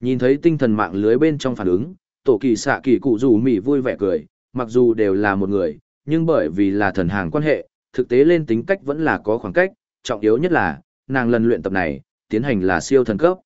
Nhìn thấy tinh thần mạng lưới bên trong phản ứng, tổ kỳ xạ kỳ cụ rủ mỉ vui vẻ cười, mặc dù đều là một người, nhưng bởi vì là thần hàng quan hệ, thực tế lên tính cách vẫn là có khoảng cách, trọng yếu nhất là, nàng lần luyện tập này, tiến hành là siêu thần cấp.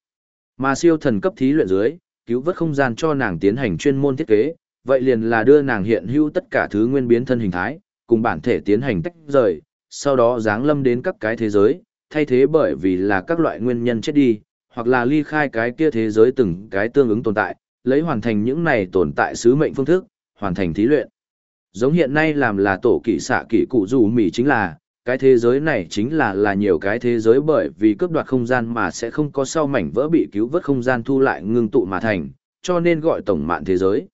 Mà siêu thần cấp thí luyện dưới, cứu vớt không gian cho nàng tiến hành chuyên môn thiết kế, vậy liền là đưa nàng hiện hữu tất cả thứ nguyên biến thân hình thái, cùng bản thể tiến hành tách rời, sau đó giáng lâm đến các cái thế giới, thay thế bởi vì là các loại nguyên nhân chết đi, hoặc là ly khai cái kia thế giới từng cái tương ứng tồn tại, lấy hoàn thành những này tồn tại sứ mệnh phương thức, hoàn thành thí luyện. Giống hiện nay làm là tổ kỷ xạ kỷ cụ dù mỉ chính là, cái thế giới này chính là là nhiều cái thế giới bởi vì cướp đoạt không gian mà sẽ không có sau mảnh vỡ bị cứu vớt không gian thu lại ngưng tụ mà thành, cho nên gọi tổng mạng thế giới.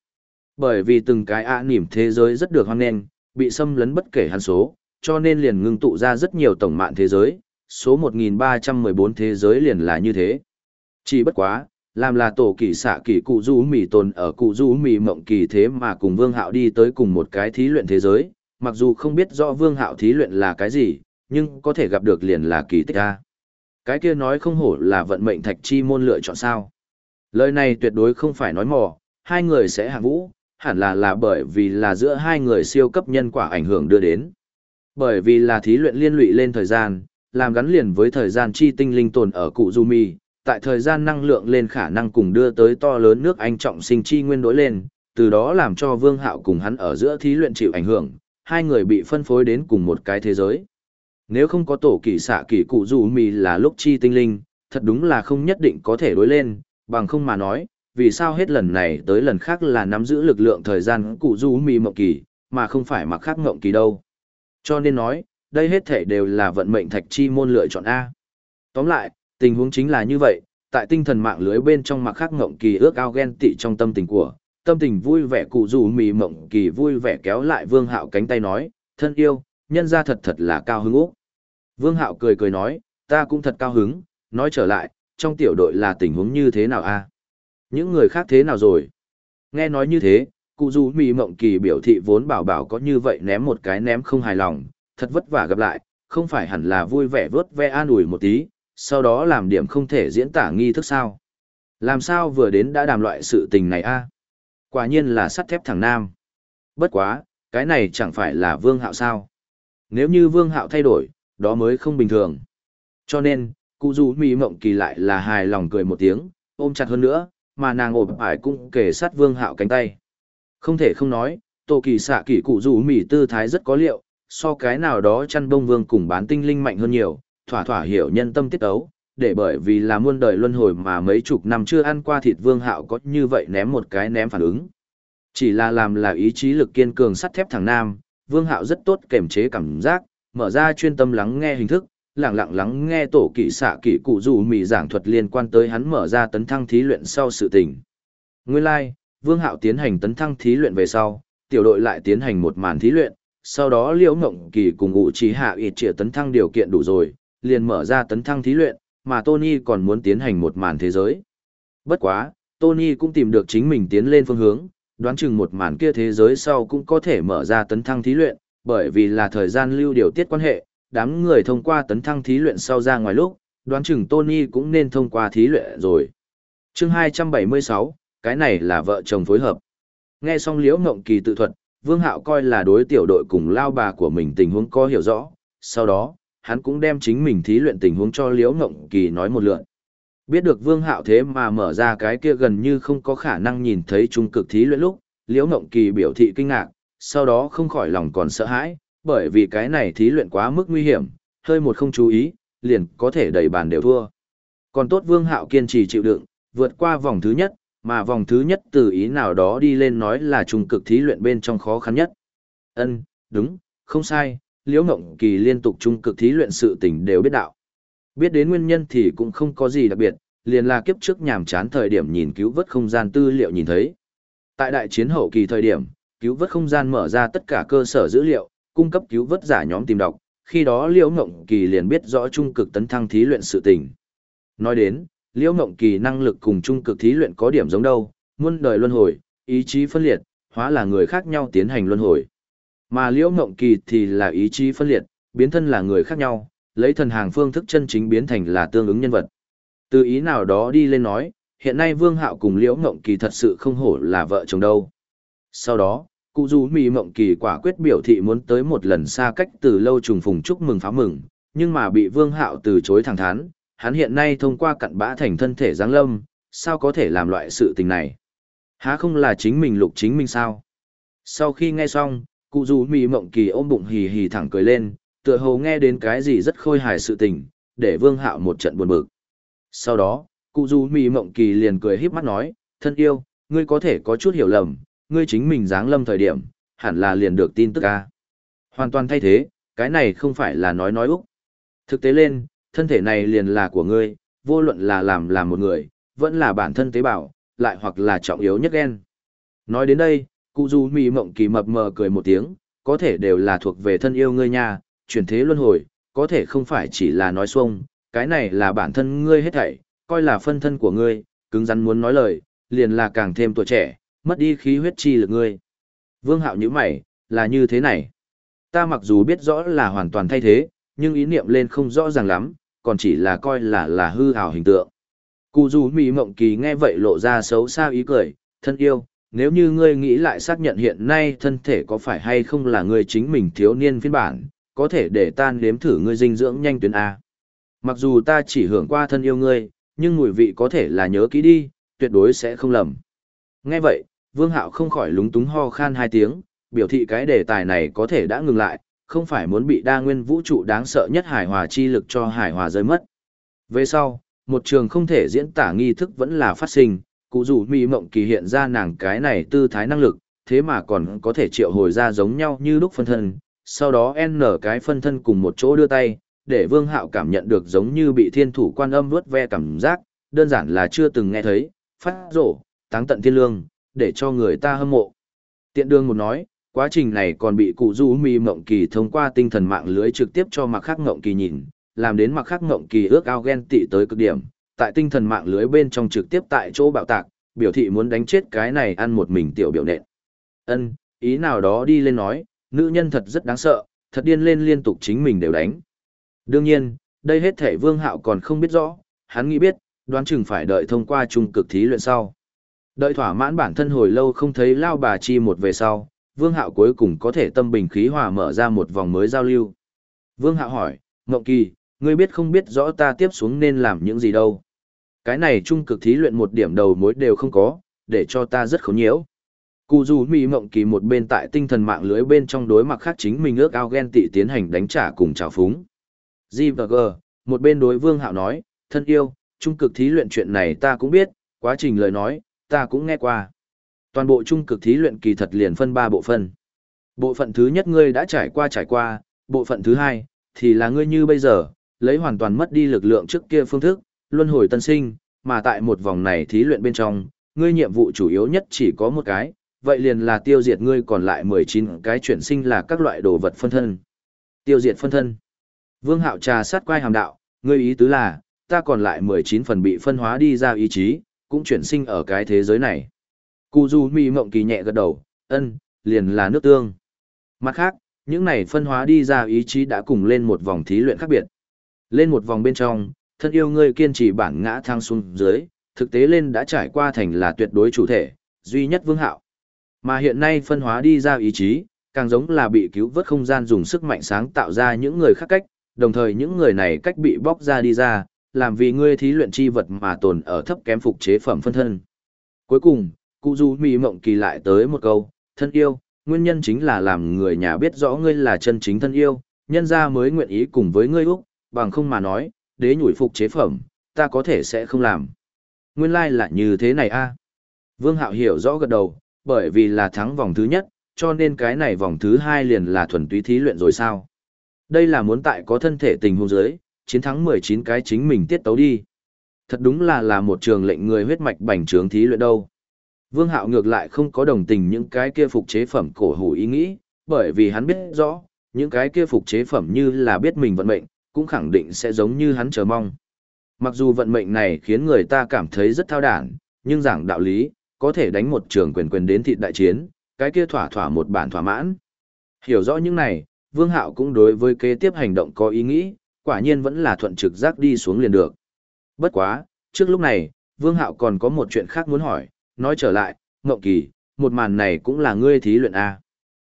Bởi vì từng cái ạ à thế giới rất được hoan nghênh, bị xâm lấn bất kể hắn số, cho nên liền ngưng tụ ra rất nhiều tổng mạng thế giới, số 1314 thế giới liền là như thế. Chỉ bất quá, làm là tổ kỳ xạ kỳ cụ du mì tồn ở cụ du mì mộng kỳ thế mà cùng vương hạo đi tới cùng một cái thí luyện thế giới, mặc dù không biết rõ vương hạo thí luyện là cái gì, nhưng có thể gặp được liền là kỳ tích a. Cái kia nói không hổ là vận mệnh thạch chi môn lựa chọn sao. Lời này tuyệt đối không phải nói mò, hai người sẽ hạ vũ, hẳn là là bởi vì là giữa hai người siêu cấp nhân quả ảnh hưởng đưa đến. Bởi vì là thí luyện liên lụy lên thời gian, làm gắn liền với thời gian chi tinh linh tồn ở cụ du mi, tại thời gian năng lượng lên khả năng cùng đưa tới to lớn nước Anh trọng sinh chi nguyên đối lên, từ đó làm cho Vương Hạo cùng hắn ở giữa thí luyện chịu ảnh hưởng, hai người bị phân phối đến cùng một cái thế giới. Nếu không có tổ kỳ xạ kỳ cụ dù mì là lúc chi tinh linh, thật đúng là không nhất định có thể đối lên, bằng không mà nói, vì sao hết lần này tới lần khác là nắm giữ lực lượng thời gian cụ dù mì mộng kỳ, mà không phải mặc khác mộng kỳ đâu. Cho nên nói, đây hết thể đều là vận mệnh thạch chi môn lựa chọn A. Tóm lại, tình huống chính là như vậy, tại tinh thần mạng lưới bên trong mặc khắc ngộng kỳ ước ao ghen tị trong tâm tình của, tâm tình vui vẻ cụ dù mì mộng kỳ vui vẻ kéo lại vương hạo cánh tay nói, thân yêu, nhân ra thật thật là cao hứng úc. Vương hạo cười cười nói, ta cũng thật cao hứng, nói trở lại, trong tiểu đội là tình huống như thế nào a Những người khác thế nào rồi? Nghe nói như thế, cụ dù mì mộng kỳ biểu thị vốn bảo bảo có như vậy ném một cái ném không hài lòng, thật vất vả gặp lại, không phải hẳn là vui vẻ vớt ve an ủi một tí, sau đó làm điểm không thể diễn tả nghi thức sao. Làm sao vừa đến đã đàm loại sự tình này a? Quả nhiên là sắt thép thằng nam. Bất quá, cái này chẳng phải là vương hạo sao. Nếu như vương hạo thay đổi, đó mới không bình thường. Cho nên, cụ dù mỹ mộng kỳ lại là hài lòng cười một tiếng, ôm chặt hơn nữa, mà nàng ổn ải cũng kề sát vương hạo cánh tay. Không thể không nói, tổ kỳ xạ kỳ cụ dù mỹ tư thái rất có liệu, so cái nào đó chăn bông vương cùng bán tinh linh mạnh hơn nhiều, thỏa thỏa hiểu nhân tâm tiết ấu, để bởi vì là muôn đời luân hồi mà mấy chục năm chưa ăn qua thịt vương hạo có như vậy ném một cái ném phản ứng. Chỉ là làm là ý chí lực kiên cường sắt thép thằng nam, vương hạo rất tốt kềm chế cảm giác, mở ra chuyên tâm lắng nghe hình thức, lặng lặng lắng nghe tổ kỵ xạ kỵ cụ dù mì giảng thuật liên quan tới hắn mở ra tấn thăng thí luyện sau sự tình. Nguyên lai, like, vương hạo tiến hành tấn thăng thí luyện về sau, tiểu đội lại tiến hành một màn thí luyện, sau đó liễu ngộng kỳ cùng ngụ trí hạ ịt trịa tấn thăng điều kiện đủ rồi, liền mở ra tấn thăng thí luyện, mà Tony còn muốn tiến hành một màn thế giới. Bất quá, Tony cũng tìm được chính mình tiến lên phương hướng, đoán chừng một màn kia thế giới sau cũng có thể mở ra tấn thăng thí luyện, bởi vì là thời gian lưu điều tiết quan hệ, đám người thông qua tấn thăng thí luyện sau ra ngoài lúc, đoán chừng Tony cũng nên thông qua thí luyện rồi. Chương 276, cái này là vợ chồng phối hợp. Nghe xong Liễu Ngộng Kỳ tự thuật, Vương Hạo coi là đối tiểu đội cùng lao bà của mình tình huống có hiểu rõ, sau đó, hắn cũng đem chính mình thí luyện tình huống cho Liễu Ngộng Kỳ nói một lượt. Biết được Vương Hạo thế mà mở ra cái kia gần như không có khả năng nhìn thấy trung cực thí luyện lúc, Liễu Ngộng Kỳ biểu thị kinh ngạc, sau đó không khỏi lòng còn sợ hãi, bởi vì cái này thí luyện quá mức nguy hiểm, hơi một không chú ý, liền có thể đẩy bàn đều thua. Còn tốt Vương Hạo kiên trì chịu đựng, vượt qua vòng thứ nhất, mà vòng thứ nhất từ ý nào đó đi lên nói là trung cực thí luyện bên trong khó khăn nhất. Ân, đúng, không sai, Liễu Ngộng Kỳ liên tục trung cực thí luyện sự tình đều biết đạo. Biết đến nguyên nhân thì cũng không có gì đặc biệt, liền là kiếp trước nhàm chán thời điểm nhìn cứu vớt không gian tư liệu nhìn thấy. Tại đại chiến hậu kỳ thời điểm, cứu vớt không gian mở ra tất cả cơ sở dữ liệu, cung cấp cứu vớt giả nhóm tìm đọc, khi đó Liễu Ngộng Kỳ liền biết rõ trung cực tấn thăng thí luyện sự tình. Nói đến, Liễu Ngộng Kỳ năng lực cùng trung cực thí luyện có điểm giống đâu, muôn đời luân hồi, ý chí phân liệt, hóa là người khác nhau tiến hành luân hồi. Mà Liễu Ngộng Kỳ thì là ý chí phân liệt, biến thân là người khác nhau, lấy thần hàng phương thức chân chính biến thành là tương ứng nhân vật. Từ ý nào đó đi lên nói, hiện nay Vương Hạo cùng Liễu Ngộng Kỳ thật sự không hổ là vợ chồng đâu. Sau đó, cụ dù mì Ngộng Kỳ quả quyết biểu thị muốn tới một lần xa cách từ lâu trùng phùng chúc mừng phá mừng, nhưng mà bị Vương Hạo từ chối thẳng thắn, hắn hiện nay thông qua cặn bã thành thân thể giáng lâm, sao có thể làm loại sự tình này? Há không là chính mình lục chính mình sao? Sau khi nghe xong, cụ dù mì Mộng Kỳ ôm bụng hì hì thẳng cười lên, tựa hồ nghe đến cái gì rất khôi hài sự tình, để Vương Hạo một trận buồn bực. Sau đó, cụ dù mì mộng kỳ liền cười híp mắt nói, thân yêu, ngươi có thể có chút hiểu lầm, ngươi chính mình dáng lâm thời điểm, hẳn là liền được tin tức ca. Hoàn toàn thay thế, cái này không phải là nói nói úc. Thực tế lên, thân thể này liền là của ngươi, vô luận là làm làm một người, vẫn là bản thân tế bào, lại hoặc là trọng yếu nhất ghen. Nói đến đây, cụ dù Mị mộng kỳ mập mờ cười một tiếng, có thể đều là thuộc về thân yêu ngươi nha, chuyển thế luân hồi, có thể không phải chỉ là nói xuông, cái này là bản thân ngươi hết thảy, coi là phân thân của ngươi, cứng rắn muốn nói lời, liền là càng thêm tuổi trẻ, mất đi khí huyết chi lực ngươi. Vương hạo nhữ mày, là như thế này. Ta mặc dù biết rõ là hoàn toàn thay thế, nhưng ý niệm lên không rõ ràng lắm, còn chỉ là coi là là hư hào hình tượng. Cụ dù Mỹ Mộng Kỳ nghe vậy lộ ra xấu xa ý cười, thân yêu, nếu như ngươi nghĩ lại xác nhận hiện nay thân thể có phải hay không là ngươi chính mình thiếu niên phiên bản, có thể để ta nếm thử ngươi dinh dưỡng nhanh tuyến A. Mặc dù ta chỉ hưởng qua thân yêu ngươi, nhưng mùi vị có thể là nhớ kỹ đi, tuyệt đối sẽ không lầm. Nghe vậy, Vương Hạo không khỏi lúng túng ho khan hai tiếng, biểu thị cái đề tài này có thể đã ngừng lại, không phải muốn bị đa nguyên vũ trụ đáng sợ nhất hải hòa chi lực cho hải hòa rơi mất. Về sau, một trường không thể diễn tả nghi thức vẫn là phát sinh, cụ dù mỹ mộng kỳ hiện ra nàng cái này tư thái năng lực, thế mà còn có thể triệu hồi ra giống nhau như lúc phân thân, sau đó n cái phân thân cùng một chỗ đưa tay, để Vương Hạo cảm nhận được giống như bị thiên thủ quan âm vuốt ve cảm giác, đơn giản là chưa từng nghe thấy, phát rổ, táng tận thiên lương, để cho người ta hâm mộ. Tiện đương một nói, quá trình này còn bị cụ du mi mộng kỳ thông qua tinh thần mạng lưới trực tiếp cho mặc khắc ngộng kỳ nhìn, làm đến mặc khắc ngộng kỳ ước ao ghen tị tới cực điểm, tại tinh thần mạng lưới bên trong trực tiếp tại chỗ bạo tạc, biểu thị muốn đánh chết cái này ăn một mình tiểu biểu nện. Ân, ý nào đó đi lên nói, nữ nhân thật rất đáng sợ, thật điên lên liên tục chính mình đều đánh. Đương nhiên, đây hết thể vương hạo còn không biết rõ, hắn nghĩ biết, đoán chừng phải đợi thông qua trung cực thí luyện sau. Đợi thỏa mãn bản thân hồi lâu không thấy lao bà chi một về sau, vương hạo cuối cùng có thể tâm bình khí hòa mở ra một vòng mới giao lưu. Vương hạo hỏi, Ngộng Kỳ, ngươi biết không biết rõ ta tiếp xuống nên làm những gì đâu. Cái này trung cực thí luyện một điểm đầu mối đều không có, để cho ta rất khốn nhiễu. Cụ dù Mỹ Mộng Kỳ một bên tại tinh thần mạng lưới bên trong đối mặt khác chính mình ước ao ghen tị tiến hành đánh trả cùng trào phúng. G và G, một bên đối Vương Hạo nói, thân yêu, trung cực thí luyện chuyện này ta cũng biết, quá trình lời nói, ta cũng nghe qua. Toàn bộ trung cực thí luyện kỳ thật liền phân ba bộ phận. Bộ phận thứ nhất ngươi đã trải qua trải qua, bộ phận thứ hai, thì là ngươi như bây giờ, lấy hoàn toàn mất đi lực lượng trước kia phương thức, luân hồi tân sinh, mà tại một vòng này thí luyện bên trong, ngươi nhiệm vụ chủ yếu nhất chỉ có một cái, vậy liền là tiêu diệt ngươi còn lại 19 cái chuyển sinh là các loại đồ vật phân thân. Tiêu diệt phân thân. Vương Hạo trà sát quay hàm đạo, ngươi ý tứ là, ta còn lại 19 phần bị phân hóa đi ra ý chí, cũng chuyển sinh ở cái thế giới này. Cù Du Mi mộng kỳ nhẹ gật đầu, ân, liền là nước tương. Mặt khác, những này phân hóa đi ra ý chí đã cùng lên một vòng thí luyện khác biệt. Lên một vòng bên trong, thân yêu ngươi kiên trì bản ngã thang xuống dưới, thực tế lên đã trải qua thành là tuyệt đối chủ thể, duy nhất vương hạo. Mà hiện nay phân hóa đi ra ý chí, càng giống là bị cứu vớt không gian dùng sức mạnh sáng tạo ra những người khác cách, đồng thời những người này cách bị bóc ra đi ra, làm vì ngươi thí luyện chi vật mà tồn ở thấp kém phục chế phẩm phân thân. Cuối cùng, cụ du mì mộng kỳ lại tới một câu, thân yêu, nguyên nhân chính là làm người nhà biết rõ ngươi là chân chính thân yêu, nhân ra mới nguyện ý cùng với ngươi Úc, bằng không mà nói, đế nhủi phục chế phẩm, ta có thể sẽ không làm. Nguyên lai like là như thế này a Vương Hạo hiểu rõ gật đầu, bởi vì là thắng vòng thứ nhất, cho nên cái này vòng thứ hai liền là thuần túy thí luyện rồi sao. Đây là muốn tại có thân thể tình huống giới, chiến thắng 19 cái chính mình tiết tấu đi. Thật đúng là là một trường lệnh người huyết mạch bành trướng thí luyện đâu. Vương Hạo ngược lại không có đồng tình những cái kia phục chế phẩm cổ hủ ý nghĩ, bởi vì hắn biết rõ, những cái kia phục chế phẩm như là biết mình vận mệnh, cũng khẳng định sẽ giống như hắn chờ mong. Mặc dù vận mệnh này khiến người ta cảm thấy rất thao đản, nhưng giảng đạo lý, có thể đánh một trường quyền quyền đến thịt đại chiến, cái kia thỏa thỏa một bản thỏa mãn. Hiểu rõ những này, Vương Hạo cũng đối với kế tiếp hành động có ý nghĩ, quả nhiên vẫn là thuận trực giác đi xuống liền được. Bất quá, trước lúc này, Vương Hạo còn có một chuyện khác muốn hỏi, nói trở lại, Ngộng Kỳ, một màn này cũng là ngươi thí luyện A.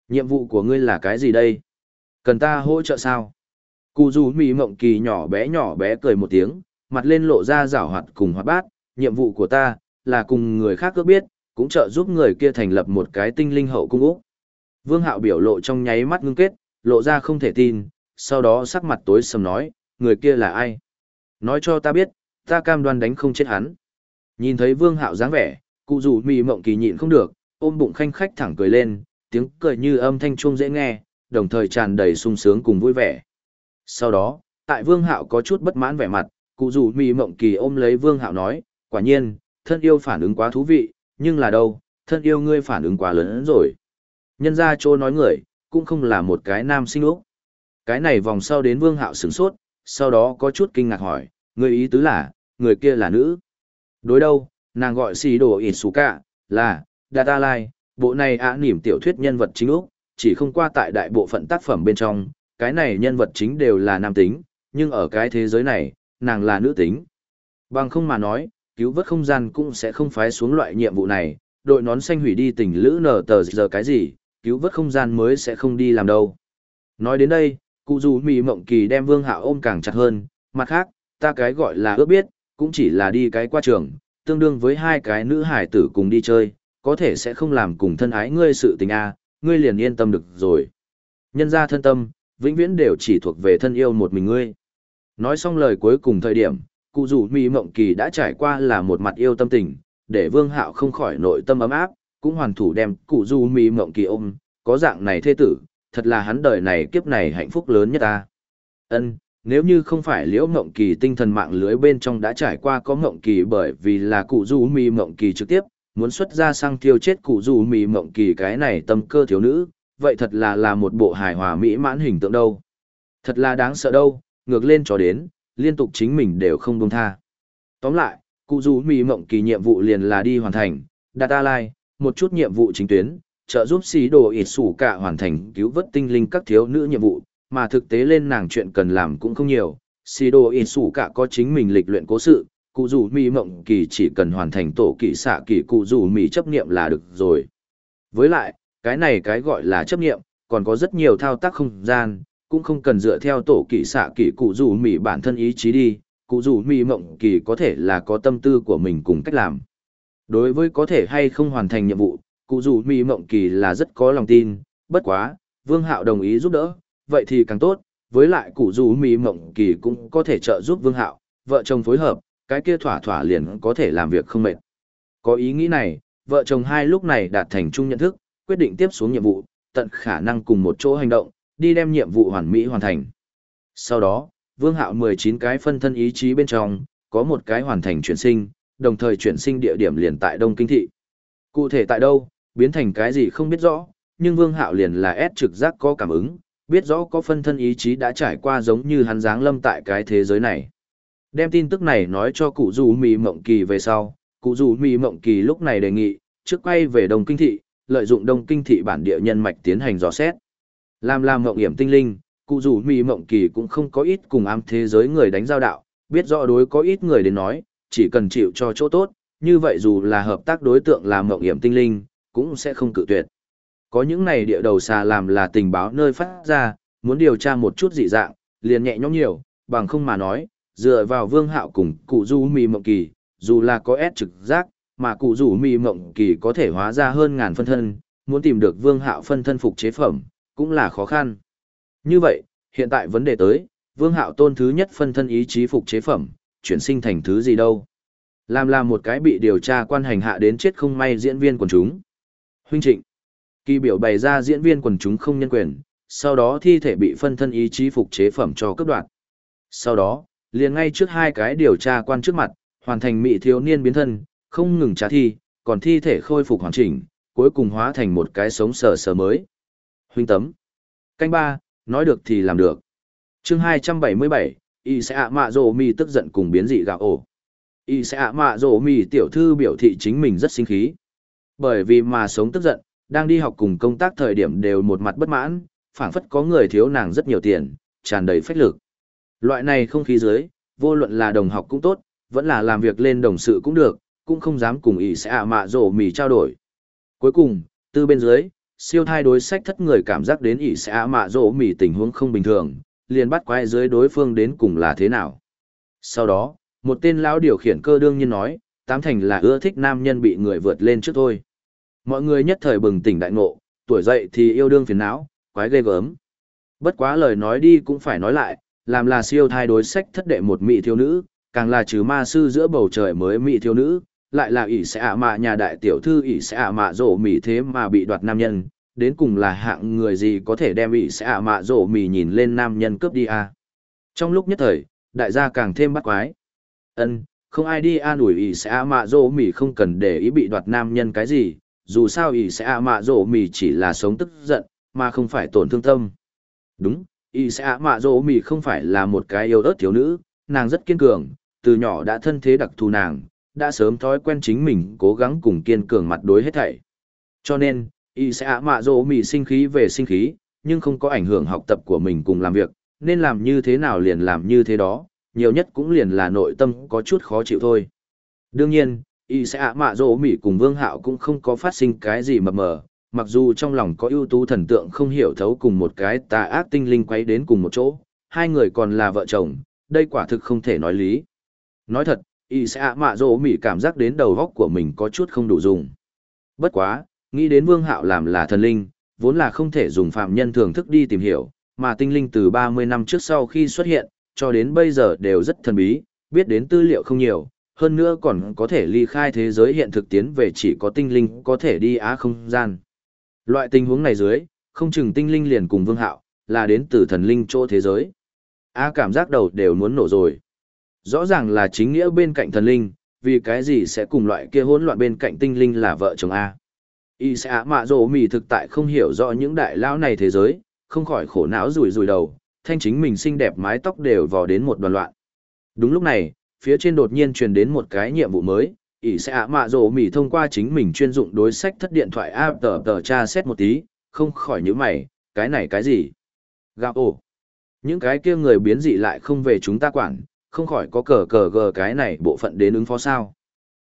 Nhiệm vụ của ngươi là cái gì đây? Cần ta hỗ trợ sao? Cụ dù mì Mộng Kỳ nhỏ bé nhỏ bé cười một tiếng, mặt lên lộ ra rảo hoạt cùng hoạt bát, nhiệm vụ của ta, là cùng người khác ước biết, cũng trợ giúp người kia thành lập một cái tinh linh hậu cung úc. Vương Hạo biểu lộ trong nháy mắt ngưng kết, lộ ra không thể tin, sau đó sắc mặt tối sầm nói, người kia là ai? Nói cho ta biết, ta cam đoan đánh không chết hắn. Nhìn thấy Vương Hạo dáng vẻ, cụ Dù mì mộng kỳ nhịn không được, ôm bụng khanh khách thẳng cười lên, tiếng cười như âm thanh chuông dễ nghe, đồng thời tràn đầy sung sướng cùng vui vẻ. Sau đó, tại Vương Hạo có chút bất mãn vẻ mặt, cụ dù mì mộng kỳ ôm lấy Vương Hạo nói, quả nhiên, thân yêu phản ứng quá thú vị, nhưng là đâu, thân yêu ngươi phản ứng quá lớn rồi. Nhân ra chỗ nói người, cũng không là một cái nam sinh lúc. Cái này vòng sau đến Vương Hạo sửng sốt, sau đó có chút kinh ngạc hỏi, người ý tứ là, người kia là nữ. Đối đâu, nàng gọi xì đồ cả, là, Data Lai, bộ này ạ nỉm tiểu thuyết nhân vật chính Úc, chỉ không qua tại đại bộ phận tác phẩm bên trong, cái này nhân vật chính đều là nam tính, nhưng ở cái thế giới này, nàng là nữ tính. Bằng không mà nói, cứu vớt không gian cũng sẽ không phái xuống loại nhiệm vụ này, đội nón xanh hủy đi tình lữ nở tờ giờ cái gì, cứu vớt không gian mới sẽ không đi làm đâu. Nói đến đây, cụ dù mì mộng kỳ đem vương hạ ôm càng chặt hơn, mặt khác, ta cái gọi là ước biết, cũng chỉ là đi cái qua trường, tương đương với hai cái nữ hải tử cùng đi chơi, có thể sẽ không làm cùng thân ái ngươi sự tình a, ngươi liền yên tâm được rồi. Nhân ra thân tâm, vĩnh viễn đều chỉ thuộc về thân yêu một mình ngươi. Nói xong lời cuối cùng thời điểm, cụ dù mì mộng kỳ đã trải qua là một mặt yêu tâm tình, để vương hạo không khỏi nội tâm ấm áp, cũng hoàn thủ đem cụ dù mì mộng kỳ ôm, có dạng này thê tử, thật là hắn đời này kiếp này hạnh phúc lớn nhất ta. Ân, nếu như không phải liễu mộng kỳ tinh thần mạng lưới bên trong đã trải qua có mộng kỳ bởi vì là cụ du mì mộng kỳ trực tiếp muốn xuất ra sang tiêu chết cụ du mì mộng kỳ cái này tâm cơ thiếu nữ vậy thật là là một bộ hài hòa mỹ mãn hình tượng đâu thật là đáng sợ đâu ngược lên cho đến liên tục chính mình đều không buông tha tóm lại cụ dù mỹ mộng kỳ nhiệm vụ liền là đi hoàn thành đạt ta lai, một chút nhiệm vụ chính tuyến trợ giúp xí đồ ịt sủ cả hoàn thành cứu vớt tinh linh các thiếu nữ nhiệm vụ mà thực tế lên nàng chuyện cần làm cũng không nhiều. Xí đồ ịt sủ cả có chính mình lịch luyện cố sự, cụ rủ mỹ mộng kỳ chỉ cần hoàn thành tổ kỳ xạ kỳ cụ rủ mỹ chấp nghiệm là được rồi. Với lại, cái này cái gọi là chấp nghiệm, còn có rất nhiều thao tác không gian, cũng không cần dựa theo tổ kỳ xạ kỳ cụ rủ mi bản thân ý chí đi, cụ rủ mi mộng kỳ có thể là có tâm tư của mình cùng cách làm. Đối với có thể hay không hoàn thành nhiệm vụ, cụ rủ mi mộng kỳ là rất có lòng tin, bất quá, Vương Hạo đồng ý giúp đỡ, vậy thì càng tốt, với lại cụ dù mì mộng kỳ cũng có thể trợ giúp vương hạo, vợ chồng phối hợp, cái kia thỏa thỏa liền có thể làm việc không mệt. Có ý nghĩ này, vợ chồng hai lúc này đạt thành chung nhận thức, quyết định tiếp xuống nhiệm vụ, tận khả năng cùng một chỗ hành động, đi đem nhiệm vụ hoàn mỹ hoàn thành. Sau đó, Vương Hạo 19 cái phân thân ý chí bên trong, có một cái hoàn thành chuyển sinh, đồng thời chuyển sinh địa điểm liền tại Đông Kinh Thị. Cụ thể tại đâu, biến thành cái gì không biết rõ, nhưng Vương Hạo liền là S trực giác có cảm ứng, biết rõ có phân thân ý chí đã trải qua giống như hắn dáng lâm tại cái thế giới này. Đem tin tức này nói cho cụ dù mì mộng kỳ về sau, cụ dù mì mộng kỳ lúc này đề nghị, trước quay về Đông Kinh Thị, lợi dụng Đông Kinh Thị bản địa nhân mạch tiến hành dò xét. Làm làm mộng hiểm tinh linh, cụ dù mì mộng kỳ cũng không có ít cùng ám thế giới người đánh giao đạo, biết rõ đối có ít người đến nói, chỉ cần chịu cho chỗ tốt, như vậy dù là hợp tác đối tượng làm mộng hiểm tinh linh, cũng sẽ không cự tuyệt có những này địa đầu xà làm là tình báo nơi phát ra, muốn điều tra một chút dị dạng, liền nhẹ nhõm nhiều, bằng không mà nói, dựa vào vương hạo cùng cụ du mì mộng kỳ, dù là có ép trực giác, mà cụ rủ mì mộng kỳ có thể hóa ra hơn ngàn phân thân, muốn tìm được vương hạo phân thân phục chế phẩm, cũng là khó khăn. Như vậy, hiện tại vấn đề tới, vương hạo tôn thứ nhất phân thân ý chí phục chế phẩm, chuyển sinh thành thứ gì đâu. Làm là một cái bị điều tra quan hành hạ đến chết không may diễn viên quần chúng. Huynh trịnh. Kỳ biểu bày ra diễn viên quần chúng không nhân quyền, sau đó thi thể bị phân thân ý chí phục chế phẩm cho cấp đoạn. Sau đó, liền ngay trước hai cái điều tra quan trước mặt, hoàn thành mỹ thiếu niên biến thân, không ngừng trả thi, còn thi thể khôi phục hoàn chỉnh, cuối cùng hóa thành một cái sống sờ sờ mới. Huynh tấm. Canh ba, nói được thì làm được. chương 277, y sẽ ạ mạ rổ mì tức giận cùng biến dị gạo ổ. Y sẽ ạ mạ rổ mì tiểu thư biểu thị chính mình rất sinh khí. Bởi vì mà sống tức giận, đang đi học cùng công tác thời điểm đều một mặt bất mãn, phảng phất có người thiếu nàng rất nhiều tiền, tràn đầy phách lực. Loại này không khí dưới, vô luận là đồng học cũng tốt, vẫn là làm việc lên đồng sự cũng được, cũng không dám cùng ý sẽ ạ mạ rổ mì trao đổi. Cuối cùng, từ bên dưới, siêu thai đối sách thất người cảm giác đến ý sẽ ạ mạ rổ mì tình huống không bình thường, liền bắt quay dưới đối phương đến cùng là thế nào. Sau đó, một tên lão điều khiển cơ đương nhiên nói, tám thành là ưa thích nam nhân bị người vượt lên trước thôi. Mọi người nhất thời bừng tỉnh đại ngộ, tuổi dậy thì yêu đương phiền não, quái ghê gớm. Bất quá lời nói đi cũng phải nói lại, làm là siêu thai đối sách thất đệ một mỹ thiếu nữ, càng là trừ ma sư giữa bầu trời mới mỹ thiếu nữ, lại là ỷ sẽ ạ mạ nhà đại tiểu thư ỷ sẽ ạ mạ rổ mì thế mà bị đoạt nam nhân, đến cùng là hạng người gì có thể đem ỷ sẽ ạ mạ rổ mì nhìn lên nam nhân cướp đi à. Trong lúc nhất thời, đại gia càng thêm bắt quái. ân không ai đi an ủi ỷ sẽ ạ mạ rổ mì không cần để ý bị đoạt nam nhân cái gì, dù sao ỷ sẽ ạ mạ rổ mì chỉ là sống tức giận, mà không phải tổn thương tâm. Đúng, ỷ sẽ ạ mạ rổ mì không phải là một cái yêu ớt thiếu nữ, nàng rất kiên cường, từ nhỏ đã thân thế đặc thù nàng, đã sớm thói quen chính mình cố gắng cùng kiên cường mặt đối hết thảy. Cho nên, y sẽ ạ mạ dỗ mì sinh khí về sinh khí, nhưng không có ảnh hưởng học tập của mình cùng làm việc, nên làm như thế nào liền làm như thế đó, nhiều nhất cũng liền là nội tâm có chút khó chịu thôi. Đương nhiên, y sẽ ạ mạ dỗ mì cùng vương hạo cũng không có phát sinh cái gì mập mờ, mặc dù trong lòng có ưu tú thần tượng không hiểu thấu cùng một cái tà ác tinh linh quấy đến cùng một chỗ, hai người còn là vợ chồng, đây quả thực không thể nói lý. Nói thật, y sẽ ạ mạ rỗ mỉ cảm giác đến đầu góc của mình có chút không đủ dùng. Bất quá, nghĩ đến vương hạo làm là thần linh, vốn là không thể dùng phạm nhân thường thức đi tìm hiểu, mà tinh linh từ 30 năm trước sau khi xuất hiện, cho đến bây giờ đều rất thần bí, biết đến tư liệu không nhiều, hơn nữa còn có thể ly khai thế giới hiện thực tiến về chỉ có tinh linh có thể đi á không gian. Loại tình huống này dưới, không chừng tinh linh liền cùng vương hạo, là đến từ thần linh chỗ thế giới. Á cảm giác đầu đều muốn nổ rồi. Rõ ràng là chính nghĩa bên cạnh thần linh, vì cái gì sẽ cùng loại kia hỗn loạn bên cạnh tinh linh là vợ chồng A. Y sẽ ạ mạ rổ mì thực tại không hiểu rõ những đại lão này thế giới, không khỏi khổ não rùi rùi đầu, thanh chính mình xinh đẹp mái tóc đều vò đến một đoàn loạn. Đúng lúc này, phía trên đột nhiên truyền đến một cái nhiệm vụ mới, ỷ sẽ ạ mạ rổ mì thông qua chính mình chuyên dụng đối sách thất điện thoại áp tờ tờ tra xét một tí, không khỏi nhíu mày, cái này cái gì? Gạo ổ. Những cái kia người biến dị lại không về chúng ta quản, không khỏi có cờ cờ gờ cái này bộ phận đến ứng phó sao.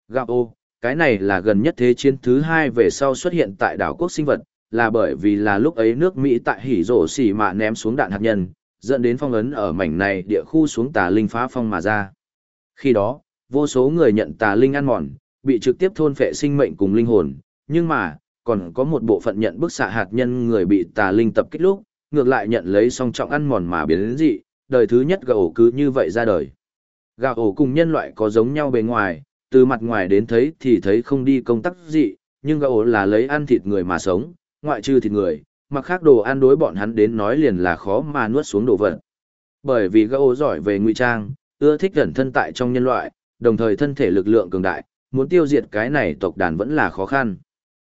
Gạo ô, cái này là gần nhất thế chiến thứ hai về sau xuất hiện tại đảo quốc sinh vật, là bởi vì là lúc ấy nước Mỹ tại hỉ rổ xỉ mạ ném xuống đạn hạt nhân, dẫn đến phong ấn ở mảnh này địa khu xuống tà linh phá phong mà ra. Khi đó, vô số người nhận tà linh ăn mòn, bị trực tiếp thôn phệ sinh mệnh cùng linh hồn, nhưng mà, còn có một bộ phận nhận bức xạ hạt nhân người bị tà linh tập kích lúc, ngược lại nhận lấy song trọng ăn mòn mà biến đến dị, đời thứ nhất gầu cứ như vậy ra đời. Gà ổ cùng nhân loại có giống nhau bề ngoài, từ mặt ngoài đến thấy thì thấy không đi công tác dị, nhưng gà ổ là lấy ăn thịt người mà sống, ngoại trừ thịt người, mặc khác đồ ăn đối bọn hắn đến nói liền là khó mà nuốt xuống đồ vật. Bởi vì gà ổ giỏi về ngụy trang, ưa thích gần thân tại trong nhân loại, đồng thời thân thể lực lượng cường đại, muốn tiêu diệt cái này tộc đàn vẫn là khó khăn.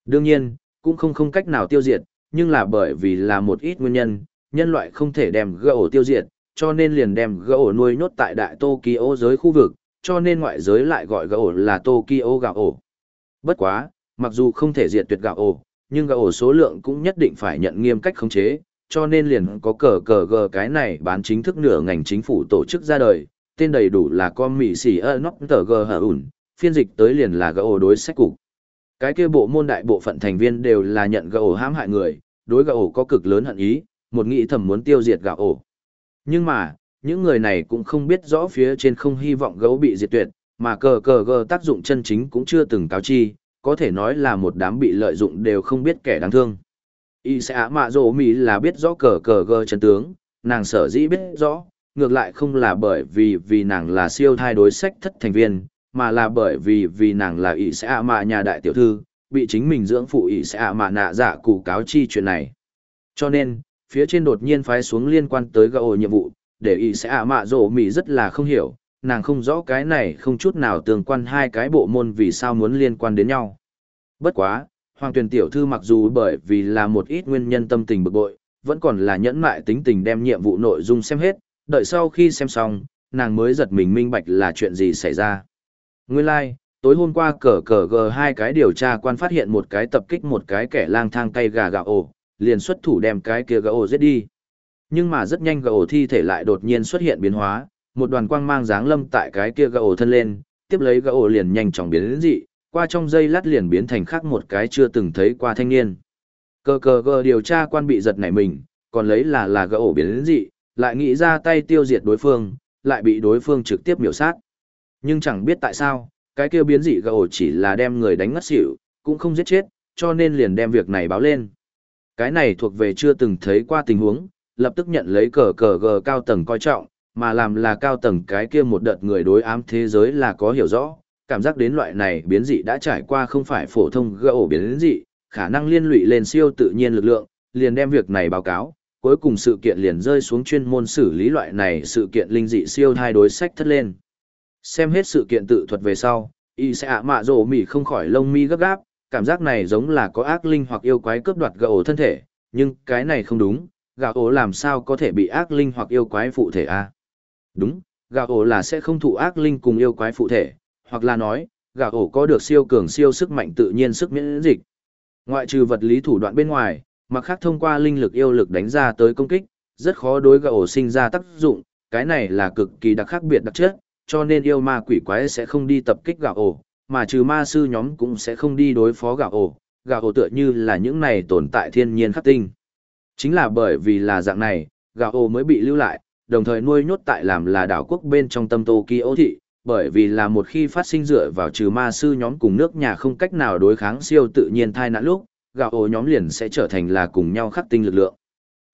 Đương nhiên, cũng không không cách nào tiêu diệt, nhưng là bởi vì là một ít nguyên nhân, nhân loại không thể đem gà ổ tiêu diệt, cho nên liền đem gỗ nuôi nhốt tại đại Tokyo giới khu vực, cho nên ngoại giới lại gọi gỗ là Tokyo gạo ổ. Bất quá, mặc dù không thể diệt tuyệt gạo ổ, nhưng gạo ổ số lượng cũng nhất định phải nhận nghiêm cách khống chế, cho nên liền có cờ cờ gờ cái này bán chính thức nửa ngành chính phủ tổ chức ra đời, tên đầy đủ là con mì xì ơ nóc tờ gờ hở ủn, phiên dịch tới liền là gạo đối sách cục. Cái kia bộ môn đại bộ phận thành viên đều là nhận gạo hãm hại người, đối gạo có cực lớn hận ý, một nghĩ thầm muốn tiêu diệt gạo ổ. Nhưng mà, những người này cũng không biết rõ phía trên không hy vọng gấu bị diệt tuyệt, mà cờ cờ gờ tác dụng chân chính cũng chưa từng cáo chi, có thể nói là một đám bị lợi dụng đều không biết kẻ đáng thương. Y sẽ ạ mạ rổ mỹ là biết rõ cờ cờ gờ chân tướng, nàng sở dĩ biết rõ, ngược lại không là bởi vì vì nàng là siêu thai đối sách thất thành viên, mà là bởi vì vì nàng là Y sẽ ạ mạ nhà đại tiểu thư, bị chính mình dưỡng phụ Y sẽ ạ mạ nạ dạ cụ cáo chi chuyện này. Cho nên, phía trên đột nhiên phái xuống liên quan tới gạo nhiệm vụ, để ý sẽ ạ mạ rổ mì rất là không hiểu, nàng không rõ cái này không chút nào tương quan hai cái bộ môn vì sao muốn liên quan đến nhau. Bất quá, Hoàng tuyển tiểu thư mặc dù bởi vì là một ít nguyên nhân tâm tình bực bội, vẫn còn là nhẫn mại tính tình đem nhiệm vụ nội dung xem hết, đợi sau khi xem xong, nàng mới giật mình minh bạch là chuyện gì xảy ra. Nguyên lai, like, tối hôm qua cờ cờ g hai cái điều tra quan phát hiện một cái tập kích một cái kẻ lang thang cây gà gạo ổ, liền xuất thủ đem cái kia gỗ giết đi. Nhưng mà rất nhanh gỗ thi thể lại đột nhiên xuất hiện biến hóa, một đoàn quang mang dáng lâm tại cái kia gỗ thân lên, tiếp lấy gỗ liền nhanh chóng biến đến dị, qua trong giây lát liền biến thành khác một cái chưa từng thấy qua thanh niên. Cờ cờ gờ điều tra quan bị giật nảy mình, còn lấy là là gỗ biến đến dị, lại nghĩ ra tay tiêu diệt đối phương, lại bị đối phương trực tiếp miểu sát. Nhưng chẳng biết tại sao, cái kia biến dị gỗ chỉ là đem người đánh ngất xỉu, cũng không giết chết, cho nên liền đem việc này báo lên. Cái này thuộc về chưa từng thấy qua tình huống, lập tức nhận lấy cờ cờ gờ cao tầng coi trọng, mà làm là cao tầng cái kia một đợt người đối ám thế giới là có hiểu rõ, cảm giác đến loại này biến dị đã trải qua không phải phổ thông gỡ ổ biến dị, khả năng liên lụy lên siêu tự nhiên lực lượng, liền đem việc này báo cáo, cuối cùng sự kiện liền rơi xuống chuyên môn xử lý loại này sự kiện linh dị siêu thai đối sách thất lên. Xem hết sự kiện tự thuật về sau, y sẽ ạ mạ rổ mỉ không khỏi lông mi gấp gáp, cảm giác này giống là có ác linh hoặc yêu quái cướp đoạt gã ổ thân thể, nhưng cái này không đúng, gã ổ làm sao có thể bị ác linh hoặc yêu quái phụ thể a? Đúng, gã ổ là sẽ không thụ ác linh cùng yêu quái phụ thể, hoặc là nói, gã ổ có được siêu cường siêu sức mạnh tự nhiên sức miễn dịch. Ngoại trừ vật lý thủ đoạn bên ngoài, mà khác thông qua linh lực yêu lực đánh ra tới công kích, rất khó đối gã ổ sinh ra tác dụng, cái này là cực kỳ đặc khác biệt đặc chất, cho nên yêu ma quỷ quái sẽ không đi tập kích gã ổ, mà trừ ma sư nhóm cũng sẽ không đi đối phó gạo ổ, gạo ổ tựa như là những này tồn tại thiên nhiên khắc tinh. Chính là bởi vì là dạng này, gạo ổ mới bị lưu lại, đồng thời nuôi nhốt tại làm là đảo quốc bên trong tâm Tokyo thị, bởi vì là một khi phát sinh dựa vào trừ ma sư nhóm cùng nước nhà không cách nào đối kháng siêu tự nhiên thai nạn lúc, gạo ổ nhóm liền sẽ trở thành là cùng nhau khắc tinh lực lượng.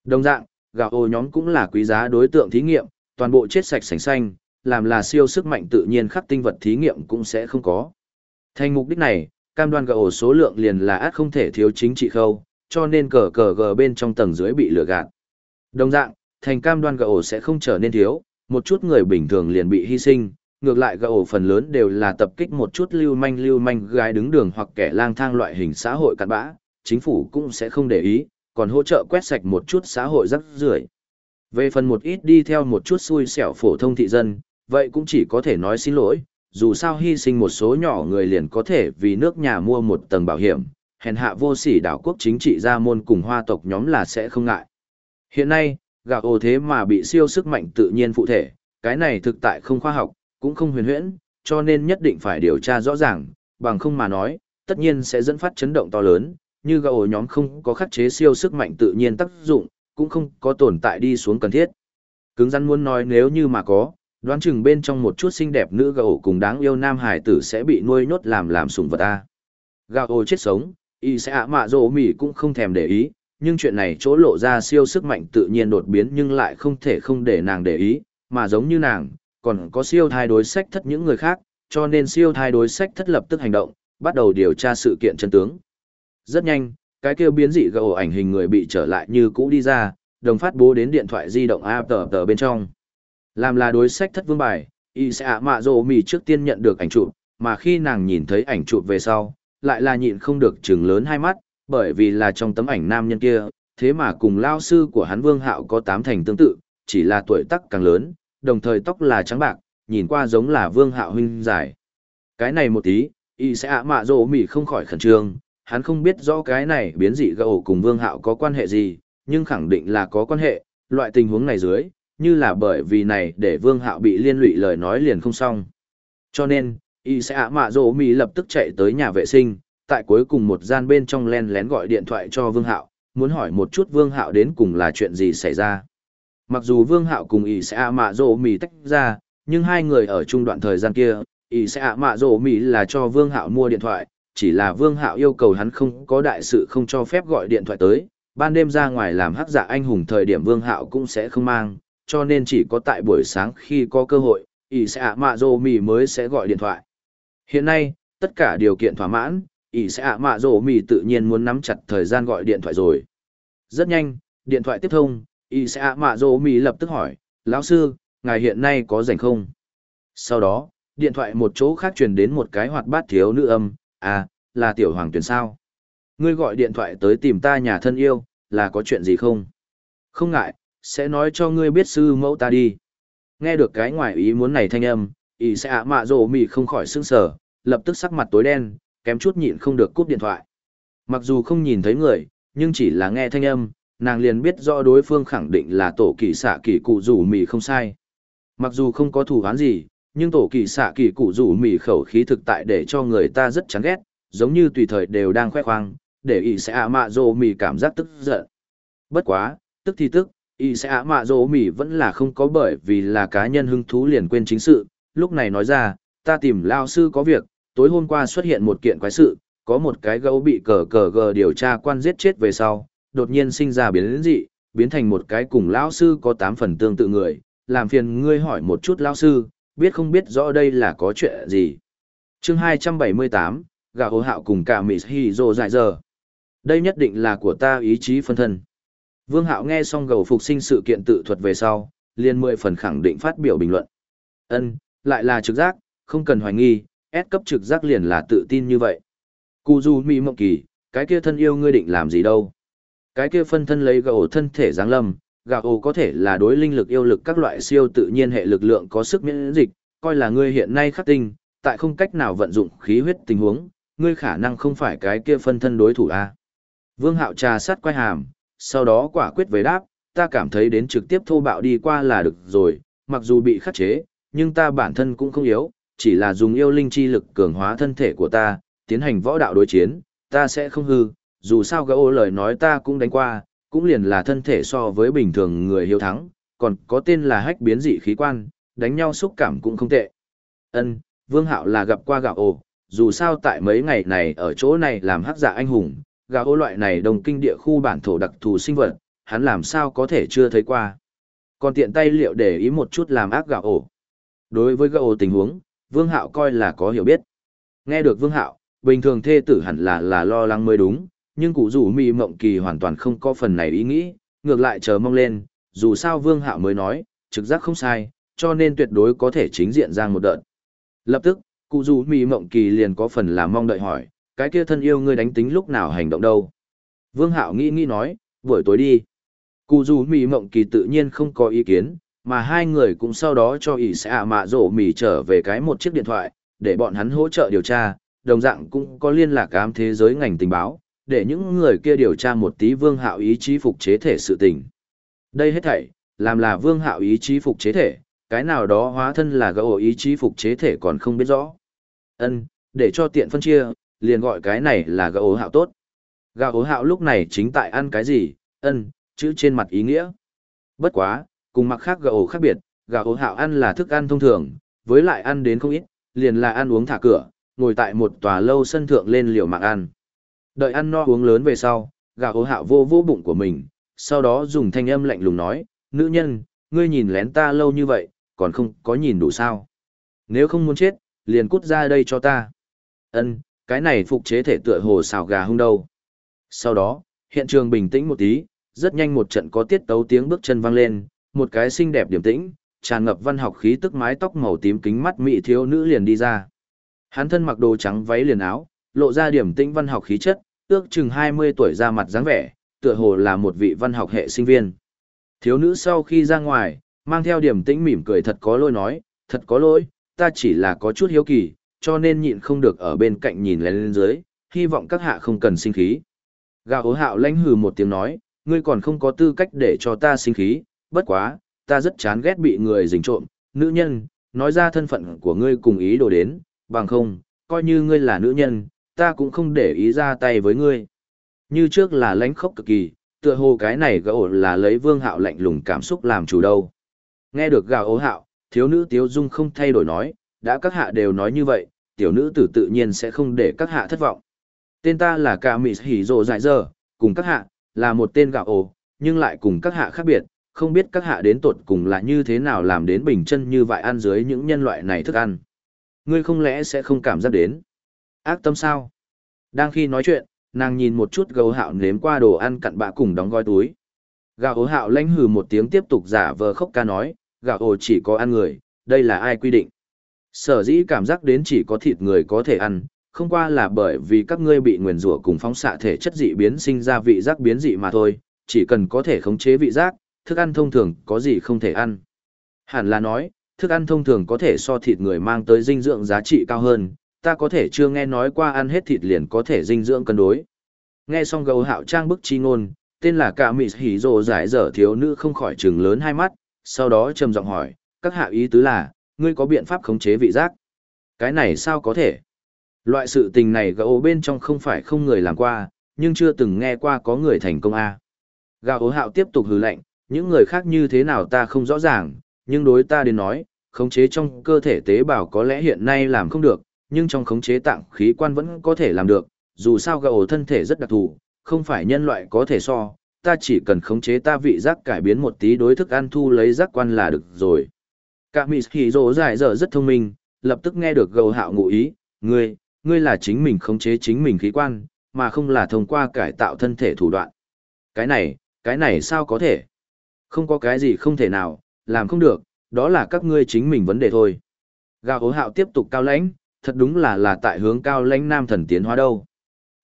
Đồng dạng, gạo ổ nhóm cũng là quý giá đối tượng thí nghiệm, toàn bộ chết sạch sành xanh, làm là siêu sức mạnh tự nhiên khắc tinh vật thí nghiệm cũng sẽ không có. Thành mục đích này, cam đoan gỡ ổ số lượng liền là át không thể thiếu chính trị khâu, cho nên cờ cờ gờ bên trong tầng dưới bị lừa gạt. Đồng dạng, thành cam đoan gỡ ổ sẽ không trở nên thiếu, một chút người bình thường liền bị hy sinh, ngược lại gỡ ổ phần lớn đều là tập kích một chút lưu manh lưu manh gái đứng đường hoặc kẻ lang thang loại hình xã hội cặn bã, chính phủ cũng sẽ không để ý, còn hỗ trợ quét sạch một chút xã hội rắc rưởi. Về phần một ít đi theo một chút xui xẻo phổ thông thị dân, vậy cũng chỉ có thể nói xin lỗi, dù sao hy sinh một số nhỏ người liền có thể vì nước nhà mua một tầng bảo hiểm, hèn hạ vô sỉ đảo quốc chính trị gia môn cùng hoa tộc nhóm là sẽ không ngại. Hiện nay, gạo ồ thế mà bị siêu sức mạnh tự nhiên phụ thể, cái này thực tại không khoa học, cũng không huyền huyễn, cho nên nhất định phải điều tra rõ ràng, bằng không mà nói, tất nhiên sẽ dẫn phát chấn động to lớn, như gạo nhóm không có khắc chế siêu sức mạnh tự nhiên tác dụng, cũng không có tồn tại đi xuống cần thiết. Cứng rắn muốn nói nếu như mà có, đoán chừng bên trong một chút xinh đẹp nữ gạo cùng đáng yêu nam hải tử sẽ bị nuôi nhốt làm làm sủng vật a. Gạo chết sống, y sẽ ạ mạ rỗ mỉ cũng không thèm để ý, nhưng chuyện này chỗ lộ ra siêu sức mạnh tự nhiên đột biến nhưng lại không thể không để nàng để ý, mà giống như nàng, còn có siêu thai đối sách thất những người khác, cho nên siêu thai đối sách thất lập tức hành động, bắt đầu điều tra sự kiện chân tướng. Rất nhanh, cái kêu biến dị gầu ảnh hình người bị trở lại như cũ đi ra, đồng phát bố đến điện thoại di động a tờ tờ bên trong. Làm là đối sách thất vương bài, y sẽ ạ mạ rộ mì trước tiên nhận được ảnh chụp, mà khi nàng nhìn thấy ảnh chụp về sau, lại là nhịn không được trừng lớn hai mắt, bởi vì là trong tấm ảnh nam nhân kia, thế mà cùng lao sư của hắn vương hạo có tám thành tương tự, chỉ là tuổi tác càng lớn, đồng thời tóc là trắng bạc, nhìn qua giống là vương hạo huynh dài. Cái này một tí, y sẽ ạ mạ rộ mì không khỏi khẩn trương, hắn không biết rõ cái này biến dị gậu cùng vương hạo có quan hệ gì, nhưng khẳng định là có quan hệ, loại tình huống này dưới, như là bởi vì này để vương hạo bị liên lụy lời nói liền không xong. Cho nên, y sẽ ạ mạ rồ mì lập tức chạy tới nhà vệ sinh, tại cuối cùng một gian bên trong len lén gọi điện thoại cho vương hạo, muốn hỏi một chút vương hạo đến cùng là chuyện gì xảy ra. Mặc dù Vương Hạo cùng Y sẽ ạ mạ rộ mì tách ra, nhưng hai người ở chung đoạn thời gian kia, Y sẽ ạ mạ rộ mì là cho Vương Hạo mua điện thoại, chỉ là Vương Hạo yêu cầu hắn không có đại sự không cho phép gọi điện thoại tới, ban đêm ra ngoài làm hắc giả anh hùng thời điểm Vương Hạo cũng sẽ không mang, cho nên chỉ có tại buổi sáng khi có cơ hội, ỷ sẽ ạ mạ rộ mì mới sẽ gọi điện thoại. Hiện nay, tất cả điều kiện thỏa mãn, ỷ sẽ ạ mạ rộ mì tự nhiên muốn nắm chặt thời gian gọi điện thoại rồi. Rất nhanh, điện thoại tiếp thông, y sẽ ạ mạ dỗ mì lập tức hỏi lão sư ngài hiện nay có rảnh không sau đó điện thoại một chỗ khác truyền đến một cái hoạt bát thiếu nữ âm à là tiểu hoàng tuyền sao ngươi gọi điện thoại tới tìm ta nhà thân yêu là có chuyện gì không không ngại sẽ nói cho ngươi biết sư mẫu ta đi. Nghe được cái ngoài ý muốn này thanh âm ý sẽ ạ mạ dỗ mỹ không khỏi sững sờ lập tức sắc mặt tối đen kém chút nhịn không được cúp điện thoại. Mặc dù không nhìn thấy người nhưng chỉ là nghe thanh âm nàng liền biết rõ đối phương khẳng định là tổ kỳ xạ kỳ cụ rủ mì không sai. Mặc dù không có thủ án gì, nhưng tổ kỳ xạ kỳ cụ rủ mỉ khẩu khí thực tại để cho người ta rất chán ghét, giống như tùy thời đều đang khoe khoang, để ý sẽ ạ mạ rồ mỉ cảm giác tức giận. Bất quá, tức thì tức, Y sẽ ạ mạ dỗ mỉ vẫn là không có bởi vì là cá nhân hứng thú liền quên chính sự, lúc này nói ra, ta tìm lao sư có việc, tối hôm qua xuất hiện một kiện quái sự, có một cái gấu bị cờ cờ gờ điều tra quan giết chết về sau, đột nhiên sinh ra biến dị, biến thành một cái cùng lão sư có tám phần tương tự người, làm phiền ngươi hỏi một chút lão sư, biết không biết rõ đây là có chuyện gì. chương 278, gà hố hạo cùng cả Mỹ Hi Dô dại giờ. Đây nhất định là của ta ý chí phân thân. Vương Hạo nghe xong gầu phục sinh sự kiện tự thuật về sau, liền mười phần khẳng định phát biểu bình luận. Ân, lại là trực giác, không cần hoài nghi, S cấp trực giác liền là tự tin như vậy. Cù du mỹ mộng kỳ, cái kia thân yêu ngươi định làm gì đâu. Cái kia phân thân lấy gầu thân thể giáng lâm, gạo có thể là đối linh lực yêu lực các loại siêu tự nhiên hệ lực lượng có sức miễn dịch, coi là ngươi hiện nay khắc tinh, tại không cách nào vận dụng khí huyết tình huống, ngươi khả năng không phải cái kia phân thân đối thủ a. Vương Hạo trà sát quay hàm, sau đó quả quyết về đáp, ta cảm thấy đến trực tiếp thô bạo đi qua là được rồi, mặc dù bị khắc chế, nhưng ta bản thân cũng không yếu, chỉ là dùng yêu linh chi lực cường hóa thân thể của ta, tiến hành võ đạo đối chiến, ta sẽ không hư, dù sao gã ô lời nói ta cũng đánh qua, cũng liền là thân thể so với bình thường người hiếu thắng, còn có tên là hách biến dị khí quan, đánh nhau xúc cảm cũng không tệ. Ân, Vương Hạo là gặp qua gạo ồ, dù sao tại mấy ngày này ở chỗ này làm hắc giả anh hùng, Gà ô loại này đồng kinh địa khu bản thổ đặc thù sinh vật, hắn làm sao có thể chưa thấy qua. Còn tiện tay liệu để ý một chút làm ác gà ổ. Đối với gà ổ tình huống, Vương Hạo coi là có hiểu biết. Nghe được Vương Hạo, bình thường thê tử hẳn là là lo lắng mới đúng, nhưng cụ rủ mị mộng kỳ hoàn toàn không có phần này ý nghĩ, ngược lại chờ mong lên, dù sao Vương Hạo mới nói, trực giác không sai, cho nên tuyệt đối có thể chính diện ra một đợt. Lập tức, cụ rủ mị mộng kỳ liền có phần là mong đợi hỏi, cái kia thân yêu ngươi đánh tính lúc nào hành động đâu. Vương Hạo nghĩ nghĩ nói, buổi tối đi. Cụ dù mị mộng kỳ tự nhiên không có ý kiến, mà hai người cũng sau đó cho ỷ sẽ ạ mạ rổ mì trở về cái một chiếc điện thoại, để bọn hắn hỗ trợ điều tra, đồng dạng cũng có liên lạc ám thế giới ngành tình báo, để những người kia điều tra một tí vương hạo ý chí phục chế thể sự tình. Đây hết thảy, làm là vương hạo ý chí phục chế thể, cái nào đó hóa thân là gỗ ý chí phục chế thể còn không biết rõ. Ân, để cho tiện phân chia, liền gọi cái này là gỗ hạo tốt. Gạo hạo lúc này chính tại ăn cái gì, ân, chữ trên mặt ý nghĩa. Bất quá, cùng mặc khác gạo khác biệt, gạo hạo ăn là thức ăn thông thường, với lại ăn đến không ít, liền là ăn uống thả cửa, ngồi tại một tòa lâu sân thượng lên liều mạng ăn. Đợi ăn no uống lớn về sau, gà ố hạo vô vô bụng của mình, sau đó dùng thanh âm lạnh lùng nói, nữ nhân, ngươi nhìn lén ta lâu như vậy, còn không có nhìn đủ sao. Nếu không muốn chết, liền cút ra đây cho ta. Ân, cái này phục chế thể tựa hồ xào gà hung đâu. Sau đó, hiện trường bình tĩnh một tí, rất nhanh một trận có tiết tấu tiếng bước chân vang lên, một cái xinh đẹp điểm tĩnh, tràn ngập văn học khí tức mái tóc màu tím kính mắt mỹ thiếu nữ liền đi ra. Hắn thân mặc đồ trắng váy liền áo, lộ ra điểm tĩnh văn học khí chất, ước chừng 20 tuổi ra mặt dáng vẻ, tựa hồ là một vị văn học hệ sinh viên. Thiếu nữ sau khi ra ngoài, mang theo điểm tĩnh mỉm cười thật có lỗi nói, thật có lỗi, ta chỉ là có chút hiếu kỳ, cho nên nhịn không được ở bên cạnh nhìn lên lên dưới, hy vọng các hạ không cần sinh khí. Gà ố hạo lãnh hừ một tiếng nói, ngươi còn không có tư cách để cho ta sinh khí, bất quá, ta rất chán ghét bị người dình trộm, nữ nhân, nói ra thân phận của ngươi cùng ý đồ đến, bằng không, coi như ngươi là nữ nhân, ta cũng không để ý ra tay với ngươi. Như trước là lãnh khốc cực kỳ, tựa hồ cái này gã là lấy vương hạo lạnh lùng cảm xúc làm chủ đâu. Nghe được gà ố hạo, thiếu nữ tiếu dung không thay đổi nói, đã các hạ đều nói như vậy, tiểu nữ tử tự nhiên sẽ không để các hạ thất vọng. Tên ta là cà Mị Hỉ Dồ Dại Giờ, cùng các hạ, là một tên gạo ồ, nhưng lại cùng các hạ khác biệt, không biết các hạ đến tột cùng là như thế nào làm đến bình chân như vậy ăn dưới những nhân loại này thức ăn. Ngươi không lẽ sẽ không cảm giác đến. Ác tâm sao? Đang khi nói chuyện, nàng nhìn một chút gấu hạo nếm qua đồ ăn cặn bã cùng đóng gói túi. Gạo ố hạo lanh hừ một tiếng tiếp tục giả vờ khóc ca nói, gạo ồ chỉ có ăn người, đây là ai quy định. Sở dĩ cảm giác đến chỉ có thịt người có thể ăn, không qua là bởi vì các ngươi bị nguyền rủa cùng phóng xạ thể chất dị biến sinh ra vị giác biến dị mà thôi, chỉ cần có thể khống chế vị giác, thức ăn thông thường có gì không thể ăn. Hẳn là nói, thức ăn thông thường có thể so thịt người mang tới dinh dưỡng giá trị cao hơn, ta có thể chưa nghe nói qua ăn hết thịt liền có thể dinh dưỡng cân đối. Nghe xong gấu hạo trang bức chi ngôn, tên là cả mị hỉ rồ giải dở thiếu nữ không khỏi trừng lớn hai mắt, sau đó trầm giọng hỏi, các hạ ý tứ là, ngươi có biện pháp khống chế vị giác. Cái này sao có thể? Loại sự tình này gạo bên trong không phải không người làm qua, nhưng chưa từng nghe qua có người thành công a. Gạo ố hạo tiếp tục hừ lạnh, những người khác như thế nào ta không rõ ràng, nhưng đối ta đến nói, khống chế trong cơ thể tế bào có lẽ hiện nay làm không được, nhưng trong khống chế tạng khí quan vẫn có thể làm được, dù sao gạo thân thể rất đặc thù, không phải nhân loại có thể so, ta chỉ cần khống chế ta vị giác cải biến một tí đối thức ăn thu lấy giác quan là được rồi. Cả mì hỉ rồ dài dở rất thông minh, lập tức nghe được gầu hạo ngụ ý, ngươi, ngươi là chính mình khống chế chính mình khí quan, mà không là thông qua cải tạo thân thể thủ đoạn. Cái này, cái này sao có thể? Không có cái gì không thể nào, làm không được, đó là các ngươi chính mình vấn đề thôi. Gà hố hạo tiếp tục cao lãnh, thật đúng là là tại hướng cao lãnh nam thần tiến hóa đâu.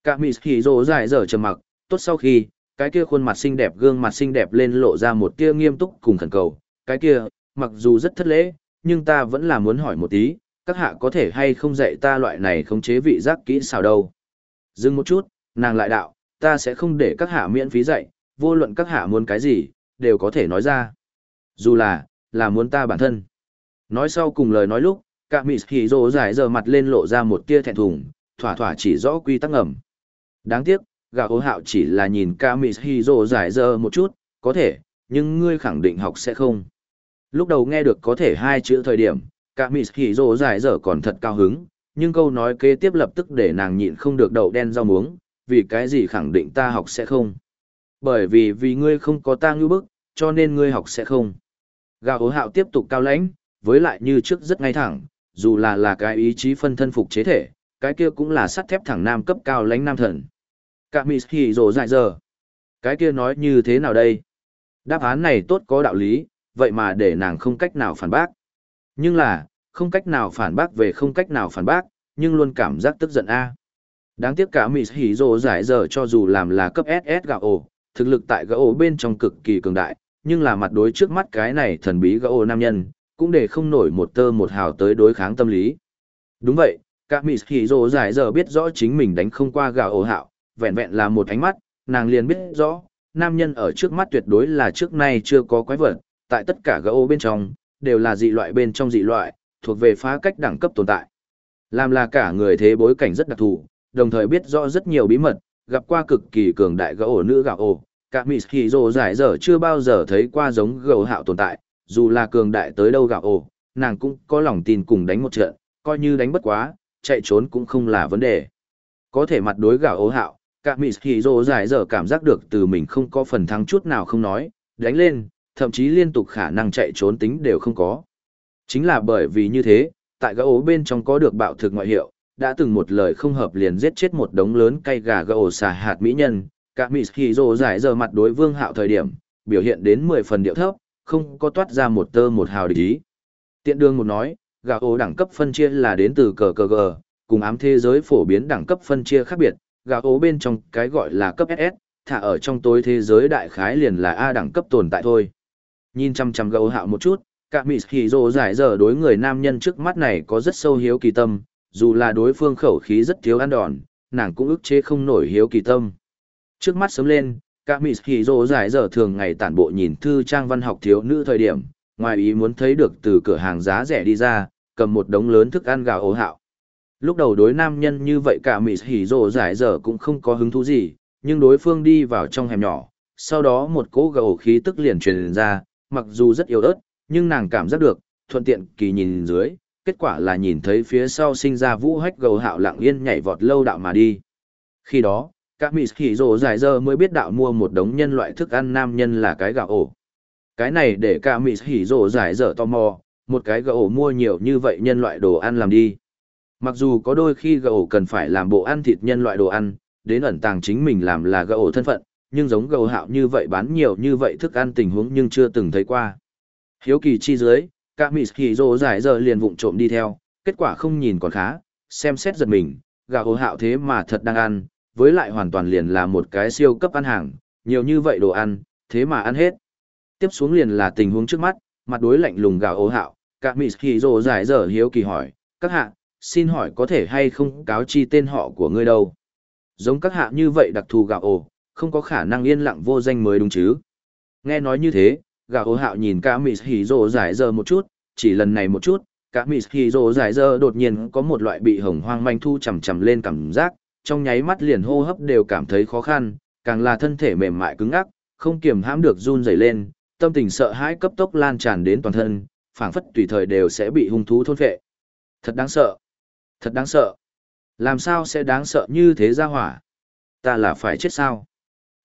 Cả mì hỉ rồ dài dở trầm mặc, tốt sau khi, cái kia khuôn mặt xinh đẹp gương mặt xinh đẹp lên lộ ra một tia nghiêm túc cùng khẩn cầu, cái kia, mặc dù rất thất lễ, nhưng ta vẫn là muốn hỏi một tí, các hạ có thể hay không dạy ta loại này khống chế vị giác kỹ xảo đâu. Dừng một chút, nàng lại đạo, ta sẽ không để các hạ miễn phí dạy, vô luận các hạ muốn cái gì, đều có thể nói ra. Dù là, là muốn ta bản thân. Nói sau cùng lời nói lúc, cả mị hỉ rồ giải giờ mặt lên lộ ra một tia thẹn thùng, thỏa thỏa chỉ rõ quy tắc ngầm. Đáng tiếc, gà ố hạo chỉ là nhìn ca mị hỉ rồ giải giờ một chút, có thể, nhưng ngươi khẳng định học sẽ không. Lúc đầu nghe được có thể hai chữ thời điểm, cả mị hỉ rồ giải dở còn thật cao hứng, nhưng câu nói kế tiếp lập tức để nàng nhịn không được đậu đen rau muống, vì cái gì khẳng định ta học sẽ không. Bởi vì vì ngươi không có ta ngư bức, cho nên ngươi học sẽ không. Gà ố hạo tiếp tục cao lãnh, với lại như trước rất ngay thẳng, dù là là cái ý chí phân thân phục chế thể, cái kia cũng là sắt thép thẳng nam cấp cao lãnh nam thần. Cả mì hỉ rồ dài dở, Cái kia nói như thế nào đây? Đáp án này tốt có đạo lý, vậy mà để nàng không cách nào phản bác. Nhưng là, không cách nào phản bác về không cách nào phản bác, nhưng luôn cảm giác tức giận a. Đáng tiếc cả Mị Hỉ Dồ giải giờ cho dù làm là cấp SS gạo ổ, thực lực tại gạo ổ bên trong cực kỳ cường đại, nhưng là mặt đối trước mắt cái này thần bí gạo ổ nam nhân, cũng để không nổi một tơ một hào tới đối kháng tâm lý. Đúng vậy, cả Mị Hỉ Dồ giải giờ biết rõ chính mình đánh không qua gạo ổ hạo, vẹn vẹn là một ánh mắt, nàng liền biết rõ, nam nhân ở trước mắt tuyệt đối là trước nay chưa có quái vật, tại tất cả gạo bên trong, đều là dị loại bên trong dị loại, thuộc về phá cách đẳng cấp tồn tại. Làm là cả người thế bối cảnh rất đặc thù, đồng thời biết rõ rất nhiều bí mật, gặp qua cực kỳ cường đại gã nữ gạo ổ. Cả mỹ Hì Dồ giải dở chưa bao giờ thấy qua giống gầu hạo tồn tại, dù là cường đại tới đâu gạo ổ, nàng cũng có lòng tin cùng đánh một trận, coi như đánh bất quá, chạy trốn cũng không là vấn đề. Có thể mặt đối gạo ổ hạo, cả mỹ Hì Dồ giải dở cảm giác được từ mình không có phần thắng chút nào không nói, đánh lên, thậm chí liên tục khả năng chạy trốn tính đều không có. Chính là bởi vì như thế, tại gã ố bên trong có được bạo thực ngoại hiệu, đã từng một lời không hợp liền giết chết một đống lớn cây gà gã ổ xà hạt mỹ nhân, cả mỹ khi rồ giải giờ mặt đối vương hạo thời điểm, biểu hiện đến 10 phần điệu thấp, không có toát ra một tơ một hào địch ý. Tiện đương một nói, gà ổ đẳng cấp phân chia là đến từ cờ cờ gờ, cùng ám thế giới phổ biến đẳng cấp phân chia khác biệt, gà ổ bên trong cái gọi là cấp SS, thả ở trong tối thế giới đại khái liền là A đẳng cấp tồn tại thôi. Nhìn chăm chăm gấu hạo một chút, cả mỹ hỉ rồ giải giờ đối người nam nhân trước mắt này có rất sâu hiếu kỳ tâm dù là đối phương khẩu khí rất thiếu ăn đòn nàng cũng ức chế không nổi hiếu kỳ tâm. Trước mắt sớm lên cả mỹ hỉ rồ giải giờ thường ngày tản bộ nhìn thư trang văn học thiếu nữ thời điểm ngoài ý muốn thấy được từ cửa hàng giá rẻ đi ra cầm một đống lớn thức ăn gà ố hạo. Lúc đầu đối nam nhân như vậy cả mỹ hỉ rồ giải giờ cũng không có hứng thú gì nhưng đối phương đi vào trong hẻm nhỏ sau đó một cỗ gầu khí tức liền truyền ra mặc dù rất yếu ớt nhưng nàng cảm giác được, thuận tiện kỳ nhìn dưới, kết quả là nhìn thấy phía sau sinh ra vũ hách gầu hạo lặng yên nhảy vọt lâu đạo mà đi. Khi đó, các mỹ khỉ rồ dài giờ mới biết đạo mua một đống nhân loại thức ăn nam nhân là cái gạo ổ. Cái này để cả mỹ khỉ rồ dài giờ tò mò, một cái gạo ổ mua nhiều như vậy nhân loại đồ ăn làm đi. Mặc dù có đôi khi gạo ổ cần phải làm bộ ăn thịt nhân loại đồ ăn, đến ẩn tàng chính mình làm là gạo ổ thân phận, nhưng giống gầu hạo như vậy bán nhiều như vậy thức ăn tình huống nhưng chưa từng thấy qua. Hiếu kỳ chi dưới, cả mì kỳ rồ giải giờ liền vụng trộm đi theo, kết quả không nhìn còn khá, xem xét giật mình, gà hồ hạo thế mà thật đang ăn, với lại hoàn toàn liền là một cái siêu cấp ăn hàng, nhiều như vậy đồ ăn, thế mà ăn hết. Tiếp xuống liền là tình huống trước mắt, mặt đối lạnh lùng gà hồ hạo, cả mì kỳ rồ giải giờ hiếu kỳ hỏi, các hạ, xin hỏi có thể hay không cáo chi tên họ của ngươi đâu? Giống các hạ như vậy đặc thù gạo ổ, không có khả năng yên lặng vô danh mới đúng chứ? Nghe nói như thế, gà ố hạo nhìn cả mị hì rồ giải giờ một chút chỉ lần này một chút, cả Miss Hiro giải giờ đột nhiên có một loại bị hồng hoang manh thu chầm chầm lên cảm giác, trong nháy mắt liền hô hấp đều cảm thấy khó khăn, càng là thân thể mềm mại cứng ngắc, không kiềm hãm được run rẩy lên, tâm tình sợ hãi cấp tốc lan tràn đến toàn thân, phảng phất tùy thời đều sẽ bị hung thú thôn phệ. Thật đáng sợ. Thật đáng sợ. Làm sao sẽ đáng sợ như thế ra hỏa? Ta là phải chết sao?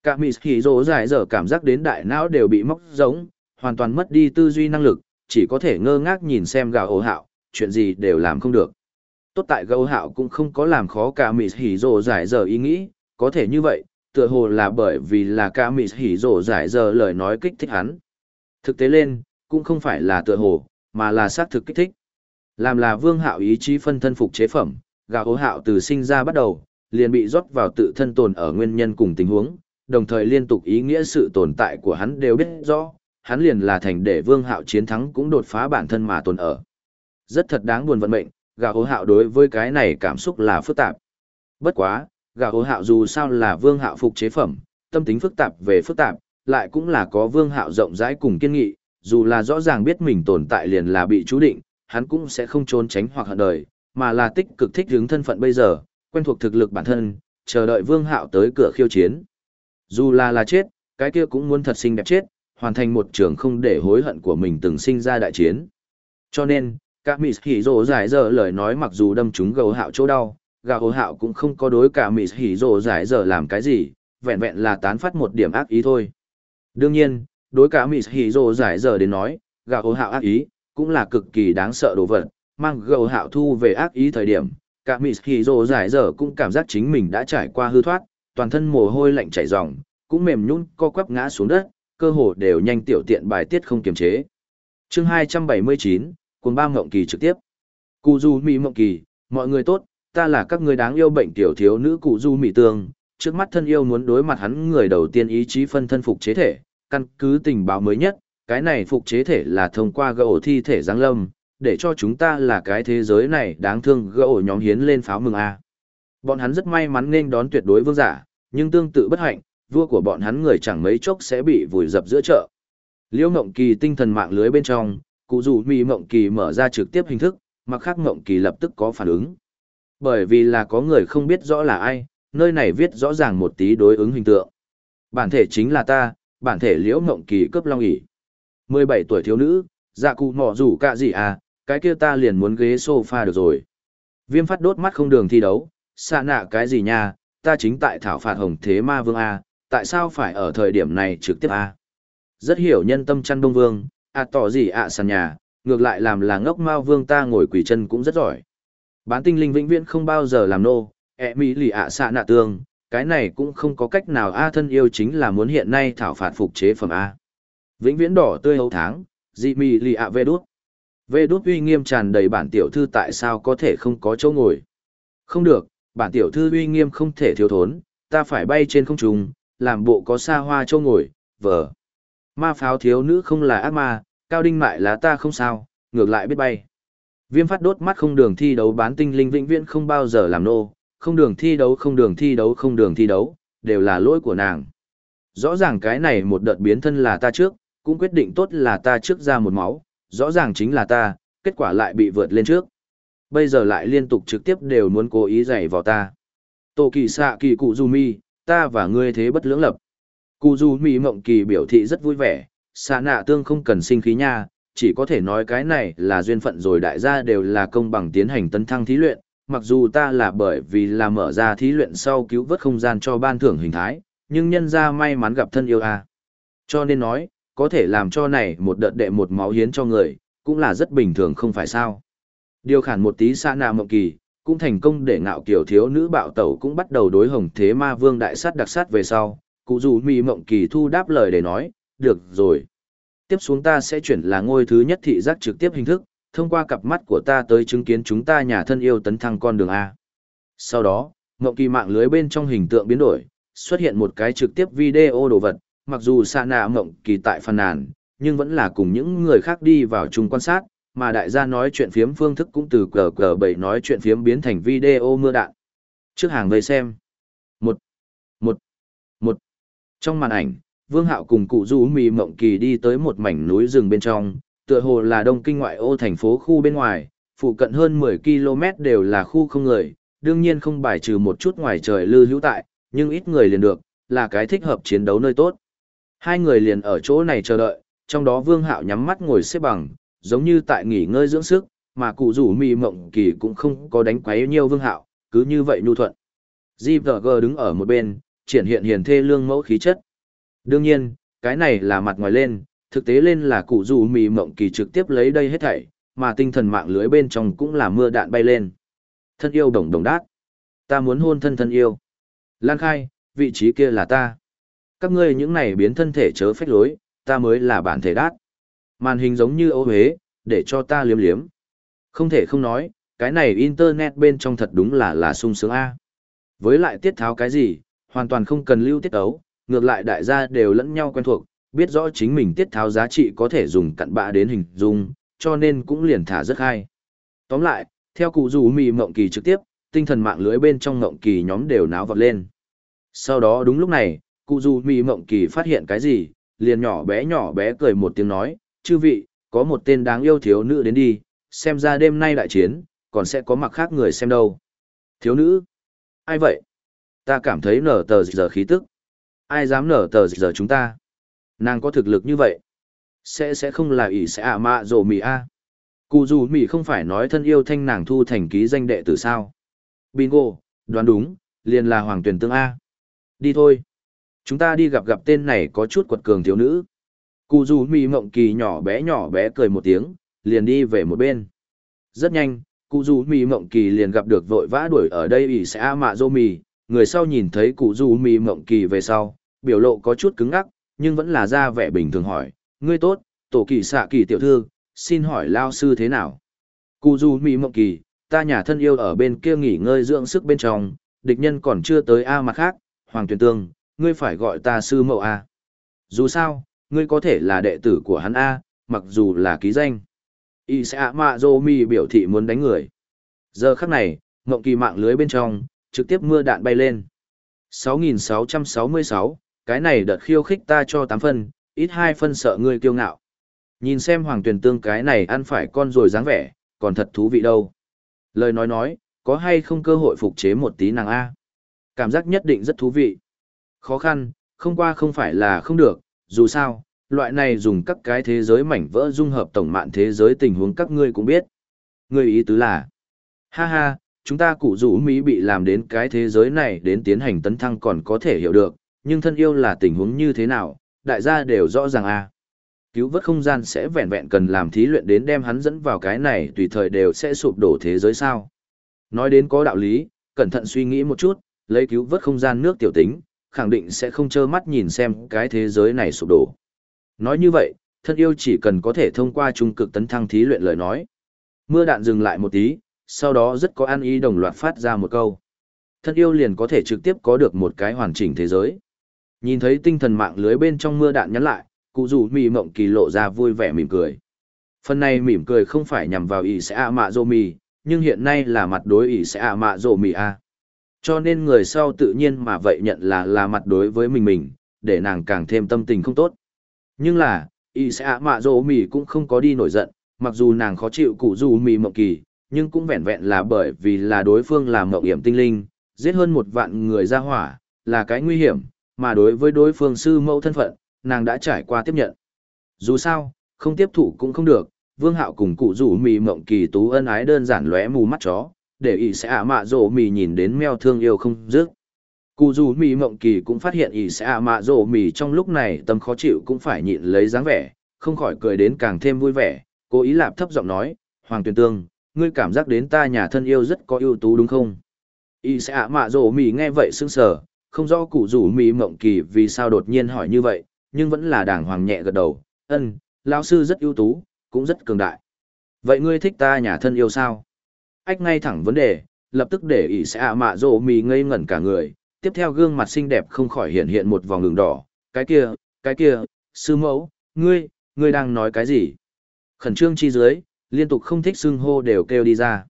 Cả Miss Hiro dài dở cảm giác đến đại não đều bị móc giống, hoàn toàn mất đi tư duy năng lực, chỉ có thể ngơ ngác nhìn xem gào ổ hạo, chuyện gì đều làm không được. Tốt tại gấu hạo cũng không có làm khó cả Miss Hiro dài dở ý nghĩ, có thể như vậy, tựa hồ là bởi vì là cả Miss Hiro dài dở lời nói kích thích hắn. Thực tế lên, cũng không phải là tựa hồ, mà là xác thực kích thích. Làm là vương hạo ý chí phân thân phục chế phẩm, gà ố hạo từ sinh ra bắt đầu, liền bị rót vào tự thân tồn ở nguyên nhân cùng tình huống, đồng thời liên tục ý nghĩa sự tồn tại của hắn đều biết rõ, hắn liền là thành để vương hạo chiến thắng cũng đột phá bản thân mà tồn ở. Rất thật đáng buồn vận mệnh, gà ố hạo đối với cái này cảm xúc là phức tạp. Bất quá, gà ố hạo dù sao là vương hạo phục chế phẩm, tâm tính phức tạp về phức tạp, lại cũng là có vương hạo rộng rãi cùng kiên nghị, dù là rõ ràng biết mình tồn tại liền là bị chú định, hắn cũng sẽ không trốn tránh hoặc hận đời, mà là tích cực thích ứng thân phận bây giờ, quen thuộc thực lực bản thân, chờ đợi Vương Hạo tới cửa khiêu chiến. Dù là là chết, cái kia cũng muốn thật xinh đẹp chết, hoàn thành một trường không để hối hận của mình từng sinh ra đại chiến. Cho nên, cả Mị Hỉ Dỗ giải Dở lời nói mặc dù đâm trúng gầu hạo chỗ đau, gầu hạo cũng không có đối cả Mị Hỉ Dỗ giải Dở làm cái gì, vẹn vẹn là tán phát một điểm ác ý thôi. Đương nhiên, đối cả Mị Hỉ Dỗ giải Dở đến nói, gầu hạo ác ý, cũng là cực kỳ đáng sợ đồ vật, mang gầu hạo thu về ác ý thời điểm, cả Mị Hỉ Dỗ giải Dở cũng cảm giác chính mình đã trải qua hư thoát, toàn thân mồ hôi lạnh chảy ròng, cũng mềm nhũn co quắp ngã xuống đất, cơ hồ đều nhanh tiểu tiện bài tiết không kiềm chế. Chương 279, cuồng ba ngộng kỳ trực tiếp. Cụ Du Mỹ Mộng Kỳ, mọi người tốt, ta là các người đáng yêu bệnh tiểu thiếu nữ Cụ Du Mỹ tường. trước mắt thân yêu muốn đối mặt hắn người đầu tiên ý chí phân thân phục chế thể, căn cứ tình báo mới nhất, cái này phục chế thể là thông qua gỗ thi thể giáng lâm, để cho chúng ta là cái thế giới này đáng thương gỗ nhóm hiến lên pháo mừng A. Bọn hắn rất may mắn nên đón tuyệt đối vương giả, nhưng tương tự bất hạnh, vua của bọn hắn người chẳng mấy chốc sẽ bị vùi dập giữa chợ. Liễu Ngộng Kỳ tinh thần mạng lưới bên trong, cụ dù Mị Ngộng Kỳ mở ra trực tiếp hình thức, mặc khác Ngộng Kỳ lập tức có phản ứng. Bởi vì là có người không biết rõ là ai, nơi này viết rõ ràng một tí đối ứng hình tượng. Bản thể chính là ta, bản thể Liễu Ngộng Kỳ cấp long ỷ. 17 tuổi thiếu nữ, dạ cụ mỏ rủ cả gì à, cái kia ta liền muốn ghế sofa được rồi. Viêm phát đốt mắt không đường thi đấu, xa nạ cái gì nha, ta chính tại thảo phạt hồng thế ma vương A, tại sao phải ở thời điểm này trực tiếp A. Rất hiểu nhân tâm chăn đông vương, à tỏ gì ạ à sàn nhà, ngược lại làm là ngốc mao vương ta ngồi quỳ chân cũng rất giỏi. Bán tinh linh vĩnh viễn không bao giờ làm nô, ẹ mỹ lì ạ xạ nạ tương, cái này cũng không có cách nào A thân yêu chính là muốn hiện nay thảo phạt phục chế phẩm A. Vĩnh viễn đỏ tươi hấu tháng, dị mỹ lì ạ vê đút. Vê đút uy nghiêm tràn đầy bản tiểu thư tại sao có thể không có chỗ ngồi. Không được, bản tiểu thư uy nghiêm không thể thiếu thốn, ta phải bay trên không trung, làm bộ có xa hoa châu ngồi, vờ. Ma pháo thiếu nữ không là ác ma, cao đinh mại là ta không sao, ngược lại biết bay. Viêm phát đốt mắt không đường thi đấu bán tinh linh vĩnh viễn không bao giờ làm nô, không đường thi đấu không đường thi đấu không đường thi đấu, đều là lỗi của nàng. Rõ ràng cái này một đợt biến thân là ta trước, cũng quyết định tốt là ta trước ra một máu, rõ ràng chính là ta, kết quả lại bị vượt lên trước bây giờ lại liên tục trực tiếp đều muốn cố ý dạy vào ta. Tổ kỳ xạ kỳ cụ du mi, ta và ngươi thế bất lưỡng lập. Cụ du mi mộng kỳ biểu thị rất vui vẻ, xạ nạ tương không cần sinh khí nha, chỉ có thể nói cái này là duyên phận rồi đại gia đều là công bằng tiến hành tấn thăng thí luyện, mặc dù ta là bởi vì là mở ra thí luyện sau cứu vớt không gian cho ban thưởng hình thái, nhưng nhân ra may mắn gặp thân yêu a. Cho nên nói, có thể làm cho này một đợt đệ một máu hiến cho người, cũng là rất bình thường không phải sao. Điều khản một tí xa nạ mộng kỳ, cũng thành công để ngạo kiểu thiếu nữ bạo tẩu cũng bắt đầu đối hồng thế ma vương đại sát đặc sát về sau. Cụ dù mì mộng kỳ thu đáp lời để nói, được rồi. Tiếp xuống ta sẽ chuyển là ngôi thứ nhất thị giác trực tiếp hình thức, thông qua cặp mắt của ta tới chứng kiến chúng ta nhà thân yêu tấn thăng con đường A. Sau đó, mộng kỳ mạng lưới bên trong hình tượng biến đổi, xuất hiện một cái trực tiếp video đồ vật, mặc dù xa nạ mộng kỳ tại phàn nàn, nhưng vẫn là cùng những người khác đi vào chung quan sát, mà đại gia nói chuyện phiếm phương thức cũng từ cờ cờ bảy nói chuyện phiếm biến thành video mưa đạn. Trước hàng vây xem. Một, một, một. Trong màn ảnh, Vương Hạo cùng cụ du mì mộng kỳ đi tới một mảnh núi rừng bên trong, tựa hồ là đông kinh ngoại ô thành phố khu bên ngoài, phụ cận hơn 10 km đều là khu không người, đương nhiên không bài trừ một chút ngoài trời lư hữu tại, nhưng ít người liền được, là cái thích hợp chiến đấu nơi tốt. Hai người liền ở chỗ này chờ đợi, trong đó Vương Hạo nhắm mắt ngồi xếp bằng, giống như tại nghỉ ngơi dưỡng sức, mà cụ rủ mì mộng kỳ cũng không có đánh quấy nhiều Vương Hạo, cứ như vậy nhu thuận. GVG đứng ở một bên, triển hiện hiền thê lương mẫu khí chất. Đương nhiên, cái này là mặt ngoài lên, thực tế lên là cụ rủ mì mộng kỳ trực tiếp lấy đây hết thảy, mà tinh thần mạng lưới bên trong cũng là mưa đạn bay lên. Thân yêu đồng đồng đát. Ta muốn hôn thân thân yêu. Lan khai, vị trí kia là ta. Các ngươi những này biến thân thể chớ phách lối, ta mới là bản thể đát. Màn hình giống như ô huế, để cho ta liếm liếm. Không thể không nói, cái này internet bên trong thật đúng là là sung sướng A. Với lại tiết tháo cái gì, hoàn toàn không cần lưu tiết ấu, ngược lại đại gia đều lẫn nhau quen thuộc, biết rõ chính mình tiết tháo giá trị có thể dùng cặn bạ đến hình dung, cho nên cũng liền thả rất hay. Tóm lại, theo cụ dù mì mộng kỳ trực tiếp, tinh thần mạng lưới bên trong mộng kỳ nhóm đều náo vọt lên. Sau đó đúng lúc này, cụ dù mì mộng kỳ phát hiện cái gì, liền nhỏ bé nhỏ bé cười một tiếng nói, chư vị, có một tên đáng yêu thiếu nữ đến đi, xem ra đêm nay đại chiến, còn sẽ có mặc khác người xem đâu. Thiếu nữ? Ai vậy? Ta cảm thấy nở tờ giờ khí tức. Ai dám nở tờ giờ chúng ta? Nàng có thực lực như vậy? Sẽ sẽ không là ỷ sẽ ạ mạ rồ mì a. Cụ dù mì không phải nói thân yêu thanh nàng thu thành ký danh đệ tử sao. Bingo, đoán đúng, liền là hoàng tuyển tương A. Đi thôi. Chúng ta đi gặp gặp tên này có chút quật cường thiếu nữ. Cụ dù mì mộng kỳ nhỏ bé nhỏ bé cười một tiếng, liền đi về một bên. Rất nhanh, cụ dù mì mộng kỳ liền gặp được vội vã đuổi ở đây ỷ sẽ a mạ dô mì. Người sau nhìn thấy cụ dù mì mộng kỳ về sau, biểu lộ có chút cứng ngắc, nhưng vẫn là ra vẻ bình thường hỏi, ngươi tốt, tổ kỳ xạ kỳ tiểu thư, xin hỏi lao sư thế nào? Cụ dù mì mộng kỳ, ta nhà thân yêu ở bên kia nghỉ ngơi dưỡng sức bên trong, địch nhân còn chưa tới A mặt khác, Hoàng Tuyền Tương, ngươi phải gọi ta sư mẫu A. Dù sao, ngươi có thể là đệ tử của hắn A, mặc dù là ký danh. Y sẽ mạ dô mi biểu thị muốn đánh người. Giờ khắc này, ngộng kỳ mạng lưới bên trong, trực tiếp mưa đạn bay lên. 6666, cái này đợt khiêu khích ta cho 8 phân, ít 2 phân sợ ngươi kiêu ngạo. Nhìn xem hoàng tuyển tương cái này ăn phải con rồi dáng vẻ, còn thật thú vị đâu. Lời nói nói, có hay không cơ hội phục chế một tí nàng A. Cảm giác nhất định rất thú vị. Khó khăn, không qua không phải là không được, dù sao, loại này dùng các cái thế giới mảnh vỡ dung hợp tổng mạng thế giới tình huống các ngươi cũng biết. Ngươi ý tứ là, ha ha, chúng ta cụ rủ Mỹ bị làm đến cái thế giới này đến tiến hành tấn thăng còn có thể hiểu được, nhưng thân yêu là tình huống như thế nào, đại gia đều rõ ràng a. Cứu vớt không gian sẽ vẹn vẹn cần làm thí luyện đến đem hắn dẫn vào cái này tùy thời đều sẽ sụp đổ thế giới sao. Nói đến có đạo lý, cẩn thận suy nghĩ một chút, lấy cứu vớt không gian nước tiểu tính, khẳng định sẽ không trơ mắt nhìn xem cái thế giới này sụp đổ. Nói như vậy, thân yêu chỉ cần có thể thông qua trung cực tấn thăng thí luyện lời nói. Mưa đạn dừng lại một tí, sau đó rất có an ý đồng loạt phát ra một câu. Thân yêu liền có thể trực tiếp có được một cái hoàn chỉnh thế giới. Nhìn thấy tinh thần mạng lưới bên trong mưa đạn nhắn lại, cụ dù mì mộng kỳ lộ ra vui vẻ mỉm cười. Phần này mỉm cười không phải nhằm vào ý sẽ ạ mạ dô mì, nhưng hiện nay là mặt đối ý sẽ ạ mạ dô mì a. Cho nên người sau tự nhiên mà vậy nhận là là mặt đối với mình mình, để nàng càng thêm tâm tình không tốt. Nhưng là, y sẽ ạ mạ dỗ mì cũng không có đi nổi giận, mặc dù nàng khó chịu cụ rủ mì mộng kỳ, nhưng cũng vẹn vẹn là bởi vì là đối phương làm mộng hiểm tinh linh, giết hơn một vạn người ra hỏa, là cái nguy hiểm, mà đối với đối phương sư mẫu thân phận, nàng đã trải qua tiếp nhận. Dù sao, không tiếp thụ cũng không được, Vương Hạo cùng cụ rủ mì mộng kỳ tú ân ái đơn giản lóe mù mắt chó, để ỷ sẽ ả mạ rổ mì nhìn đến meo thương yêu không dứt. Cụ Dù mì mộng kỳ cũng phát hiện ỷ sẽ ả mạ rổ mì trong lúc này tâm khó chịu cũng phải nhịn lấy dáng vẻ, không khỏi cười đến càng thêm vui vẻ, cố ý lạp thấp giọng nói, Hoàng Tuyền Tương, ngươi cảm giác đến ta nhà thân yêu rất có ưu tú đúng không? Y sẽ ả mạ rổ mì nghe vậy sững sờ, không rõ cụ rủ mì mộng kỳ vì sao đột nhiên hỏi như vậy, nhưng vẫn là đàng hoàng nhẹ gật đầu, ân, lão sư rất ưu tú, cũng rất cường đại. Vậy ngươi thích ta nhà thân yêu sao? Ách ngay thẳng vấn đề, lập tức để ý sẽ ạ mạ rộ mì ngây ngẩn cả người, tiếp theo gương mặt xinh đẹp không khỏi hiện hiện một vòng đường đỏ, cái kia, cái kia, sư mẫu, ngươi, ngươi đang nói cái gì? Khẩn trương chi dưới, liên tục không thích xưng hô đều kêu đi ra.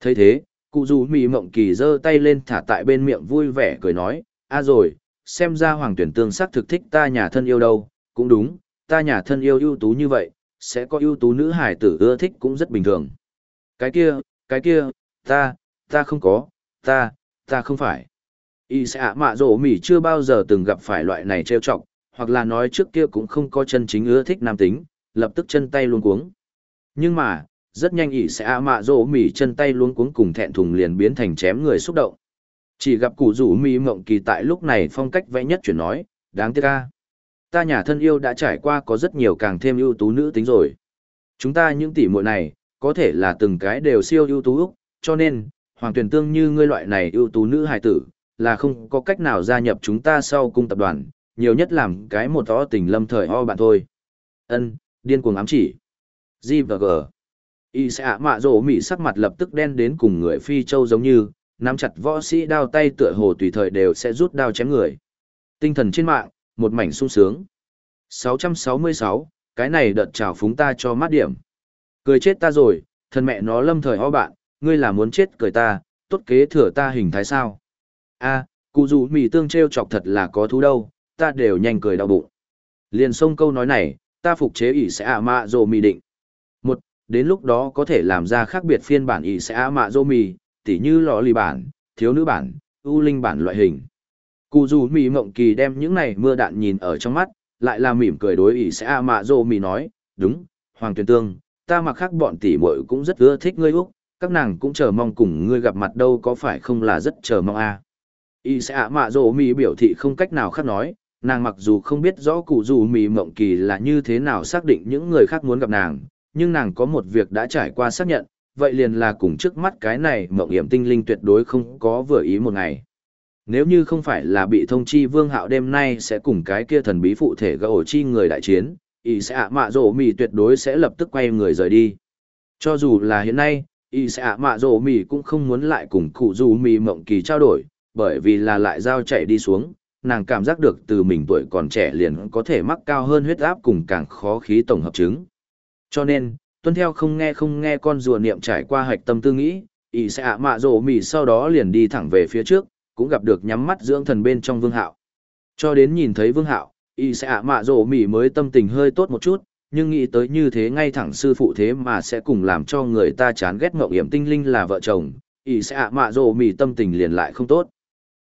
thấy thế, cụ dù mì mộng kỳ giơ tay lên thả tại bên miệng vui vẻ cười nói, a rồi, xem ra hoàng tuyển tương sắc thực thích ta nhà thân yêu đâu, cũng đúng, ta nhà thân yêu ưu tú như vậy, sẽ có ưu tú nữ hải tử ưa thích cũng rất bình thường. Cái kia, cái kia, ta, ta không có, ta, ta không phải. Y sẽ ạ mạ rổ mỉ chưa bao giờ từng gặp phải loại này trêu chọc, hoặc là nói trước kia cũng không có chân chính ưa thích nam tính, lập tức chân tay luôn cuống. Nhưng mà, rất nhanh ỷ sẽ ạ mạ rổ mỉ chân tay luôn cuống cùng thẹn thùng liền biến thành chém người xúc động. Chỉ gặp cụ rủ mỉ mộng kỳ tại lúc này phong cách vẽ nhất chuyển nói, đáng tiếc ca. Ta nhà thân yêu đã trải qua có rất nhiều càng thêm ưu tú nữ tính rồi. Chúng ta những tỷ muội này, có thể là từng cái đều siêu ưu tú, cho nên, hoàng Tuyền tương như ngươi loại này ưu tú nữ hài tử, là không có cách nào gia nhập chúng ta sau cung tập đoàn, nhiều nhất làm cái một tó tình lâm thời ho bạn thôi. Ân, điên cuồng ám chỉ. G và G. Y sẽ ạ mạ rổ mỉ sắc mặt lập tức đen đến cùng người phi châu giống như, nắm chặt võ sĩ đao tay tựa hồ tùy thời đều sẽ rút đao chém người. Tinh thần trên mạng, một mảnh sung sướng. 666, cái này đợt chào phúng ta cho mát điểm. Cười chết ta rồi, thân mẹ nó lâm thời ho bạn, ngươi là muốn chết cười ta, tốt kế thừa ta hình thái sao. a cụ dù mì tương treo chọc thật là có thú đâu, ta đều nhanh cười đau bụng. Liền xông câu nói này, ta phục chế ỷ sẽ ạ mạ dô mì định. Một, đến lúc đó có thể làm ra khác biệt phiên bản ỷ sẽ ạ mạ dô mì, tỉ như lò lì bản, thiếu nữ bản, ưu linh bản loại hình. Cụ dù mì mộng kỳ đem những này mưa đạn nhìn ở trong mắt, lại là mỉm cười đối ỷ sẽ ạ mạ dô mì nói, đúng, Hoàng Tuyền Tương, ta mặc khác bọn tỷ muội cũng rất ưa thích ngươi Úc, các nàng cũng chờ mong cùng ngươi gặp mặt đâu có phải không là rất chờ mong à. Y sẽ ạ mạ dỗ mì biểu thị không cách nào khác nói, nàng mặc dù không biết rõ cụ dù mì mộng kỳ là như thế nào xác định những người khác muốn gặp nàng, nhưng nàng có một việc đã trải qua xác nhận, vậy liền là cùng trước mắt cái này mộng hiểm tinh linh tuyệt đối không có vừa ý một ngày. Nếu như không phải là bị thông chi vương hạo đêm nay sẽ cùng cái kia thần bí phụ thể gỡ ổ chi người đại chiến, y sẽ ạ mạ rổ mì tuyệt đối sẽ lập tức quay người rời đi. Cho dù là hiện nay, y sẽ ạ mạ rổ mì cũng không muốn lại cùng cụ dù mì mộng kỳ trao đổi, bởi vì là lại dao chạy đi xuống, nàng cảm giác được từ mình tuổi còn trẻ liền có thể mắc cao hơn huyết áp cùng càng khó khí tổng hợp chứng. Cho nên, tuân theo không nghe không nghe con rùa niệm trải qua hạch tâm tư nghĩ, y sẽ ạ mạ rổ mì sau đó liền đi thẳng về phía trước, cũng gặp được nhắm mắt dưỡng thần bên trong vương hạo. Cho đến nhìn thấy vương hạo, y sẽ ạ mạ rổ mỉ mới tâm tình hơi tốt một chút, nhưng nghĩ tới như thế ngay thẳng sư phụ thế mà sẽ cùng làm cho người ta chán ghét mậu hiểm tinh linh là vợ chồng, y sẽ ạ mạ rổ mỉ tâm tình liền lại không tốt.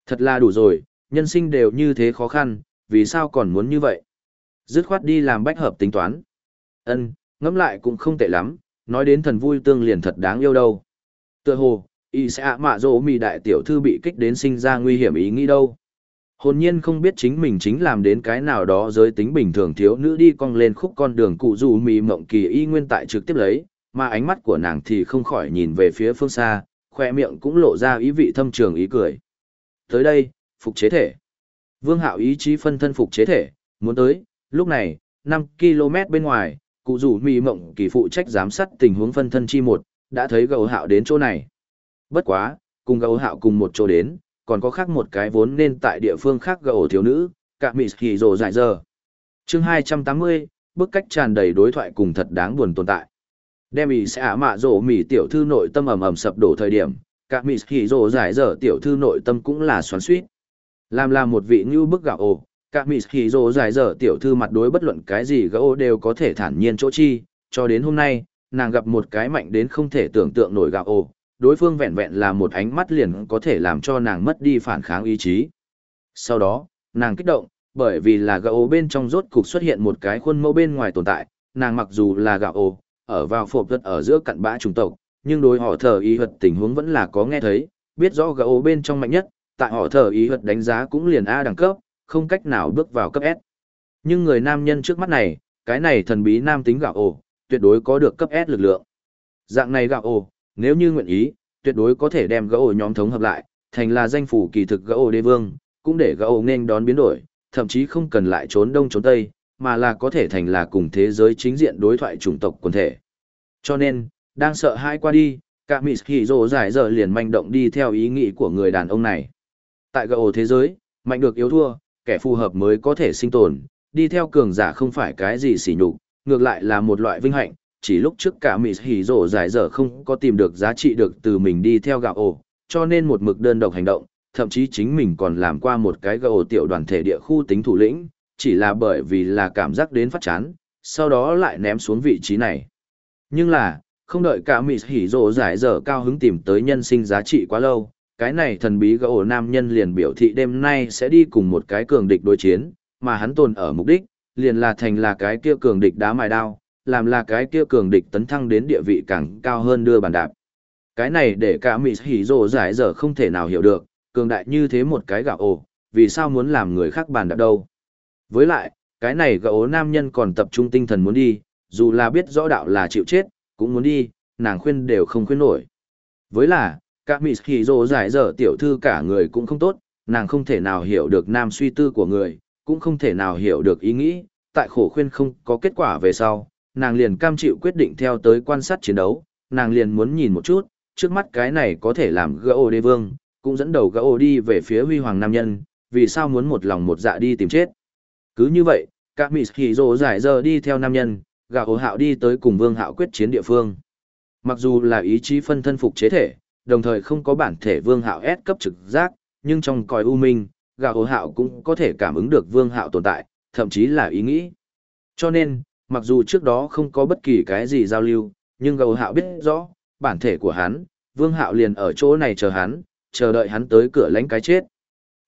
Thật là đủ rồi, nhân sinh đều như thế khó khăn, vì sao còn muốn như vậy? Dứt khoát đi làm bách hợp tính toán. Ân, ngẫm lại cũng không tệ lắm, nói đến thần vui tương liền thật đáng yêu đâu. Tựa hồ, y sẽ ạ mạ rổ mỉ đại tiểu thư bị kích đến sinh ra nguy hiểm ý nghĩ đâu. Hồn nhiên không biết chính mình chính làm đến cái nào đó giới tính bình thường thiếu nữ đi cong lên khúc con đường cụ dù mì mộng kỳ y nguyên tại trực tiếp lấy, mà ánh mắt của nàng thì không khỏi nhìn về phía phương xa, khoe miệng cũng lộ ra ý vị thâm trường ý cười. Tới đây, phục chế thể. Vương hạo ý chí phân thân phục chế thể, muốn tới, lúc này, năm km bên ngoài, cụ rủ mì mộng kỳ phụ trách giám sát tình huống phân thân chi một, đã thấy gấu hạo đến chỗ này. Bất quá, cùng gấu hạo cùng một chỗ đến, còn có khác một cái vốn nên tại địa phương khác gỡ ổ thiếu nữ, cả mị hì rồ dại giờ. chương 280, bức cách tràn đầy đối thoại cùng thật đáng buồn tồn tại. Đem ý sẽ ả mạ rổ mỉ tiểu thư nội tâm ầm ầm sập đổ thời điểm, cả mị hì rồ dài giờ tiểu thư nội tâm cũng là xoắn suýt. Làm là một vị như bức gạo ổ, cả mị hì rồ dài giờ tiểu thư mặt đối bất luận cái gì gỡ đều có thể thản nhiên chỗ chi, cho đến hôm nay, nàng gặp một cái mạnh đến không thể tưởng tượng nổi gạo ổ, đối phương vẹn vẹn là một ánh mắt liền có thể làm cho nàng mất đi phản kháng ý chí. Sau đó, nàng kích động, bởi vì là gạo bên trong rốt cục xuất hiện một cái khuôn mẫu bên ngoài tồn tại, nàng mặc dù là gạo ở vào phộp thuật ở giữa cặn bã chủng tộc, nhưng đối họ thờ ý vật tình huống vẫn là có nghe thấy, biết rõ gạo bên trong mạnh nhất, tại họ thờ ý vật đánh giá cũng liền A đẳng cấp, không cách nào bước vào cấp S. Nhưng người nam nhân trước mắt này, cái này thần bí nam tính gạo tuyệt đối có được cấp S lực lượng. Dạng này gạo nếu như nguyện ý, tuyệt đối có thể đem gỗ nhóm thống hợp lại, thành là danh phủ kỳ thực gỗ đế vương, cũng để gỗ nên đón biến đổi, thậm chí không cần lại trốn đông trốn tây, mà là có thể thành là cùng thế giới chính diện đối thoại chủng tộc quần thể. Cho nên, đang sợ hãi qua đi, cả Mỹ Kỳ Dỗ giải giờ liền manh động đi theo ý nghĩ của người đàn ông này. Tại gỗ thế giới, mạnh được yếu thua, kẻ phù hợp mới có thể sinh tồn, đi theo cường giả không phải cái gì xỉ nhục, ngược lại là một loại vinh hạnh, chỉ lúc trước cả mỹ hỉ rổ giải dở không có tìm được giá trị được từ mình đi theo gạo ổ, cho nên một mực đơn độc hành động, thậm chí chính mình còn làm qua một cái gạo ổ tiểu đoàn thể địa khu tính thủ lĩnh, chỉ là bởi vì là cảm giác đến phát chán, sau đó lại ném xuống vị trí này. Nhưng là, không đợi cả mỹ hỉ rổ giải dở cao hứng tìm tới nhân sinh giá trị quá lâu, cái này thần bí gã ổ nam nhân liền biểu thị đêm nay sẽ đi cùng một cái cường địch đối chiến, mà hắn tồn ở mục đích, liền là thành là cái kia cường địch đá mài đao, làm là cái kia cường địch tấn thăng đến địa vị càng cao hơn đưa bàn đạp. Cái này để cả mỹ hỉ rồ giải dở không thể nào hiểu được, cường đại như thế một cái gạo ổ, vì sao muốn làm người khác bàn đạp đâu. Với lại, cái này gạo ổ nam nhân còn tập trung tinh thần muốn đi, dù là biết rõ đạo là chịu chết, cũng muốn đi, nàng khuyên đều không khuyên nổi. Với là, cả mỹ hỉ rồ giải dở tiểu thư cả người cũng không tốt, nàng không thể nào hiểu được nam suy tư của người, cũng không thể nào hiểu được ý nghĩ, tại khổ khuyên không có kết quả về sau, nàng liền cam chịu quyết định theo tới quan sát chiến đấu, nàng liền muốn nhìn một chút, trước mắt cái này có thể làm gỡ ổ đế vương, cũng dẫn đầu gỡ đi về phía huy hoàng nam nhân, vì sao muốn một lòng một dạ đi tìm chết. Cứ như vậy, các mị hỉ rồ giải giờ đi theo nam nhân, gà ổ hạo đi tới cùng vương hạo quyết chiến địa phương. Mặc dù là ý chí phân thân phục chế thể, đồng thời không có bản thể vương hạo S cấp trực giác, nhưng trong còi u minh, gà ổ hạo cũng có thể cảm ứng được vương hạo tồn tại, thậm chí là ý nghĩ. Cho nên, mặc dù trước đó không có bất kỳ cái gì giao lưu, nhưng Gầu hạo biết rõ, bản thể của hắn, vương hạo liền ở chỗ này chờ hắn, chờ đợi hắn tới cửa lãnh cái chết.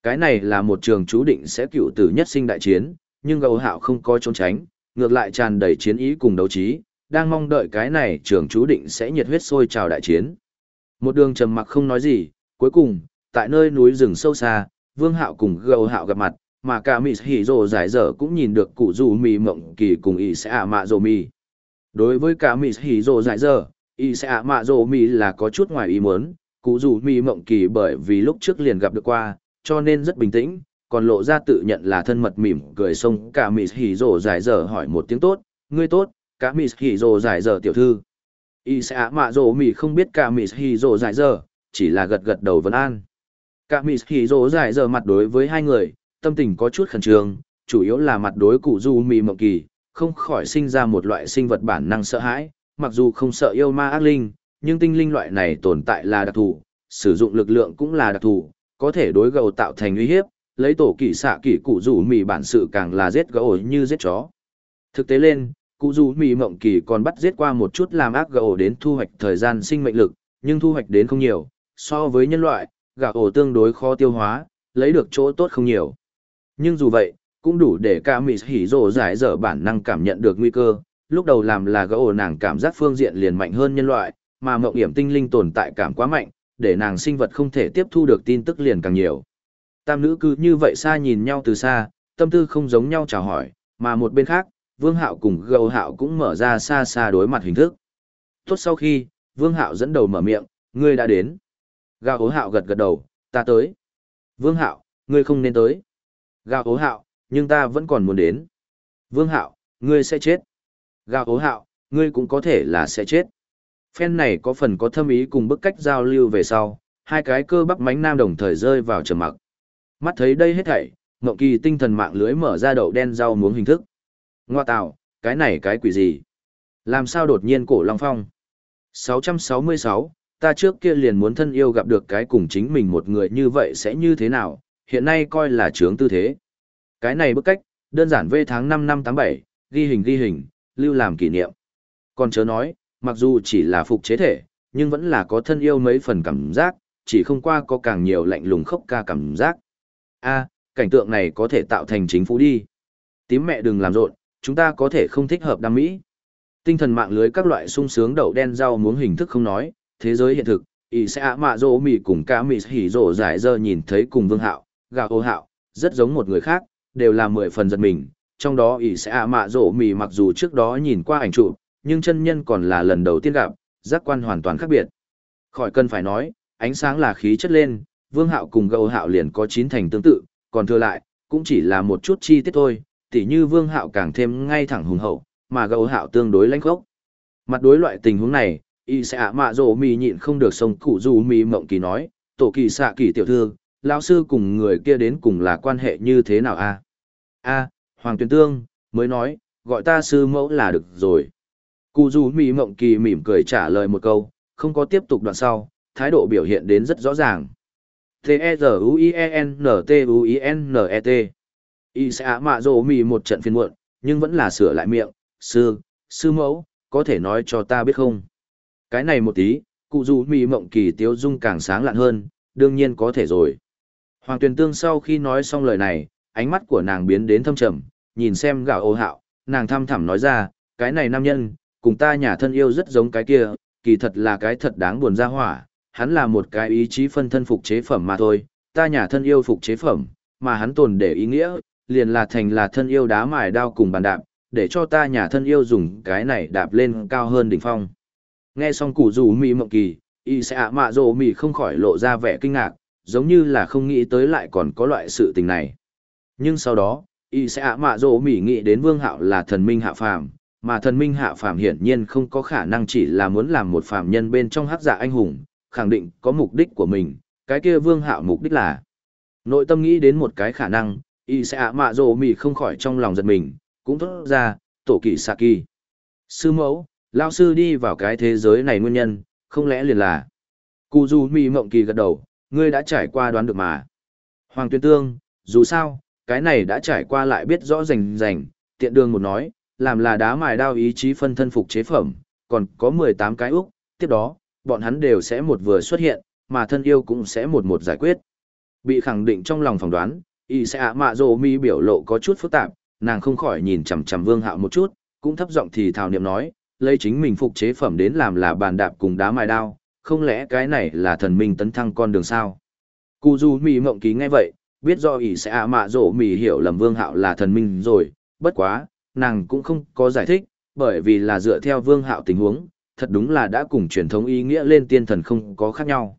Cái này là một trường chú định sẽ cựu tử nhất sinh đại chiến, nhưng Gầu hạo không có trốn tránh, ngược lại tràn đầy chiến ý cùng đấu trí, đang mong đợi cái này trường chú định sẽ nhiệt huyết sôi trào đại chiến. Một đường trầm mặc không nói gì, cuối cùng, tại nơi núi rừng sâu xa, Vương Hạo cùng Gầu Hạo gặp mặt, mà cả mỹ Hỉ rồ giải dở cũng nhìn được cụ dù mì mộng kỳ cùng ý sẽ ạ mạ rồ mì. Đối với cả mỹ Hỉ rồ giải dở, ý sẽ ạ mạ rồ mì là có chút ngoài ý muốn, cụ dù mì mộng kỳ bởi vì lúc trước liền gặp được qua, cho nên rất bình tĩnh, còn lộ ra tự nhận là thân mật mỉm cười xông cả mỹ Hỉ rồ giải dở hỏi một tiếng tốt, ngươi tốt, cả mỹ Hỉ rồ giải dở tiểu thư. Y sẽ ạ mạ rồ mì không biết cả mỹ hỉ rồ giải dở chỉ là gật gật đầu vấn an. Cả mỹ hỉ rồ giải dở mặt đối với hai người, tâm tình có chút khẩn trương, chủ yếu là mặt đối cụ du mì mộng kỳ, không khỏi sinh ra một loại sinh vật bản năng sợ hãi, mặc dù không sợ yêu ma ác linh, nhưng tinh linh loại này tồn tại là đặc thù, sử dụng lực lượng cũng là đặc thù, có thể đối gầu tạo thành uy hiếp, lấy tổ kỳ xạ kỷ cụ rủ mì bản sự càng là giết gấu như giết chó. Thực tế lên, cụ dù mì mộng kỳ còn bắt giết qua một chút làm ác gầu đến thu hoạch thời gian sinh mệnh lực nhưng thu hoạch đến không nhiều so với nhân loại gà ổ tương đối khó tiêu hóa lấy được chỗ tốt không nhiều nhưng dù vậy cũng đủ để ca Mỹ hỉ rộ giải dở bản năng cảm nhận được nguy cơ lúc đầu làm là gà ổ nàng cảm giác phương diện liền mạnh hơn nhân loại mà mộng hiểm tinh linh tồn tại cảm quá mạnh để nàng sinh vật không thể tiếp thu được tin tức liền càng nhiều tam nữ cứ như vậy xa nhìn nhau từ xa tâm tư không giống nhau chào hỏi mà một bên khác Vương Hạo cùng Gâu Hạo cũng mở ra xa xa đối mặt hình thức. Tốt sau khi, Vương Hạo dẫn đầu mở miệng, ngươi đã đến. Gao Hạo gật gật đầu, ta tới. Vương Hạo, ngươi không nên tới. Gào ố Hạo, nhưng ta vẫn còn muốn đến. Vương Hạo, ngươi sẽ chết. Gào ố Hạo, ngươi cũng có thể là sẽ chết. Phen này có phần có thâm ý cùng bức cách giao lưu về sau, hai cái cơ bắp mánh nam đồng thời rơi vào trầm mặc. Mắt thấy đây hết thảy, Ngộng Kỳ tinh thần mạng lưới mở ra đậu đen rau muống hình thức. Ngoa tạo, cái này cái quỷ gì? Làm sao đột nhiên cổ Long Phong? 666, ta trước kia liền muốn thân yêu gặp được cái cùng chính mình một người như vậy sẽ như thế nào, hiện nay coi là trướng tư thế. Cái này bức cách, đơn giản về tháng 5 năm 87, ghi hình ghi hình, lưu làm kỷ niệm. Còn chớ nói, mặc dù chỉ là phục chế thể, nhưng vẫn là có thân yêu mấy phần cảm giác, chỉ không qua có càng nhiều lạnh lùng khốc ca cảm giác. a cảnh tượng này có thể tạo thành chính phủ đi. Tím mẹ đừng làm rộn, chúng ta có thể không thích hợp đam mỹ. Tinh thần mạng lưới các loại sung sướng đậu đen rau muống hình thức không nói, thế giới hiện thực, ý sẽ ạ mạ dỗ mì cùng ca mì hỉ rổ giải dơ nhìn thấy cùng vương hạo, gà ô hạo, rất giống một người khác, đều là mười phần giật mình. Trong đó ỷ sẽ ạ mạ rỗ mì mặc dù trước đó nhìn qua ảnh chụp, nhưng chân nhân còn là lần đầu tiên gặp, giác quan hoàn toàn khác biệt. Khỏi cần phải nói, ánh sáng là khí chất lên, vương hạo cùng gầu hạo liền có chín thành tương tự, còn thừa lại, cũng chỉ là một chút chi tiết thôi, tỉ như vương hạo càng thêm ngay thẳng hùng hậu, mà gấu hạo tương đối lãnh khốc. Mặt đối loại tình huống này, y sẽ ạ mạ rổ mì nhịn không được sông cụ dù mì mộng kỳ nói, tổ kỳ xạ kỳ tiểu thư, lão sư cùng người kia đến cùng là quan hệ như thế nào a a Hoàng Tuyền Tương, mới nói, gọi ta sư mẫu là được rồi. Cụ dù mì mộng kỳ mỉm cười trả lời một câu, không có tiếp tục đoạn sau, thái độ biểu hiện đến rất rõ ràng. T-E-Z-U-I-E-N-T-U-I-N-E-T Y sẽ ạ mạ rồ mì một trận phiên muộn, nhưng vẫn là sửa lại miệng, sư, sư mẫu, có thể nói cho ta biết không? Cái này một tí, cụ dù mì mộng kỳ tiếu dung càng sáng lạn hơn, đương nhiên có thể rồi. Hoàng Tuyền Tương sau khi nói xong lời này, ánh mắt của nàng biến đến thâm trầm, nhìn xem gạo ô hạo, nàng thăm thẳm nói ra, cái này nam nhân, cùng ta nhà thân yêu rất giống cái kia, kỳ thật là cái thật đáng buồn ra hỏa, hắn là một cái ý chí phân thân phục chế phẩm mà thôi, ta nhà thân yêu phục chế phẩm, mà hắn tồn để ý nghĩa, liền là thành là thân yêu đá mài đao cùng bàn đạp, để cho ta nhà thân yêu dùng cái này đạp lên cao hơn đỉnh phong. Nghe xong củ rủ mì mộng kỳ, y sẽ ạ mạ rồ mì không khỏi lộ ra vẻ kinh ngạc, giống như là không nghĩ tới lại còn có loại sự tình này. Nhưng sau đó, y sẽ ạ mạ dỗ mỉ nghĩ đến vương hạo là thần minh hạ phàm, mà thần minh hạ phàm hiển nhiên không có khả năng chỉ là muốn làm một phàm nhân bên trong hắc giả dạ anh hùng, khẳng định có mục đích của mình, cái kia vương hạo mục đích là. Nội tâm nghĩ đến một cái khả năng, y sẽ ạ mạ dỗ mỉ không khỏi trong lòng giật mình, cũng thốt ra, tổ kỳ xạ kỳ. Sư mẫu, lao sư đi vào cái thế giới này nguyên nhân, không lẽ liền là. Cù dù mỉ mộng kỳ gật đầu, ngươi đã trải qua đoán được mà. Hoàng tuyên tương, dù sao, cái này đã trải qua lại biết rõ rành rành, tiện đường một nói, làm là đá mài đao ý chí phân thân phục chế phẩm, còn có 18 cái úc, tiếp đó, bọn hắn đều sẽ một vừa xuất hiện, mà thân yêu cũng sẽ một một giải quyết. Bị khẳng định trong lòng phỏng đoán, y sẽ ạ mạ rồ mi biểu lộ có chút phức tạp, nàng không khỏi nhìn chằm chằm vương hạo một chút, cũng thấp giọng thì thào niệm nói, lấy chính mình phục chế phẩm đến làm là bàn đạp cùng đá mài đao, không lẽ cái này là thần minh tấn thăng con đường sao? Cụ Dù mì mộng ký nghe vậy, biết do ỷ sẽ ạ mạ rổ mì hiểu lầm vương hạo là thần minh rồi, bất quá, nàng cũng không có giải thích, bởi vì là dựa theo vương hạo tình huống, thật đúng là đã cùng truyền thống ý nghĩa lên tiên thần không có khác nhau.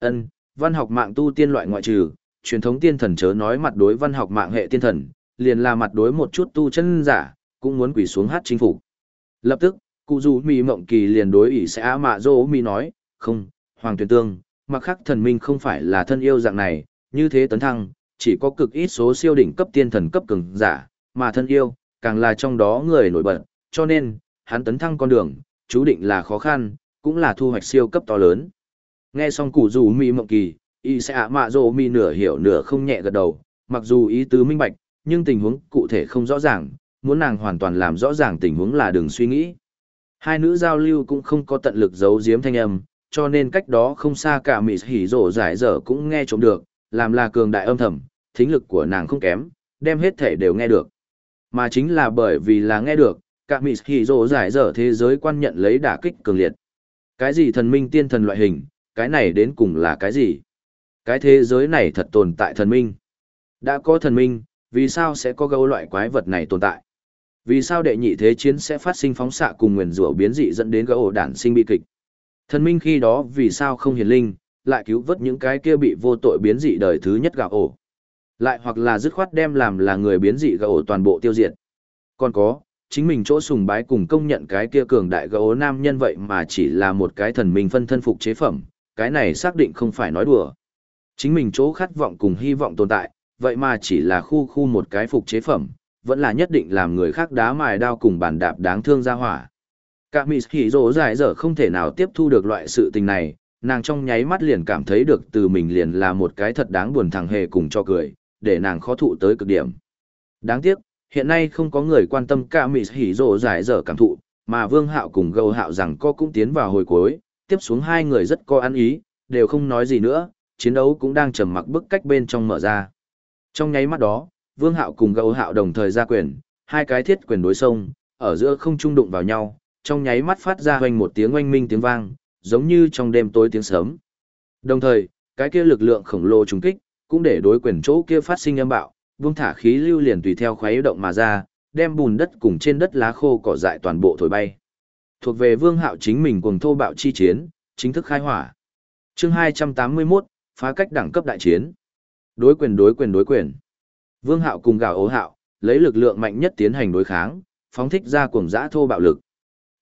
Ân, văn học mạng tu tiên loại ngoại trừ, truyền thống tiên thần chớ nói mặt đối văn học mạng hệ tiên thần, liền là mặt đối một chút tu chân giả, cũng muốn quỳ xuống hát chính phủ. Lập tức, cụ dù mì mộng kỳ liền đối ỷ sẽ ạ mạ dô mi nói, không, hoàng Tuyền tương, mặc khắc thần minh không phải là thân yêu dạng này, như thế tấn thăng, chỉ có cực ít số siêu đỉnh cấp tiên thần cấp cường giả, mà thân yêu, càng là trong đó người nổi bật, cho nên, hắn tấn thăng con đường, chú định là khó khăn, cũng là thu hoạch siêu cấp to lớn. Nghe xong cụ dù Mi mộng kỳ, y sẽ ạ mạ rộ mi nửa hiểu nửa không nhẹ gật đầu, mặc dù ý tứ minh bạch, nhưng tình huống cụ thể không rõ ràng, muốn nàng hoàn toàn làm rõ ràng tình huống là đừng suy nghĩ. Hai nữ giao lưu cũng không có tận lực giấu giếm thanh âm, cho nên cách đó không xa cả mỹ hỉ rổ giải dở cũng nghe trộm được, làm là cường đại âm thầm, thính lực của nàng không kém, đem hết thể đều nghe được. Mà chính là bởi vì là nghe được, cả mỹ hỉ rổ giải dở thế giới quan nhận lấy đả kích cường liệt. Cái gì thần minh tiên thần loại hình, cái này đến cùng là cái gì? Cái thế giới này thật tồn tại thần minh. Đã có thần minh, vì sao sẽ có gấu loại quái vật này tồn tại? Vì sao đệ nhị thế chiến sẽ phát sinh phóng xạ cùng nguyền rủa biến dị dẫn đến gấu đản sinh bi kịch? Thần minh khi đó vì sao không hiền linh, lại cứu vớt những cái kia bị vô tội biến dị đời thứ nhất gạo ổ? Lại hoặc là dứt khoát đem làm là người biến dị gạo ổ toàn bộ tiêu diệt. Còn có, chính mình chỗ sùng bái cùng công nhận cái kia cường đại gấu nam nhân vậy mà chỉ là một cái thần minh phân thân phục chế phẩm, cái này xác định không phải nói đùa. Chính mình chỗ khát vọng cùng hy vọng tồn tại, vậy mà chỉ là khu khu một cái phục chế phẩm, vẫn là nhất định làm người khác đá mài đao cùng bàn đạp đáng thương ra hỏa. Cả mì hỉ rổ dài dở không thể nào tiếp thu được loại sự tình này, nàng trong nháy mắt liền cảm thấy được từ mình liền là một cái thật đáng buồn thằng hề cùng cho cười, để nàng khó thụ tới cực điểm. Đáng tiếc, hiện nay không có người quan tâm cả mì hỉ rổ dài dở cảm thụ, mà vương hạo cùng gâu hạo rằng co cũng tiến vào hồi cuối, tiếp xuống hai người rất có ăn ý, đều không nói gì nữa, chiến đấu cũng đang trầm mặc bức cách bên trong mở ra. Trong nháy mắt đó, Vương Hạo cùng Gâu Hạo đồng thời ra quyền, hai cái thiết quyền đối sông, ở giữa không trung đụng vào nhau, trong nháy mắt phát ra hoành một tiếng oanh minh tiếng vang, giống như trong đêm tối tiếng sớm. Đồng thời, cái kia lực lượng khổng lồ trùng kích, cũng để đối quyền chỗ kia phát sinh âm bạo, vung thả khí lưu liền tùy theo khuấy động mà ra, đem bùn đất cùng trên đất lá khô cỏ dại toàn bộ thổi bay. Thuộc về Vương Hạo chính mình cùng thô bạo chi chiến, chính thức khai hỏa. Chương 281, phá cách đẳng cấp đại chiến. Đối quyền đối quyền đối quyền. Vương Hạo cùng gào ố hạo, lấy lực lượng mạnh nhất tiến hành đối kháng, phóng thích ra cuồng dã thô bạo lực.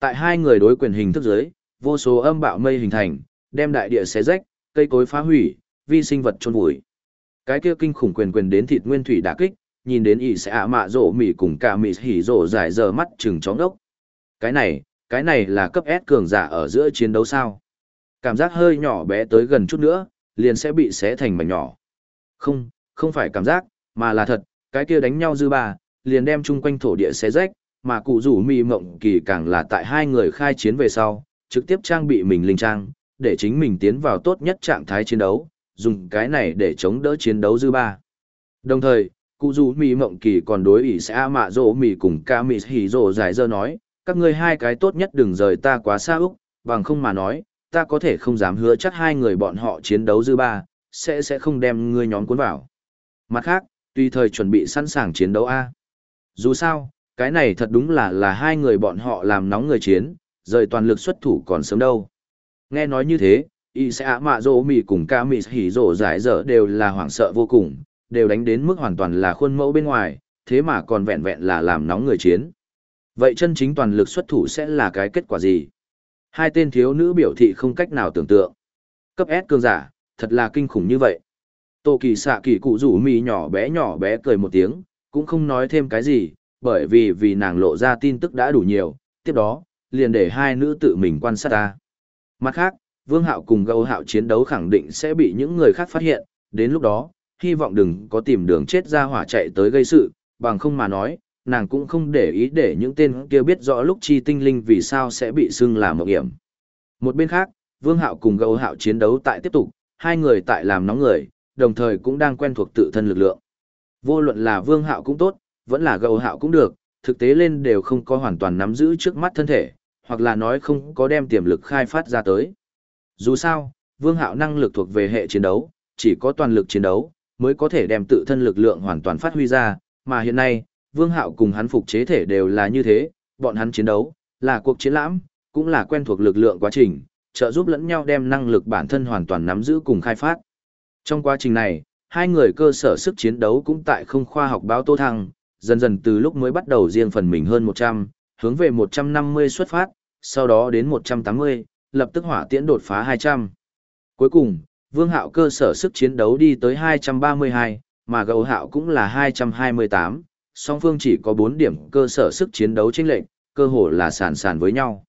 Tại hai người đối quyền hình thức giới, vô số âm bạo mây hình thành, đem đại địa xé rách, cây cối phá hủy, vi sinh vật chôn vùi. Cái kia kinh khủng quyền quyền đến thịt nguyên thủy đả kích, nhìn đến ỷ sẽ ạ mạ rộ mỉ cùng cả mỉ hỉ rộ dài giờ mắt chừng chóng đốc. Cái này, cái này là cấp S cường giả ở giữa chiến đấu sao? Cảm giác hơi nhỏ bé tới gần chút nữa, liền sẽ bị xé thành mảnh nhỏ. Không, không phải cảm giác, mà là thật, cái kia đánh nhau dư ba, liền đem chung quanh thổ địa xé rách, mà cụ rủ mị mộng kỳ càng là tại hai người khai chiến về sau, trực tiếp trang bị mình linh trang, để chính mình tiến vào tốt nhất trạng thái chiến đấu, dùng cái này để chống đỡ chiến đấu dư ba. Đồng thời, cụ rủ mị mộng kỳ còn đối ý sẽ mạ rỗ mị cùng ca mị hỉ rỗ giải dơ nói, các ngươi hai cái tốt nhất đừng rời ta quá xa úc, bằng không mà nói, ta có thể không dám hứa chắc hai người bọn họ chiến đấu dư ba, sẽ sẽ không đem ngươi nhóm cuốn vào. Mặt khác, tùy thời chuẩn bị sẵn sàng chiến đấu A. Dù sao, cái này thật đúng là là hai người bọn họ làm nóng người chiến, rời toàn lực xuất thủ còn sớm đâu. Nghe nói như thế, y sẽ ạ mạ rỗ mì cùng ca mì hỉ rỗ giải dở đều là hoảng sợ vô cùng, đều đánh đến mức hoàn toàn là khuôn mẫu bên ngoài, thế mà còn vẹn vẹn là làm nóng người chiến. Vậy chân chính toàn lực xuất thủ sẽ là cái kết quả gì? Hai tên thiếu nữ biểu thị không cách nào tưởng tượng. Cấp S cường giả, thật là kinh khủng như vậy. Tô kỳ xạ kỳ cụ rủ mì nhỏ bé nhỏ bé cười một tiếng, cũng không nói thêm cái gì, bởi vì vì nàng lộ ra tin tức đã đủ nhiều, tiếp đó, liền để hai nữ tự mình quan sát ta. Mặt khác, Vương Hạo cùng Gâu Hạo chiến đấu khẳng định sẽ bị những người khác phát hiện, đến lúc đó, hy vọng đừng có tìm đường chết ra hỏa chạy tới gây sự, bằng không mà nói, nàng cũng không để ý để những tên kia biết rõ lúc chi tinh linh vì sao sẽ bị xưng là mộng hiểm. Một bên khác, Vương Hạo cùng Gâu Hạo chiến đấu tại tiếp tục, hai người tại làm nóng người, đồng thời cũng đang quen thuộc tự thân lực lượng. Vô luận là Vương Hạo cũng tốt, vẫn là gầu Hạo cũng được, thực tế lên đều không có hoàn toàn nắm giữ trước mắt thân thể, hoặc là nói không có đem tiềm lực khai phát ra tới. Dù sao, Vương Hạo năng lực thuộc về hệ chiến đấu, chỉ có toàn lực chiến đấu mới có thể đem tự thân lực lượng hoàn toàn phát huy ra, mà hiện nay, Vương Hạo cùng hắn phục chế thể đều là như thế, bọn hắn chiến đấu, là cuộc chiến lãm, cũng là quen thuộc lực lượng quá trình, trợ giúp lẫn nhau đem năng lực bản thân hoàn toàn nắm giữ cùng khai phát. Trong quá trình này, hai người cơ sở sức chiến đấu cũng tại không khoa học báo tô thăng, dần dần từ lúc mới bắt đầu riêng phần mình hơn 100, hướng về 150 xuất phát, sau đó đến 180, lập tức hỏa tiễn đột phá 200. Cuối cùng, Vương Hạo cơ sở sức chiến đấu đi tới 232, mà Gầu Hạo cũng là 228, song phương chỉ có 4 điểm cơ sở sức chiến đấu chênh lệch, cơ hồ là sàn sàn với nhau.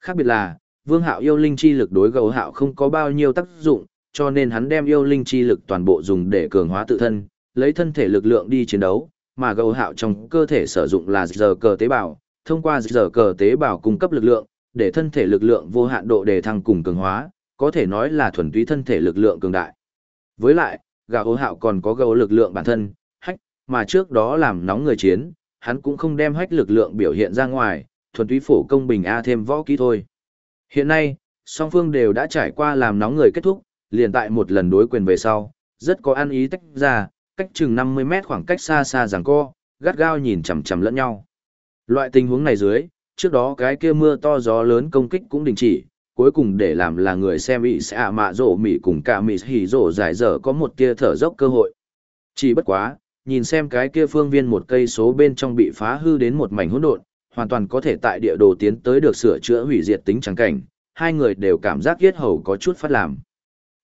Khác biệt là, Vương Hạo yêu linh chi lực đối Gầu Hạo không có bao nhiêu tác dụng, cho nên hắn đem yêu linh chi lực toàn bộ dùng để cường hóa tự thân, lấy thân thể lực lượng đi chiến đấu, mà Gầu Hạo trong cơ thể sử dụng là giờ cờ tế bào, thông qua giờ cờ tế bào cung cấp lực lượng, để thân thể lực lượng vô hạn độ đề thăng cùng cường hóa, có thể nói là thuần túy thân thể lực lượng cường đại. Với lại, gấu hạo còn có gấu lực lượng bản thân, hách, mà trước đó làm nóng người chiến, hắn cũng không đem hách lực lượng biểu hiện ra ngoài, thuần túy phổ công bình A thêm võ kỹ thôi. Hiện nay, song phương đều đã trải qua làm nóng người kết thúc, liền tại một lần đối quyền về sau, rất có ăn ý tách ra, cách chừng 50 mét khoảng cách xa xa giằng co, gắt gao nhìn chằm chằm lẫn nhau. Loại tình huống này dưới, trước đó cái kia mưa to gió lớn công kích cũng đình chỉ, cuối cùng để làm là người xem bị xạ mạ rổ mỉ cùng cả mỉ hỉ rổ giải dở có một tia thở dốc cơ hội. Chỉ bất quá, nhìn xem cái kia phương viên một cây số bên trong bị phá hư đến một mảnh hỗn độn, hoàn toàn có thể tại địa đồ tiến tới được sửa chữa hủy diệt tính trắng cảnh, hai người đều cảm giác yết hầu có chút phát làm.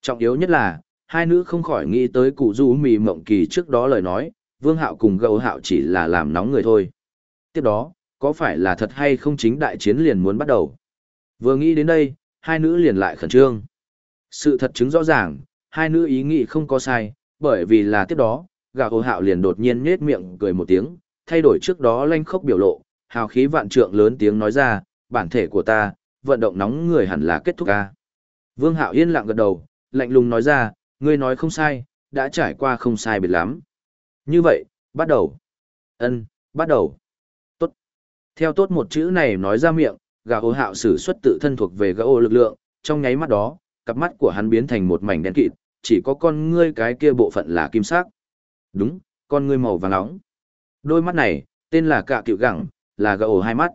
Trọng yếu nhất là, hai nữ không khỏi nghĩ tới cụ du mì mộng kỳ trước đó lời nói, vương hạo cùng gâu hạo chỉ là làm nóng người thôi. Tiếp đó, có phải là thật hay không chính đại chiến liền muốn bắt đầu? Vừa nghĩ đến đây, hai nữ liền lại khẩn trương. Sự thật chứng rõ ràng, hai nữ ý nghĩ không có sai, bởi vì là tiếp đó, gà hồ hạo liền đột nhiên nhết miệng cười một tiếng, thay đổi trước đó lanh khốc biểu lộ, hào khí vạn trượng lớn tiếng nói ra, bản thể của ta, vận động nóng người hẳn là kết thúc ca. Vương hạo yên lặng gật đầu, lạnh lùng nói ra, ngươi nói không sai, đã trải qua không sai biệt lắm. Như vậy, bắt đầu. Ân, bắt đầu. Tốt. Theo tốt một chữ này nói ra miệng, gà ô hạo sử xuất tự thân thuộc về gà ô lực lượng, trong nháy mắt đó, cặp mắt của hắn biến thành một mảnh đen kịt, chỉ có con ngươi cái kia bộ phận là kim sắc. Đúng, con ngươi màu vàng nóng. Đôi mắt này, tên là cạ cựu gẳng, là gà ô hai mắt.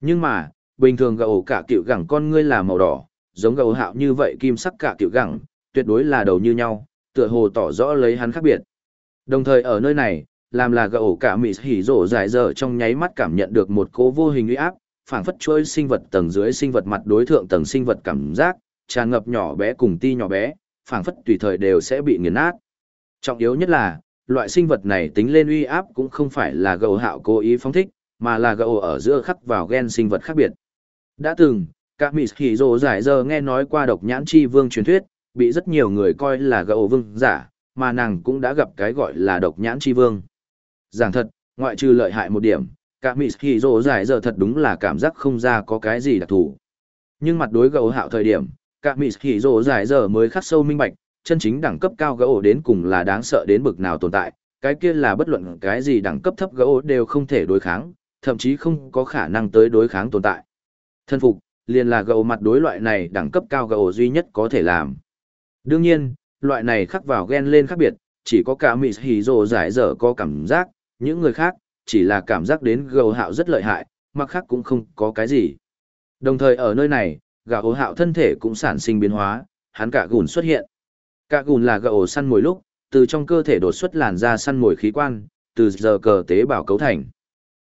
Nhưng mà, bình thường gà ô cạ cựu gẳng con ngươi là màu đỏ, giống gà ô hạo như vậy kim sắc cạ cựu gẳng, tuyệt đối là đầu như nhau, tựa hồ tỏ rõ lấy hắn khác biệt. Đồng thời ở nơi này, làm là gậu cả mị hỉ rổ dài dở trong nháy mắt cảm nhận được một cố vô hình uy áp, phảng phất chuỗi sinh vật tầng dưới sinh vật mặt đối thượng tầng sinh vật cảm giác, tràn ngập nhỏ bé cùng ti nhỏ bé, phảng phất tùy thời đều sẽ bị nghiền nát. Trọng yếu nhất là, loại sinh vật này tính lên uy áp cũng không phải là gậu hạo cố ý phóng thích, mà là gậu ở giữa khắc vào gen sinh vật khác biệt. Đã từng, các mị hỉ rổ giải dở nghe nói qua độc nhãn chi vương truyền thuyết, bị rất nhiều người coi là gậu vương giả, mà nàng cũng đã gặp cái gọi là độc nhãn chi vương. Giảng thật, ngoại trừ lợi hại một điểm, Cả Mỹ Hỉ Dô giải giờ thật đúng là cảm giác không ra có cái gì đặc thù. Nhưng mặt đối gấu hạo thời điểm, cả Mỹ Hỉ Dô giải giờ mới khắc sâu minh bạch, chân chính đẳng cấp cao gấu đến cùng là đáng sợ đến bực nào tồn tại, cái kia là bất luận cái gì đẳng cấp thấp gấu đều không thể đối kháng, thậm chí không có khả năng tới đối kháng tồn tại. Thân phục, liền là gấu mặt đối loại này đẳng cấp cao gấu duy nhất có thể làm. Đương nhiên, loại này khắc vào ghen lên khác biệt, chỉ có cả Mỹ Hỉ Rồ giải dở có cảm giác, những người khác, chỉ là cảm giác đến gầu hạo rất lợi hại, mặc khác cũng không có cái gì. Đồng thời ở nơi này, gấu hạo thân thể cũng sản sinh biến hóa, hắn cả gùn xuất hiện. Cả gùn là gấu săn mồi lúc, từ trong cơ thể đột xuất làn ra săn mồi khí quan, từ giờ cờ tế bào cấu thành.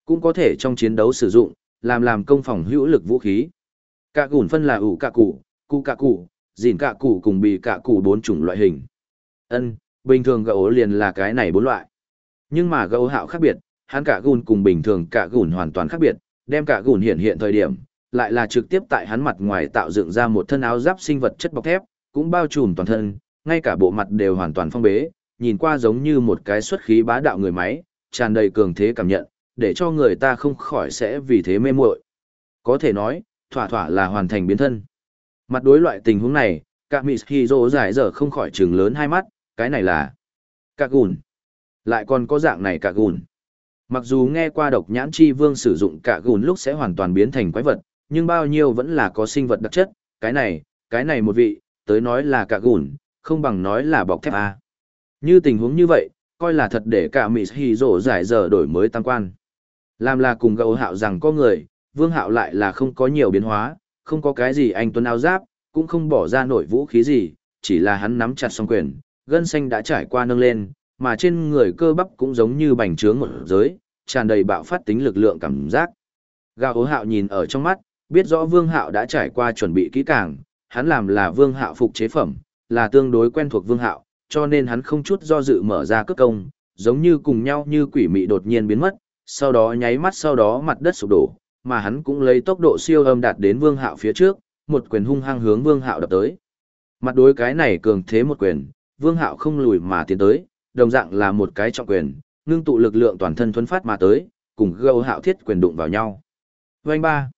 Cũng có thể trong chiến đấu sử dụng, làm làm công phòng hữu lực vũ khí. Cả gùn phân là ủ cả cụ, cụ cả cụ, dìn cả cụ cùng bị cả cụ bốn chủng loại hình. Ân, bình thường gấu liền là cái này bốn loại. Nhưng mà gấu hạo khác biệt, hắn cả gùn cùng bình thường cả gùn hoàn toàn khác biệt, đem cả gùn hiện hiện thời điểm, lại là trực tiếp tại hắn mặt ngoài tạo dựng ra một thân áo giáp sinh vật chất bọc thép, cũng bao trùm toàn thân, ngay cả bộ mặt đều hoàn toàn phong bế, nhìn qua giống như một cái xuất khí bá đạo người máy, tràn đầy cường thế cảm nhận, để cho người ta không khỏi sẽ vì thế mê muội. Có thể nói, thỏa thỏa là hoàn thành biến thân. Mặt đối loại tình huống này, cả Mỹ Hiro giải dở không khỏi trừng lớn hai mắt, cái này là cả gùn. Lại còn có dạng này cả gùn. Mặc dù nghe qua độc nhãn chi vương sử dụng cả gùn lúc sẽ hoàn toàn biến thành quái vật, nhưng bao nhiêu vẫn là có sinh vật đặc chất, cái này, cái này một vị, tới nói là cả gùn, không bằng nói là bọc thép A. Như tình huống như vậy, coi là thật để cả Mị Hì Rổ giải giờ đổi mới tăng quan. Làm là cùng gấu hạo rằng có người, vương hạo lại là không có nhiều biến hóa, không có cái gì anh tuấn áo giáp, cũng không bỏ ra nổi vũ khí gì, chỉ là hắn nắm chặt song quyền, gân xanh đã trải qua nâng lên, mà trên người cơ bắp cũng giống như bành trướng một giới, tràn đầy bạo phát tính lực lượng cảm giác. Gao ố hạo nhìn ở trong mắt, biết rõ vương hạo đã trải qua chuẩn bị kỹ càng, hắn làm là vương hạo phục chế phẩm, là tương đối quen thuộc vương hạo, cho nên hắn không chút do dự mở ra cước công, giống như cùng nhau như quỷ mị đột nhiên biến mất, sau đó nháy mắt sau đó mặt đất sụp đổ, mà hắn cũng lấy tốc độ siêu âm đạt đến vương hạo phía trước, một quyền hung hăng hướng vương hạo đập tới. Mặt đối cái này cường thế một quyền, vương hạo không lùi mà tiến tới, đồng dạng là một cái trọng quyền, ngưng tụ lực lượng toàn thân thuấn phát mà tới, cùng gâu hạo thiết quyền đụng vào nhau. Oanh ba.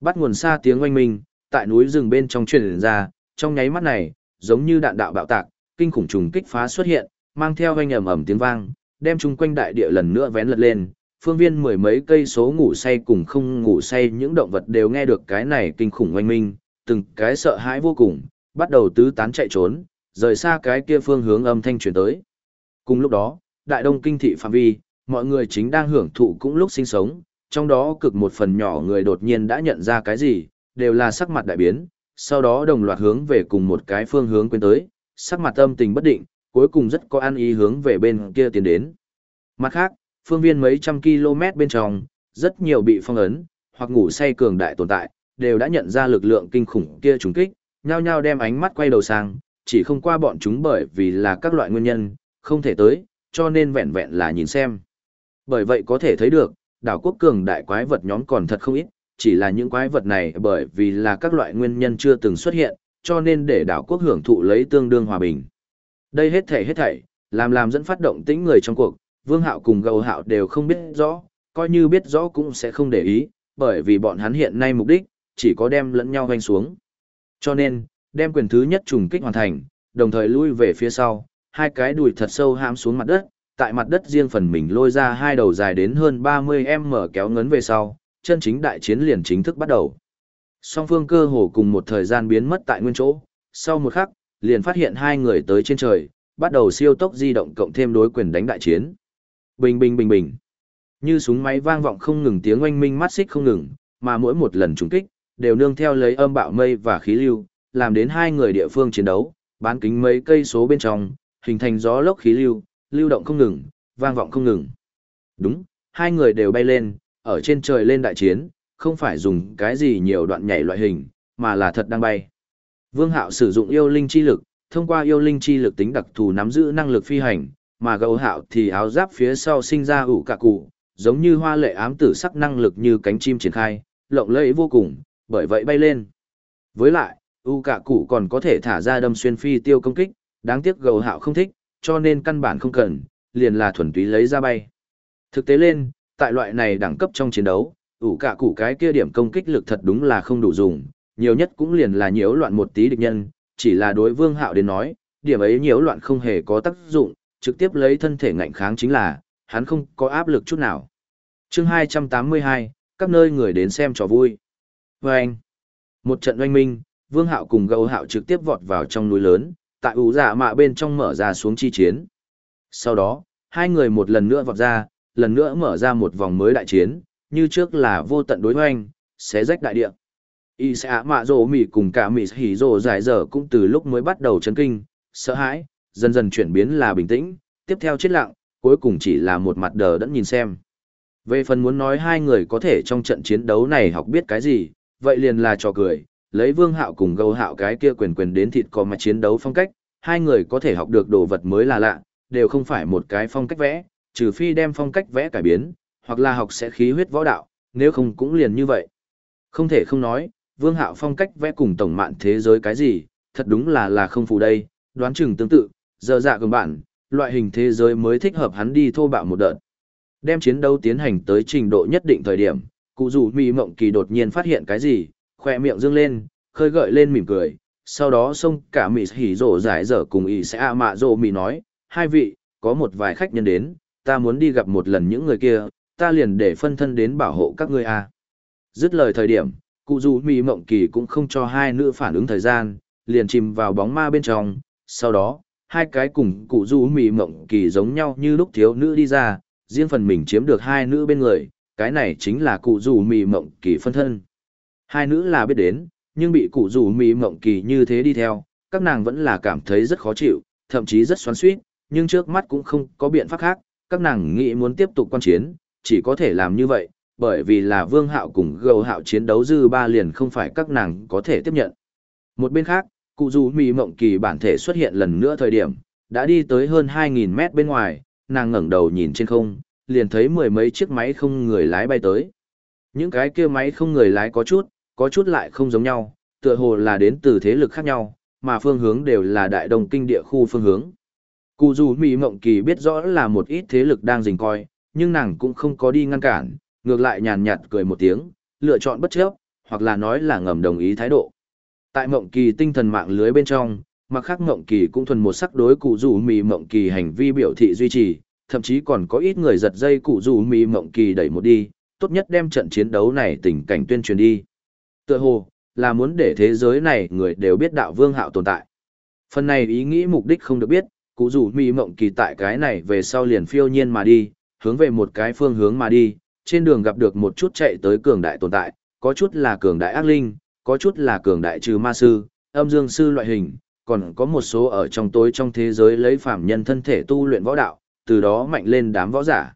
Bắt nguồn xa tiếng oanh minh, tại núi rừng bên trong truyền ra, trong nháy mắt này, giống như đạn đạo bạo tạc, kinh khủng trùng kích phá xuất hiện, mang theo oanh ầm ầm tiếng vang, đem chung quanh đại địa lần nữa vén lật lên. Phương viên mười mấy cây số ngủ say cùng không ngủ say những động vật đều nghe được cái này kinh khủng oanh minh, từng cái sợ hãi vô cùng, bắt đầu tứ tán chạy trốn, rời xa cái kia phương hướng âm thanh truyền tới. Cùng lúc đó, đại đông kinh thị phạm vi, mọi người chính đang hưởng thụ cũng lúc sinh sống, trong đó cực một phần nhỏ người đột nhiên đã nhận ra cái gì, đều là sắc mặt đại biến, sau đó đồng loạt hướng về cùng một cái phương hướng quên tới, sắc mặt âm tình bất định, cuối cùng rất có ăn ý hướng về bên kia tiến đến. Mặt khác, phương viên mấy trăm km bên trong, rất nhiều bị phong ấn, hoặc ngủ say cường đại tồn tại, đều đã nhận ra lực lượng kinh khủng kia trùng kích, nhao nhao đem ánh mắt quay đầu sang, chỉ không qua bọn chúng bởi vì là các loại nguyên nhân, không thể tới, cho nên vẹn vẹn là nhìn xem. Bởi vậy có thể thấy được, đảo quốc cường đại quái vật nhóm còn thật không ít, chỉ là những quái vật này bởi vì là các loại nguyên nhân chưa từng xuất hiện, cho nên để đảo quốc hưởng thụ lấy tương đương hòa bình. Đây hết thảy hết thảy, làm làm dẫn phát động tính người trong cuộc, Vương Hạo cùng Gầu Hạo đều không biết rõ, coi như biết rõ cũng sẽ không để ý, bởi vì bọn hắn hiện nay mục đích, chỉ có đem lẫn nhau hoành xuống. Cho nên, đem quyền thứ nhất trùng kích hoàn thành, đồng thời lui về phía sau, hai cái đùi thật sâu hãm xuống mặt đất, tại mặt đất riêng phần mình lôi ra hai đầu dài đến hơn 30m kéo ngấn về sau, chân chính đại chiến liền chính thức bắt đầu. Song phương cơ hồ cùng một thời gian biến mất tại nguyên chỗ, sau một khắc, liền phát hiện hai người tới trên trời, bắt đầu siêu tốc di động cộng thêm đối quyền đánh đại chiến. Bình bình bình bình. Như súng máy vang vọng không ngừng tiếng oanh minh mắt xích không ngừng, mà mỗi một lần trúng kích, đều nương theo lấy âm bạo mây và khí lưu, làm đến hai người địa phương chiến đấu, bán kính mấy cây số bên trong, hình thành gió lốc khí lưu, lưu động không ngừng, vang vọng không ngừng. Đúng, hai người đều bay lên, ở trên trời lên đại chiến, không phải dùng cái gì nhiều đoạn nhảy loại hình, mà là thật đang bay. Vương Hạo sử dụng yêu linh chi lực, thông qua yêu linh chi lực tính đặc thù nắm giữ năng lực phi hành, mà gấu hạo thì áo giáp phía sau sinh ra ủ cả cụ, giống như hoa lệ ám tử sắc năng lực như cánh chim triển khai, lộng lẫy vô cùng, bởi vậy bay lên. Với lại, ủ cả cụ còn có thể thả ra đâm xuyên phi tiêu công kích, đáng tiếc gấu hạo không thích, cho nên căn bản không cần, liền là thuần túy lấy ra bay. Thực tế lên, tại loại này đẳng cấp trong chiến đấu, ủ cả cụ cái kia điểm công kích lực thật đúng là không đủ dùng, nhiều nhất cũng liền là nhiễu loạn một tí địch nhân, chỉ là đối vương hạo đến nói, điểm ấy nhiễu loạn không hề có tác dụng, trực tiếp lấy thân thể ngạnh kháng chính là, hắn không có áp lực chút nào. chương 282, các nơi người đến xem trò vui. Và anh, một trận oanh minh, vương hạo cùng gâu hạo trực tiếp vọt vào trong núi lớn, tại ủ dạ mạ bên trong mở ra xuống chi chiến. Sau đó, hai người một lần nữa vọt ra, lần nữa mở ra một vòng mới đại chiến, như trước là vô tận đối hoanh xé rách đại địa. Y sẽ mạ rổ mỉ cùng cả mỉ hỉ rổ giải dở cũng từ lúc mới bắt đầu chấn kinh, sợ hãi, dần dần chuyển biến là bình tĩnh, tiếp theo chết lặng, cuối cùng chỉ là một mặt đờ đẫn nhìn xem. Về phần muốn nói hai người có thể trong trận chiến đấu này học biết cái gì, vậy liền là trò cười, lấy vương hạo cùng gâu hạo cái kia quyền quyền đến thịt có mặt chiến đấu phong cách, hai người có thể học được đồ vật mới là lạ, đều không phải một cái phong cách vẽ, trừ phi đem phong cách vẽ cải biến, hoặc là học sẽ khí huyết võ đạo, nếu không cũng liền như vậy. Không thể không nói, vương hạo phong cách vẽ cùng tổng mạn thế giới cái gì, thật đúng là là không phù đây, đoán chừng tương tự, giờ dạ cùng bạn, loại hình thế giới mới thích hợp hắn đi thô bạo một đợt. Đem chiến đấu tiến hành tới trình độ nhất định thời điểm, cụ dù mì mộng kỳ đột nhiên phát hiện cái gì, khoe miệng dương lên, khơi gợi lên mỉm cười, sau đó xông cả mì hỉ rổ giải dở cùng ý sẽ ạ mạ rổ mì nói, hai vị, có một vài khách nhân đến, ta muốn đi gặp một lần những người kia, ta liền để phân thân đến bảo hộ các ngươi a. À. Dứt lời thời điểm, cụ dù mì mộng kỳ cũng không cho hai nữ phản ứng thời gian, liền chìm vào bóng ma bên trong, sau đó, hai cái cùng cụ du mì mộng kỳ giống nhau như lúc thiếu nữ đi ra, riêng phần mình chiếm được hai nữ bên người, cái này chính là cụ du mì mộng kỳ phân thân. Hai nữ là biết đến, nhưng bị cụ du mì mộng kỳ như thế đi theo, các nàng vẫn là cảm thấy rất khó chịu, thậm chí rất xoắn xuýt, nhưng trước mắt cũng không có biện pháp khác, các nàng nghĩ muốn tiếp tục quan chiến, chỉ có thể làm như vậy, bởi vì là vương hạo cùng gầu hạo chiến đấu dư ba liền không phải các nàng có thể tiếp nhận. Một bên khác, cụ dù mì mộng kỳ bản thể xuất hiện lần nữa thời điểm, đã đi tới hơn 2.000 mét bên ngoài, nàng ngẩng đầu nhìn trên không, liền thấy mười mấy chiếc máy không người lái bay tới. Những cái kia máy không người lái có chút, có chút lại không giống nhau, tựa hồ là đến từ thế lực khác nhau, mà phương hướng đều là đại đồng kinh địa khu phương hướng. Cụ dù Mỹ Mộng Kỳ biết rõ là một ít thế lực đang rình coi, nhưng nàng cũng không có đi ngăn cản, ngược lại nhàn nhạt cười một tiếng, lựa chọn bất chấp, hoặc là nói là ngầm đồng ý thái độ. Tại Mộng Kỳ tinh thần mạng lưới bên trong, mặc khác Mộng Kỳ cũng thuần một sắc đối cụ dù mì Mộng Kỳ hành vi biểu thị duy trì, thậm chí còn có ít người giật dây cụ dù mì Mộng Kỳ đẩy một đi, tốt nhất đem trận chiến đấu này tình cảnh tuyên truyền đi. Tựa hồ, là muốn để thế giới này người đều biết đạo vương hạo tồn tại. Phần này ý nghĩ mục đích không được biết, cụ rủ mì mộng kỳ tại cái này về sau liền phiêu nhiên mà đi, hướng về một cái phương hướng mà đi, trên đường gặp được một chút chạy tới cường đại tồn tại, có chút là cường đại ác linh, có chút là cường đại trừ ma sư, âm dương sư loại hình, còn có một số ở trong tối trong thế giới lấy phạm nhân thân thể tu luyện võ đạo, từ đó mạnh lên đám võ giả.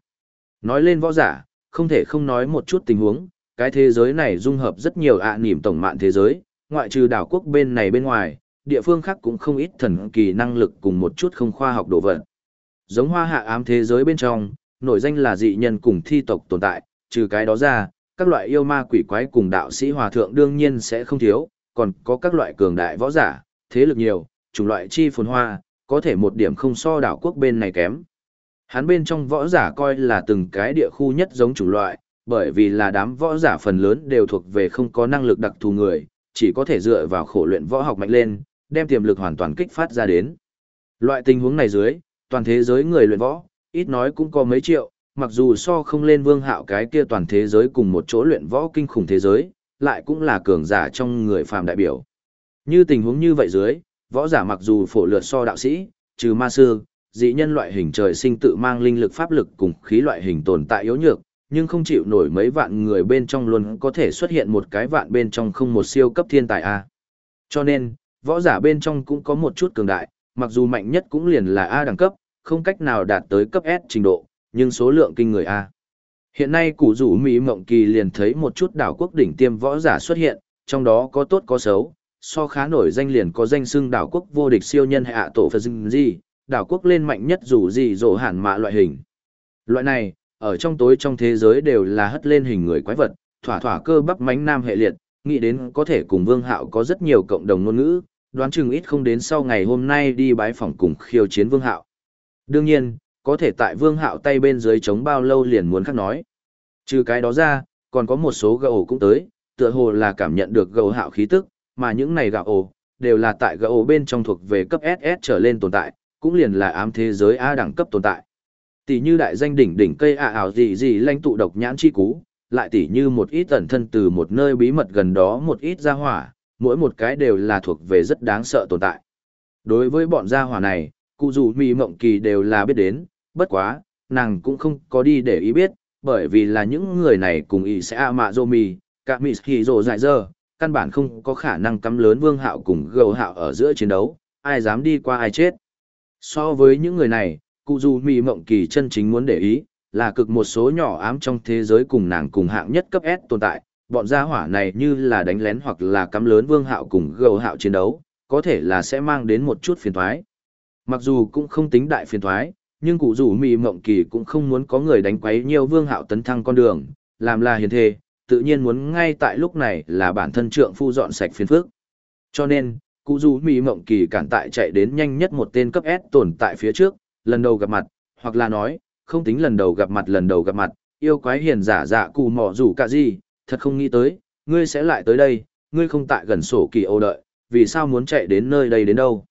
Nói lên võ giả, không thể không nói một chút tình huống, cái thế giới này dung hợp rất nhiều ạ à nỉm tổng mạng thế giới, ngoại trừ đảo quốc bên này bên ngoài, địa phương khác cũng không ít thần kỳ năng lực cùng một chút không khoa học đồ vật. Giống hoa hạ ám thế giới bên trong, nổi danh là dị nhân cùng thi tộc tồn tại, trừ cái đó ra, các loại yêu ma quỷ quái cùng đạo sĩ hòa thượng đương nhiên sẽ không thiếu, còn có các loại cường đại võ giả, thế lực nhiều, chủng loại chi phồn hoa, có thể một điểm không so đảo quốc bên này kém. Hắn bên trong võ giả coi là từng cái địa khu nhất giống chủng loại, bởi vì là đám võ giả phần lớn đều thuộc về không có năng lực đặc thù người, chỉ có thể dựa vào khổ luyện võ học mạnh lên, đem tiềm lực hoàn toàn kích phát ra đến. Loại tình huống này dưới, toàn thế giới người luyện võ, ít nói cũng có mấy triệu, mặc dù so không lên vương hạo cái kia toàn thế giới cùng một chỗ luyện võ kinh khủng thế giới, lại cũng là cường giả trong người phàm đại biểu. Như tình huống như vậy dưới, võ giả mặc dù phổ lượt so đạo sĩ, trừ ma sư, dị nhân loại hình trời sinh tự mang linh lực pháp lực cùng khí loại hình tồn tại yếu nhược, nhưng không chịu nổi mấy vạn người bên trong luôn có thể xuất hiện một cái vạn bên trong không một siêu cấp thiên tài a. Cho nên, võ giả bên trong cũng có một chút cường đại, mặc dù mạnh nhất cũng liền là A đẳng cấp, không cách nào đạt tới cấp S trình độ, nhưng số lượng kinh người A. Hiện nay củ rủ Mỹ Mộng Kỳ liền thấy một chút đảo quốc đỉnh tiêm võ giả xuất hiện, trong đó có tốt có xấu, so khá nổi danh liền có danh xưng đảo quốc vô địch siêu nhân hạ tổ Phật Dinh Di, đảo quốc lên mạnh nhất dù gì rổ hẳn mạ loại hình. Loại này, ở trong tối trong thế giới đều là hất lên hình người quái vật, thỏa thỏa cơ bắp mánh nam hệ liệt, nghĩ đến có thể cùng Vương Hạo có rất nhiều cộng đồng ngôn ngữ, đoán chừng ít không đến sau ngày hôm nay đi bái phỏng cùng khiêu chiến Vương Hạo. Đương nhiên, có thể tại Vương Hạo tay bên dưới chống bao lâu liền muốn khác nói. Trừ cái đó ra, còn có một số gạo cũng tới, tựa hồ là cảm nhận được gạo hạo khí tức, mà những này gạo ổ, đều là tại gạo bên trong thuộc về cấp SS trở lên tồn tại, cũng liền là ám thế giới A đẳng cấp tồn tại. Tỷ như đại danh đỉnh đỉnh cây ạ ảo gì gì lãnh tụ độc nhãn chi cú, lại tỷ như một ít ẩn thân từ một nơi bí mật gần đó một ít gia hỏa, mỗi một cái đều là thuộc về rất đáng sợ tồn tại. Đối với bọn gia hỏa này, cụ dù mì mộng kỳ đều là biết đến, bất quá, nàng cũng không có đi để ý biết, bởi vì là những người này cùng ý sẽ ạ mạ dô mì, cả mì hì rồ dại dơ, căn bản không có khả năng cắm lớn vương hạo cùng gầu hạo ở giữa chiến đấu, ai dám đi qua ai chết. So với những người này, cụ dù mì mộng kỳ chân chính muốn để ý, là cực một số nhỏ ám trong thế giới cùng nàng cùng hạng nhất cấp S tồn tại, bọn gia hỏa này như là đánh lén hoặc là cắm lớn vương hạo cùng gầu hạo chiến đấu, có thể là sẽ mang đến một chút phiền thoái. Mặc dù cũng không tính đại phiền thoái, nhưng cụ rủ mì mộng kỳ cũng không muốn có người đánh quấy nhiều vương hạo tấn thăng con đường, làm là hiền thê, tự nhiên muốn ngay tại lúc này là bản thân trượng phu dọn sạch phiền phước. Cho nên, cụ rủ mì mộng kỳ cản tại chạy đến nhanh nhất một tên cấp S tồn tại phía trước, lần đầu gặp mặt, hoặc là nói, không tính lần đầu gặp mặt lần đầu gặp mặt, yêu quái hiền giả dạ cụ mỏ rủ cả gì, thật không nghĩ tới, ngươi sẽ lại tới đây, ngươi không tại gần sổ kỳ ô đợi, vì sao muốn chạy đến nơi đây đến đâu.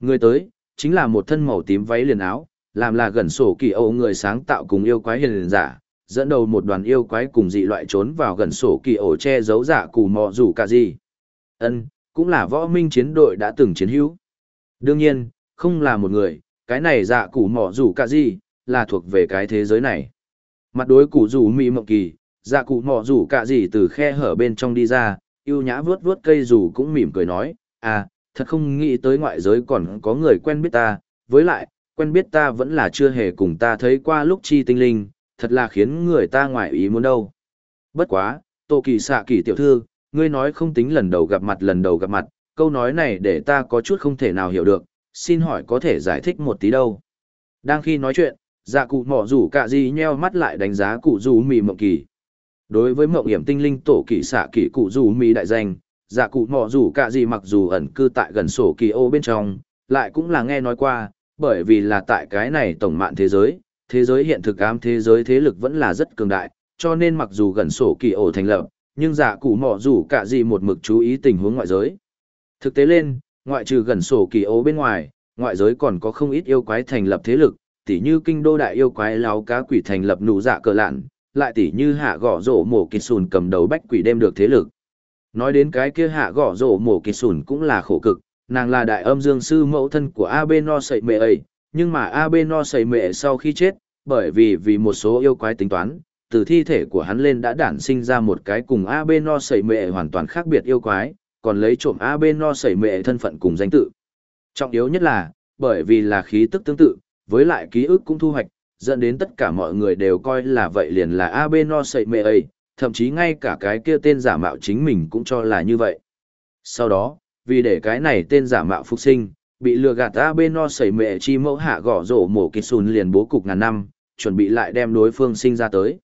Ngươi tới, chính là một thân màu tím váy liền áo, làm là gần sổ kỳ âu người sáng tạo cùng yêu quái hiền giả, dẫn đầu một đoàn yêu quái cùng dị loại trốn vào gần sổ kỳ ổ che giấu giả cù mò rủ cả gì. Ân, cũng là võ minh chiến đội đã từng chiến hữu. Đương nhiên, không là một người, cái này dạ cù mò rủ cả gì, là thuộc về cái thế giới này. Mặt đối củ rủ mỹ mộng kỳ, dạ cụ mò rủ cả gì từ khe hở bên trong đi ra, yêu nhã vướt vướt cây rủ cũng mỉm cười nói, à, thật không nghĩ tới ngoại giới còn có người quen biết ta, với lại, quen biết ta vẫn là chưa hề cùng ta thấy qua lúc chi tinh linh, thật là khiến người ta ngoại ý muốn đâu. Bất quá, Tô Kỳ xạ kỳ tiểu thư, ngươi nói không tính lần đầu gặp mặt lần đầu gặp mặt, câu nói này để ta có chút không thể nào hiểu được, xin hỏi có thể giải thích một tí đâu. Đang khi nói chuyện, dạ cụ mỏ rủ cả gì nheo mắt lại đánh giá cụ rủ mì mộng kỳ. Đối với mộng hiểm tinh linh tổ kỳ xạ kỳ cụ rủ mì đại danh, dạ cụ mỏ rủ cả gì mặc dù ẩn cư tại gần sổ kỳ ô bên trong, lại cũng là nghe nói qua, bởi vì là tại cái này tổng mạng thế giới, thế giới hiện thực ám thế giới thế lực vẫn là rất cường đại, cho nên mặc dù gần sổ kỳ ổ thành lập, nhưng giả cụ mỏ dù cả gì một mực chú ý tình huống ngoại giới. Thực tế lên, ngoại trừ gần sổ kỳ ổ bên ngoài, ngoại giới còn có không ít yêu quái thành lập thế lực, tỉ như kinh đô đại yêu quái láo cá quỷ thành lập nụ dạ cờ lạn, lại tỉ như hạ gõ rổ mổ kỳ sùn cầm đầu bách quỷ đem được thế lực. Nói đến cái kia hạ gõ rổ mổ kỳ sùn cũng là khổ cực, nàng là đại âm dương sư mẫu thân của AB no sậy mẹ ấy, nhưng mà AB no sậy mẹ sau khi chết, bởi vì vì một số yêu quái tính toán, từ thi thể của hắn lên đã đản sinh ra một cái cùng AB no sậy mẹ hoàn toàn khác biệt yêu quái, còn lấy trộm AB no sẩy mệ thân phận cùng danh tự. Trọng yếu nhất là, bởi vì là khí tức tương tự, với lại ký ức cũng thu hoạch, dẫn đến tất cả mọi người đều coi là vậy liền là AB no sẩy mệ ấy, thậm chí ngay cả cái kia tên giả mạo chính mình cũng cho là như vậy. Sau đó, vì để cái này tên giả mạo phục sinh, bị lừa gạt A bên no sẩy mệ chi mẫu hạ gõ rổ mổ kịch sùn liền bố cục ngàn năm, chuẩn bị lại đem đối phương sinh ra tới.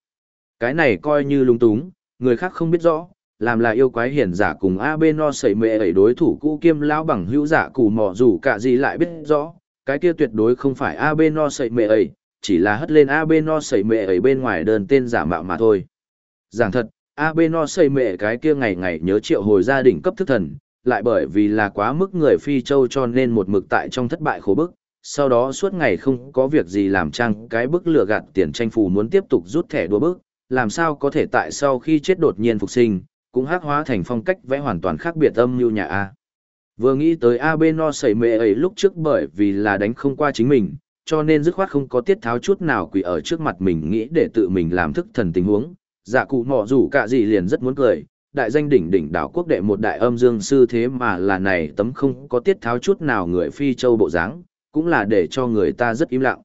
Cái này coi như lung túng, người khác không biết rõ, làm là yêu quái hiển giả cùng a bên no sẩy mệ ấy đối thủ cũ kiêm lão bằng hữu giả cù mò dù cả gì lại biết rõ cái kia tuyệt đối không phải a bên no sẩy mệ ấy chỉ là hất lên a bên no sẩy mệ ấy bên ngoài đơn tên giả mạo mà thôi giảng thật a bên no sẩy mệ cái kia ngày ngày nhớ triệu hồi gia đình cấp thức thần lại bởi vì là quá mức người phi châu cho nên một mực tại trong thất bại khổ bức sau đó suốt ngày không có việc gì làm trang cái bức lừa gạt tiền tranh phù muốn tiếp tục rút thẻ đua bức làm sao có thể tại sau khi chết đột nhiên phục sinh cũng hắc hóa thành phong cách vẽ hoàn toàn khác biệt âm như nhà A. Vừa nghĩ tới AB no sẩy mệ ấy lúc trước bởi vì là đánh không qua chính mình, cho nên dứt khoát không có tiết tháo chút nào quỷ ở trước mặt mình nghĩ để tự mình làm thức thần tình huống. Dạ cụ mọ rủ cả gì liền rất muốn cười, đại danh đỉnh đỉnh đảo quốc đệ một đại âm dương sư thế mà là này tấm không có tiết tháo chút nào người phi châu bộ dáng, cũng là để cho người ta rất im lặng.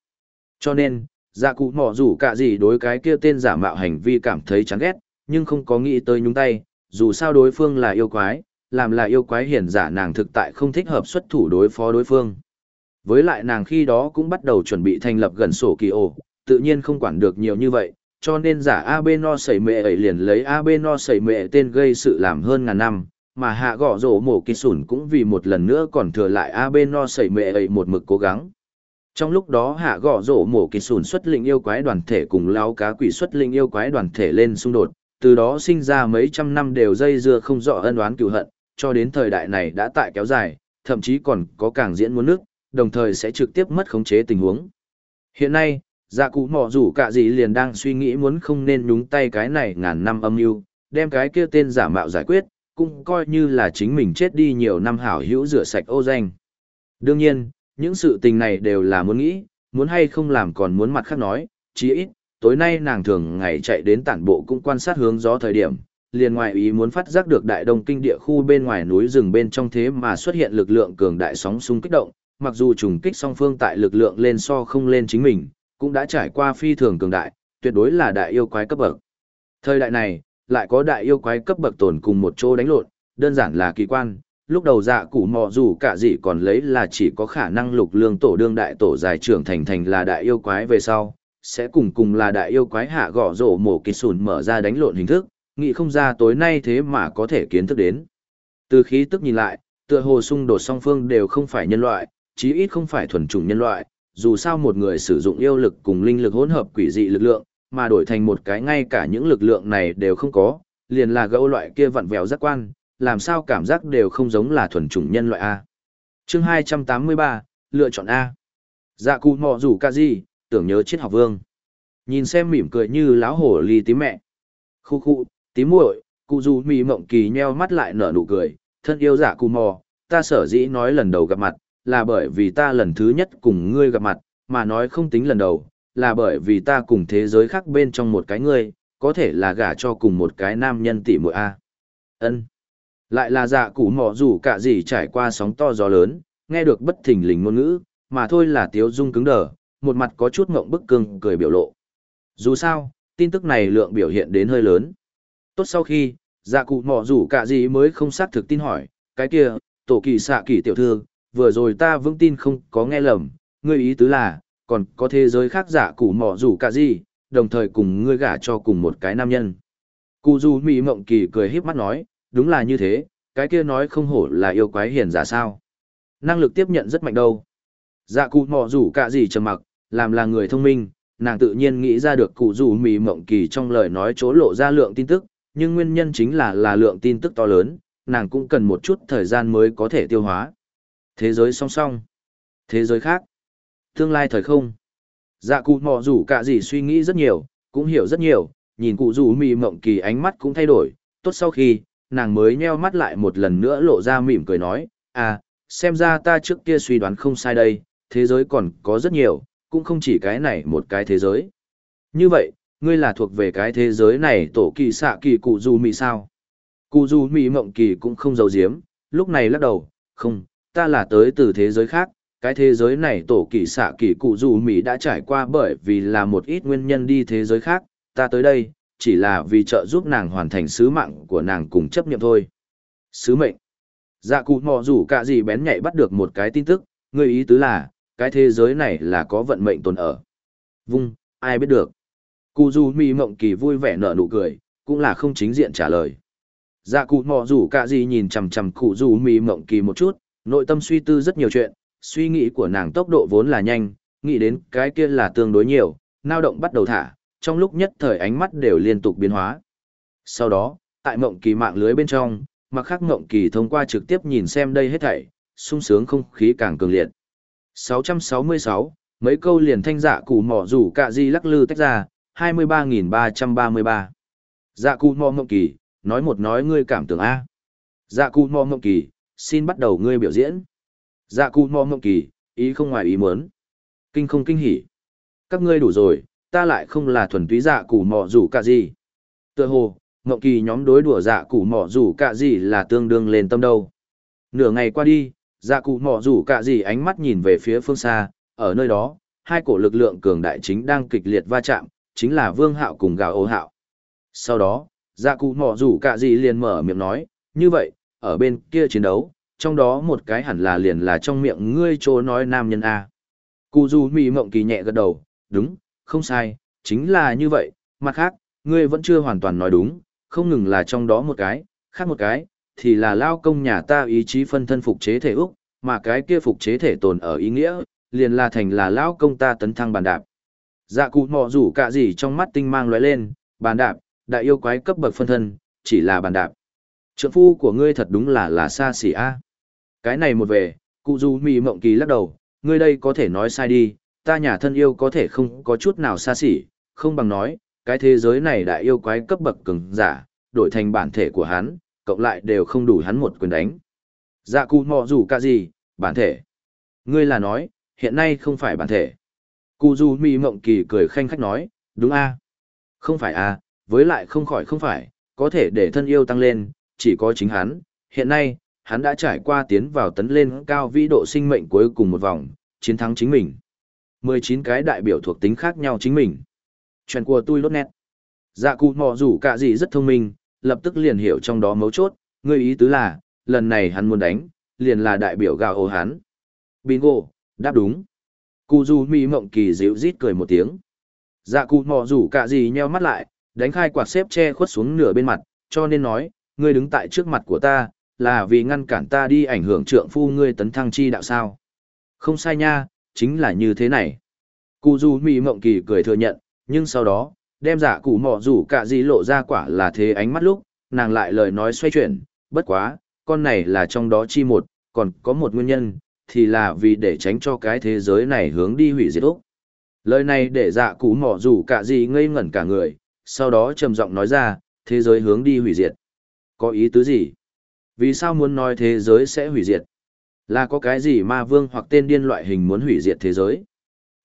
Cho nên, dạ cụ mỏ rủ cả gì đối cái kia tên giả mạo hành vi cảm thấy chán ghét, nhưng không có nghĩ tới nhúng tay, dù sao đối phương là yêu quái, làm là yêu quái hiển giả nàng thực tại không thích hợp xuất thủ đối phó đối phương. Với lại nàng khi đó cũng bắt đầu chuẩn bị thành lập gần sổ kỳ ổ, tự nhiên không quản được nhiều như vậy, cho nên giả AB no sẩy mệ ấy liền lấy AB no sẩy mệ tên gây sự làm hơn ngàn năm, mà hạ gõ rổ mổ kỳ sủn cũng vì một lần nữa còn thừa lại AB no sẩy mệ ấy một mực cố gắng. Trong lúc đó hạ gõ rổ mổ kỳ Sủn xuất linh yêu quái đoàn thể cùng lao cá quỷ xuất linh yêu quái đoàn thể lên xung đột, từ đó sinh ra mấy trăm năm đều dây dưa không rõ ân oán cựu hận, cho đến thời đại này đã tại kéo dài, thậm chí còn có càng diễn muốn nước, đồng thời sẽ trực tiếp mất khống chế tình huống. Hiện nay, dạ cụ mỏ rủ cả gì liền đang suy nghĩ muốn không nên nhúng tay cái này ngàn năm âm mưu đem cái kia tên giả mạo giải quyết, cũng coi như là chính mình chết đi nhiều năm hảo hữu rửa sạch ô danh. Đương nhiên, những sự tình này đều là muốn nghĩ, muốn hay không làm còn muốn mặt khác nói, chí ít, tối nay nàng thường ngày chạy đến tản bộ cũng quan sát hướng gió thời điểm, liền ngoại ý muốn phát giác được đại đông kinh địa khu bên ngoài núi rừng bên trong thế mà xuất hiện lực lượng cường đại sóng xung kích động, mặc dù trùng kích song phương tại lực lượng lên so không lên chính mình, cũng đã trải qua phi thường cường đại, tuyệt đối là đại yêu quái cấp bậc. Thời đại này, lại có đại yêu quái cấp bậc tồn cùng một chỗ đánh lộn, đơn giản là kỳ quan. Lúc đầu dạ củ mò dù cả gì còn lấy là chỉ có khả năng lục lương tổ đương đại tổ giải trưởng thành thành là đại yêu quái về sau, sẽ cùng cùng là đại yêu quái hạ gõ rổ mổ kỳ sùn mở ra đánh lộn hình thức, nghĩ không ra tối nay thế mà có thể kiến thức đến. Từ khí tức nhìn lại, tựa hồ xung đột song phương đều không phải nhân loại, chí ít không phải thuần chủng nhân loại, dù sao một người sử dụng yêu lực cùng linh lực hỗn hợp quỷ dị lực lượng, mà đổi thành một cái ngay cả những lực lượng này đều không có, liền là gấu loại kia vặn vẹo giác quan, làm sao cảm giác đều không giống là thuần chủng nhân loại A. chương 283, lựa chọn A. Dạ cụ mò rủ ca gì, tưởng nhớ triết học vương. Nhìn xem mỉm cười như láo hổ ly tím mẹ. Khu khu, tím muội, cụ dù mì mộng kỳ nheo mắt lại nở nụ cười, thân yêu dạ cụ mò, ta sở dĩ nói lần đầu gặp mặt, là bởi vì ta lần thứ nhất cùng ngươi gặp mặt, mà nói không tính lần đầu, là bởi vì ta cùng thế giới khác bên trong một cái ngươi, có thể là gả cho cùng một cái nam nhân tỷ muội a. Ân. Lại là dạ cụ mọ dù cả gì trải qua sóng to gió lớn, nghe được bất thình lình ngôn ngữ, mà thôi là tiếu dung cứng đờ, một mặt có chút ngộng bức cưng cười biểu lộ. Dù sao, tin tức này lượng biểu hiện đến hơi lớn. Tốt sau khi, dạ cụ mọ dù cả gì mới không xác thực tin hỏi, cái kia, tổ kỳ xạ kỳ tiểu thư, vừa rồi ta vững tin không có nghe lầm, ngươi ý tứ là, còn có thế giới khác giả củ mỏ rủ cả gì, đồng thời cùng ngươi gả cho cùng một cái nam nhân. Cụ dù mỹ mộng kỳ cười híp mắt nói, đúng là như thế, cái kia nói không hổ là yêu quái hiền giả sao. Năng lực tiếp nhận rất mạnh đâu. Dạ cụ mỏ rủ cả gì trầm mặc, làm là người thông minh, nàng tự nhiên nghĩ ra được cụ dù mỹ mộng kỳ trong lời nói chỗ lộ ra lượng tin tức, nhưng nguyên nhân chính là là lượng tin tức to lớn, nàng cũng cần một chút thời gian mới có thể tiêu hóa. Thế giới song song. Thế giới khác. Tương lai thời không. Dạ cụ mò rủ cả gì suy nghĩ rất nhiều, cũng hiểu rất nhiều, nhìn cụ rủ mì mộng kỳ ánh mắt cũng thay đổi, tốt sau khi, nàng mới nheo mắt lại một lần nữa lộ ra mỉm cười nói, à, xem ra ta trước kia suy đoán không sai đây, thế giới còn có rất nhiều, cũng không chỉ cái này một cái thế giới. Như vậy, ngươi là thuộc về cái thế giới này tổ kỳ xạ kỳ cụ du mị sao? Cụ du mị mộng kỳ cũng không giấu giếm, lúc này lắc đầu, không, ta là tới từ thế giới khác, cái thế giới này tổ kỳ xạ kỳ cụ dù Mỹ đã trải qua bởi vì là một ít nguyên nhân đi thế giới khác, ta tới đây, chỉ là vì trợ giúp nàng hoàn thành sứ mạng của nàng cùng chấp nhận thôi. Sứ mệnh. Dạ cụ mò rủ cả gì bén nhạy bắt được một cái tin tức, người ý tứ là, cái thế giới này là có vận mệnh tồn ở. Vung, ai biết được. Cụ dù Mỹ mộng kỳ vui vẻ nở nụ cười, cũng là không chính diện trả lời. Dạ cụ mò rủ cả gì nhìn chằm chằm cụ dù Mỹ mộng kỳ một chút, Nội tâm suy tư rất nhiều chuyện, suy nghĩ của nàng tốc độ vốn là nhanh, nghĩ đến cái kia là tương đối nhiều, nao động bắt đầu thả, trong lúc nhất thời ánh mắt đều liên tục biến hóa. Sau đó, tại mộng kỳ mạng lưới bên trong, mặc khắc mộng kỳ thông qua trực tiếp nhìn xem đây hết thảy, sung sướng không khí càng cường liệt. 666, mấy câu liền thanh dạ cụ mỏ rủ cả di lắc lư tách ra, 23.333. Dạ cụ mỏ mộng kỳ, nói một nói ngươi cảm tưởng A. Dạ cụ mỏ mộng kỳ, xin bắt đầu ngươi biểu diễn. Dạ cụ mò mộng kỳ, ý không ngoài ý muốn. Kinh không kinh hỉ. Các ngươi đủ rồi, ta lại không là thuần túy dạ cụ mò rủ cả gì. Tựa hồ, mộng kỳ nhóm đối đùa dạ cụ mò rủ cả gì là tương đương lên tâm đâu. Nửa ngày qua đi, dạ cụ mò rủ cả gì ánh mắt nhìn về phía phương xa, ở nơi đó, hai cổ lực lượng cường đại chính đang kịch liệt va chạm, chính là vương hạo cùng gào ô hạo. Sau đó, dạ cụ mò rủ cả gì liền mở miệng nói, như vậy, ở bên kia chiến đấu, trong đó một cái hẳn là liền là trong miệng ngươi chỗ nói nam nhân A. Cụ dù mì mộng kỳ nhẹ gật đầu, đúng, không sai, chính là như vậy, mặt khác, ngươi vẫn chưa hoàn toàn nói đúng, không ngừng là trong đó một cái, khác một cái, thì là lao công nhà ta ý chí phân thân phục chế thể Úc, mà cái kia phục chế thể tồn ở ý nghĩa, liền là thành là lao công ta tấn thăng bàn đạp. Dạ cụ mò rủ cả gì trong mắt tinh mang lóe lên, bàn đạp, đại yêu quái cấp bậc phân thân, chỉ là bàn đạp. Trượng phu của ngươi thật đúng là là xa xỉ a. Cái này một về, cụ du mì mộng kỳ lắc đầu, ngươi đây có thể nói sai đi, ta nhà thân yêu có thể không có chút nào xa xỉ, không bằng nói, cái thế giới này đại yêu quái cấp bậc cường giả, đổi thành bản thể của hắn, cộng lại đều không đủ hắn một quyền đánh. Dạ cụ mò rủ cả gì, bản thể. Ngươi là nói, hiện nay không phải bản thể. Cụ du mì mộng kỳ cười khanh khách nói, đúng a Không phải a với lại không khỏi không phải, có thể để thân yêu tăng lên, chỉ có chính hắn. Hiện nay, hắn đã trải qua tiến vào tấn lên cao vĩ độ sinh mệnh cuối cùng một vòng, chiến thắng chính mình. 19 cái đại biểu thuộc tính khác nhau chính mình. Chuyện của tôi lốt nét. Dạ cụ mò rủ cả gì rất thông minh, lập tức liền hiểu trong đó mấu chốt, người ý tứ là, lần này hắn muốn đánh, liền là đại biểu gào ô hắn. Bingo, đáp đúng. Cụ dù mỹ mộng kỳ dịu rít cười một tiếng. Dạ cụ mò rủ cả gì nheo mắt lại, đánh khai quạt xếp che khuất xuống nửa bên mặt, cho nên nói, ngươi đứng tại trước mặt của ta, là vì ngăn cản ta đi ảnh hưởng trượng phu ngươi tấn thăng chi đạo sao. Không sai nha, chính là như thế này. Cụ dù mì mộng kỳ cười thừa nhận, nhưng sau đó, đem giả cụ mỏ rủ cả gì lộ ra quả là thế ánh mắt lúc, nàng lại lời nói xoay chuyển, bất quá, con này là trong đó chi một, còn có một nguyên nhân, thì là vì để tránh cho cái thế giới này hướng đi hủy diệt Úc. Lời này để dạ cụ mỏ rủ cả gì ngây ngẩn cả người, sau đó trầm giọng nói ra, thế giới hướng đi hủy diệt. Có ý tứ gì? Vì sao muốn nói thế giới sẽ hủy diệt? Là có cái gì ma vương hoặc tên điên loại hình muốn hủy diệt thế giới?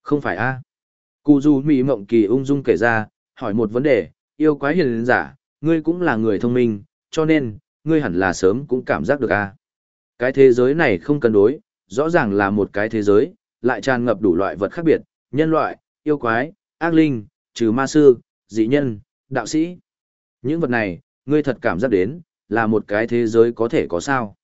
Không phải a Cù dù Mỹ Mộng Kỳ ung dung kể ra, hỏi một vấn đề, yêu quái hiền giả, ngươi cũng là người thông minh, cho nên, ngươi hẳn là sớm cũng cảm giác được a Cái thế giới này không cân đối, rõ ràng là một cái thế giới, lại tràn ngập đủ loại vật khác biệt, nhân loại, yêu quái, ác linh, trừ ma sư, dị nhân, đạo sĩ. Những vật này, ngươi thật cảm giác đến, là một cái thế giới có thể có sao.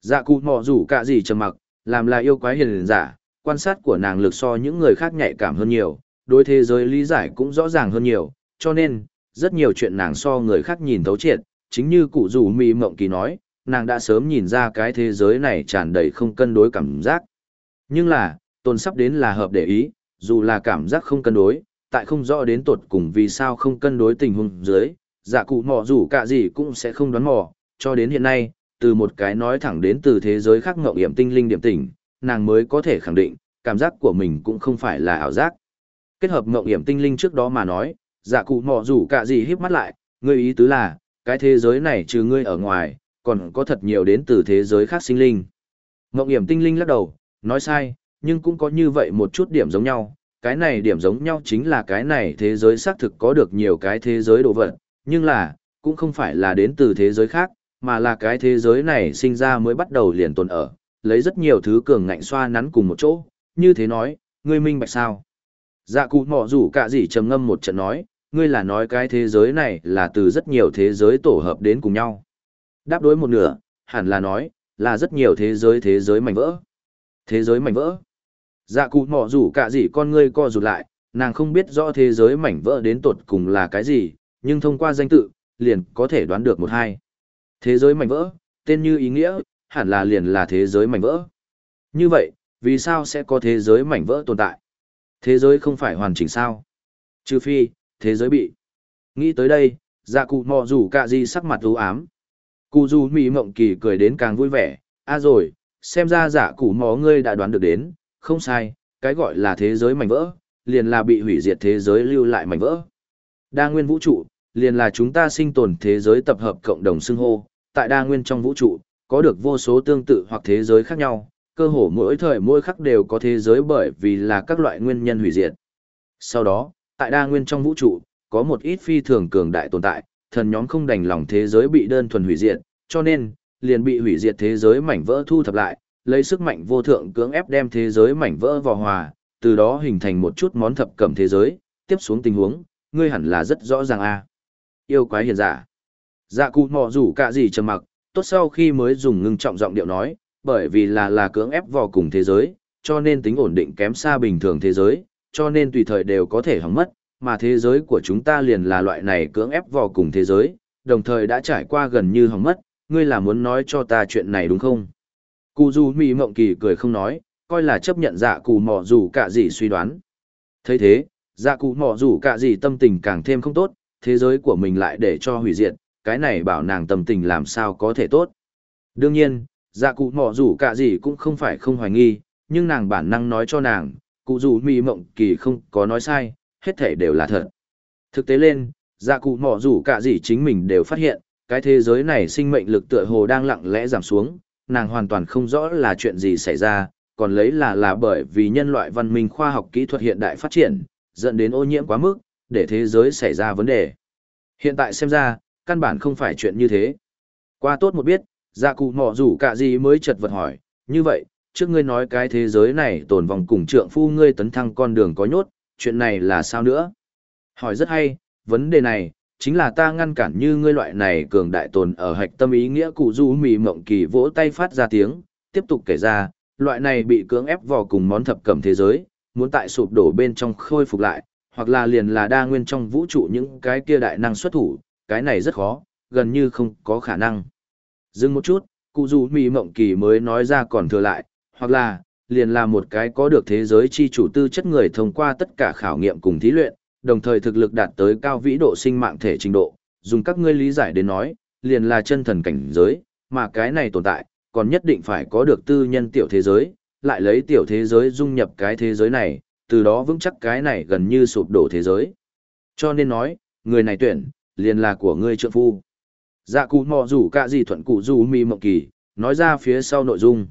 Dạ cụ mò rủ cả gì trầm mặc, làm là yêu quái hiền giả, quan sát của nàng lực so những người khác nhạy cảm hơn nhiều, đối thế giới lý giải cũng rõ ràng hơn nhiều, cho nên, rất nhiều chuyện nàng so người khác nhìn thấu triệt, chính như cụ rủ mì mộng kỳ nói, nàng đã sớm nhìn ra cái thế giới này tràn đầy không cân đối cảm giác. Nhưng là, tôn sắp đến là hợp để ý, dù là cảm giác không cân đối, tại không rõ đến tột cùng vì sao không cân đối tình huống dưới, dạ cụ mò rủ cả gì cũng sẽ không đoán mò, cho đến hiện nay, từ một cái nói thẳng đến từ thế giới khác ngậu hiểm tinh linh điểm tỉnh, nàng mới có thể khẳng định, cảm giác của mình cũng không phải là ảo giác. Kết hợp ngậu hiểm tinh linh trước đó mà nói, dạ cụ mò rủ cả gì híp mắt lại, ngươi ý tứ là, cái thế giới này trừ ngươi ở ngoài, còn có thật nhiều đến từ thế giới khác sinh linh. Ngậu hiểm tinh linh lắc đầu, nói sai, nhưng cũng có như vậy một chút điểm giống nhau, cái này điểm giống nhau chính là cái này thế giới xác thực có được nhiều cái thế giới đồ vật, nhưng là, cũng không phải là đến từ thế giới khác, mà là cái thế giới này sinh ra mới bắt đầu liền tồn ở, lấy rất nhiều thứ cường ngạnh xoa nắn cùng một chỗ, như thế nói, ngươi minh bạch sao? Dạ cụ mỏ rủ cả gì trầm ngâm một trận nói, ngươi là nói cái thế giới này là từ rất nhiều thế giới tổ hợp đến cùng nhau. Đáp đối một nửa, hẳn là nói, là rất nhiều thế giới thế giới mảnh vỡ. Thế giới mảnh vỡ. Dạ cụ mỏ rủ cả gì con ngươi co rụt lại, nàng không biết rõ thế giới mảnh vỡ đến tột cùng là cái gì, nhưng thông qua danh tự, liền có thể đoán được một hai. Thế giới mảnh vỡ, tên như ý nghĩa, hẳn là liền là thế giới mảnh vỡ. Như vậy, vì sao sẽ có thế giới mảnh vỡ tồn tại? Thế giới không phải hoàn chỉnh sao? Trừ phi, thế giới bị. Nghĩ tới đây, dạ cụ mò rủ cả gì sắc mặt u ám. Cụ dù mỉ mộng kỳ cười đến càng vui vẻ, a rồi, xem ra dạ cụ mò ngươi đã đoán được đến, không sai, cái gọi là thế giới mảnh vỡ, liền là bị hủy diệt thế giới lưu lại mảnh vỡ. Đa nguyên vũ trụ, liền là chúng ta sinh tồn thế giới tập hợp cộng đồng xưng hô, tại đa nguyên trong vũ trụ, có được vô số tương tự hoặc thế giới khác nhau, cơ hồ mỗi thời mỗi khắc đều có thế giới bởi vì là các loại nguyên nhân hủy diệt. Sau đó, tại đa nguyên trong vũ trụ, có một ít phi thường cường đại tồn tại, thần nhóm không đành lòng thế giới bị đơn thuần hủy diệt, cho nên, liền bị hủy diệt thế giới mảnh vỡ thu thập lại, lấy sức mạnh vô thượng cưỡng ép đem thế giới mảnh vỡ vào hòa, từ đó hình thành một chút món thập cẩm thế giới, tiếp xuống tình huống, ngươi hẳn là rất rõ ràng a. Yêu quái hiền giả. Dạ cụ mò rủ cả gì trầm mặc, tốt sau khi mới dùng ngưng trọng giọng điệu nói, bởi vì là là cưỡng ép vào cùng thế giới, cho nên tính ổn định kém xa bình thường thế giới, cho nên tùy thời đều có thể hỏng mất, mà thế giới của chúng ta liền là loại này cưỡng ép vào cùng thế giới, đồng thời đã trải qua gần như hỏng mất, ngươi là muốn nói cho ta chuyện này đúng không? Cụ du mỹ mộng kỳ cười không nói, coi là chấp nhận dạ cụ mò rủ cả gì suy đoán. thấy thế, dạ cụ mò rủ cả gì tâm tình càng thêm không tốt, thế giới của mình lại để cho hủy diệt, cái này bảo nàng tâm tình làm sao có thể tốt. Đương nhiên, dạ cụ mỏ rủ cả gì cũng không phải không hoài nghi, nhưng nàng bản năng nói cho nàng, cụ rủ mì mộng kỳ không có nói sai, hết thể đều là thật. Thực tế lên, dạ cụ mỏ rủ cả gì chính mình đều phát hiện, cái thế giới này sinh mệnh lực tựa hồ đang lặng lẽ giảm xuống, nàng hoàn toàn không rõ là chuyện gì xảy ra, còn lấy là là bởi vì nhân loại văn minh khoa học kỹ thuật hiện đại phát triển, dẫn đến ô nhiễm quá mức, để thế giới xảy ra vấn đề. Hiện tại xem ra, căn bản không phải chuyện như thế. Qua tốt một biết, dạ cụ mỏ rủ cả gì mới chật vật hỏi, như vậy, trước ngươi nói cái thế giới này tồn vòng cùng trượng phu ngươi tấn thăng con đường có nhốt, chuyện này là sao nữa? Hỏi rất hay, vấn đề này, chính là ta ngăn cản như ngươi loại này cường đại tồn ở hạch tâm ý nghĩa cụ du mì mộng kỳ vỗ tay phát ra tiếng, tiếp tục kể ra, loại này bị cưỡng ép vào cùng món thập cẩm thế giới, muốn tại sụp đổ bên trong khôi phục lại, hoặc là liền là đa nguyên trong vũ trụ những cái kia đại năng xuất thủ, cái này rất khó, gần như không có khả năng. Dừng một chút, cụ dù mì mộng kỳ mới nói ra còn thừa lại, hoặc là, liền là một cái có được thế giới chi chủ tư chất người thông qua tất cả khảo nghiệm cùng thí luyện, đồng thời thực lực đạt tới cao vĩ độ sinh mạng thể trình độ, dùng các ngươi lý giải đến nói, liền là chân thần cảnh giới, mà cái này tồn tại, còn nhất định phải có được tư nhân tiểu thế giới, lại lấy tiểu thế giới dung nhập cái thế giới này, từ đó vững chắc cái này gần như sụp đổ thế giới. Cho nên nói, người này tuyển, liền là của ngươi trượng phu. Dạ cụ mò rủ cả gì thuận cụ du mi mộng kỳ, nói ra phía sau nội dung.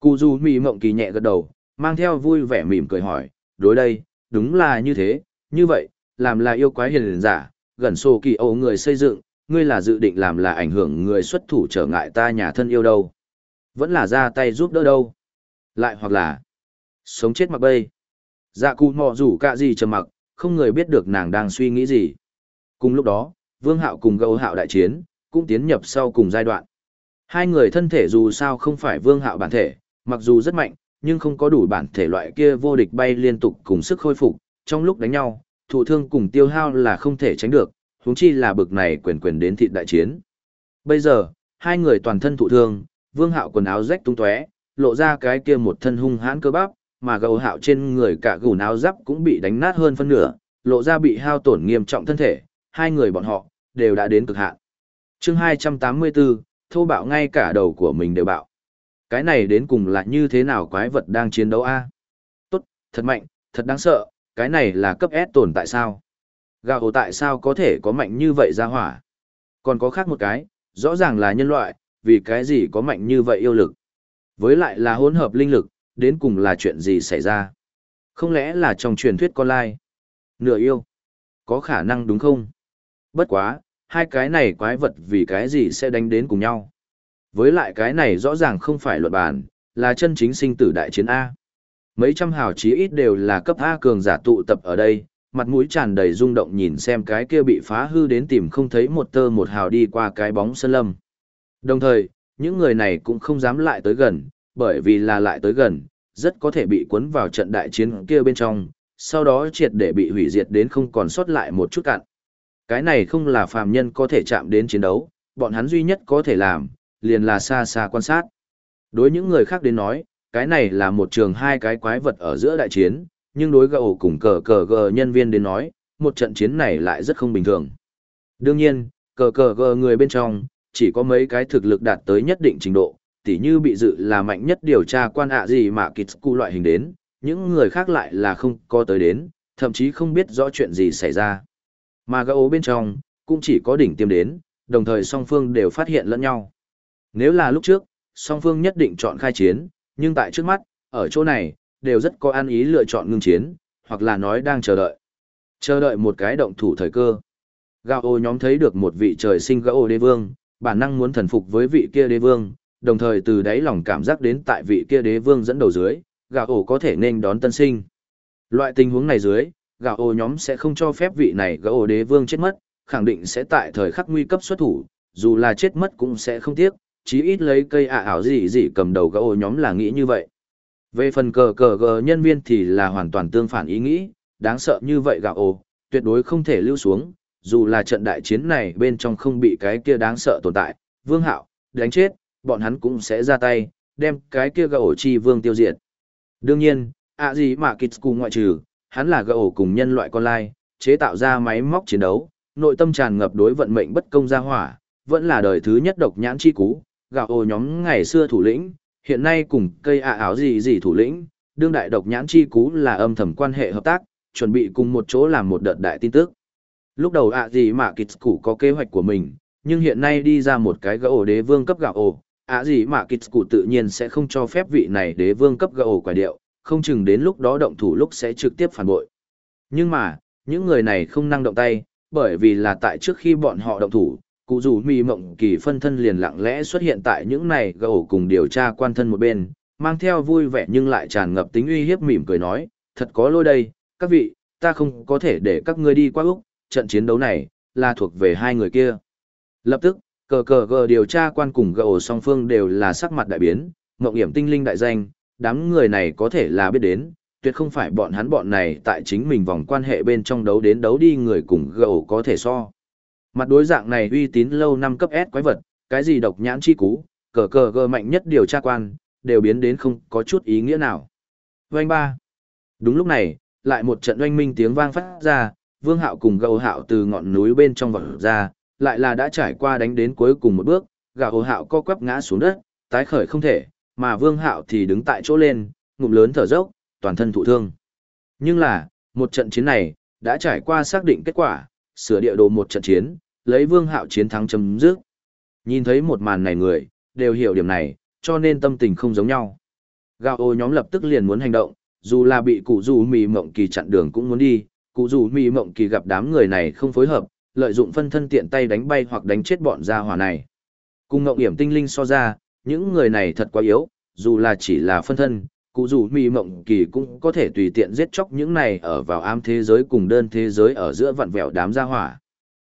Cụ du mi mộng kỳ nhẹ gật đầu, mang theo vui vẻ mỉm cười hỏi, đối đây, đúng là như thế, như vậy, làm là yêu quái hiền giả, gần sổ kỳ ấu người xây dựng, ngươi là dự định làm là ảnh hưởng người xuất thủ trở ngại ta nhà thân yêu đâu. Vẫn là ra tay giúp đỡ đâu. Lại hoặc là, sống chết mặc bây. Dạ cụ mò rủ cả gì trầm mặc, không người biết được nàng đang suy nghĩ gì. Cùng lúc đó, Vương Hạo cùng Gâu Hạo đại chiến, cũng tiến nhập sau cùng giai đoạn. Hai người thân thể dù sao không phải Vương Hạo bản thể, mặc dù rất mạnh, nhưng không có đủ bản thể loại kia vô địch bay liên tục cùng sức khôi phục, trong lúc đánh nhau, thụ thương cùng tiêu hao là không thể tránh được, huống chi là bực này quyền quyền đến thịt đại chiến. Bây giờ, hai người toàn thân thụ thương, Vương Hạo quần áo rách tung tóe, lộ ra cái kia một thân hung hãn cơ bắp, mà gầu hạo trên người cả gù áo giáp cũng bị đánh nát hơn phân nửa, lộ ra bị hao tổn nghiêm trọng thân thể, hai người bọn họ đều đã đến cực hạn. Chương 284, thô bạo ngay cả đầu của mình đều bạo. Cái này đến cùng là như thế nào quái vật đang chiến đấu a? Tốt, thật mạnh, thật đáng sợ, cái này là cấp S tồn tại sao? Gạo tại sao có thể có mạnh như vậy ra hỏa? Còn có khác một cái, rõ ràng là nhân loại, vì cái gì có mạnh như vậy yêu lực? Với lại là hỗn hợp linh lực, đến cùng là chuyện gì xảy ra? Không lẽ là trong truyền thuyết con lai? Nửa yêu? Có khả năng đúng không? Bất quá, hai cái này quái vật vì cái gì sẽ đánh đến cùng nhau? Với lại cái này rõ ràng không phải luật bàn, là chân chính sinh tử đại chiến A. Mấy trăm hào chí ít đều là cấp A cường giả tụ tập ở đây, mặt mũi tràn đầy rung động nhìn xem cái kia bị phá hư đến tìm không thấy một tơ một hào đi qua cái bóng sân lâm. Đồng thời, những người này cũng không dám lại tới gần, bởi vì là lại tới gần, rất có thể bị cuốn vào trận đại chiến kia bên trong, sau đó triệt để bị hủy diệt đến không còn sót lại một chút cạn. Cái này không là phàm nhân có thể chạm đến chiến đấu, bọn hắn duy nhất có thể làm, liền là xa xa quan sát. Đối những người khác đến nói, cái này là một trường hai cái quái vật ở giữa đại chiến, nhưng đối gậu cùng cờ cờ gờ nhân viên đến nói, một trận chiến này lại rất không bình thường. Đương nhiên, cờ cờ gờ người bên trong, chỉ có mấy cái thực lực đạt tới nhất định trình độ, tỉ như bị dự là mạnh nhất điều tra quan ạ gì mà kịch cụ loại hình đến, những người khác lại là không có tới đến, thậm chí không biết rõ chuyện gì xảy ra. Mà gã ố bên trong, cũng chỉ có đỉnh tiêm đến, đồng thời song phương đều phát hiện lẫn nhau. Nếu là lúc trước, song phương nhất định chọn khai chiến, nhưng tại trước mắt, ở chỗ này, đều rất có an ý lựa chọn ngưng chiến, hoặc là nói đang chờ đợi. Chờ đợi một cái động thủ thời cơ. Gao ô nhóm thấy được một vị trời sinh gao đế vương, bản năng muốn thần phục với vị kia đế vương, đồng thời từ đáy lòng cảm giác đến tại vị kia đế vương dẫn đầu dưới, gạo ổ có thể nên đón tân sinh. Loại tình huống này dưới, gạo ổ nhóm sẽ không cho phép vị này gạo ổ đế vương chết mất, khẳng định sẽ tại thời khắc nguy cấp xuất thủ, dù là chết mất cũng sẽ không tiếc, chí ít lấy cây ạ ảo gì gì cầm đầu gạo ổ nhóm là nghĩ như vậy. Về phần cờ cờ gờ nhân viên thì là hoàn toàn tương phản ý nghĩ, đáng sợ như vậy gạo ổ, tuyệt đối không thể lưu xuống, dù là trận đại chiến này bên trong không bị cái kia đáng sợ tồn tại, vương hạo, đánh chết, bọn hắn cũng sẽ ra tay, đem cái kia gậu chi vương tiêu diệt. Đương nhiên, ạ gì mà Kitsuku ngoại trừ, hắn là gậu cùng nhân loại con lai, chế tạo ra máy móc chiến đấu, nội tâm tràn ngập đối vận mệnh bất công gia hỏa, vẫn là đời thứ nhất độc nhãn chi cú, gạo ồ nhóm ngày xưa thủ lĩnh, hiện nay cùng cây ạ áo gì gì thủ lĩnh, đương đại độc nhãn chi cú là âm thầm quan hệ hợp tác, chuẩn bị cùng một chỗ làm một đợt đại tin tức. Lúc đầu ạ gì mà Kitsuku có kế hoạch của mình, nhưng hiện nay đi ra một cái gạo ổ đế vương cấp gạo ổ, ạ gì mà kịch cụ tự nhiên sẽ không cho phép vị này đế vương cấp gậu ổ quả điệu, không chừng đến lúc đó động thủ lúc sẽ trực tiếp phản bội. Nhưng mà, những người này không năng động tay, bởi vì là tại trước khi bọn họ động thủ, cụ dù mì mộng kỳ phân thân liền lặng lẽ xuất hiện tại những này gậu cùng điều tra quan thân một bên, mang theo vui vẻ nhưng lại tràn ngập tính uy hiếp mỉm cười nói, thật có lôi đây, các vị, ta không có thể để các ngươi đi qua Úc, trận chiến đấu này, là thuộc về hai người kia. Lập tức, cờ cờ gờ điều tra quan cùng gầu song phương đều là sắc mặt đại biến, mộng hiểm tinh linh đại danh, đám người này có thể là biết đến, tuyệt không phải bọn hắn bọn này tại chính mình vòng quan hệ bên trong đấu đến đấu đi người cùng gầu có thể so. Mặt đối dạng này uy tín lâu năm cấp S quái vật, cái gì độc nhãn chi cú, cờ cờ gờ mạnh nhất điều tra quan, đều biến đến không có chút ý nghĩa nào. Vành ba. Đúng lúc này, lại một trận oanh minh tiếng vang phát ra, vương hạo cùng gầu hạo từ ngọn núi bên trong vật ra, lại là đã trải qua đánh đến cuối cùng một bước, gầu hạo co quắp ngã xuống đất, tái khởi không thể, mà vương hạo thì đứng tại chỗ lên, ngụm lớn thở dốc, toàn thân thụ thương. Nhưng là, một trận chiến này, đã trải qua xác định kết quả, sửa địa đồ một trận chiến, lấy vương hạo chiến thắng chấm dứt. Nhìn thấy một màn này người, đều hiểu điểm này, cho nên tâm tình không giống nhau. Gạo ô nhóm lập tức liền muốn hành động, dù là bị cụ dù mì mộng kỳ chặn đường cũng muốn đi, cụ dù mì mộng kỳ gặp đám người này không phối hợp, lợi dụng phân thân tiện tay đánh bay hoặc đánh chết bọn gia hỏa này. Cùng ngộng hiểm tinh linh so ra, những người này thật quá yếu, dù là chỉ là phân thân, cụ dù mì mộng kỳ cũng có thể tùy tiện giết chóc những này ở vào am thế giới cùng đơn thế giới ở giữa vặn vẹo đám gia hỏa.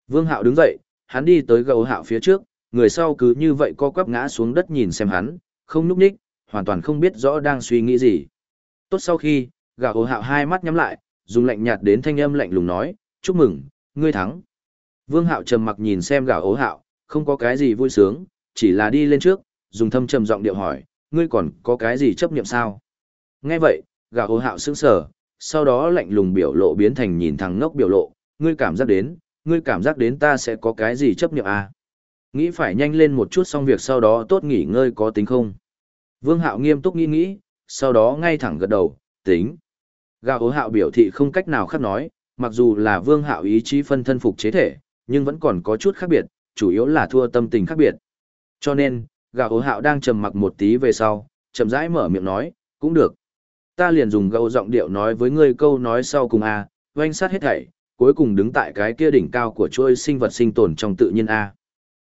Vương Hạo đứng dậy, hắn đi tới gầu hạo phía trước, người sau cứ như vậy co quắp ngã xuống đất nhìn xem hắn, không núp ních, hoàn toàn không biết rõ đang suy nghĩ gì. Tốt sau khi, gạo hạo hai mắt nhắm lại, dùng lạnh nhạt đến thanh âm lạnh lùng nói, chúc mừng, ngươi thắng. Vương Hạo trầm mặc nhìn xem gã ố hạo, không có cái gì vui sướng, chỉ là đi lên trước, dùng thâm trầm giọng điệu hỏi, ngươi còn có cái gì chấp niệm sao? Nghe vậy, gã ố hạo sững sờ, sau đó lạnh lùng biểu lộ biến thành nhìn thằng ngốc biểu lộ, ngươi cảm giác đến, ngươi cảm giác đến ta sẽ có cái gì chấp niệm à? Nghĩ phải nhanh lên một chút xong việc sau đó tốt nghỉ ngơi có tính không? Vương hạo nghiêm túc nghĩ nghĩ, sau đó ngay thẳng gật đầu, tính. Gã ố hạo biểu thị không cách nào khác nói, mặc dù là vương hạo ý chí phân thân phục chế thể, nhưng vẫn còn có chút khác biệt, chủ yếu là thua tâm tình khác biệt. Cho nên, gạo ố hạo đang trầm mặc một tí về sau, chậm rãi mở miệng nói, cũng được. Ta liền dùng gâu giọng điệu nói với ngươi câu nói sau cùng a oanh sát hết thảy cuối cùng đứng tại cái kia đỉnh cao của chuôi sinh vật sinh tồn trong tự nhiên a.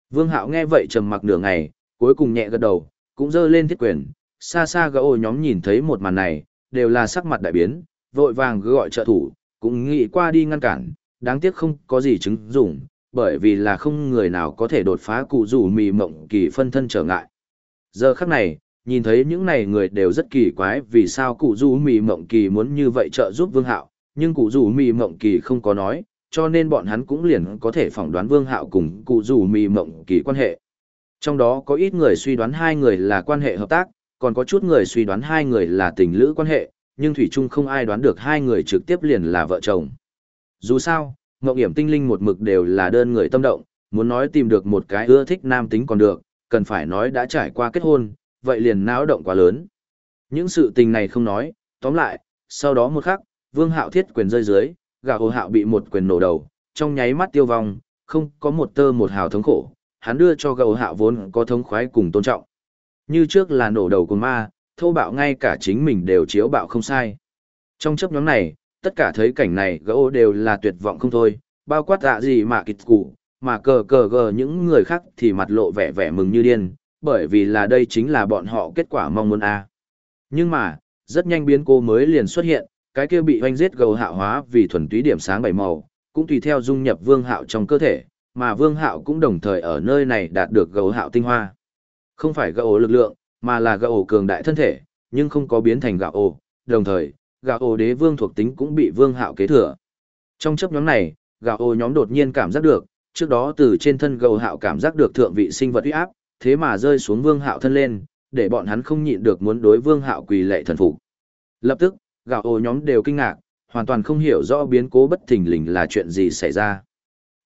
Vương hạo nghe vậy trầm mặc nửa ngày cuối cùng nhẹ gật đầu cũng giơ lên thiết quyền. Xa xa gã nhóm nhìn thấy một màn này đều là sắc mặt đại biến vội vàng gọi trợ thủ cũng nghĩ qua đi ngăn cản đáng tiếc không có gì chứng dụng, bởi vì là không người nào có thể đột phá cụ rủ mì mộng kỳ phân thân trở ngại. Giờ khắc này, nhìn thấy những này người đều rất kỳ quái vì sao cụ rủ mì mộng kỳ muốn như vậy trợ giúp vương hạo, nhưng cụ rủ mì mộng kỳ không có nói, cho nên bọn hắn cũng liền có thể phỏng đoán vương hạo cùng cụ rủ mì mộng kỳ quan hệ. Trong đó có ít người suy đoán hai người là quan hệ hợp tác, còn có chút người suy đoán hai người là tình lữ quan hệ, nhưng thủy trung không ai đoán được hai người trực tiếp liền là vợ chồng dù sao mộng hiểm tinh linh một mực đều là đơn người tâm động muốn nói tìm được một cái ưa thích nam tính còn được cần phải nói đã trải qua kết hôn vậy liền náo động quá lớn. Những sự tình này không nói, tóm lại, sau đó một khắc, vương hạo thiết quyền rơi dưới, gà hồ hạo bị một quyền nổ đầu, trong nháy mắt tiêu vong, không có một tơ một hào thống khổ, hắn đưa cho gà hồ hạo vốn có thống khoái cùng tôn trọng. Như trước là nổ đầu của ma, thô bạo ngay cả chính mình đều chiếu bạo không sai. Trong chấp nhóm này, tất cả thấy cảnh này gấu đều là tuyệt vọng không thôi, bao quát dạ gì mà kịch cụ, mà cờ cờ gờ những người khác thì mặt lộ vẻ vẻ mừng như điên, bởi vì là đây chính là bọn họ kết quả mong muốn a. Nhưng mà, rất nhanh biến cô mới liền xuất hiện, cái kia bị hoanh giết gầu hạo hóa vì thuần túy điểm sáng bảy màu, cũng tùy theo dung nhập vương hạo trong cơ thể, mà vương hạo cũng đồng thời ở nơi này đạt được gầu hạo tinh hoa. Không phải gấu lực lượng, mà là gấu cường đại thân thể, nhưng không có biến thành gạo ổ, đồng thời, gạo ô đế vương thuộc tính cũng bị vương hạo kế thừa. Trong chấp nhóm này, gạo ô nhóm đột nhiên cảm giác được, trước đó từ trên thân gầu hạo cảm giác được thượng vị sinh vật uy áp, thế mà rơi xuống vương hạo thân lên, để bọn hắn không nhịn được muốn đối vương hạo quỳ lệ thần phục. Lập tức, gạo ô nhóm đều kinh ngạc, hoàn toàn không hiểu rõ biến cố bất thình lình là chuyện gì xảy ra.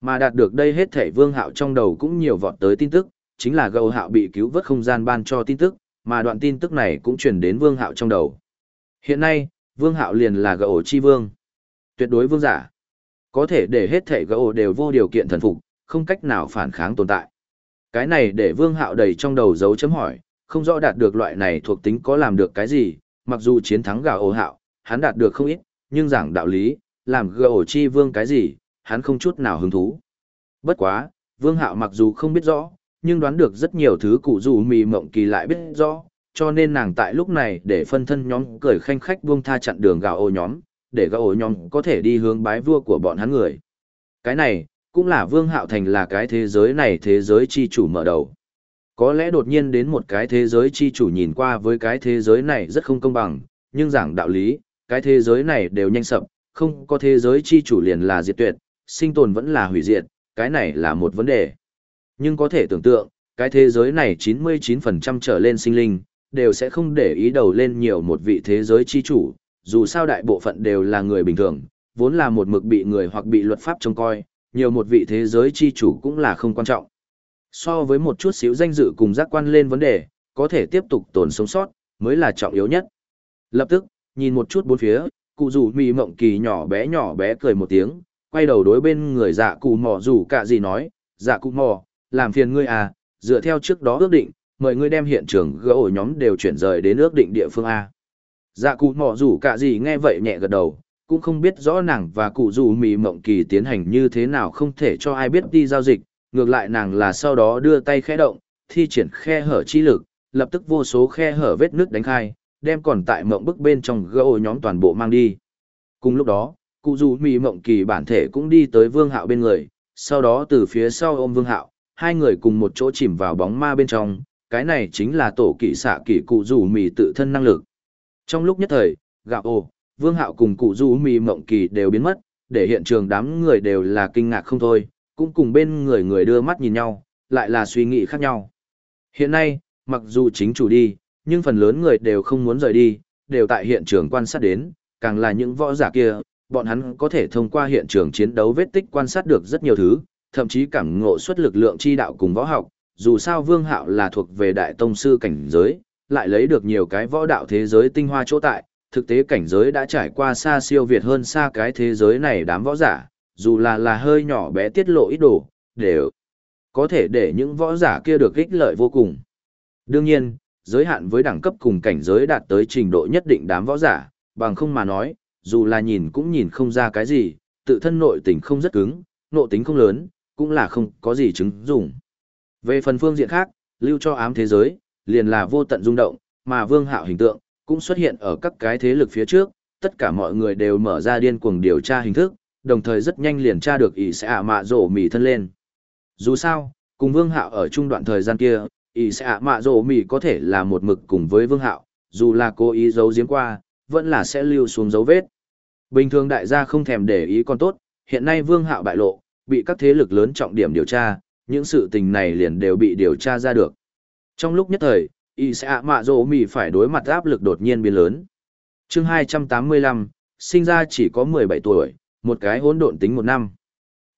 Mà đạt được đây hết thể vương hạo trong đầu cũng nhiều vọt tới tin tức, chính là gầu hạo bị cứu vớt không gian ban cho tin tức, mà đoạn tin tức này cũng truyền đến vương hạo trong đầu. Hiện nay, vương hạo liền là gầu chi vương. Tuyệt đối vương giả. Có thể để hết thể gầu đều vô điều kiện thần phục, không cách nào phản kháng tồn tại. Cái này để vương hạo đầy trong đầu dấu chấm hỏi, không rõ đạt được loại này thuộc tính có làm được cái gì, mặc dù chiến thắng gà ổ hạo, hắn đạt được không ít, nhưng giảng đạo lý, làm gạo chi vương cái gì, hắn không chút nào hứng thú. Bất quá, vương hạo mặc dù không biết rõ, nhưng đoán được rất nhiều thứ cụ dù mì mộng kỳ lại biết rõ, cho nên nàng tại lúc này để phân thân nhóm cười khanh khách buông tha chặn đường gạo ô nhóm, để gạo ô nhóm có thể đi hướng bái vua của bọn hắn người. Cái này, cũng là vương hạo thành là cái thế giới này thế giới chi chủ mở đầu. Có lẽ đột nhiên đến một cái thế giới chi chủ nhìn qua với cái thế giới này rất không công bằng, nhưng giảng đạo lý, cái thế giới này đều nhanh sập, không có thế giới chi chủ liền là diệt tuyệt, sinh tồn vẫn là hủy diệt, cái này là một vấn đề. Nhưng có thể tưởng tượng, cái thế giới này 99% trở lên sinh linh, đều sẽ không để ý đầu lên nhiều một vị thế giới chi chủ, dù sao đại bộ phận đều là người bình thường, vốn là một mực bị người hoặc bị luật pháp trông coi, nhiều một vị thế giới chi chủ cũng là không quan trọng. So với một chút xíu danh dự cùng giác quan lên vấn đề, có thể tiếp tục tồn sống sót, mới là trọng yếu nhất. Lập tức, nhìn một chút bốn phía, cụ rủ mì mộng kỳ nhỏ bé nhỏ bé cười một tiếng, quay đầu đối bên người dạ cụ mò rủ cả gì nói, dạ cụ mò, làm phiền ngươi à, dựa theo trước đó ước định, mời ngươi đem hiện trường gỡ ổ nhóm đều chuyển rời đến ước định địa phương A. Dạ cụ mỏ rủ cả gì nghe vậy nhẹ gật đầu, cũng không biết rõ nàng và cụ rủ mì mộng kỳ tiến hành như thế nào không thể cho ai biết đi giao dịch, ngược lại nàng là sau đó đưa tay khẽ động, thi triển khe hở chi lực, lập tức vô số khe hở vết nước đánh khai, đem còn tại mộng bức bên trong gỡ ổ nhóm toàn bộ mang đi. Cùng lúc đó, cụ rủ mì mộng kỳ bản thể cũng đi tới vương hạo bên người, sau đó từ phía sau ôm vương hạo, hai người cùng một chỗ chìm vào bóng ma bên trong, cái này chính là tổ kỵ xạ kỵ cụ rủ mì tự thân năng lực. Trong lúc nhất thời, gạo ồ, vương hạo cùng cụ rủ mì mộng kỳ đều biến mất, để hiện trường đám người đều là kinh ngạc không thôi, cũng cùng bên người người đưa mắt nhìn nhau, lại là suy nghĩ khác nhau. Hiện nay, mặc dù chính chủ đi, nhưng phần lớn người đều không muốn rời đi, đều tại hiện trường quan sát đến, càng là những võ giả kia, bọn hắn có thể thông qua hiện trường chiến đấu vết tích quan sát được rất nhiều thứ, thậm chí cảm ngộ xuất lực lượng chi đạo cùng võ học, dù sao Vương Hạo là thuộc về đại tông sư cảnh giới, lại lấy được nhiều cái võ đạo thế giới tinh hoa chỗ tại, thực tế cảnh giới đã trải qua xa siêu việt hơn xa cái thế giới này đám võ giả, dù là là hơi nhỏ bé tiết lộ ít đồ, đều có thể để những võ giả kia được ích lợi vô cùng. Đương nhiên, giới hạn với đẳng cấp cùng cảnh giới đạt tới trình độ nhất định đám võ giả, bằng không mà nói, dù là nhìn cũng nhìn không ra cái gì, tự thân nội tình không rất cứng, nội tính không lớn, cũng là không có gì chứng dụng. Về phần phương diện khác, lưu cho ám thế giới, liền là vô tận rung động, mà vương hạo hình tượng, cũng xuất hiện ở các cái thế lực phía trước, tất cả mọi người đều mở ra điên cuồng điều tra hình thức, đồng thời rất nhanh liền tra được ý sẽ ạ mạ rổ mì thân lên. Dù sao, cùng vương hạo ở trung đoạn thời gian kia, ý sẽ ạ mạ rổ mì có thể là một mực cùng với vương hạo, dù là cố ý giấu giếm qua, vẫn là sẽ lưu xuống dấu vết. Bình thường đại gia không thèm để ý con tốt, hiện nay vương hạo bại lộ, bị các thế lực lớn trọng điểm điều tra, những sự tình này liền đều bị điều tra ra được. Trong lúc nhất thời, y sẽ ạ mạ rỗ mì phải đối mặt áp lực đột nhiên biến lớn. chương 285, sinh ra chỉ có 17 tuổi, một cái hỗn độn tính một năm.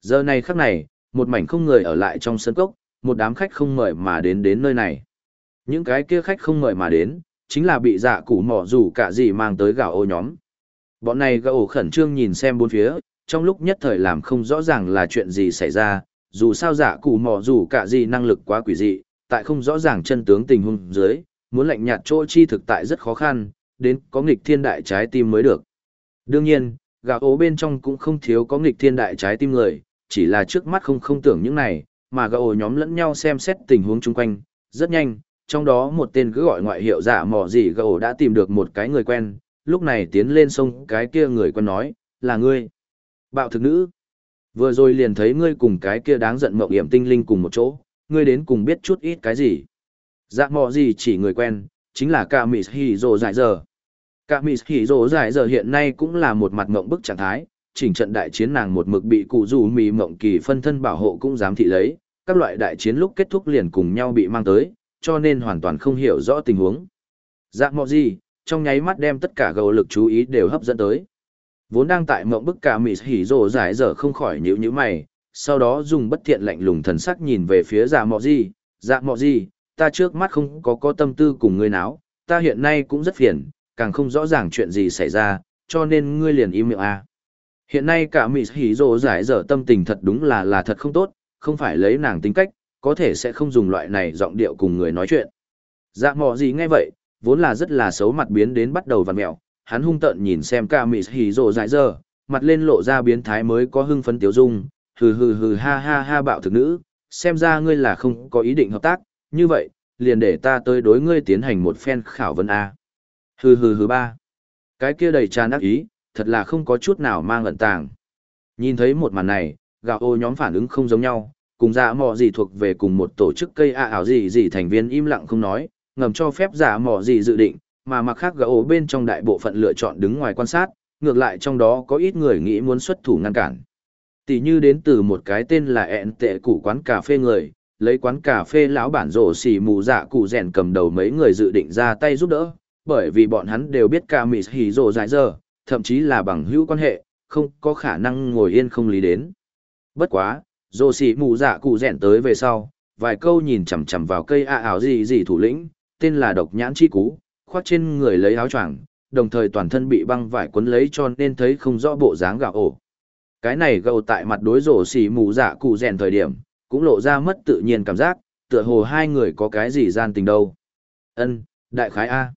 Giờ này khắc này, một mảnh không người ở lại trong sân cốc, một đám khách không mời mà đến đến nơi này. Những cái kia khách không mời mà đến, chính là bị dạ củ mỏ rủ cả gì mang tới gạo ô nhóm. Bọn này gạo khẩn trương nhìn xem bốn phía, trong lúc nhất thời làm không rõ ràng là chuyện gì xảy ra, dù sao giả cụ mò dù cả gì năng lực quá quỷ dị, tại không rõ ràng chân tướng tình huống dưới, muốn lạnh nhạt chỗ chi thực tại rất khó khăn, đến có nghịch thiên đại trái tim mới được. Đương nhiên, gạo ố bên trong cũng không thiếu có nghịch thiên đại trái tim người, chỉ là trước mắt không không tưởng những này, mà gạo ố nhóm lẫn nhau xem xét tình huống chung quanh, rất nhanh, trong đó một tên cứ gọi ngoại hiệu giả mò gì gạo đã tìm được một cái người quen, lúc này tiến lên sông cái kia người quen nói, là ngươi. Bạo thực nữ. Vừa rồi liền thấy ngươi cùng cái kia đáng giận mộng hiểm tinh linh cùng một chỗ, ngươi đến cùng biết chút ít cái gì. Dạ mò gì chỉ người quen, chính là ca mị hì rồ dại giờ. Ca mị hì rồ dại giờ hiện nay cũng là một mặt mộng bức trạng thái, chỉnh trận đại chiến nàng một mực bị cụ dù mì mộng kỳ phân thân bảo hộ cũng dám thị lấy, các loại đại chiến lúc kết thúc liền cùng nhau bị mang tới, cho nên hoàn toàn không hiểu rõ tình huống. Dạ mò gì, trong nháy mắt đem tất cả gầu lực chú ý đều hấp dẫn tới. Vốn đang tại mộng bức cả mị hỉ rồ giải dở không khỏi nhíu nhíu mày, sau đó dùng bất thiện lạnh lùng thần sắc nhìn về phía dạ mọ gì, dạ mọ gì, ta trước mắt không có có tâm tư cùng ngươi náo, ta hiện nay cũng rất phiền, càng không rõ ràng chuyện gì xảy ra, cho nên ngươi liền im miệng à. Hiện nay cả mị hỉ rồ giải dở tâm tình thật đúng là là thật không tốt, không phải lấy nàng tính cách, có thể sẽ không dùng loại này giọng điệu cùng người nói chuyện. Dạ mọ gì nghe vậy, vốn là rất là xấu mặt biến đến bắt đầu vằn mẹo, hắn hung tợn nhìn xem ca mị hỉ rộ dại dơ, mặt lên lộ ra biến thái mới có hưng phấn tiếu dung, hừ hừ hừ ha ha ha bạo thực nữ, xem ra ngươi là không có ý định hợp tác, như vậy, liền để ta tới đối ngươi tiến hành một phen khảo vấn A. Hừ hừ hừ ba. Cái kia đầy tràn ác ý, thật là không có chút nào mang ẩn tàng. Nhìn thấy một màn này, gạo ô nhóm phản ứng không giống nhau, cùng dạ mò gì thuộc về cùng một tổ chức cây a ảo gì gì thành viên im lặng không nói, ngầm cho phép giả mò gì dự định, mà mặc khác gã ổ bên trong đại bộ phận lựa chọn đứng ngoài quan sát, ngược lại trong đó có ít người nghĩ muốn xuất thủ ngăn cản. Tỷ như đến từ một cái tên là ẹn tệ củ quán cà phê người, lấy quán cà phê lão bản rổ xì mù dạ cụ rèn cầm đầu mấy người dự định ra tay giúp đỡ, bởi vì bọn hắn đều biết cả mì hì rổ dài giờ, thậm chí là bằng hữu quan hệ, không có khả năng ngồi yên không lý đến. Bất quá, rổ xì mù dạ cụ rèn tới về sau, vài câu nhìn chằm chằm vào cây a ảo gì gì thủ lĩnh, tên là độc nhãn chi cú, khoác trên người lấy áo choàng, đồng thời toàn thân bị băng vải cuốn lấy cho nên thấy không rõ bộ dáng gạo ổ. Cái này gầu tại mặt đối rổ xỉ mù dạ cụ rèn thời điểm, cũng lộ ra mất tự nhiên cảm giác, tựa hồ hai người có cái gì gian tình đâu. Ân, đại khái A.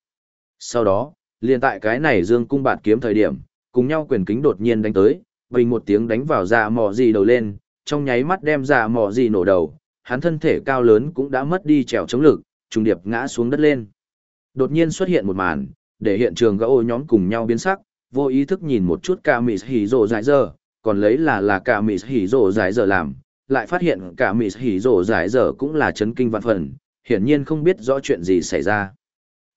Sau đó, liền tại cái này dương cung bạt kiếm thời điểm, cùng nhau quyền kính đột nhiên đánh tới, bình một tiếng đánh vào dạ mò gì đầu lên, trong nháy mắt đem dạ mò gì nổ đầu, hắn thân thể cao lớn cũng đã mất đi trèo chống lực, trùng điệp ngã xuống đất lên. Đột nhiên xuất hiện một màn, để hiện trường gã ô nhóm cùng nhau biến sắc, vô ý thức nhìn một chút cả mỹ hỉ rồ dài giờ, còn lấy là là cả mỹ hỉ rồ dài giờ làm, lại phát hiện cả mỹ hỉ rồ dài giờ cũng là chấn kinh vạn phần, hiển nhiên không biết rõ chuyện gì xảy ra.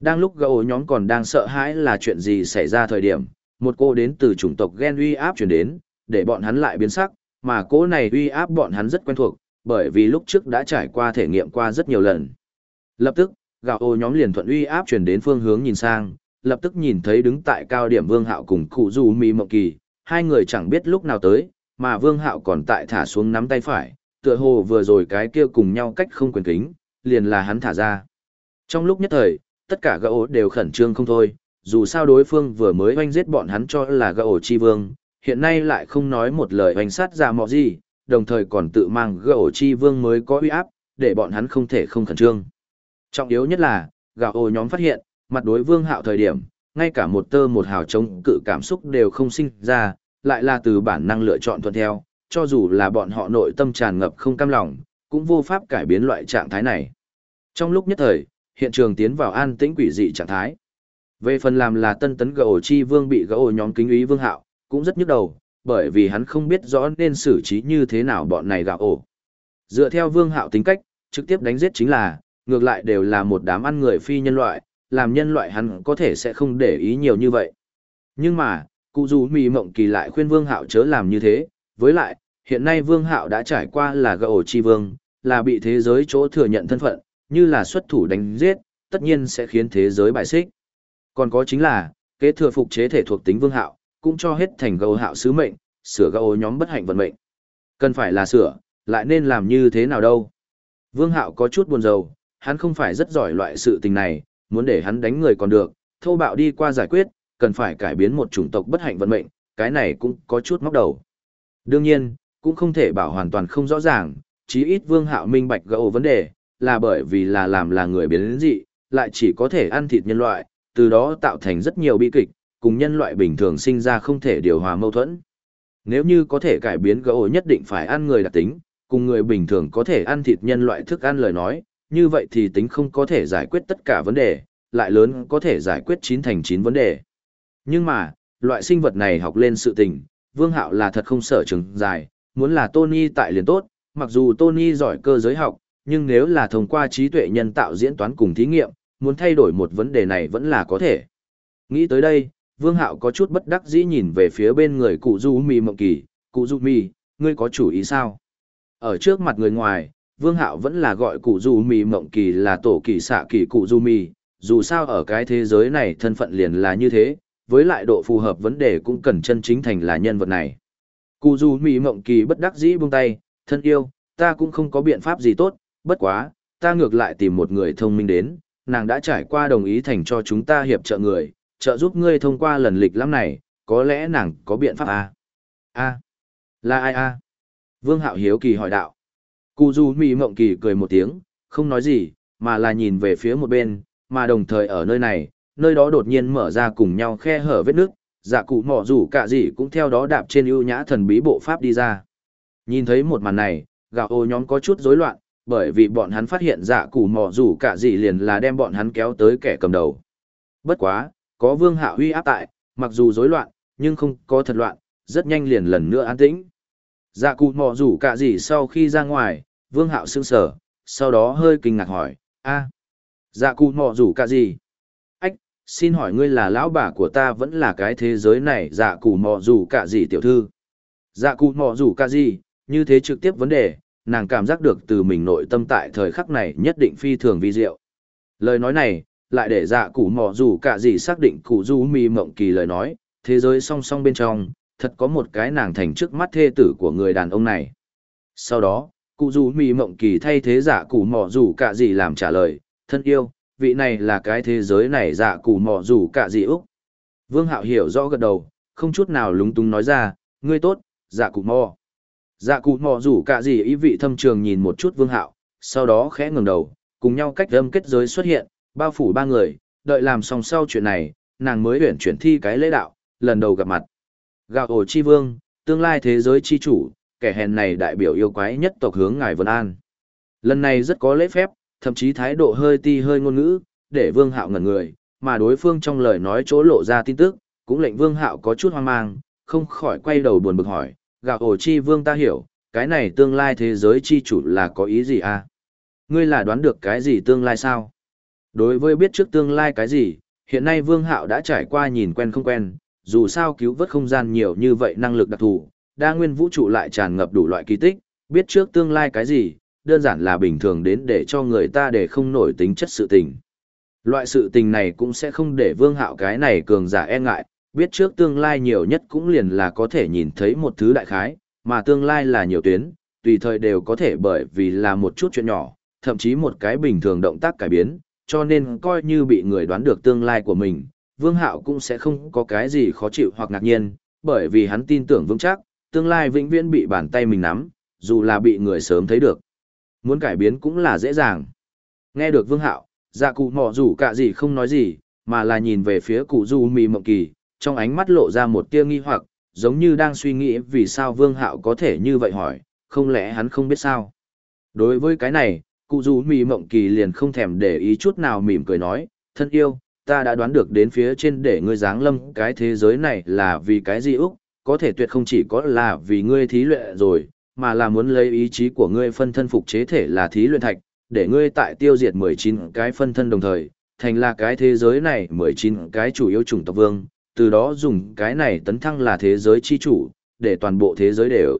Đang lúc gã ô nhóm còn đang sợ hãi là chuyện gì xảy ra thời điểm, một cô đến từ chủng tộc gen uy áp chuyển đến, để bọn hắn lại biến sắc, mà cô này uy áp bọn hắn rất quen thuộc, bởi vì lúc trước đã trải qua thể nghiệm qua rất nhiều lần. Lập tức, gạo ô nhóm liền thuận uy áp chuyển đến phương hướng nhìn sang, lập tức nhìn thấy đứng tại cao điểm Vương Hạo cùng cụ Du Mỹ Mộng Kỳ, hai người chẳng biết lúc nào tới, mà Vương Hạo còn tại thả xuống nắm tay phải, tựa hồ vừa rồi cái kia cùng nhau cách không quyền kính, liền là hắn thả ra. Trong lúc nhất thời, tất cả gạo đều khẩn trương không thôi, dù sao đối phương vừa mới oanh giết bọn hắn cho là gạo chi vương, hiện nay lại không nói một lời oanh sát ra mọ gì, đồng thời còn tự mang gạo chi vương mới có uy áp, để bọn hắn không thể không khẩn trương. Trọng yếu nhất là, gạo ồ nhóm phát hiện, mặt đối vương hạo thời điểm, ngay cả một tơ một hào chống cự cảm xúc đều không sinh ra, lại là từ bản năng lựa chọn thuận theo, cho dù là bọn họ nội tâm tràn ngập không cam lòng, cũng vô pháp cải biến loại trạng thái này. Trong lúc nhất thời, hiện trường tiến vào an tĩnh quỷ dị trạng thái. Về phần làm là tân tấn gỗ chi vương bị gỗ nhóm kính ý vương hạo, cũng rất nhức đầu, bởi vì hắn không biết rõ nên xử trí như thế nào bọn này gạo ổ. Dựa theo vương hạo tính cách, trực tiếp đánh giết chính là, ngược lại đều là một đám ăn người phi nhân loại, làm nhân loại hắn có thể sẽ không để ý nhiều như vậy. Nhưng mà, cụ dù mì mộng kỳ lại khuyên vương hạo chớ làm như thế, với lại, hiện nay vương hạo đã trải qua là gậu chi vương, là bị thế giới chỗ thừa nhận thân phận, như là xuất thủ đánh giết, tất nhiên sẽ khiến thế giới bại xích. Còn có chính là, kế thừa phục chế thể thuộc tính vương hạo, cũng cho hết thành gậu hạo sứ mệnh, sửa gậu nhóm bất hạnh vận mệnh. Cần phải là sửa, lại nên làm như thế nào đâu. Vương hạo có chút buồn rầu, hắn không phải rất giỏi loại sự tình này, muốn để hắn đánh người còn được, thô bạo đi qua giải quyết, cần phải cải biến một chủng tộc bất hạnh vận mệnh, cái này cũng có chút móc đầu. Đương nhiên, cũng không thể bảo hoàn toàn không rõ ràng, chí ít Vương Hạo minh bạch gẫu vấn đề, là bởi vì là làm là người biến dị, lại chỉ có thể ăn thịt nhân loại, từ đó tạo thành rất nhiều bi kịch, cùng nhân loại bình thường sinh ra không thể điều hòa mâu thuẫn. Nếu như có thể cải biến gẫu nhất định phải ăn người đặc tính, cùng người bình thường có thể ăn thịt nhân loại thức ăn lời nói, như vậy thì tính không có thể giải quyết tất cả vấn đề, lại lớn có thể giải quyết 9 thành 9 vấn đề. Nhưng mà, loại sinh vật này học lên sự tình, Vương Hạo là thật không sở trường dài, muốn là Tony tại liền tốt, mặc dù Tony giỏi cơ giới học, nhưng nếu là thông qua trí tuệ nhân tạo diễn toán cùng thí nghiệm, muốn thay đổi một vấn đề này vẫn là có thể. Nghĩ tới đây, Vương Hạo có chút bất đắc dĩ nhìn về phía bên người cụ Du Mi Mộng Kỳ, cụ Du Mi, ngươi có chủ ý sao? Ở trước mặt người ngoài, Vương Hạo vẫn là gọi cụ Du Mì Mộng Kỳ là tổ kỳ xạ kỳ cụ Du Mì, dù sao ở cái thế giới này thân phận liền là như thế, với lại độ phù hợp vấn đề cũng cần chân chính thành là nhân vật này. Cụ dù mì Mộng Kỳ bất đắc dĩ buông tay, thân yêu, ta cũng không có biện pháp gì tốt, bất quá, ta ngược lại tìm một người thông minh đến, nàng đã trải qua đồng ý thành cho chúng ta hiệp trợ người, trợ giúp ngươi thông qua lần lịch lắm này, có lẽ nàng có biện pháp à? a là ai a Vương Hạo Hiếu Kỳ hỏi đạo. Cụ dù mì Mộng Kỳ cười một tiếng, không nói gì, mà là nhìn về phía một bên, mà đồng thời ở nơi này, nơi đó đột nhiên mở ra cùng nhau khe hở vết nước, dạ cụ mỏ rủ cả gì cũng theo đó đạp trên ưu nhã thần bí bộ pháp đi ra. Nhìn thấy một màn này, gạo ô nhóm có chút rối loạn, bởi vì bọn hắn phát hiện dạ cụ mỏ rủ cả gì liền là đem bọn hắn kéo tới kẻ cầm đầu. Bất quá, có vương hạ huy áp tại, mặc dù rối loạn, nhưng không có thật loạn, rất nhanh liền lần nữa an tĩnh. Dạ cụ mò rủ cả gì sau khi ra ngoài, vương hạo sương sở, sau đó hơi kinh ngạc hỏi, a dạ cụ mò rủ cả gì? Ách, xin hỏi ngươi là lão bà của ta vẫn là cái thế giới này dạ cụ mò rủ cả gì tiểu thư? Dạ cụ mò rủ cả gì, như thế trực tiếp vấn đề, nàng cảm giác được từ mình nội tâm tại thời khắc này nhất định phi thường vi diệu. Lời nói này, lại để dạ cụ mò rủ cả gì xác định cụ du mi mộng kỳ lời nói, thế giới song song bên trong, thật có một cái nàng thành trước mắt thê tử của người đàn ông này. Sau đó, cụ rủ mì mộng kỳ thay thế giả cụ mỏ rủ cả gì làm trả lời, thân yêu, vị này là cái thế giới này giả cụ mỏ rủ cả gì úc. Vương Hạo hiểu rõ gật đầu, không chút nào lúng túng nói ra, ngươi tốt, giả cụ mò. Dạ cụ mò rủ cả gì ý vị thâm trường nhìn một chút Vương Hạo, sau đó khẽ ngừng đầu, cùng nhau cách âm kết giới xuất hiện, bao phủ ba người, đợi làm xong sau chuyện này, nàng mới huyển chuyển thi cái lễ đạo, lần đầu gặp mặt. Gạo ổ chi vương, tương lai thế giới chi chủ, kẻ hèn này đại biểu yêu quái nhất tộc hướng ngài Vân An. Lần này rất có lễ phép, thậm chí thái độ hơi ti hơi ngôn ngữ, để vương hạo ngẩn người, mà đối phương trong lời nói chỗ lộ ra tin tức, cũng lệnh vương hạo có chút hoang mang, không khỏi quay đầu buồn bực hỏi, gạo ổ chi vương ta hiểu, cái này tương lai thế giới chi chủ là có ý gì à? Ngươi là đoán được cái gì tương lai sao? Đối với biết trước tương lai cái gì, hiện nay vương hạo đã trải qua nhìn quen không quen, dù sao cứu vớt không gian nhiều như vậy năng lực đặc thù, đa nguyên vũ trụ lại tràn ngập đủ loại kỳ tích, biết trước tương lai cái gì, đơn giản là bình thường đến để cho người ta để không nổi tính chất sự tình. Loại sự tình này cũng sẽ không để vương hạo cái này cường giả e ngại, biết trước tương lai nhiều nhất cũng liền là có thể nhìn thấy một thứ đại khái, mà tương lai là nhiều tuyến, tùy thời đều có thể bởi vì là một chút chuyện nhỏ, thậm chí một cái bình thường động tác cải biến, cho nên coi như bị người đoán được tương lai của mình, Vương Hạo cũng sẽ không có cái gì khó chịu hoặc ngạc nhiên, bởi vì hắn tin tưởng vững chắc, tương lai vĩnh viễn bị bàn tay mình nắm, dù là bị người sớm thấy được. Muốn cải biến cũng là dễ dàng. Nghe được Vương Hạo, dạ cụ mỏ rủ cả gì không nói gì, mà là nhìn về phía cụ du mì mộng kỳ, trong ánh mắt lộ ra một tia nghi hoặc, giống như đang suy nghĩ vì sao Vương Hạo có thể như vậy hỏi, không lẽ hắn không biết sao. Đối với cái này, cụ du mì mộng kỳ liền không thèm để ý chút nào mỉm cười nói, thân yêu, ta đã đoán được đến phía trên để ngươi giáng lâm cái thế giới này là vì cái gì Úc, có thể tuyệt không chỉ có là vì ngươi thí luyện rồi, mà là muốn lấy ý chí của ngươi phân thân phục chế thể là thí luyện thạch, để ngươi tại tiêu diệt 19 cái phân thân đồng thời, thành là cái thế giới này 19 cái chủ yếu chủng tộc vương, từ đó dùng cái này tấn thăng là thế giới chi chủ, để toàn bộ thế giới đều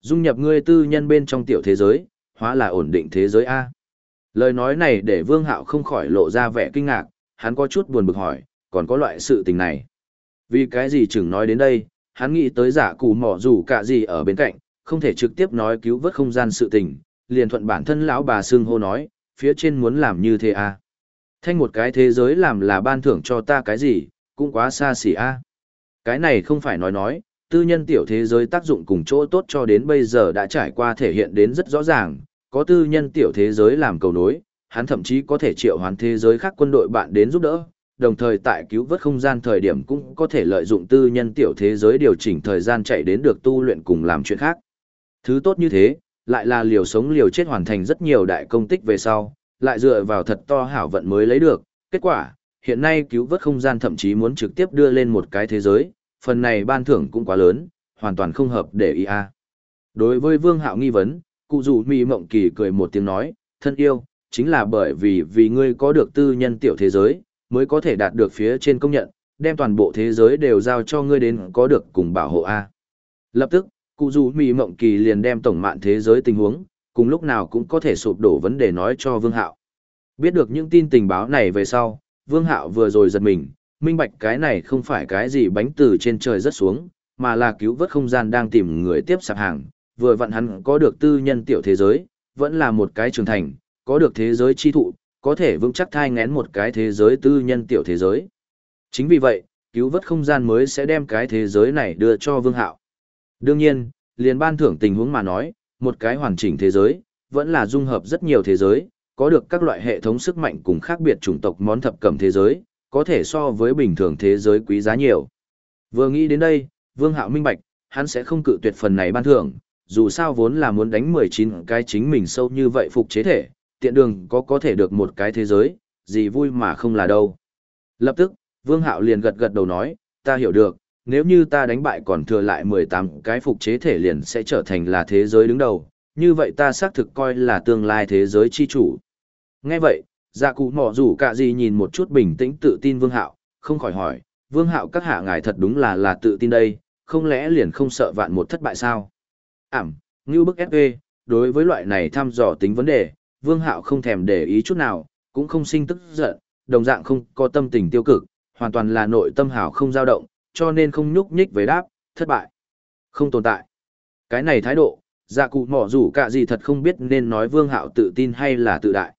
dung nhập ngươi tư nhân bên trong tiểu thế giới, hóa là ổn định thế giới A. Lời nói này để Vương Hạo không khỏi lộ ra vẻ kinh ngạc, hắn có chút buồn bực hỏi, còn có loại sự tình này. Vì cái gì chừng nói đến đây, hắn nghĩ tới giả cù mỏ dù cả gì ở bên cạnh, không thể trực tiếp nói cứu vớt không gian sự tình, liền thuận bản thân lão bà xương hô nói, phía trên muốn làm như thế à. Thanh một cái thế giới làm là ban thưởng cho ta cái gì, cũng quá xa xỉ a. Cái này không phải nói nói, tư nhân tiểu thế giới tác dụng cùng chỗ tốt cho đến bây giờ đã trải qua thể hiện đến rất rõ ràng, có tư nhân tiểu thế giới làm cầu nối, hắn thậm chí có thể triệu hoán thế giới khác quân đội bạn đến giúp đỡ, đồng thời tại cứu vớt không gian thời điểm cũng có thể lợi dụng tư nhân tiểu thế giới điều chỉnh thời gian chạy đến được tu luyện cùng làm chuyện khác. Thứ tốt như thế, lại là liều sống liều chết hoàn thành rất nhiều đại công tích về sau, lại dựa vào thật to hảo vận mới lấy được. Kết quả, hiện nay cứu vớt không gian thậm chí muốn trực tiếp đưa lên một cái thế giới, phần này ban thưởng cũng quá lớn, hoàn toàn không hợp để ý a. Đối với Vương Hạo nghi vấn, cụ dù mì mộng kỳ cười một tiếng nói, thân yêu, chính là bởi vì vì ngươi có được tư nhân tiểu thế giới, mới có thể đạt được phía trên công nhận, đem toàn bộ thế giới đều giao cho ngươi đến có được cùng bảo hộ A. Lập tức, cụ dù mì mộng kỳ liền đem tổng mạng thế giới tình huống, cùng lúc nào cũng có thể sụp đổ vấn đề nói cho Vương Hạo. Biết được những tin tình báo này về sau, Vương Hạo vừa rồi giật mình, minh bạch cái này không phải cái gì bánh từ trên trời rất xuống, mà là cứu vớt không gian đang tìm người tiếp sạp hàng, vừa vặn hắn có được tư nhân tiểu thế giới, vẫn là một cái trưởng thành, có được thế giới chi thụ, có thể vững chắc thai ngén một cái thế giới tư nhân tiểu thế giới. Chính vì vậy, cứu vớt không gian mới sẽ đem cái thế giới này đưa cho Vương Hạo. Đương nhiên, liền ban thưởng tình huống mà nói, một cái hoàn chỉnh thế giới, vẫn là dung hợp rất nhiều thế giới, có được các loại hệ thống sức mạnh cùng khác biệt chủng tộc món thập cẩm thế giới, có thể so với bình thường thế giới quý giá nhiều. Vừa nghĩ đến đây, Vương Hạo minh bạch, hắn sẽ không cự tuyệt phần này ban thưởng, dù sao vốn là muốn đánh 19 cái chính mình sâu như vậy phục chế thể, tiện đường có có thể được một cái thế giới, gì vui mà không là đâu. Lập tức, Vương Hạo liền gật gật đầu nói, ta hiểu được, nếu như ta đánh bại còn thừa lại 18 cái phục chế thể liền sẽ trở thành là thế giới đứng đầu, như vậy ta xác thực coi là tương lai thế giới chi chủ. Nghe vậy, dạ cụ mỏ rủ cả gì nhìn một chút bình tĩnh tự tin Vương Hạo, không khỏi hỏi, Vương Hạo các hạ ngài thật đúng là là tự tin đây, không lẽ liền không sợ vạn một thất bại sao? Ảm, như bức FV, đối với loại này thăm dò tính vấn đề, Vương Hạo không thèm để ý chút nào, cũng không sinh tức giận, đồng dạng không có tâm tình tiêu cực, hoàn toàn là nội tâm hảo không dao động, cho nên không nhúc nhích với đáp, thất bại. Không tồn tại. Cái này thái độ, dạ cụ mỏ rủ cả gì thật không biết nên nói Vương Hạo tự tin hay là tự đại.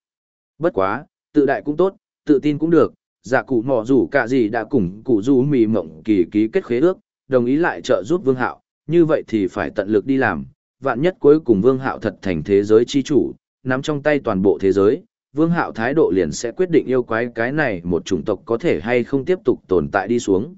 Bất quá, tự đại cũng tốt, tự tin cũng được, dạ cụ mỏ rủ cả gì đã cùng cụ rủ mì mộng kỳ ký kết khế ước, đồng ý lại trợ giúp Vương Hạo, như vậy thì phải tận lực đi làm, vạn nhất cuối cùng Vương Hạo thật thành thế giới chi chủ, nắm trong tay toàn bộ thế giới, Vương Hạo thái độ liền sẽ quyết định yêu quái cái này một chủng tộc có thể hay không tiếp tục tồn tại đi xuống.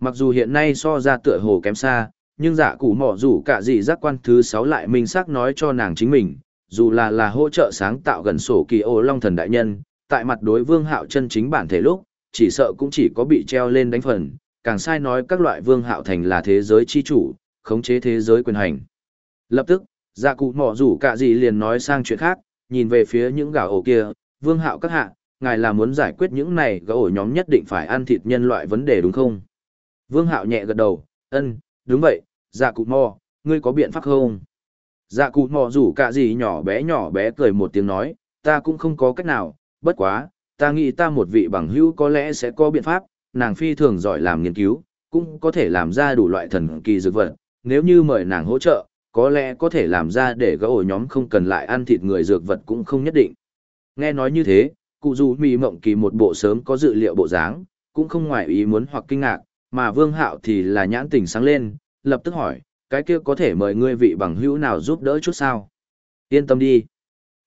Mặc dù hiện nay so ra tựa hồ kém xa, nhưng giả cụ mỏ rủ cả gì giác quan thứ 6 lại minh xác nói cho nàng chính mình, dù là là hỗ trợ sáng tạo gần sổ kỳ ô long thần đại nhân, tại mặt đối vương hạo chân chính bản thể lúc, chỉ sợ cũng chỉ có bị treo lên đánh phần, càng sai nói các loại vương hạo thành là thế giới chi chủ, khống chế thế giới quyền hành. Lập tức, Dạ cụ mỏ rủ cả gì liền nói sang chuyện khác, nhìn về phía những gà ổ kia, vương hạo các hạ, ngài là muốn giải quyết những này gà ổ nhóm nhất định phải ăn thịt nhân loại vấn đề đúng không? Vương hạo nhẹ gật đầu, ân, đúng vậy, dạ cụ mò, ngươi có biện pháp không? Dạ cụ mò rủ cả gì nhỏ bé nhỏ bé cười một tiếng nói, ta cũng không có cách nào, bất quá, ta nghĩ ta một vị bằng hữu có lẽ sẽ có biện pháp, nàng phi thường giỏi làm nghiên cứu, cũng có thể làm ra đủ loại thần kỳ dược vật, nếu như mời nàng hỗ trợ, có lẽ có thể làm ra để gỡ ổ nhóm không cần lại ăn thịt người dược vật cũng không nhất định. Nghe nói như thế, cụ dù mì mộng kỳ một bộ sớm có dự liệu bộ dáng, cũng không ngoài ý muốn hoặc kinh ngạc, mà vương hạo thì là nhãn tình sáng lên, lập tức hỏi, cái kia có thể mời ngươi vị bằng hữu nào giúp đỡ chút sao? Yên tâm đi.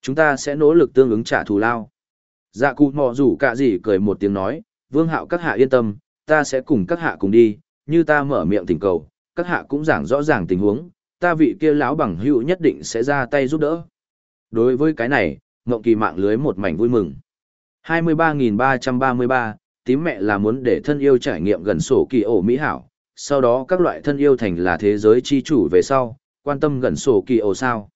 Chúng ta sẽ nỗ lực tương ứng trả thù lao. Dạ cụ mò rủ cả gì cười một tiếng nói, vương hạo các hạ yên tâm, ta sẽ cùng các hạ cùng đi, như ta mở miệng tình cầu, các hạ cũng giảng rõ ràng tình huống, ta vị kia lão bằng hữu nhất định sẽ ra tay giúp đỡ. Đối với cái này, Ngộng Kỳ mạng lưới một mảnh vui mừng. 23.333, tím mẹ là muốn để thân yêu trải nghiệm gần sổ kỳ ổ mỹ hảo, sau đó các loại thân yêu thành là thế giới chi chủ về sau, quan tâm gần sổ kỳ ổ sao.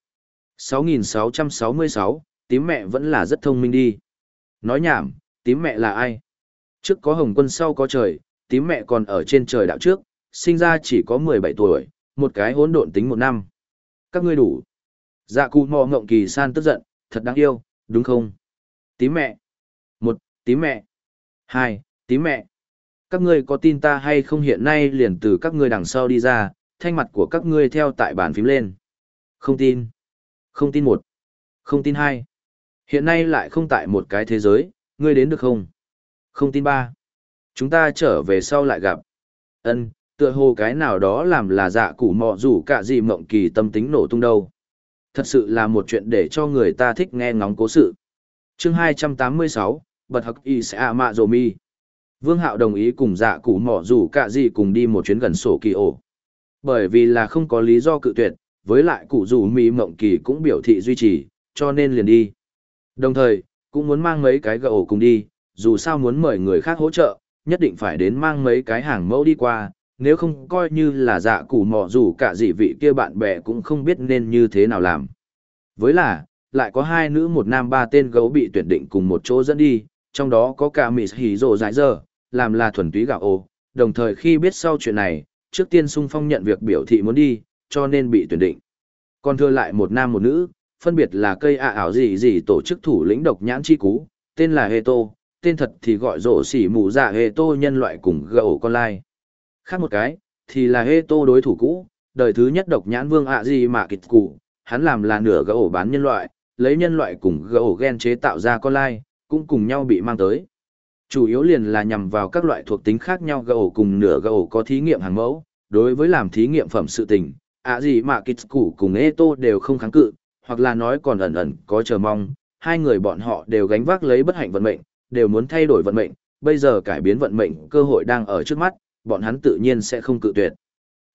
6.666 tím mẹ vẫn là rất thông minh đi. Nói nhảm, tím mẹ là ai? Trước có hồng quân sau có trời, tím mẹ còn ở trên trời đạo trước, sinh ra chỉ có 17 tuổi, một cái hỗn độn tính một năm. Các ngươi đủ. Dạ cụ mò ngộng kỳ san tức giận, thật đáng yêu, đúng không? Tím mẹ. Một, tím mẹ. Hai, tím mẹ. Các ngươi có tin ta hay không hiện nay liền từ các ngươi đằng sau đi ra, thanh mặt của các ngươi theo tại bàn phím lên. Không tin. Không tin một. Không tin hai. Hiện nay lại không tại một cái thế giới, ngươi đến được không? Không tin ba. Chúng ta trở về sau lại gặp. Ân, tựa hồ cái nào đó làm là dạ củ mọ rủ cả gì mộng kỳ tâm tính nổ tung đâu. Thật sự là một chuyện để cho người ta thích nghe ngóng cố sự. chương 286, Bật Hắc Y Sẽ Mạ Dồ Mi. Vương Hạo đồng ý cùng dạ củ mọ rủ cả gì cùng đi một chuyến gần sổ kỳ ổ. Bởi vì là không có lý do cự tuyệt, với lại cụ rủ mi mộng kỳ cũng biểu thị duy trì, cho nên liền đi. Đồng thời, cũng muốn mang mấy cái gậu ổ cùng đi, dù sao muốn mời người khác hỗ trợ, nhất định phải đến mang mấy cái hàng mẫu đi qua, nếu không coi như là dạ củ mò dù cả dị vị kia bạn bè cũng không biết nên như thế nào làm. Với là, lại có hai nữ một nam ba tên gấu bị tuyển định cùng một chỗ dẫn đi, trong đó có cả Mỹ Hỉ Rồ Giải Giờ, làm là thuần túy gạo ô, đồng thời khi biết sau chuyện này, trước tiên sung phong nhận việc biểu thị muốn đi, cho nên bị tuyển định. Còn thưa lại một nam một nữ, phân biệt là cây ạ ảo gì gì tổ chức thủ lĩnh độc nhãn chi cú, tên là Heto, tên thật thì gọi rổ xỉ mù dạ hệ tô nhân loại cùng gậu con lai. Khác một cái, thì là hê tô đối thủ cũ, đời thứ nhất độc nhãn vương ạ gì mà kịch cụ, hắn làm là nửa gậu bán nhân loại, lấy nhân loại cùng gậu gen chế tạo ra con lai, cũng cùng nhau bị mang tới. Chủ yếu liền là nhằm vào các loại thuộc tính khác nhau gậu cùng nửa gậu có thí nghiệm hàng mẫu, đối với làm thí nghiệm phẩm sự tình, ạ gì mà kịch cụ cùng hê tô đều không kháng cự, hoặc là nói còn ẩn ẩn có chờ mong, hai người bọn họ đều gánh vác lấy bất hạnh vận mệnh, đều muốn thay đổi vận mệnh, bây giờ cải biến vận mệnh cơ hội đang ở trước mắt, bọn hắn tự nhiên sẽ không cự tuyệt.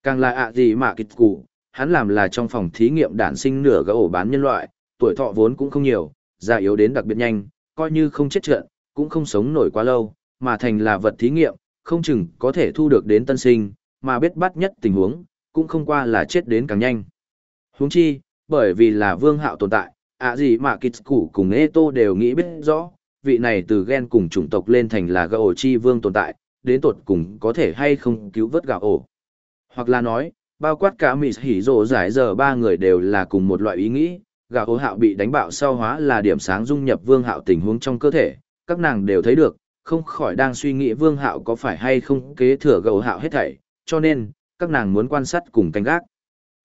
Càng là ạ gì mà kịch cụ, hắn làm là trong phòng thí nghiệm đản sinh nửa gỗ bán nhân loại, tuổi thọ vốn cũng không nhiều, già yếu đến đặc biệt nhanh, coi như không chết trận, cũng không sống nổi quá lâu, mà thành là vật thí nghiệm, không chừng có thể thu được đến tân sinh, mà biết bắt nhất tình huống, cũng không qua là chết đến càng nhanh. Huống chi, bởi vì là vương hạo tồn tại, ạ gì mà kịch cụ cùng Eto đều nghĩ biết rõ, vị này từ ghen cùng chủng tộc lên thành là gã ổ chi vương tồn tại, đến tột cùng có thể hay không cứu vớt gạo ổ. Hoặc là nói, bao quát cả mị hỉ rộ giải giờ ba người đều là cùng một loại ý nghĩ, gạo ổ hạo bị đánh bạo sau hóa là điểm sáng dung nhập vương hạo tình huống trong cơ thể, các nàng đều thấy được, không khỏi đang suy nghĩ vương hạo có phải hay không kế thừa gạo hạo hết thảy, cho nên, các nàng muốn quan sát cùng canh gác.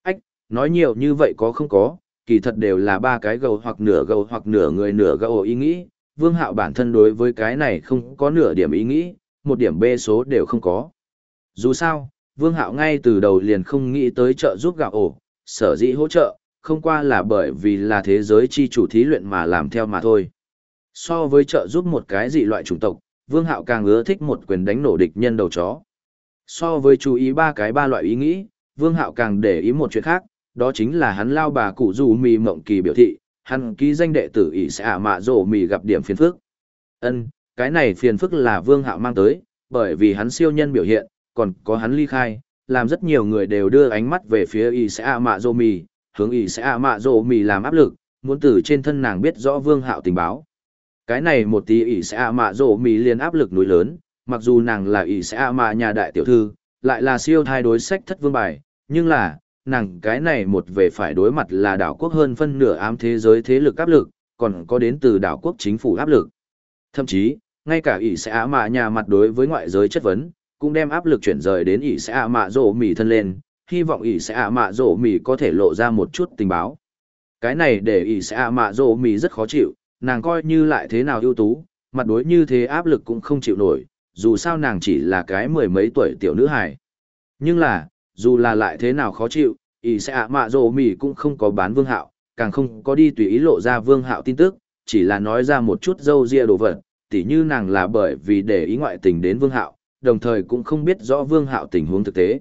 Ách, nói nhiều như vậy có không có, kỳ thật đều là ba cái gầu hoặc nửa gầu hoặc nửa người nửa gầu ý nghĩ, vương hạo bản thân đối với cái này không có nửa điểm ý nghĩ, một điểm bê số đều không có. Dù sao, vương hạo ngay từ đầu liền không nghĩ tới trợ giúp gạo ổ, sở dĩ hỗ trợ, không qua là bởi vì là thế giới chi chủ thí luyện mà làm theo mà thôi. So với trợ giúp một cái dị loại chủng tộc, vương hạo càng ưa thích một quyền đánh nổ địch nhân đầu chó. So với chú ý ba cái ba loại ý nghĩ, vương hạo càng để ý một chuyện khác, đó chính là hắn lao bà cụ dù mì mộng kỳ biểu thị, hắn ký danh đệ tử ỷ sẽ ả mạ rổ mì gặp điểm phiền phức. Ân, cái này phiền phức là Vương Hạo mang tới, bởi vì hắn siêu nhân biểu hiện, còn có hắn ly khai, làm rất nhiều người đều đưa ánh mắt về phía y sẽ a mạ rổ mì, hướng y sẽ a mạ rổ mì làm áp lực, muốn từ trên thân nàng biết rõ Vương Hạo tình báo. Cái này một tí y sẽ a mạ rổ mì liền áp lực núi lớn, mặc dù nàng là y sẽ a mạ nhà đại tiểu thư, lại là siêu thai đối sách thất vương bài, nhưng là, nàng cái này một về phải đối mặt là đảo quốc hơn phân nửa ám thế giới thế lực áp lực, còn có đến từ đảo quốc chính phủ áp lực. Thậm chí, ngay cả ỷ sẽ ạ mạ nhà mặt đối với ngoại giới chất vấn, cũng đem áp lực chuyển rời đến ỷ sẽ ạ mạ rổ mì thân lên, hy vọng ỷ sẽ ạ mạ rổ mì có thể lộ ra một chút tình báo. Cái này để ỷ sẽ ạ mạ rổ mì rất khó chịu, nàng coi như lại thế nào ưu tú, mặt đối như thế áp lực cũng không chịu nổi, dù sao nàng chỉ là cái mười mấy tuổi tiểu nữ hài. Nhưng là, dù là lại thế nào khó chịu, ỷ sẽ ạ mạ rồ mì cũng không có bán vương hạo, càng không có đi tùy ý lộ ra vương hạo tin tức, chỉ là nói ra một chút dâu ria đồ vật, tỉ như nàng là bởi vì để ý ngoại tình đến vương hạo, đồng thời cũng không biết rõ vương hạo tình huống thực tế.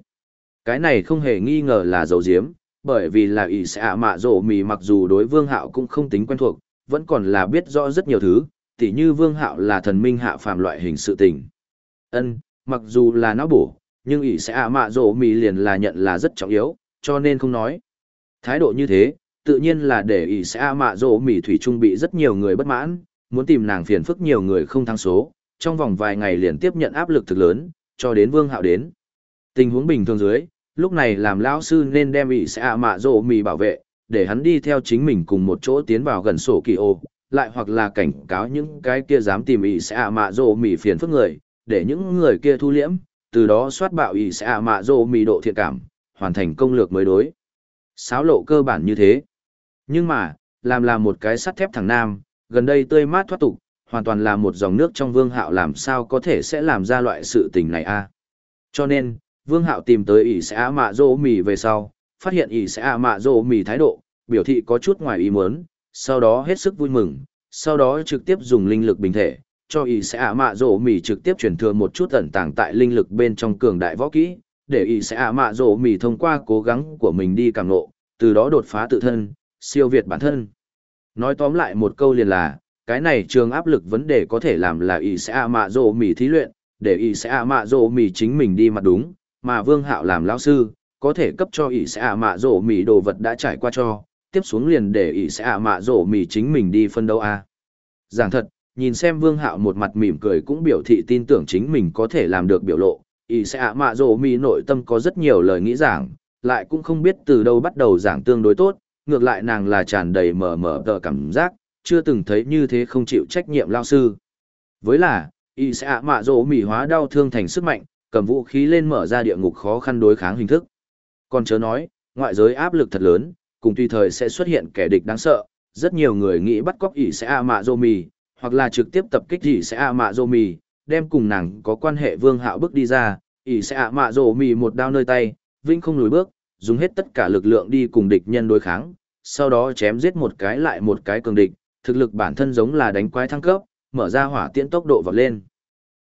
Cái này không hề nghi ngờ là dấu diếm, bởi vì là ý sẽ mạ rổ mì mặc dù đối vương hạo cũng không tính quen thuộc, vẫn còn là biết rõ rất nhiều thứ, tỉ như vương hạo là thần minh hạ phàm loại hình sự tình. Ân, mặc dù là não bổ, nhưng ỷ sẽ mạ rổ mì liền là nhận là rất trọng yếu cho nên không nói thái độ như thế tự nhiên là để ỷ sẽ mạ rổ mì thủy trung bị rất nhiều người bất mãn muốn tìm nàng phiền phức nhiều người không thắng số trong vòng vài ngày liền tiếp nhận áp lực thực lớn cho đến vương hạo đến tình huống bình thường dưới lúc này làm lão sư nên đem ỷ sẽ ạ mạ rộ mì bảo vệ để hắn đi theo chính mình cùng một chỗ tiến vào gần sổ kỳ ô lại hoặc là cảnh cáo những cái kia dám tìm ỷ sẽ ạ mạ rộ mì phiền phức người để những người kia thu liễm từ đó soát bạo ý sẽ ạ mạ rộ mì độ thiện cảm, hoàn thành công lược mới đối. Sáo lộ cơ bản như thế. Nhưng mà, làm là một cái sắt thép thằng nam, gần đây tươi mát thoát tục, hoàn toàn là một dòng nước trong vương hạo làm sao có thể sẽ làm ra loại sự tình này a? Cho nên, vương hạo tìm tới ỷ sẽ ạ mạ rô mì về sau, phát hiện ỷ sẽ ạ mạ rô mì thái độ, biểu thị có chút ngoài ý muốn, sau đó hết sức vui mừng, sau đó trực tiếp dùng linh lực bình thể, cho ý sẽ ạ mạ rổ mì trực tiếp truyền thừa một chút ẩn tàng tại linh lực bên trong cường đại võ kỹ để ý sẽ ạ mạ rổ mì thông qua cố gắng của mình đi càng nộ từ đó đột phá tự thân siêu việt bản thân nói tóm lại một câu liền là, cái này trường áp lực vấn đề có thể làm là y sẽ ạ mạ rổ mì thí luyện, để y sẽ ạ mạ rổ mì chính mình đi mặt đúng, mà vương hạo làm lão sư, có thể cấp cho y sẽ ạ mạ rổ mì đồ vật đã trải qua cho, tiếp xuống liền để y sẽ ạ mạ rổ mì chính mình đi phân đấu a. Giảng thật, nhìn xem vương hạo một mặt mỉm cười cũng biểu thị tin tưởng chính mình có thể làm được biểu lộ, y sẽ ạ mạ rộ mì nội tâm có rất nhiều lời nghĩ giảng, lại cũng không biết từ đâu bắt đầu giảng tương đối tốt ngược lại nàng là tràn đầy mờ mờ tờ cảm giác chưa từng thấy như thế không chịu trách nhiệm lao sư Với là, y sẽ ạ mạ rỗ mỉ hóa đau thương thành sức mạnh, cầm vũ khí lên mở ra địa ngục khó khăn đối kháng hình thức. Còn chớ nói, ngoại giới áp lực thật lớn, cùng tùy thời sẽ xuất hiện kẻ địch đáng sợ, rất nhiều người nghĩ bắt cóc y sẽ ạ mạ rỗ mỉ, hoặc là trực tiếp tập kích y sẽ ạ mạ rỗ mỉ, đem cùng nàng có quan hệ vương hạo bước đi ra, y sẽ ạ mạ rỗ mỉ một đao nơi tay, vinh không lùi bước, dùng hết tất cả lực lượng đi cùng địch nhân đối kháng, sau đó chém giết một cái lại một cái cường địch, thực lực bản thân giống là đánh quái thăng cấp, mở ra hỏa tiễn tốc độ vọt lên.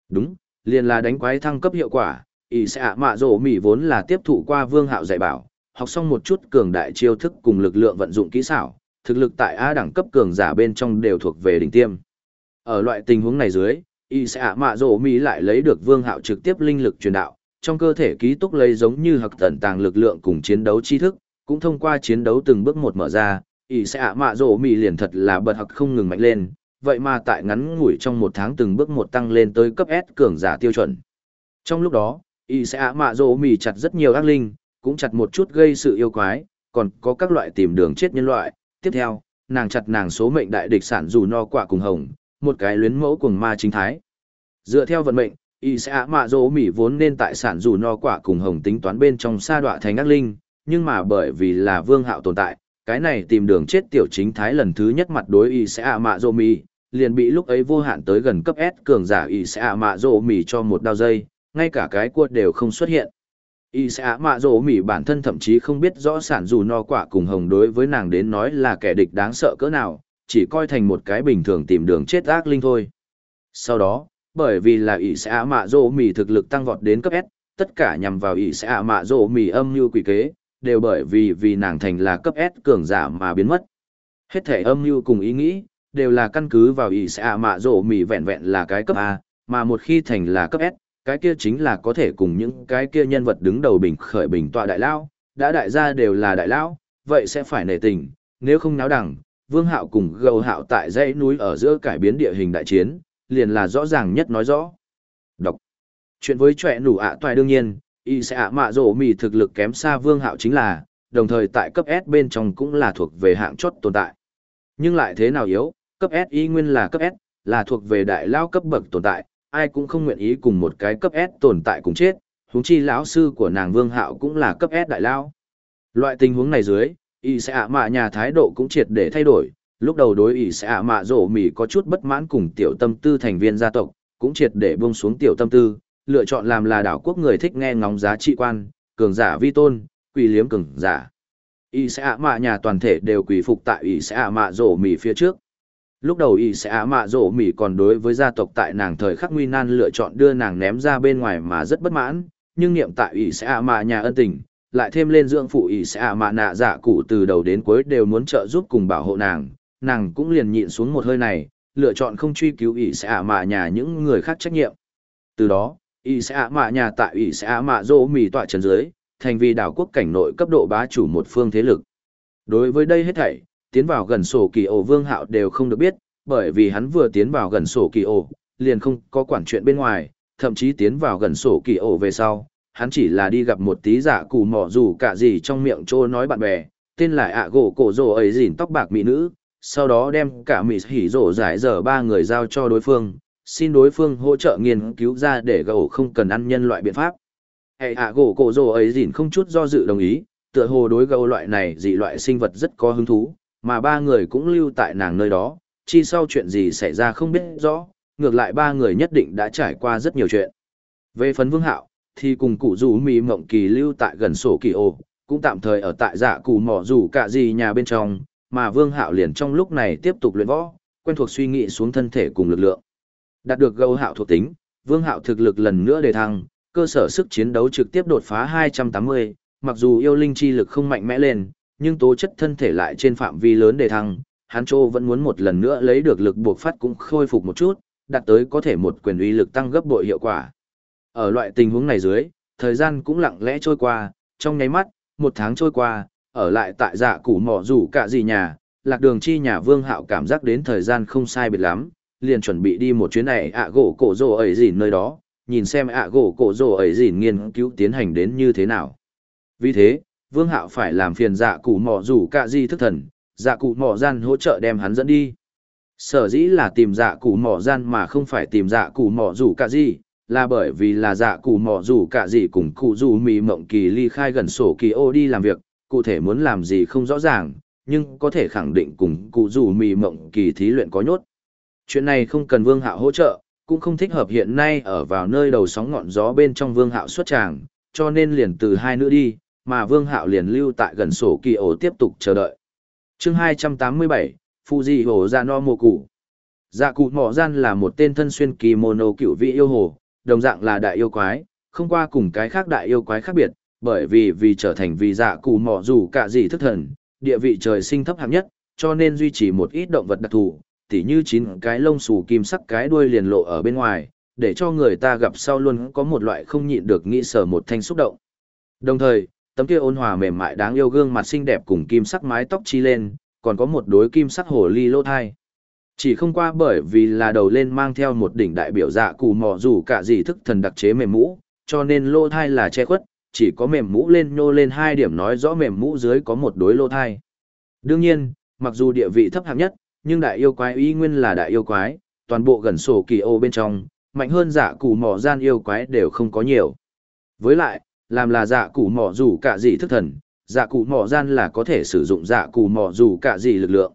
Đúng, liền là đánh quái thăng cấp hiệu quả, ý sẽ ạ mạ rổ mỉ vốn là tiếp thụ qua vương hạo dạy bảo, học xong một chút cường đại chiêu thức cùng lực lượng vận dụng kỹ xảo, thực lực tại A đẳng cấp cường giả bên trong đều thuộc về đỉnh tiêm. Ở loại tình huống này dưới, y sẽ ạ mạ rổ mỉ lại lấy được vương hạo trực tiếp linh lực truyền đạo, trong cơ thể ký túc lấy giống như hặc tận tàng lực lượng cùng chiến đấu tri thức, cũng thông qua chiến đấu từng bước một mở ra, ỷ sẽ ạ mạ rổ mì liền thật là bật hặc không ngừng mạnh lên, vậy mà tại ngắn ngủi trong một tháng từng bước một tăng lên tới cấp S cường giả tiêu chuẩn. Trong lúc đó, y sẽ ạ mạ rỗ mì chặt rất nhiều ác linh, cũng chặt một chút gây sự yêu quái, còn có các loại tìm đường chết nhân loại. Tiếp theo, nàng chặt nàng số mệnh đại địch sản dù no quả cùng hồng, một cái luyến mẫu cùng ma chính thái. Dựa theo vận mệnh, y sẽ ạ mạ dỗ mỉ vốn nên tại sản dù no quả cùng hồng tính toán bên trong sa đọa thành ác linh, nhưng mà bởi vì là vương hạo tồn tại, cái này tìm đường chết tiểu chính thái lần thứ nhất mặt đối y sẽ ạ mạ dỗ mỉ liền bị lúc ấy vô hạn tới gần cấp S cường giả y sẽ ạ mạ dỗ mỉ cho một đao dây, ngay cả cái cuột đều không xuất hiện. Y sẽ ạ mạ dỗ mỉ bản thân thậm chí không biết rõ sản dù no quả cùng hồng đối với nàng đến nói là kẻ địch đáng sợ cỡ nào, chỉ coi thành một cái bình thường tìm đường chết ác linh thôi. Sau đó, bởi vì là Y sẽ ạ mạ rỗ mì thực lực tăng vọt đến cấp S, tất cả nhằm vào Y sẽ ạ mạ rỗ mì âm mưu quỷ kế, đều bởi vì vì nàng thành là cấp S cường giả mà biến mất. Hết thể âm mưu cùng ý nghĩ, đều là căn cứ vào ỷ sẽ ạ mạ rỗ mì vẹn vẹn là cái cấp A, mà một khi thành là cấp S, cái kia chính là có thể cùng những cái kia nhân vật đứng đầu bình khởi bình tọa đại lao, đã đại gia đều là đại lao, vậy sẽ phải nể tình, nếu không náo đẳng, vương hạo cùng gầu hạo tại dãy núi ở giữa cải biến địa hình đại chiến, liền là rõ ràng nhất nói rõ. Đọc. Chuyện với trẻ nủ ạ toài đương nhiên, y sẽ ạ mạ rổ mì thực lực kém xa vương hạo chính là, đồng thời tại cấp S bên trong cũng là thuộc về hạng chốt tồn tại. Nhưng lại thế nào yếu, cấp S y nguyên là cấp S, là thuộc về đại lao cấp bậc tồn tại, ai cũng không nguyện ý cùng một cái cấp S tồn tại cùng chết, huống chi lão sư của nàng Vương Hạo cũng là cấp S đại lao. Loại tình huống này dưới, y sẽ ạ mạ nhà thái độ cũng triệt để thay đổi, lúc đầu đối ỷ sẽ ạ mạ rổ mỉ có chút bất mãn cùng tiểu tâm tư thành viên gia tộc, cũng triệt để buông xuống tiểu tâm tư, lựa chọn làm là đảo quốc người thích nghe ngóng giá trị quan, cường giả vi tôn, quỷ liếm cường giả. ỷ sẽ ạ mạ nhà toàn thể đều quỳ phục tại ỷ sẽ ạ mạ rổ mỉ phía trước. Lúc đầu ỷ sẽ ạ mạ rổ mỉ còn đối với gia tộc tại nàng thời khắc nguy nan lựa chọn đưa nàng ném ra bên ngoài mà rất bất mãn, nhưng niệm tại ỷ sẽ ạ mạ nhà ân tình, lại thêm lên dưỡng phụ ỷ sẽ ạ mạ nạ dạ cụ từ đầu đến cuối đều muốn trợ giúp cùng bảo hộ nàng, nàng cũng liền nhịn xuống một hơi này, lựa chọn không truy cứu ỷ sẽ ạ mạ nhà những người khác trách nhiệm. Từ đó, ỷ sẽ ạ mạ nhà tại ỷ sẽ ạ mạ dỗ mì tọa trần dưới, thành vì đảo quốc cảnh nội cấp độ bá chủ một phương thế lực. Đối với đây hết thảy, tiến vào gần sổ kỳ ổ vương hạo đều không được biết, bởi vì hắn vừa tiến vào gần sổ kỳ ổ, liền không có quản chuyện bên ngoài, thậm chí tiến vào gần sổ kỳ ổ về sau, hắn chỉ là đi gặp một tí giả cù mỏ dù cả gì trong miệng trô nói bạn bè, tên là ạ gỗ cổ rồ ấy dỉn tóc bạc mỹ nữ, sau đó đem cả mỹ hỉ rổ giải dở ba người giao cho đối phương, xin đối phương hỗ trợ nghiên cứu ra để gỗ không cần ăn nhân loại biện pháp. Hệ ạ gỗ cổ rồ ấy dỉn không chút do dự đồng ý, tựa hồ đối gấu loại này dị loại sinh vật rất có hứng thú, mà ba người cũng lưu tại nàng nơi đó, chi sau chuyện gì xảy ra không biết rõ, ngược lại ba người nhất định đã trải qua rất nhiều chuyện. Về phấn vương hạo, thì cùng cụ rủ mì mộng kỳ lưu tại gần sổ kỳ ô, cũng tạm thời ở tại dạ cụ mỏ rủ cả gì nhà bên trong, mà vương hạo liền trong lúc này tiếp tục luyện võ, quen thuộc suy nghĩ xuống thân thể cùng lực lượng. Đạt được gấu hạo thuộc tính, vương hạo thực lực lần nữa đề thăng, cơ sở sức chiến đấu trực tiếp đột phá 280, mặc dù yêu linh chi lực không mạnh mẽ lên, nhưng tố chất thân thể lại trên phạm vi lớn đề thăng, hắn Châu vẫn muốn một lần nữa lấy được lực buộc phát cũng khôi phục một chút, đạt tới có thể một quyền uy lực tăng gấp bội hiệu quả. Ở loại tình huống này dưới, thời gian cũng lặng lẽ trôi qua, trong nháy mắt, một tháng trôi qua, ở lại tại dạ củ mỏ rủ cả gì nhà, lạc đường chi nhà vương hạo cảm giác đến thời gian không sai biệt lắm, liền chuẩn bị đi một chuyến này ạ gỗ cổ rồ ấy gì nơi đó, nhìn xem ạ gỗ cổ rồ ấy gì nghiên cứu tiến hành đến như thế nào. Vì thế, vương hạo phải làm phiền dạ cụ mỏ rủ cả gì thức thần dạ cụ mỏ gian hỗ trợ đem hắn dẫn đi Sở dĩ là tìm dạ cụ mỏ gian mà không phải tìm dạ cụ mỏ rủ cả gì, là bởi vì là dạ cụ mỏ rủ cả gì cùng cụ rủ mì mộng kỳ ly khai gần sổ kỳ ô đi làm việc, cụ thể muốn làm gì không rõ ràng, nhưng có thể khẳng định cùng cụ rủ mì mộng kỳ thí luyện có nhốt. Chuyện này không cần vương hạo hỗ trợ, cũng không thích hợp hiện nay ở vào nơi đầu sóng ngọn gió bên trong vương hạo xuất tràng, cho nên liền từ hai nữ đi, mà vương hạo liền lưu tại gần sổ kỳ ổ tiếp tục chờ đợi. chương 287, Fuji Hồ Gia No Mô Cụ Dạ cụ mỏ gian là một tên thân xuyên kỳ mono cựu vị yêu hồ, đồng dạng là đại yêu quái, không qua cùng cái khác đại yêu quái khác biệt, bởi vì vì trở thành vì dạ cụ mỏ dù cả gì thức thần, địa vị trời sinh thấp hạng nhất, cho nên duy trì một ít động vật đặc thù, tỉ như chín cái lông xù kim sắc cái đuôi liền lộ ở bên ngoài, để cho người ta gặp sau luôn có một loại không nhịn được nghĩ sở một thanh xúc động. Đồng thời, tấm kia ôn hòa mềm mại đáng yêu gương mặt xinh đẹp cùng kim sắc mái tóc chi lên, còn có một đối kim sắc hồ ly lô thai. Chỉ không qua bởi vì là đầu lên mang theo một đỉnh đại biểu dạ cụ mò dù cả gì thức thần đặc chế mềm mũ, cho nên lô thai là che khuất, chỉ có mềm mũ lên nhô lên hai điểm nói rõ mềm mũ dưới có một đối lô thai. Đương nhiên, mặc dù địa vị thấp hạng nhất, nhưng đại yêu quái y nguyên là đại yêu quái, toàn bộ gần sổ kỳ ô bên trong, mạnh hơn giả cụ mỏ gian yêu quái đều không có nhiều. Với lại, làm là giả cụ mỏ dù cả gì thức thần, giả cụ mỏ gian là có thể sử dụng giả cụ mỏ dù cả gì lực lượng.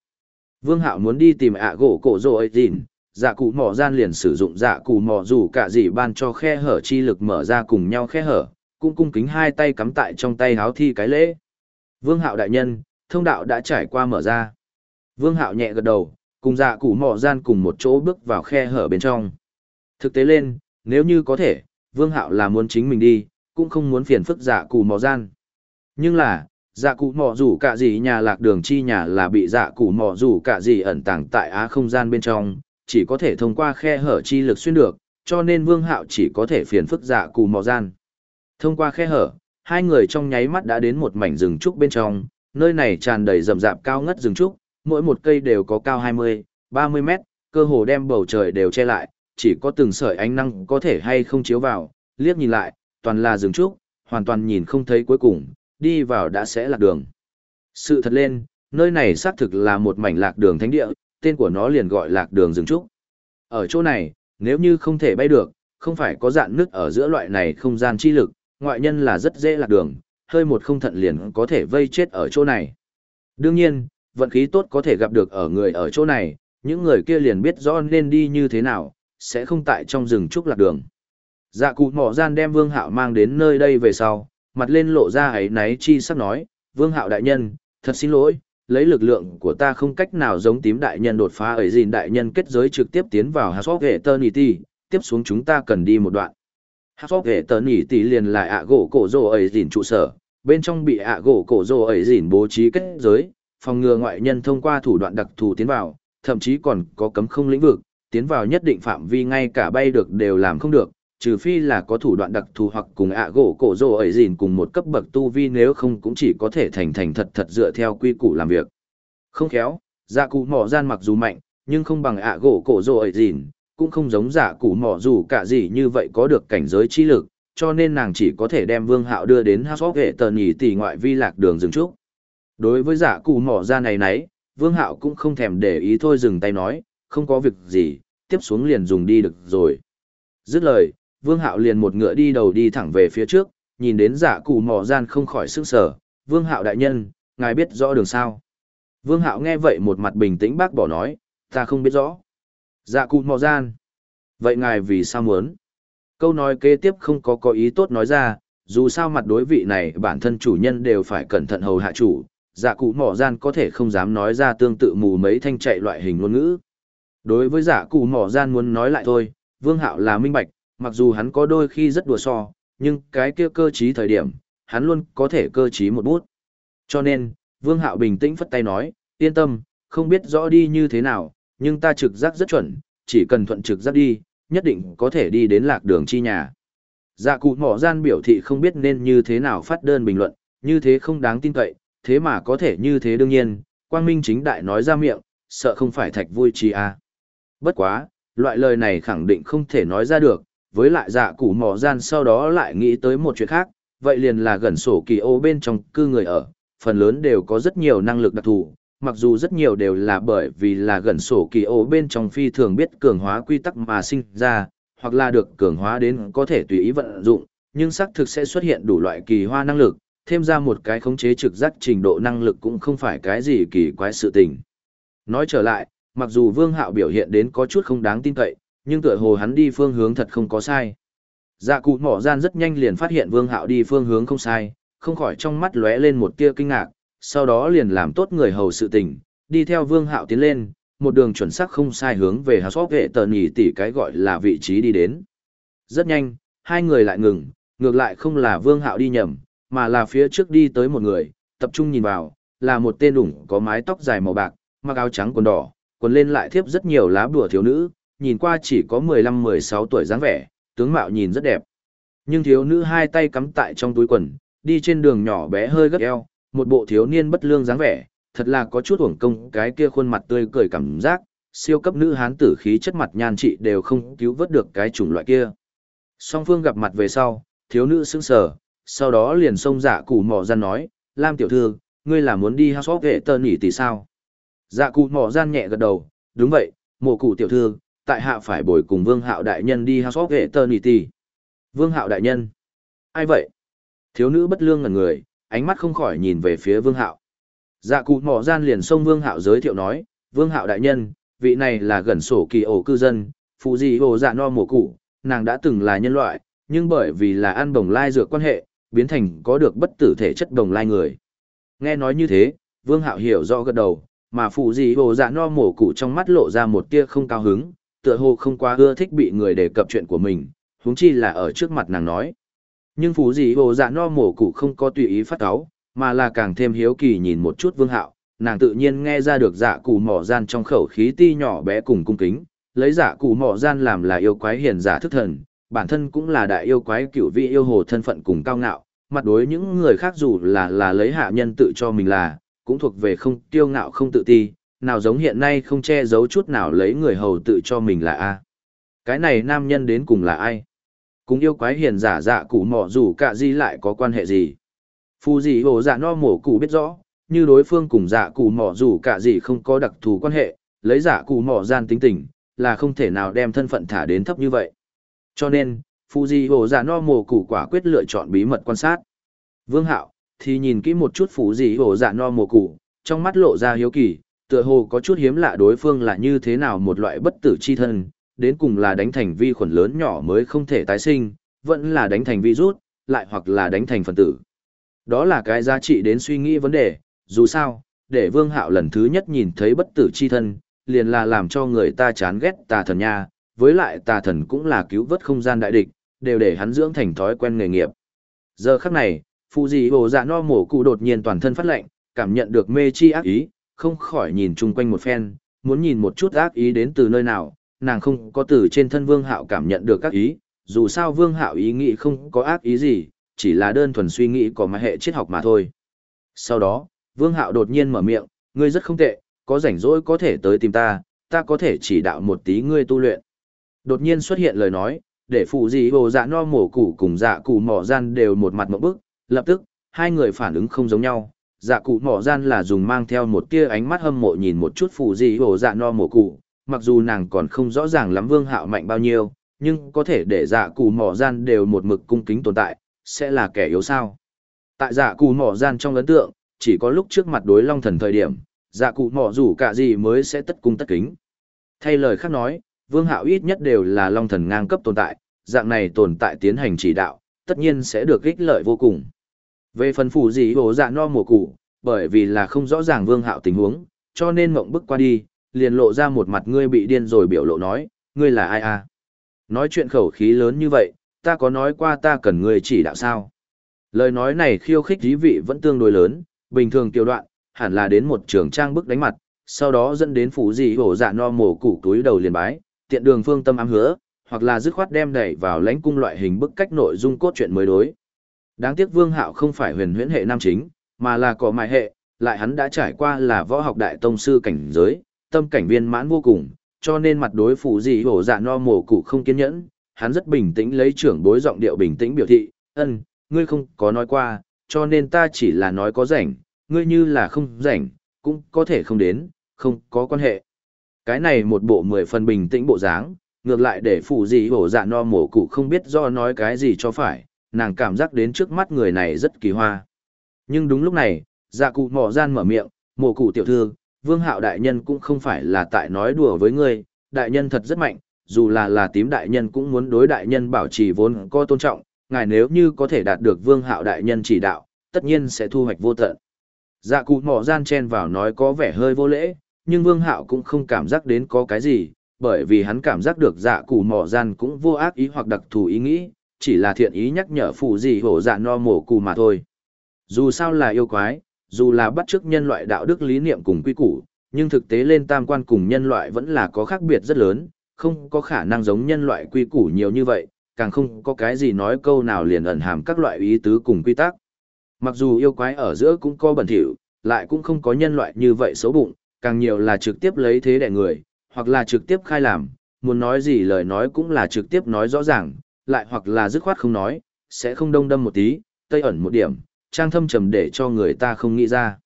Vương Hạo muốn đi tìm ạ gỗ cổ rồ ấy gìn, giả cụ mỏ gian liền sử dụng giả cụ mỏ dù cả gì ban cho khe hở chi lực mở ra cùng nhau khe hở, cũng cung kính hai tay cắm tại trong tay háo thi cái lễ. Vương Hạo đại nhân, thông đạo đã trải qua mở ra. Vương Hạo nhẹ gật đầu, cùng dạ cụ mỏ gian cùng một chỗ bước vào khe hở bên trong. Thực tế lên, nếu như có thể, Vương Hạo là muốn chính mình đi, cũng không muốn phiền phức dạ cụ mỏ gian. Nhưng là, dạ cụ mỏ rủ cả gì nhà lạc đường chi nhà là bị dạ cụ mỏ rủ cả gì ẩn tàng tại á không gian bên trong, chỉ có thể thông qua khe hở chi lực xuyên được, cho nên Vương Hạo chỉ có thể phiền phức dạ cụ mỏ gian. Thông qua khe hở, hai người trong nháy mắt đã đến một mảnh rừng trúc bên trong, nơi này tràn đầy rậm rạp cao ngất rừng trúc, mỗi một cây đều có cao 20, 30 mét, cơ hồ đem bầu trời đều che lại, chỉ có từng sợi ánh năng có thể hay không chiếu vào, liếc nhìn lại, toàn là rừng trúc, hoàn toàn nhìn không thấy cuối cùng, đi vào đã sẽ lạc đường. Sự thật lên, nơi này xác thực là một mảnh lạc đường thánh địa, tên của nó liền gọi lạc đường rừng trúc. Ở chỗ này, nếu như không thể bay được, không phải có dạn nước ở giữa loại này không gian chi lực, ngoại nhân là rất dễ lạc đường, hơi một không thận liền có thể vây chết ở chỗ này. Đương nhiên, vận khí tốt có thể gặp được ở người ở chỗ này, những người kia liền biết rõ nên đi như thế nào, sẽ không tại trong rừng trúc lạc đường. Dạ cụ mỏ gian đem Vương Hạo mang đến nơi đây về sau, mặt lên lộ ra ấy náy chi sắp nói, Vương Hạo đại nhân, thật xin lỗi, lấy lực lượng của ta không cách nào giống tím đại nhân đột phá ấy gìn đại nhân kết giới trực tiếp tiến vào Hạc Hệ tiếp xuống chúng ta cần đi một đoạn. Hạc Hệ tờ nỉ tỷ liền lại ạ gỗ cổ rồ ấy dìn trụ sở, bên trong bị ạ gỗ cổ rồ ấy dìn bố trí kết giới, phòng ngừa ngoại nhân thông qua thủ đoạn đặc thù tiến vào, thậm chí còn có cấm không lĩnh vực, tiến vào nhất định phạm vi ngay cả bay được đều làm không được, trừ phi là có thủ đoạn đặc thù hoặc cùng ạ gỗ cổ rồ ấy dìn cùng một cấp bậc tu vi nếu không cũng chỉ có thể thành thành thật thật dựa theo quy củ làm việc. Không khéo, dạ cụ mỏ gian mặc dù mạnh, nhưng không bằng ạ gỗ cổ rồ ấy dìn cũng không giống giả cụ mỏ dù cả gì như vậy có được cảnh giới chi lực, cho nên nàng chỉ có thể đem vương hạo đưa đến hát sóc hệ tờ nhì tỷ ngoại vi lạc đường dừng trúc. Đối với giả cụ mỏ ra này nấy, vương hạo cũng không thèm để ý thôi dừng tay nói, không có việc gì, tiếp xuống liền dùng đi được rồi. Dứt lời, vương hạo liền một ngựa đi đầu đi thẳng về phía trước, nhìn đến giả cụ mỏ gian không khỏi sức sở, vương hạo đại nhân, ngài biết rõ đường sao. Vương hạo nghe vậy một mặt bình tĩnh bác bỏ nói, ta không biết rõ. Dạ cụ mỏ gian. Vậy ngài vì sao muốn? Câu nói kế tiếp không có có ý tốt nói ra, dù sao mặt đối vị này bản thân chủ nhân đều phải cẩn thận hầu hạ chủ, dạ cụ mỏ gian có thể không dám nói ra tương tự mù mấy thanh chạy loại hình ngôn ngữ. Đối với dạ cụ mỏ gian muốn nói lại thôi, vương hạo là minh bạch, mặc dù hắn có đôi khi rất đùa so, nhưng cái kia cơ trí thời điểm, hắn luôn có thể cơ trí một bút. Cho nên, vương hạo bình tĩnh phất tay nói, yên tâm, không biết rõ đi như thế nào, nhưng ta trực giác rất chuẩn, chỉ cần thuận trực giác đi, nhất định có thể đi đến lạc đường chi nhà. Dạ cụ mỏ gian biểu thị không biết nên như thế nào phát đơn bình luận, như thế không đáng tin cậy, thế mà có thể như thế đương nhiên, quang minh chính đại nói ra miệng, sợ không phải thạch vui chi à. Bất quá, loại lời này khẳng định không thể nói ra được, với lại dạ cụ mỏ gian sau đó lại nghĩ tới một chuyện khác, vậy liền là gần sổ kỳ ô bên trong cư người ở, phần lớn đều có rất nhiều năng lực đặc thù, mặc dù rất nhiều đều là bởi vì là gần sổ kỳ ô bên trong phi thường biết cường hóa quy tắc mà sinh ra, hoặc là được cường hóa đến có thể tùy ý vận dụng, nhưng xác thực sẽ xuất hiện đủ loại kỳ hoa năng lực, thêm ra một cái khống chế trực giác trình độ năng lực cũng không phải cái gì kỳ quái sự tình. Nói trở lại, mặc dù Vương Hạo biểu hiện đến có chút không đáng tin cậy, nhưng tựa hồ hắn đi phương hướng thật không có sai. Dạ cụ mỏ gian rất nhanh liền phát hiện Vương Hạo đi phương hướng không sai, không khỏi trong mắt lóe lên một tia kinh ngạc, sau đó liền làm tốt người hầu sự tình, đi theo Vương Hạo tiến lên, một đường chuẩn xác không sai hướng về Hà Sóc vệ tờ nhì tỷ cái gọi là vị trí đi đến. Rất nhanh, hai người lại ngừng, ngược lại không là Vương Hạo đi nhầm, mà là phía trước đi tới một người, tập trung nhìn vào, là một tên ủng có mái tóc dài màu bạc, mặc áo trắng quần đỏ, quần lên lại thiếp rất nhiều lá bùa thiếu nữ, nhìn qua chỉ có 15-16 tuổi dáng vẻ, tướng mạo nhìn rất đẹp. Nhưng thiếu nữ hai tay cắm tại trong túi quần, đi trên đường nhỏ bé hơi gấp eo, một bộ thiếu niên bất lương dáng vẻ, thật là có chút uổng công cái kia khuôn mặt tươi cười cảm giác, siêu cấp nữ hán tử khí chất mặt nhan trị đều không cứu vớt được cái chủng loại kia. Song phương gặp mặt về sau, thiếu nữ sững sờ, sau đó liền xông dạ cụ mỏ gian nói, Lam tiểu thư, ngươi là muốn đi house of vệ tơ nỉ tỷ sao? Dạ cụ mỏ gian nhẹ gật đầu, đúng vậy, mộ cụ tiểu thư, tại hạ phải bồi cùng vương hạo đại nhân đi house of vệ tơ nỉ tỷ. Vương hạo đại nhân? Ai vậy? Thiếu nữ bất lương ngần người, ánh mắt không khỏi nhìn về phía vương hạo. Dạ cụ mỏ gian liền xông vương hạo giới thiệu nói, vương hạo đại nhân, vị này là gần sổ kỳ ổ cư dân, phụ gì ổ dạ no mộ cụ, nàng đã từng là nhân loại, nhưng bởi vì là ăn bồng lai dược quan hệ, biến thành có được bất tử thể chất bồng lai người. Nghe nói như thế, vương hạo hiểu rõ gật đầu, mà phụ gì ổ dạ no mộ cụ trong mắt lộ ra một tia không cao hứng, tựa hồ không quá ưa thích bị người đề cập chuyện của mình, huống chi là ở trước mặt nàng nói. Nhưng phú gì hồ dạ no mổ cụ không có tùy ý phát cáo, mà là càng thêm hiếu kỳ nhìn một chút vương hạo, nàng tự nhiên nghe ra được dạ cụ mỏ gian trong khẩu khí ti nhỏ bé cùng cung kính, lấy dạ cụ mỏ gian làm là yêu quái hiền giả thức thần, bản thân cũng là đại yêu quái cửu vị yêu hồ thân phận cùng cao ngạo, mặt đối những người khác dù là là lấy hạ nhân tự cho mình là, cũng thuộc về không tiêu ngạo không tự ti, nào giống hiện nay không che giấu chút nào lấy người hầu tự cho mình là a. Cái này nam nhân đến cùng là ai? Cùng yêu quái hiền giả dạ cụ mỏ dù cả gì lại có quan hệ gì? Phù gì hồ dạ no mổ cụ biết rõ, như đối phương cùng dạ cụ mỏ dù cả gì không có đặc thù quan hệ, lấy dạ cụ mỏ gian tính tình, là không thể nào đem thân phận thả đến thấp như vậy. Cho nên, Phù gì hồ dạ no mổ cụ quả quyết lựa chọn bí mật quan sát. Vương Hạo, thì nhìn kỹ một chút phù gì hồ dạ no mổ cụ, trong mắt lộ ra hiếu kỳ, tựa hồ có chút hiếm lạ đối phương là như thế nào một loại bất tử chi thân, đến cùng là đánh thành vi khuẩn lớn nhỏ mới không thể tái sinh, vẫn là đánh thành virus, lại hoặc là đánh thành phần tử. Đó là cái giá trị đến suy nghĩ vấn đề, dù sao, để vương hạo lần thứ nhất nhìn thấy bất tử chi thân, liền là làm cho người ta chán ghét tà thần nha, với lại tà thần cũng là cứu vớt không gian đại địch, đều để hắn dưỡng thành thói quen nghề nghiệp. Giờ khắc này, phụ gì hồ dạ no mổ cụ đột nhiên toàn thân phát lệnh, cảm nhận được mê chi ác ý, không khỏi nhìn chung quanh một phen, muốn nhìn một chút ác ý đến từ nơi nào, nàng không có từ trên thân vương hạo cảm nhận được các ý, dù sao vương hạo ý nghĩ không có ác ý gì, chỉ là đơn thuần suy nghĩ có mà hệ triết học mà thôi. Sau đó, Vương Hạo đột nhiên mở miệng, ngươi rất không tệ, có rảnh rỗi có thể tới tìm ta, ta có thể chỉ đạo một tí ngươi tu luyện. Đột nhiên xuất hiện lời nói, để phụ gì hồ dạ no mổ củ cùng dạ củ mỏ gian đều một mặt một bức, lập tức, hai người phản ứng không giống nhau. Dạ cụ mỏ gian là dùng mang theo một tia ánh mắt hâm mộ nhìn một chút phụ gì hồ dạ no mổ củ, mặc dù nàng còn không rõ ràng lắm vương hạo mạnh bao nhiêu, nhưng có thể để dạ cụ mỏ gian đều một mực cung kính tồn tại, sẽ là kẻ yếu sao. Tại dạ cụ mỏ gian trong ấn tượng, chỉ có lúc trước mặt đối long thần thời điểm, dạ cụ mỏ rủ cả gì mới sẽ tất cung tất kính. Thay lời khác nói, vương hạo ít nhất đều là long thần ngang cấp tồn tại, dạng này tồn tại tiến hành chỉ đạo, tất nhiên sẽ được ích lợi vô cùng. Về phần phủ gì hồ dạ no mùa cụ, bởi vì là không rõ ràng vương hạo tình huống, cho nên mộng bức qua đi, liền lộ ra một mặt ngươi bị điên rồi biểu lộ nói, ngươi là ai à? Nói chuyện khẩu khí lớn như vậy, ta có nói qua ta cần ngươi chỉ đạo sao? Lời nói này khiêu khích dí vị vẫn tương đối lớn, bình thường tiểu đoạn, hẳn là đến một trường trang bức đánh mặt, sau đó dẫn đến phủ gì hổ dạ no mổ củ túi đầu liền bái, tiện đường phương tâm ám hứa, hoặc là dứt khoát đem đẩy vào lãnh cung loại hình bức cách nội dung cốt truyện mới đối. Đáng tiếc Vương Hạo không phải huyền huyễn hệ nam chính, mà là có mại hệ, lại hắn đã trải qua là võ học đại tông sư cảnh giới, tâm cảnh viên mãn vô cùng, cho nên mặt đối phủ gì hổ dạ no mồ cụ không kiên nhẫn, hắn rất bình tĩnh lấy trưởng bối giọng điệu bình tĩnh biểu thị, ân, ngươi không có nói qua, cho nên ta chỉ là nói có rảnh, ngươi như là không rảnh, cũng có thể không đến, không có quan hệ. Cái này một bộ mười phần bình tĩnh bộ dáng, ngược lại để phụ gì hổ dạ no mổ cụ không biết do nói cái gì cho phải, nàng cảm giác đến trước mắt người này rất kỳ hoa. Nhưng đúng lúc này, dạ cụ mỏ gian mở miệng, mổ cụ tiểu thư, vương hạo đại nhân cũng không phải là tại nói đùa với ngươi, đại nhân thật rất mạnh, dù là là tím đại nhân cũng muốn đối đại nhân bảo trì vốn có tôn trọng, ngài nếu như có thể đạt được vương hạo đại nhân chỉ đạo, tất nhiên sẽ thu hoạch vô tận. Dạ cụ mỏ gian chen vào nói có vẻ hơi vô lễ, nhưng vương hạo cũng không cảm giác đến có cái gì, bởi vì hắn cảm giác được dạ cụ mỏ gian cũng vô ác ý hoặc đặc thù ý nghĩ, chỉ là thiện ý nhắc nhở phụ gì hổ dạ no mổ cụ mà thôi. Dù sao là yêu quái, dù là bắt chước nhân loại đạo đức lý niệm cùng quy củ, nhưng thực tế lên tam quan cùng nhân loại vẫn là có khác biệt rất lớn, không có khả năng giống nhân loại quy củ nhiều như vậy, càng không có cái gì nói câu nào liền ẩn hàm các loại ý tứ cùng quy tắc. Mặc dù yêu quái ở giữa cũng có bẩn thỉu, lại cũng không có nhân loại như vậy xấu bụng, càng nhiều là trực tiếp lấy thế đẻ người, hoặc là trực tiếp khai làm, muốn nói gì lời nói cũng là trực tiếp nói rõ ràng, lại hoặc là dứt khoát không nói, sẽ không đông đâm một tí, tây ẩn một điểm, trang thâm trầm để cho người ta không nghĩ ra.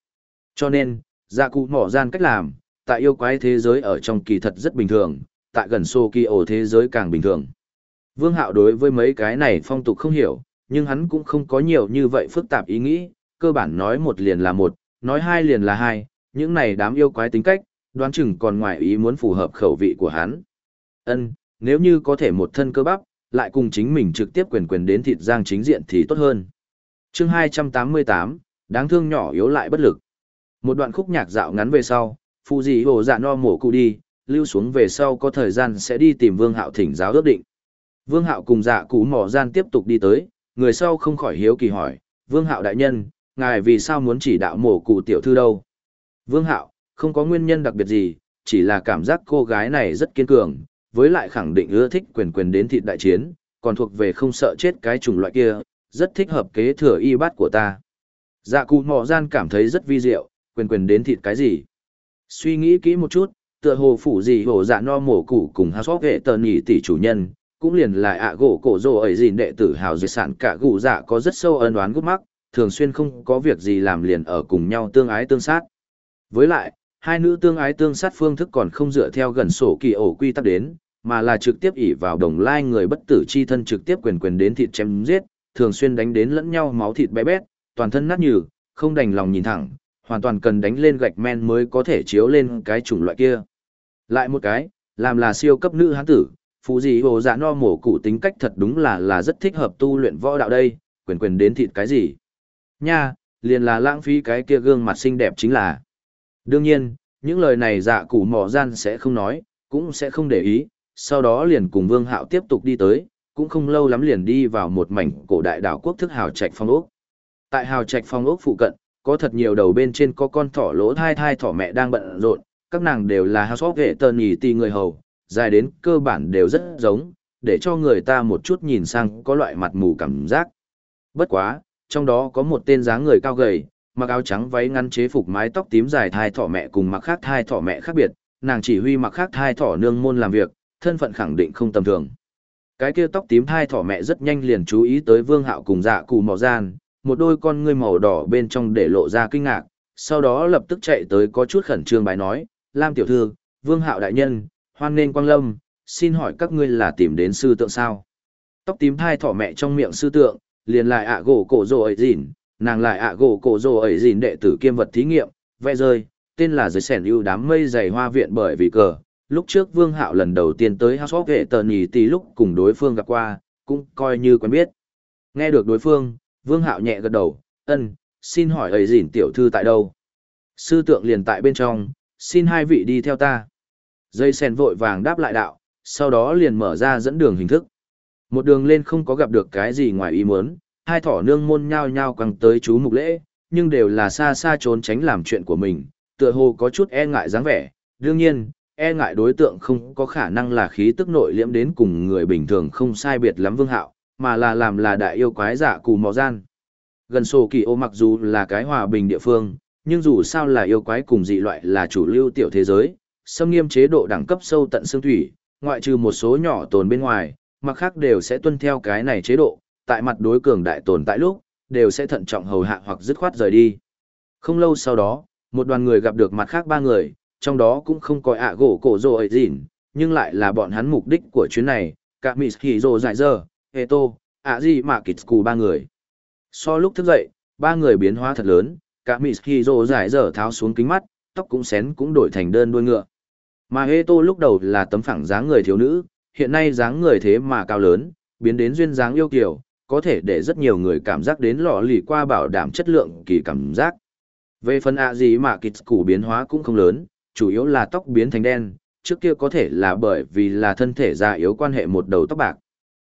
Cho nên, dạ cụ mỏ gian cách làm, tại yêu quái thế giới ở trong kỳ thật rất bình thường, tại gần xô kỳ ổ thế giới càng bình thường. Vương Hạo đối với mấy cái này phong tục không hiểu, nhưng hắn cũng không có nhiều như vậy phức tạp ý nghĩ, cơ bản nói một liền là một, nói hai liền là hai, những này đám yêu quái tính cách, đoán chừng còn ngoài ý muốn phù hợp khẩu vị của hắn. Ân, nếu như có thể một thân cơ bắp, lại cùng chính mình trực tiếp quyền quyền đến thịt giang chính diện thì tốt hơn. Chương 288, đáng thương nhỏ yếu lại bất lực. Một đoạn khúc nhạc dạo ngắn về sau, phụ gì hồ dạ no mổ cụ đi, lưu xuống về sau có thời gian sẽ đi tìm Vương Hạo thỉnh giáo ước định. Vương Hạo cùng dạ cụ mỏ gian tiếp tục đi tới, người sau không khỏi hiếu kỳ hỏi, Vương Hạo đại nhân, ngài vì sao muốn chỉ đạo mổ cụ tiểu thư đâu? Vương Hạo, không có nguyên nhân đặc biệt gì, chỉ là cảm giác cô gái này rất kiên cường, với lại khẳng định ưa thích quyền quyền đến thịt đại chiến, còn thuộc về không sợ chết cái chủng loại kia, rất thích hợp kế thừa y bát của ta. Dạ cụ mò gian cảm thấy rất vi diệu, quyền quyền đến thịt cái gì? Suy nghĩ kỹ một chút, tựa hồ phủ gì hồ dạ no mổ củ cùng hao sóc hệ tờ nhị tỷ chủ nhân, cũng liền là ạ gỗ cổ rồ ấy gìn đệ tử hào diệt sản cả gù dạ có rất sâu ân đoán gút mắc, thường xuyên không có việc gì làm liền ở cùng nhau tương ái tương sát. Với lại, hai nữ tương ái tương sát phương thức còn không dựa theo gần sổ kỳ ổ quy tắc đến, mà là trực tiếp ỷ vào đồng lai người bất tử chi thân trực tiếp quyền quyền đến thịt chém giết, thường xuyên đánh đến lẫn nhau máu thịt bé bét, toàn thân nát nhừ, không đành lòng nhìn thẳng, hoàn toàn cần đánh lên gạch men mới có thể chiếu lên cái chủng loại kia. Lại một cái, làm là siêu cấp nữ hán tử, phụ gì hồ dạ no mổ cụ tính cách thật đúng là là rất thích hợp tu luyện võ đạo đây, quyền quyền đến thịt cái gì. Nha, liền là lãng phí cái kia gương mặt xinh đẹp chính là. Đương nhiên, những lời này dạ cụ mỏ gian sẽ không nói, cũng sẽ không để ý, sau đó liền cùng vương hạo tiếp tục đi tới, cũng không lâu lắm liền đi vào một mảnh cổ đại đảo quốc thức hào trạch phong ốc. Tại hào trạch phong ốc phụ cận, có thật nhiều đầu bên trên có con thỏ lỗ thai thai thỏ mẹ đang bận rộn, các nàng đều là hào sóc vệ tờ nhì tì người hầu, dài đến cơ bản đều rất giống, để cho người ta một chút nhìn sang có loại mặt mù cảm giác. Bất quá, trong đó có một tên dáng người cao gầy, mặc áo trắng váy ngắn chế phục mái tóc tím dài thai thỏ mẹ cùng mặc khác thai thỏ mẹ khác biệt, nàng chỉ huy mặc khác thai thỏ nương môn làm việc, thân phận khẳng định không tầm thường. Cái kia tóc tím thai thỏ mẹ rất nhanh liền chú ý tới Vương Hạo cùng dạ cù mò gian, một đôi con ngươi màu đỏ bên trong để lộ ra kinh ngạc, sau đó lập tức chạy tới có chút khẩn trương bài nói, Lam tiểu thư, Vương Hạo đại nhân, hoan nên quang lâm, xin hỏi các ngươi là tìm đến sư tượng sao? Tóc tím thai thỏ mẹ trong miệng sư tượng, liền lại ạ gỗ cổ rồ ấy dỉn nàng lại ạ gỗ cổ rồ ấy dỉn đệ tử kiêm vật thí nghiệm, vẽ rơi, tên là giới sẻn ưu đám mây dày hoa viện bởi vì cờ. Lúc trước Vương Hạo lần đầu tiên tới House of Vệ Tờ Nhì Tì lúc cùng đối phương gặp qua, cũng coi như quen biết. Nghe được đối phương, Vương Hạo nhẹ gật đầu, ân, xin hỏi ấy dịn tiểu thư tại đâu? Sư tượng liền tại bên trong, xin hai vị đi theo ta. Dây sen vội vàng đáp lại đạo, sau đó liền mở ra dẫn đường hình thức. Một đường lên không có gặp được cái gì ngoài ý muốn, hai thỏ nương môn nhao nhao quăng tới chú mục lễ, nhưng đều là xa xa trốn tránh làm chuyện của mình, tựa hồ có chút e ngại dáng vẻ. Đương nhiên, e ngại đối tượng không có khả năng là khí tức nội liễm đến cùng người bình thường không sai biệt lắm vương hạo, mà là làm là đại yêu quái giả cù mò gian. Gần sổ kỳ ô mặc dù là cái hòa bình địa phương, nhưng dù sao là yêu quái cùng dị loại là chủ lưu tiểu thế giới, xâm nghiêm chế độ đẳng cấp sâu tận xương thủy, ngoại trừ một số nhỏ tồn bên ngoài, mặt khác đều sẽ tuân theo cái này chế độ, tại mặt đối cường đại tồn tại lúc, đều sẽ thận trọng hầu hạ hoặc dứt khoát rời đi. Không lâu sau đó, Một đoàn người gặp được mặt khác ba người, trong đó cũng không có ạ gỗ cổ rồ ấy dịn, nhưng lại là bọn hắn mục đích của chuyến này, cả Mỹ Hì Rồ Giải Giờ, Eto, ạ gì mà kịch cù ba người. So lúc thức dậy, ba người biến hóa thật lớn, cả Mỹ Hì Rồ Giải Giờ tháo xuống kính mắt, tóc cũng xén cũng đổi thành đơn đuôi ngựa. Mà Eto lúc đầu là tấm phẳng dáng người thiếu nữ, hiện nay dáng người thế mà cao lớn, biến đến duyên dáng yêu kiều, có thể để rất nhiều người cảm giác đến lọ lì qua bảo đảm chất lượng kỳ cảm giác. Về phần ạ gì mà kịch củ biến hóa cũng không lớn, chủ yếu là tóc biến thành đen, trước kia có thể là bởi vì là thân thể già yếu quan hệ một đầu tóc bạc.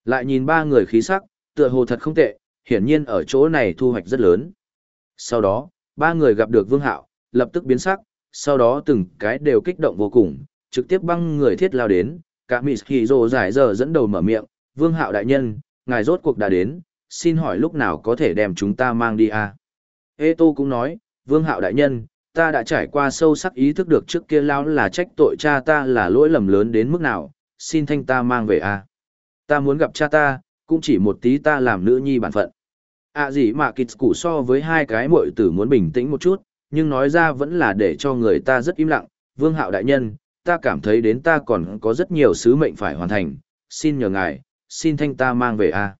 Lại nhìn ba người khí sắc, tựa hồ thật không tệ, hiển nhiên ở chỗ này thu hoạch rất lớn. Sau đó, ba người gặp được Vương Hạo, lập tức biến sắc, sau đó từng cái đều kích động vô cùng, trực tiếp băng người thiết lao đến, cả Mỹ kỳ Dô giải giờ dẫn đầu mở miệng, Vương Hạo đại nhân, ngài rốt cuộc đã đến, xin hỏi lúc nào có thể đem chúng ta mang đi à? Ê Tô cũng nói, Vương Hạo đại nhân, ta đã trải qua sâu sắc ý thức được trước kia lão là trách tội cha ta là lỗi lầm lớn đến mức nào, xin thanh ta mang về à? Ta muốn gặp cha ta, cũng chỉ một tí ta làm nữ nhi bản phận. À gì mà kịch củ so với hai cái muội tử muốn bình tĩnh một chút, nhưng nói ra vẫn là để cho người ta rất im lặng. Vương Hạo đại nhân, ta cảm thấy đến ta còn có rất nhiều sứ mệnh phải hoàn thành, xin nhờ ngài, xin thanh ta mang về a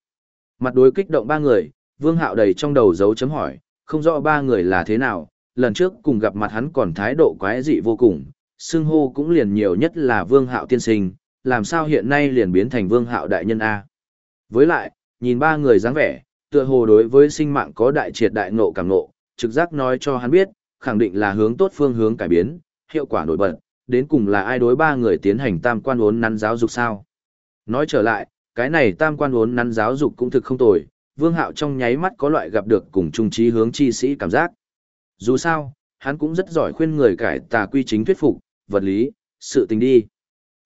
Mặt đối kích động ba người, Vương Hạo đầy trong đầu dấu chấm hỏi, không rõ ba người là thế nào, lần trước cùng gặp mặt hắn còn thái độ quái dị vô cùng, xưng hô cũng liền nhiều nhất là Vương Hạo tiên sinh, làm sao hiện nay liền biến thành Vương Hạo đại nhân A. Với lại, nhìn ba người dáng vẻ, tựa hồ đối với sinh mạng có đại triệt đại ngộ cảm ngộ, trực giác nói cho hắn biết, khẳng định là hướng tốt phương hướng cải biến, hiệu quả nổi bật, đến cùng là ai đối ba người tiến hành tam quan uốn nắn giáo dục sao. Nói trở lại, cái này tam quan uốn nắn giáo dục cũng thực không tồi, vương hạo trong nháy mắt có loại gặp được cùng trung trí hướng chi sĩ cảm giác. Dù sao, hắn cũng rất giỏi khuyên người cải tà quy chính thuyết phục, vật lý, sự tình đi.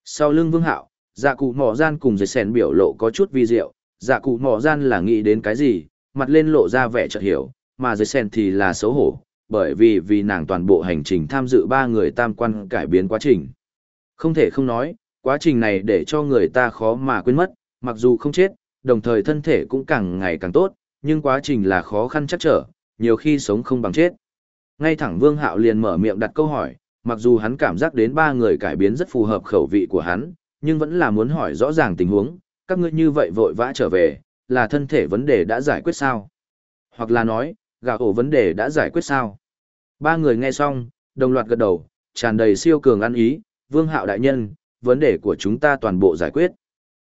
Sau lưng vương hạo, dạ cụ mỏ gian cùng dây sèn biểu lộ có chút vi diệu, dạ cụ mỏ gian là nghĩ đến cái gì, mặt lên lộ ra vẻ chợt hiểu, mà dây sèn thì là xấu hổ, bởi vì vì nàng toàn bộ hành trình tham dự ba người tam quan cải biến quá trình. Không thể không nói, quá trình này để cho người ta khó mà quên mất, mặc dù không chết, đồng thời thân thể cũng càng ngày càng tốt, nhưng quá trình là khó khăn chắc trở, nhiều khi sống không bằng chết. Ngay thẳng Vương Hạo liền mở miệng đặt câu hỏi, mặc dù hắn cảm giác đến ba người cải biến rất phù hợp khẩu vị của hắn, nhưng vẫn là muốn hỏi rõ ràng tình huống, các ngươi như vậy vội vã trở về, là thân thể vấn đề đã giải quyết sao? Hoặc là nói, gà ổ vấn đề đã giải quyết sao? Ba người nghe xong, đồng loạt gật đầu, tràn đầy siêu cường ăn ý, Vương Hạo đại nhân, vấn đề của chúng ta toàn bộ giải quyết.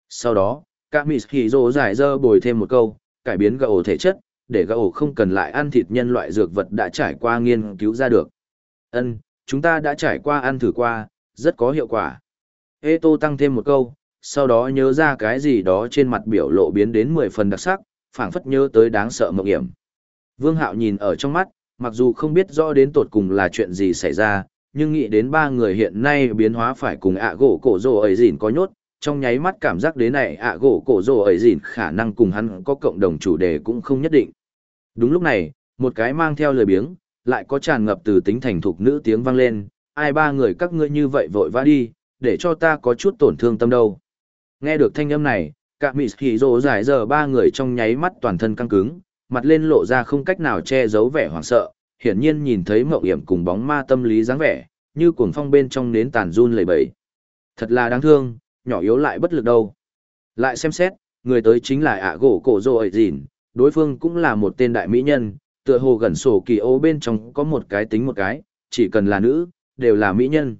Sau đó, các Mỹ Hì Dô giải dơ bồi thêm một câu, cải biến gà ổ thể chất, để gà ổ không cần lại ăn thịt nhân loại dược vật đã trải qua nghiên cứu ra được. Ân, chúng ta đã trải qua ăn thử qua, rất có hiệu quả. Ê Tô tăng thêm một câu, sau đó nhớ ra cái gì đó trên mặt biểu lộ biến đến 10 phần đặc sắc, phảng phất nhớ tới đáng sợ mộng hiểm. Vương Hạo nhìn ở trong mắt, mặc dù không biết rõ đến tột cùng là chuyện gì xảy ra, nhưng nghĩ đến ba người hiện nay biến hóa phải cùng ạ gỗ cổ rồ ấy dìn có nhốt, trong nháy mắt cảm giác đến này ạ gỗ cổ rồ ấy dìn khả năng cùng hắn có cộng đồng chủ đề cũng không nhất định. Đúng lúc này, một cái mang theo lời biếng, lại có tràn ngập từ tính thành thục nữ tiếng vang lên, ai ba người các ngươi như vậy vội vã đi, để cho ta có chút tổn thương tâm đâu. Nghe được thanh âm này, cả mị khí rồ giải giờ ba người trong nháy mắt toàn thân căng cứng, mặt lên lộ ra không cách nào che giấu vẻ hoảng sợ, hiển nhiên nhìn thấy mộng hiểm cùng bóng ma tâm lý dáng vẻ, như cuồng phong bên trong nến tàn run lẩy bẩy. Thật là đáng thương, nhỏ yếu lại bất lực đâu. Lại xem xét, người tới chính là ạ gỗ cổ rồ ấy dìn, đối phương cũng là một tên đại mỹ nhân, tựa hồ gần sổ kỳ ô bên trong có một cái tính một cái, chỉ cần là nữ, đều là mỹ nhân.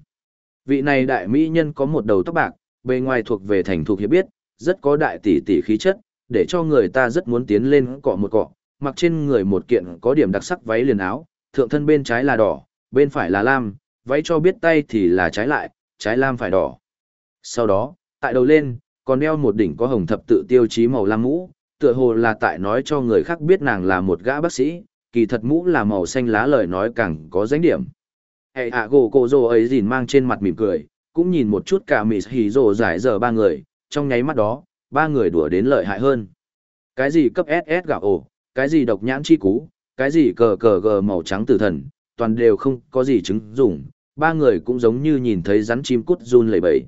Vị này đại mỹ nhân có một đầu tóc bạc, bề ngoài thuộc về thành thuộc hiệp biết, rất có đại tỷ tỷ khí chất, để cho người ta rất muốn tiến lên cọ một cọ, mặc trên người một kiện có điểm đặc sắc váy liền áo, thượng thân bên trái là đỏ, bên phải là lam, váy cho biết tay thì là trái lại, trái lam phải đỏ. Sau đó, tại đầu lên, còn đeo một đỉnh có hồng thập tự tiêu chí màu lam mũ, tựa hồ là tại nói cho người khác biết nàng là một gã bác sĩ, kỳ thật mũ là màu xanh lá lời nói càng có danh điểm. Hệ ạ gỗ cổ rồ ấy gìn mang trên mặt mỉm cười, cũng nhìn một chút cả mì hì rồ giải giờ ba người, trong nháy mắt đó, ba người đùa đến lợi hại hơn. Cái gì cấp SS gạo ổ, cái gì độc nhãn chi cú, cái gì cờ cờ gờ màu trắng tử thần, toàn đều không có gì chứng dụng, ba người cũng giống như nhìn thấy rắn chim cút run lẩy bẩy.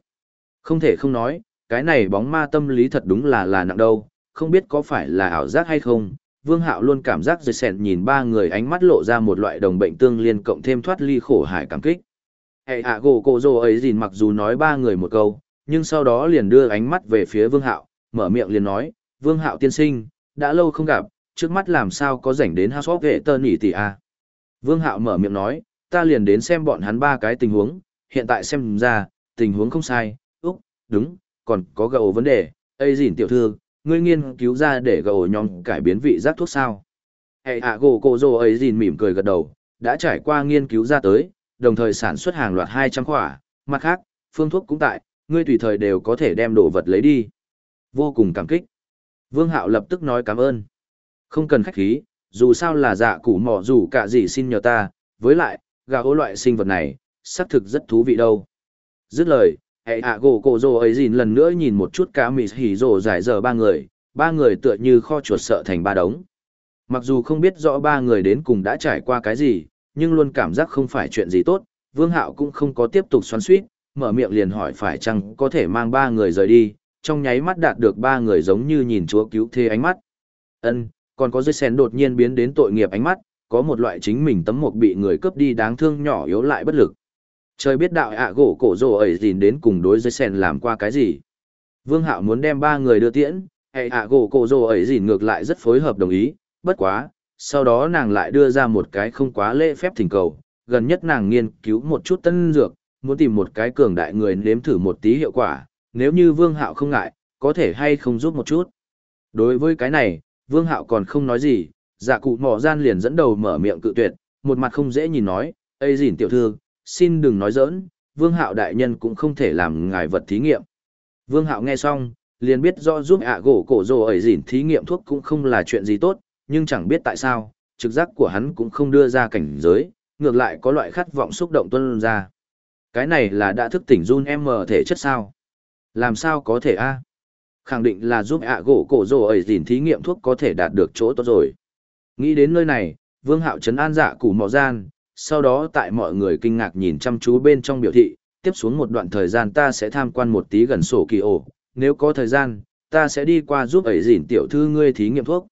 Không thể không nói, cái này bóng ma tâm lý thật đúng là là nặng đâu, không biết có phải là ảo giác hay không, Vương Hạo luôn cảm giác dây sẹn nhìn ba người ánh mắt lộ ra một loại đồng bệnh tương liên cộng thêm thoát ly khổ hải cảm kích. Hệ ạ gỗ cổ rồ ấy gìn mặc dù nói ba người một câu, nhưng sau đó liền đưa ánh mắt về phía Vương Hạo, mở miệng liền nói, Vương Hạo tiên sinh, đã lâu không gặp, trước mắt làm sao có rảnh đến House of Vệ Tơ Nỉ Tỷ A. Vương Hạo mở miệng nói, ta liền đến xem bọn hắn ba cái tình huống, hiện tại xem ra, tình huống không sai, úc, đúng, còn có gậu vấn đề, ấy dìn tiểu thư, ngươi nghiên cứu ra để gầu nhóm cải biến vị giác thuốc sao. Hệ hạ gỗ cổ rồ ấy dìn mỉm cười gật đầu, đã trải qua nghiên cứu ra tới, đồng thời sản xuất hàng loạt 200 khỏa, mặt khác, phương thuốc cũng tại, ngươi tùy thời đều có thể đem đồ vật lấy đi. Vô cùng cảm kích. Vương Hạo lập tức nói cảm ơn. Không cần khách khí, dù sao là dạ củ mỏ dù cả gì xin nhờ ta, với lại, gà ố loại sinh vật này, xác thực rất thú vị đâu. Dứt lời, hệ ạ à, gỗ cổ rồ ấy dìn lần nữa nhìn một chút cá mì hỉ rồ giải giờ ba người, ba người tựa như kho chuột sợ thành ba đống. Mặc dù không biết rõ ba người đến cùng đã trải qua cái gì, nhưng luôn cảm giác không phải chuyện gì tốt, Vương Hạo cũng không có tiếp tục xoắn suýt, mở miệng liền hỏi phải chăng có thể mang ba người rời đi, trong nháy mắt đạt được ba người giống như nhìn chúa cứu thế ánh mắt. Ân, còn có dây sen đột nhiên biến đến tội nghiệp ánh mắt, có một loại chính mình tấm mộc bị người cướp đi đáng thương nhỏ yếu lại bất lực. Trời biết đạo ạ gỗ cổ rồ ấy dìn đến cùng đối với sen làm qua cái gì. Vương Hạo muốn đem ba người đưa tiễn, hệ ạ gỗ cổ rồ ấy dìn ngược lại rất phối hợp đồng ý, bất quá, sau đó nàng lại đưa ra một cái không quá lễ phép thỉnh cầu, gần nhất nàng nghiên cứu một chút tân dược, muốn tìm một cái cường đại người nếm thử một tí hiệu quả, nếu như Vương Hạo không ngại, có thể hay không giúp một chút. Đối với cái này, Vương Hạo còn không nói gì, dạ cụ mỏ gian liền dẫn đầu mở miệng cự tuyệt, một mặt không dễ nhìn nói, ây dìn tiểu thư, xin đừng nói giỡn, Vương Hạo đại nhân cũng không thể làm ngài vật thí nghiệm. Vương Hạo nghe xong, liền biết do giúp ạ gỗ cổ rồ ấy dỉn thí nghiệm thuốc cũng không là chuyện gì tốt, nhưng chẳng biết tại sao, trực giác của hắn cũng không đưa ra cảnh giới, ngược lại có loại khát vọng xúc động tuân ra. Cái này là đã thức tỉnh run em mở thể chất sao? Làm sao có thể a? Khẳng định là giúp ạ gỗ cổ rồ ấy dỉn thí nghiệm thuốc có thể đạt được chỗ tốt rồi. Nghĩ đến nơi này, Vương Hạo trấn an dạ củ mò gian, sau đó tại mọi người kinh ngạc nhìn chăm chú bên trong biểu thị, tiếp xuống một đoạn thời gian ta sẽ tham quan một tí gần sổ kỳ ổ, nếu có thời gian, ta sẽ đi qua giúp ấy dìn tiểu thư ngươi thí nghiệm thuốc.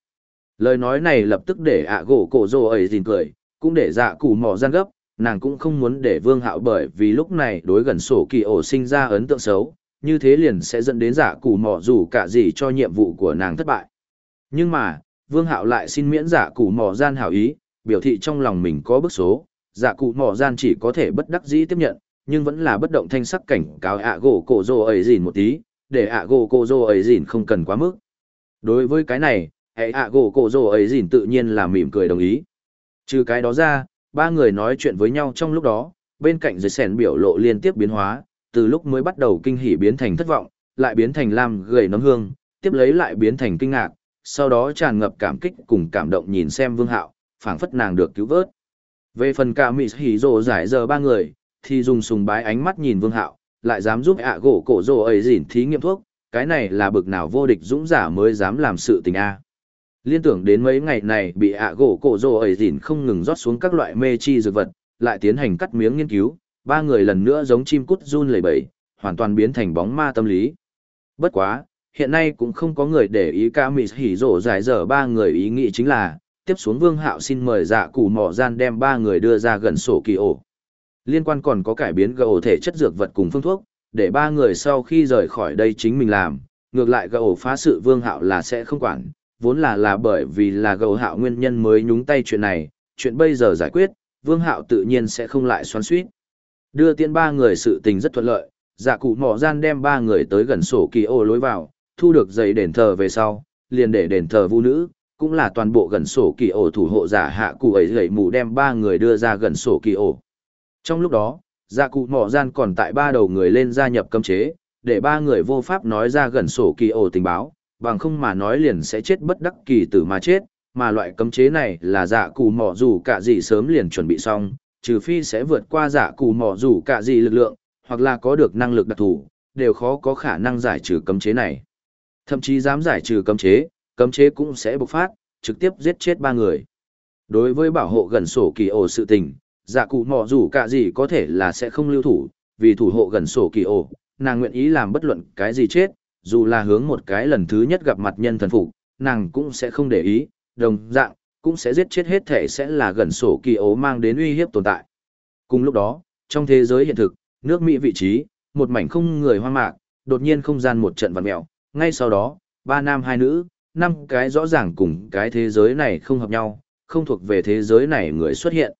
Lời nói này lập tức để ạ gỗ cổ rồ ấy dìn cười, cũng để dạ củ mò gian gấp, nàng cũng không muốn để vương hạo bởi vì lúc này đối gần sổ kỳ ổ sinh ra ấn tượng xấu, như thế liền sẽ dẫn đến giả củ mỏ dù cả gì cho nhiệm vụ của nàng thất bại. Nhưng mà, vương hạo lại xin miễn giả củ mỏ gian hảo ý, biểu thị trong lòng mình có bức số, Dạ cụ mỏ gian chỉ có thể bất đắc dĩ tiếp nhận, nhưng vẫn là bất động thanh sắc cảnh cáo ạ gỗ cổ rồ ấy dìn một tí, để ạ gỗ cổ rồ ấy dìn không cần quá mức. Đối với cái này, hệ ạ gỗ cổ rồ ấy dìn tự nhiên là mỉm cười đồng ý. Trừ cái đó ra, ba người nói chuyện với nhau trong lúc đó, bên cạnh dưới sèn biểu lộ liên tiếp biến hóa, từ lúc mới bắt đầu kinh hỉ biến thành thất vọng, lại biến thành lam gầy nấm hương, tiếp lấy lại biến thành kinh ngạc, sau đó tràn ngập cảm kích cùng cảm động nhìn xem vương hạo, phảng phất nàng được cứu vớt. Về phần cả mị hỉ rồ giải giờ ba người, thì dùng sùng bái ánh mắt nhìn vương hạo, lại dám giúp ạ gỗ cổ rồ ấy dỉn thí nghiệm thuốc, cái này là bực nào vô địch dũng giả mới dám làm sự tình a. Liên tưởng đến mấy ngày này bị ạ gỗ cổ rồ ấy dỉn không ngừng rót xuống các loại mê chi dược vật, lại tiến hành cắt miếng nghiên cứu, ba người lần nữa giống chim cút run lẩy bẩy, hoàn toàn biến thành bóng ma tâm lý. Bất quá, hiện nay cũng không có người để ý ca mị hỉ rổ giải dở ba người ý nghĩ chính là, tiếp xuống vương hạo xin mời dạ cụ mỏ gian đem ba người đưa ra gần sổ kỳ ổ. Liên quan còn có cải biến gậu thể chất dược vật cùng phương thuốc, để ba người sau khi rời khỏi đây chính mình làm, ngược lại gậu phá sự vương hạo là sẽ không quản, vốn là là bởi vì là gậu hạo nguyên nhân mới nhúng tay chuyện này, chuyện bây giờ giải quyết, vương hạo tự nhiên sẽ không lại xoắn suýt. Đưa tiên ba người sự tình rất thuận lợi, dạ cụ mỏ gian đem ba người tới gần sổ kỳ ô lối vào, thu được giấy đền thờ về sau, liền để đền thờ vu nữ, cũng là toàn bộ gần sổ kỳ ổ thủ hộ giả hạ cụ ấy gầy mù đem ba người đưa ra gần sổ kỳ ổ. Trong lúc đó, dạ cụ mỏ gian còn tại ba đầu người lên gia nhập cấm chế, để ba người vô pháp nói ra gần sổ kỳ ổ tình báo, bằng không mà nói liền sẽ chết bất đắc kỳ tử mà chết, mà loại cấm chế này là dạ cụ mỏ dù cả gì sớm liền chuẩn bị xong, trừ phi sẽ vượt qua giả cù mỏ rủ cả gì lực lượng, hoặc là có được năng lực đặc thù, đều khó có khả năng giải trừ cấm chế này. Thậm chí dám giải trừ cấm chế, cấm chế cũng sẽ bộc phát, trực tiếp giết chết ba người. Đối với bảo hộ gần sổ kỳ ổ sự tình, giả cụ mò rủ cả gì có thể là sẽ không lưu thủ, vì thủ hộ gần sổ kỳ ổ, nàng nguyện ý làm bất luận cái gì chết, dù là hướng một cái lần thứ nhất gặp mặt nhân thần phục, nàng cũng sẽ không để ý, đồng dạng, cũng sẽ giết chết hết thể sẽ là gần sổ kỳ ố mang đến uy hiếp tồn tại. Cùng lúc đó, trong thế giới hiện thực, nước Mỹ vị trí, một mảnh không người hoang mạc, đột nhiên không gian một trận vặn mèo, ngay sau đó, ba nam hai nữ, năm cái rõ ràng cùng cái thế giới này không hợp nhau, không thuộc về thế giới này người xuất hiện.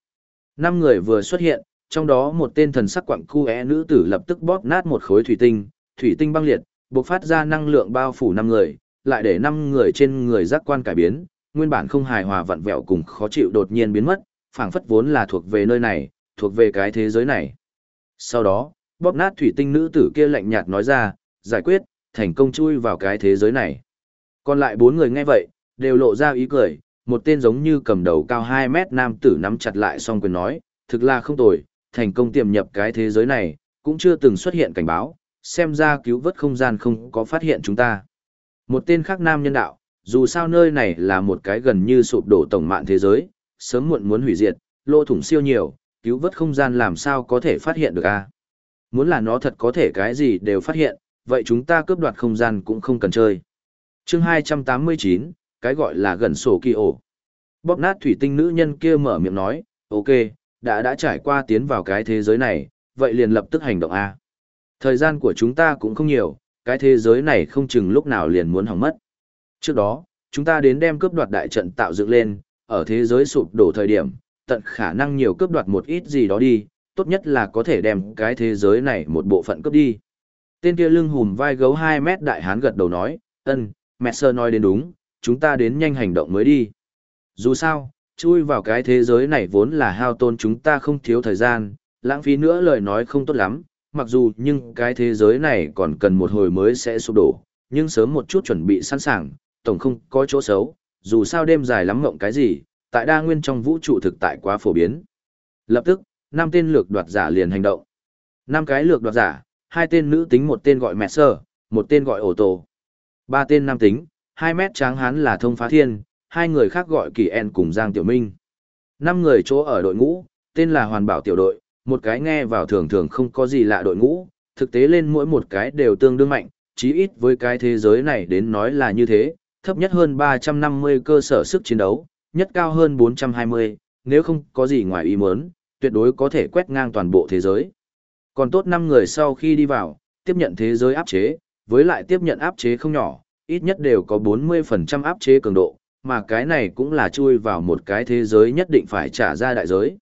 Năm người vừa xuất hiện, trong đó một tên thần sắc quặng cu é nữ tử lập tức bóp nát một khối thủy tinh, thủy tinh băng liệt, bộc phát ra năng lượng bao phủ năm người, lại để năm người trên người giác quan cải biến, nguyên bản không hài hòa vặn vẹo cùng khó chịu đột nhiên biến mất, phảng phất vốn là thuộc về nơi này, thuộc về cái thế giới này. Sau đó, bóp nát thủy tinh nữ tử kia lạnh nhạt nói ra, giải quyết, thành công chui vào cái thế giới này. Còn lại bốn người nghe vậy, đều lộ ra ý cười, một tên giống như cầm đầu cao 2 mét nam tử nắm chặt lại song quyền nói, thực là không tồi, thành công tiềm nhập cái thế giới này, cũng chưa từng xuất hiện cảnh báo, xem ra cứu vớt không gian không có phát hiện chúng ta. Một tên khác nam nhân đạo, dù sao nơi này là một cái gần như sụp đổ tổng mạng thế giới, sớm muộn muốn hủy diệt, lỗ thủng siêu nhiều, cứu vớt không gian làm sao có thể phát hiện được a? Muốn là nó thật có thể cái gì đều phát hiện, vậy chúng ta cướp đoạt không gian cũng không cần chơi chương 289, cái gọi là gần sổ kỳ ổ. Bóp nát thủy tinh nữ nhân kia mở miệng nói, ok, đã đã trải qua tiến vào cái thế giới này, vậy liền lập tức hành động A. Thời gian của chúng ta cũng không nhiều, cái thế giới này không chừng lúc nào liền muốn hỏng mất. Trước đó, chúng ta đến đem cướp đoạt đại trận tạo dựng lên, ở thế giới sụp đổ thời điểm, tận khả năng nhiều cướp đoạt một ít gì đó đi, tốt nhất là có thể đem cái thế giới này một bộ phận cướp đi. Tên kia lưng hùm vai gấu 2 mét đại hán gật đầu nói, ân, mẹ sơ nói đến đúng, chúng ta đến nhanh hành động mới đi. Dù sao, chui vào cái thế giới này vốn là hao tôn chúng ta không thiếu thời gian, lãng phí nữa lời nói không tốt lắm, mặc dù nhưng cái thế giới này còn cần một hồi mới sẽ sụp đổ, nhưng sớm một chút chuẩn bị sẵn sàng, tổng không có chỗ xấu, dù sao đêm dài lắm mộng cái gì, tại đa nguyên trong vũ trụ thực tại quá phổ biến. Lập tức, năm tên lược đoạt giả liền hành động. năm cái lược đoạt giả, hai tên nữ tính một tên gọi mẹ sơ, một tên gọi ổ tổ. Ba tên nam tính, hai mét tráng hán là thông phá thiên, hai người khác gọi kỳ en cùng Giang Tiểu Minh. Năm người chỗ ở đội ngũ, tên là hoàn bảo tiểu đội, một cái nghe vào thường thường không có gì lạ đội ngũ, thực tế lên mỗi một cái đều tương đương mạnh, chí ít với cái thế giới này đến nói là như thế, thấp nhất hơn 350 cơ sở sức chiến đấu, nhất cao hơn 420, nếu không có gì ngoài ý muốn, tuyệt đối có thể quét ngang toàn bộ thế giới. Còn tốt 5 người sau khi đi vào, tiếp nhận thế giới áp chế, với lại tiếp nhận áp chế không nhỏ, ít nhất đều có 40% áp chế cường độ, mà cái này cũng là chui vào một cái thế giới nhất định phải trả ra đại giới.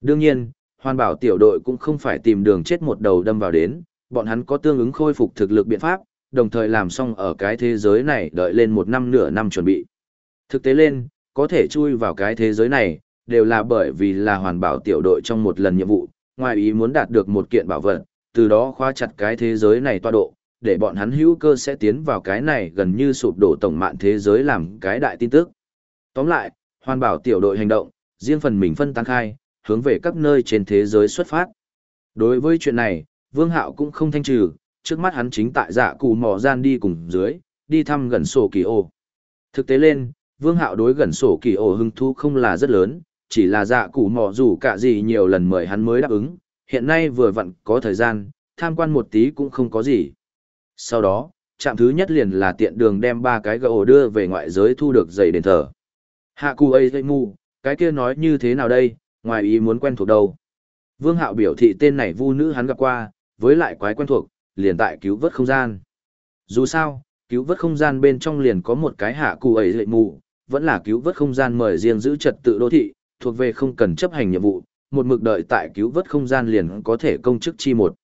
Đương nhiên, hoàn bảo tiểu đội cũng không phải tìm đường chết một đầu đâm vào đến, bọn hắn có tương ứng khôi phục thực lực biện pháp, đồng thời làm xong ở cái thế giới này đợi lên một năm nửa năm chuẩn bị. Thực tế lên, có thể chui vào cái thế giới này, đều là bởi vì là hoàn bảo tiểu đội trong một lần nhiệm vụ, ngoài ý muốn đạt được một kiện bảo vật, từ đó khóa chặt cái thế giới này toa độ, để bọn hắn hữu cơ sẽ tiến vào cái này gần như sụp đổ tổng mạng thế giới làm cái đại tin tức. Tóm lại, hoàn bảo tiểu đội hành động, riêng phần mình phân tăng khai, hướng về các nơi trên thế giới xuất phát. Đối với chuyện này, Vương Hạo cũng không thanh trừ, trước mắt hắn chính tại dạ cụ mò gian đi cùng dưới, đi thăm gần sổ kỳ ô. Thực tế lên, Vương Hạo đối gần sổ kỳ ô hưng thu không là rất lớn, chỉ là dạ cụ mò dù cả gì nhiều lần mời hắn mới đáp ứng, hiện nay vừa vặn có thời gian, tham quan một tí cũng không có gì. Sau đó, trạm thứ nhất liền là tiện đường đem ba cái gỗ đưa về ngoại giới thu được giày đền thờ. Hạ cụ ấy dây mu, cái kia nói như thế nào đây, ngoài ý muốn quen thuộc đâu. Vương Hạo biểu thị tên này vu nữ hắn gặp qua, với lại quái quen thuộc, liền tại cứu vớt không gian. Dù sao, cứu vớt không gian bên trong liền có một cái hạ cụ ấy dậy mù, vẫn là cứu vớt không gian mời riêng giữ trật tự đô thị, thuộc về không cần chấp hành nhiệm vụ, một mực đợi tại cứu vớt không gian liền có thể công chức chi một.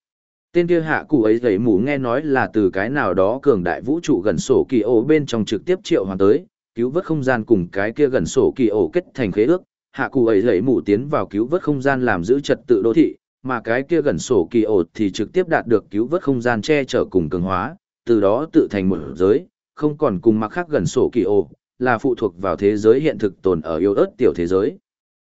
Tên kia hạ cụ ấy gầy mù nghe nói là từ cái nào đó cường đại vũ trụ gần sổ kỳ ổ bên trong trực tiếp triệu hoàn tới, cứu vớt không gian cùng cái kia gần sổ kỳ ổ kết thành khế ước, hạ cụ ấy gầy mù tiến vào cứu vớt không gian làm giữ trật tự đô thị, mà cái kia gần sổ kỳ ổ thì trực tiếp đạt được cứu vớt không gian che chở cùng cường hóa, từ đó tự thành một giới, không còn cùng mặc khác gần sổ kỳ ổ, là phụ thuộc vào thế giới hiện thực tồn ở yêu ớt tiểu thế giới.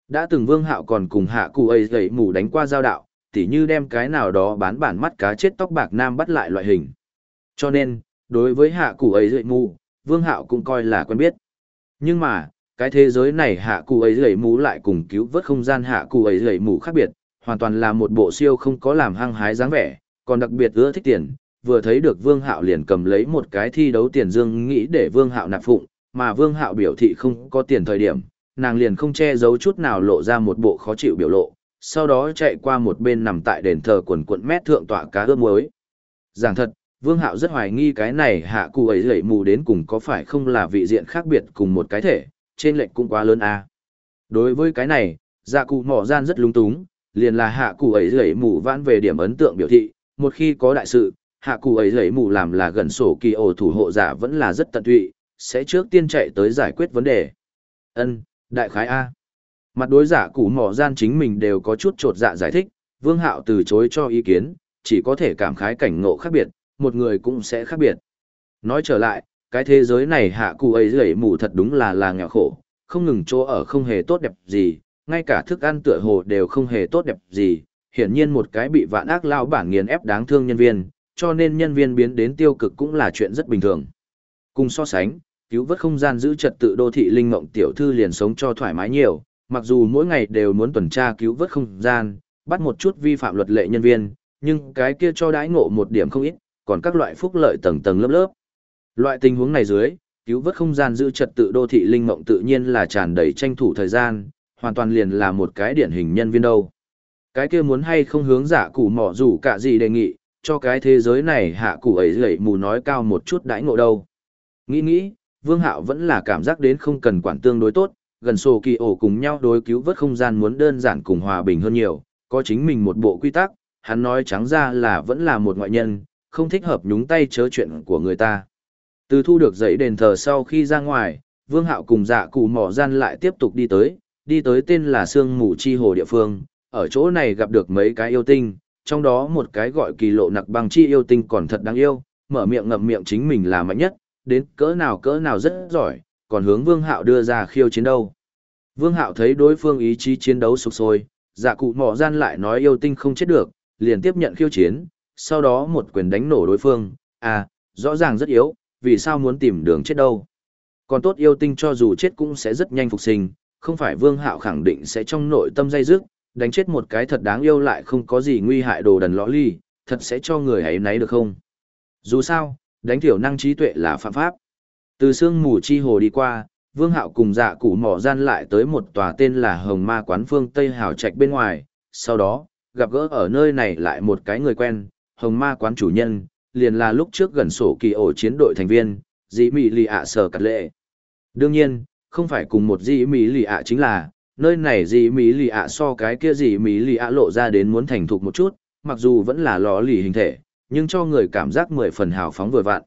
Đã từng vương hạo còn cùng hạ cụ ấy gầy mù đánh qua giao đạo, tỉ như đem cái nào đó bán bản mắt cá chết tóc bạc nam bắt lại loại hình. Cho nên, đối với hạ cụ ấy dậy mù, vương hạo cũng coi là quen biết. Nhưng mà, cái thế giới này hạ cụ ấy dậy mù lại cùng cứu vớt không gian hạ cụ ấy dậy mù khác biệt, hoàn toàn là một bộ siêu không có làm hăng hái dáng vẻ, còn đặc biệt ưa thích tiền. Vừa thấy được Vương Hạo liền cầm lấy một cái thi đấu tiền dương nghĩ để Vương Hạo nạp phụng, mà Vương Hạo biểu thị không có tiền thời điểm, nàng liền không che giấu chút nào lộ ra một bộ khó chịu biểu lộ, sau đó chạy qua một bên nằm tại đền thờ quần quận mét thượng tọa cá ướp muối. Giảng thật, Vương Hạo rất hoài nghi cái này hạ cụ ấy lẩy mù đến cùng có phải không là vị diện khác biệt cùng một cái thể, trên lệnh cũng quá lớn à. Đối với cái này, dạ cụ mỏ gian rất lung túng, liền là hạ cụ ấy lẩy mù vãn về điểm ấn tượng biểu thị, một khi có đại sự, hạ cụ ấy lẩy mù làm là gần sổ kỳ ổ thủ hộ giả vẫn là rất tận tụy, sẽ trước tiên chạy tới giải quyết vấn đề. Ân, đại khái A. Mặt đối giả cụ mỏ gian chính mình đều có chút trột dạ giải thích, Vương Hạo từ chối cho ý kiến, chỉ có thể cảm khái cảnh ngộ khác biệt, một người cũng sẽ khác biệt. Nói trở lại, cái thế giới này hạ cụ ấy rẩy mù thật đúng là là nghèo khổ, không ngừng chỗ ở không hề tốt đẹp gì, ngay cả thức ăn tựa hồ đều không hề tốt đẹp gì, hiển nhiên một cái bị vạn ác lao bản nghiền ép đáng thương nhân viên, cho nên nhân viên biến đến tiêu cực cũng là chuyện rất bình thường. Cùng so sánh, cứu vớt không gian giữ trật tự đô thị linh ngộng tiểu thư liền sống cho thoải mái nhiều, mặc dù mỗi ngày đều muốn tuần tra cứu vớt không gian, bắt một chút vi phạm luật lệ nhân viên, nhưng cái kia cho đãi ngộ một điểm không ít, còn các loại phúc lợi tầng tầng lớp lớp. Loại tình huống này dưới, cứu vớt không gian giữ trật tự đô thị linh mộng tự nhiên là tràn đầy tranh thủ thời gian, hoàn toàn liền là một cái điển hình nhân viên đâu. Cái kia muốn hay không hướng giả củ mỏ rủ cả gì đề nghị, cho cái thế giới này hạ củ ấy gậy mù nói cao một chút đãi ngộ đâu. Nghĩ nghĩ, Vương Hạo vẫn là cảm giác đến không cần quản tương đối tốt, gần sổ kỳ ổ cùng nhau đối cứu vớt không gian muốn đơn giản cùng hòa bình hơn nhiều, có chính mình một bộ quy tắc, hắn nói trắng ra là vẫn là một ngoại nhân, không thích hợp nhúng tay chớ chuyện của người ta. Từ thu được dãy đền thờ sau khi ra ngoài, Vương Hạo cùng dạ cụ mỏ gian lại tiếp tục đi tới, đi tới tên là Sương Mù Chi Hồ địa phương, ở chỗ này gặp được mấy cái yêu tinh, trong đó một cái gọi kỳ lộ nặc băng chi yêu tinh còn thật đáng yêu, mở miệng ngậm miệng chính mình là mạnh nhất, đến cỡ nào cỡ nào rất giỏi, còn hướng Vương Hạo đưa ra khiêu chiến đâu. Vương Hạo thấy đối phương ý chí chiến đấu sục sôi, dạ cụ mỏ gian lại nói yêu tinh không chết được, liền tiếp nhận khiêu chiến, sau đó một quyền đánh nổ đối phương, à, rõ ràng rất yếu, vì sao muốn tìm đường chết đâu. Còn tốt yêu tinh cho dù chết cũng sẽ rất nhanh phục sinh, không phải Vương Hạo khẳng định sẽ trong nội tâm dây dứt, đánh chết một cái thật đáng yêu lại không có gì nguy hại đồ đần lõ ly, thật sẽ cho người ấy nấy được không? Dù sao, đánh thiểu năng trí tuệ là phạm pháp. Từ sương mù chi hồ đi qua, Vương Hạo cùng dạ cụ mỏ gian lại tới một tòa tên là Hồng Ma Quán Phương Tây Hào Trạch bên ngoài, sau đó, gặp gỡ ở nơi này lại một cái người quen, Hồng Ma Quán chủ nhân, liền là lúc trước gần sổ kỳ ổ chiến đội thành viên, dĩ mị lì ạ sở cắt lệ. Đương nhiên, không phải cùng một dĩ mị lì ạ chính là, nơi này dĩ mị lì ạ so cái kia dĩ mị lì ạ lộ ra đến muốn thành thục một chút, mặc dù vẫn là lò lì hình thể, nhưng cho người cảm giác mười phần hào phóng vừa vặn.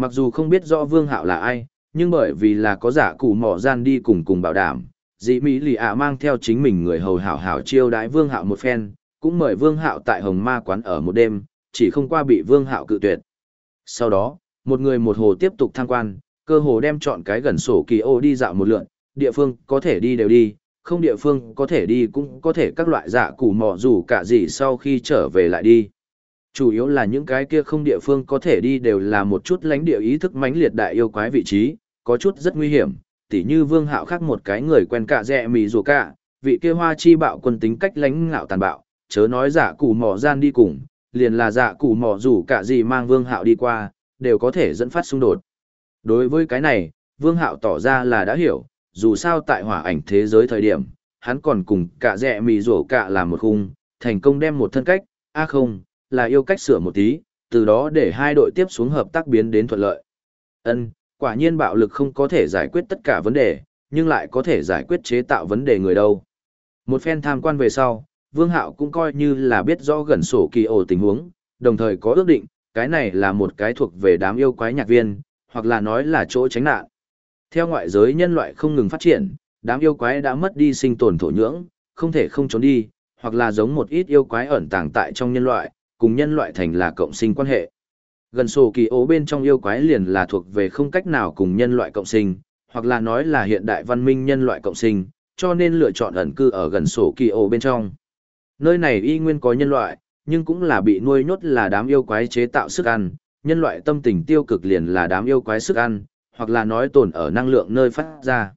Mặc dù không biết rõ Vương Hạo là ai, nhưng bởi vì là có giả cụ mỏ gian đi cùng cùng bảo đảm, dĩ mỹ lì ạ mang theo chính mình người hầu hảo hảo chiêu đãi Vương Hạo một phen, cũng mời Vương Hạo tại Hồng Ma quán ở một đêm, chỉ không qua bị Vương Hạo cự tuyệt. Sau đó, một người một hồ tiếp tục tham quan, cơ hồ đem chọn cái gần sổ kỳ ô đi dạo một lượn, địa phương có thể đi đều đi, không địa phương có thể đi cũng có thể các loại dạ củ mỏ dù cả gì sau khi trở về lại đi. Chủ yếu là những cái kia không địa phương có thể đi đều là một chút lãnh địa ý thức mãnh liệt đại yêu quái vị trí, có chút rất nguy hiểm, tỉ như Vương Hạo khác một cái người quen cả rẻ mì rùa cả, vị kia hoa chi bạo quân tính cách lãnh ngạo tàn bạo, chớ nói giả cụ mỏ gian đi cùng, liền là giả cụ mỏ rủ cả gì mang Vương Hạo đi qua, đều có thể dẫn phát xung đột. Đối với cái này, Vương Hạo tỏ ra là đã hiểu, dù sao tại hỏa ảnh thế giới thời điểm, hắn còn cùng cả rẻ mì rổ cả làm một khung, thành công đem một thân cách, a không, là yêu cách sửa một tí, từ đó để hai đội tiếp xuống hợp tác biến đến thuận lợi. Ân, quả nhiên bạo lực không có thể giải quyết tất cả vấn đề, nhưng lại có thể giải quyết chế tạo vấn đề người đâu. Một phen tham quan về sau, Vương Hạo cũng coi như là biết rõ gần sổ kỳ ổ tình huống, đồng thời có ước định, cái này là một cái thuộc về đám yêu quái nhạc viên, hoặc là nói là chỗ tránh nạn. Theo ngoại giới nhân loại không ngừng phát triển, đám yêu quái đã mất đi sinh tồn thổ nhưỡng, không thể không trốn đi, hoặc là giống một ít yêu quái ẩn tàng tại trong nhân loại, cùng nhân loại thành là cộng sinh quan hệ. Gần sổ kỳ ố bên trong yêu quái liền là thuộc về không cách nào cùng nhân loại cộng sinh, hoặc là nói là hiện đại văn minh nhân loại cộng sinh, cho nên lựa chọn ẩn cư ở gần sổ kỳ ố bên trong. Nơi này y nguyên có nhân loại, nhưng cũng là bị nuôi nhốt là đám yêu quái chế tạo sức ăn, nhân loại tâm tình tiêu cực liền là đám yêu quái sức ăn, hoặc là nói tồn ở năng lượng nơi phát ra.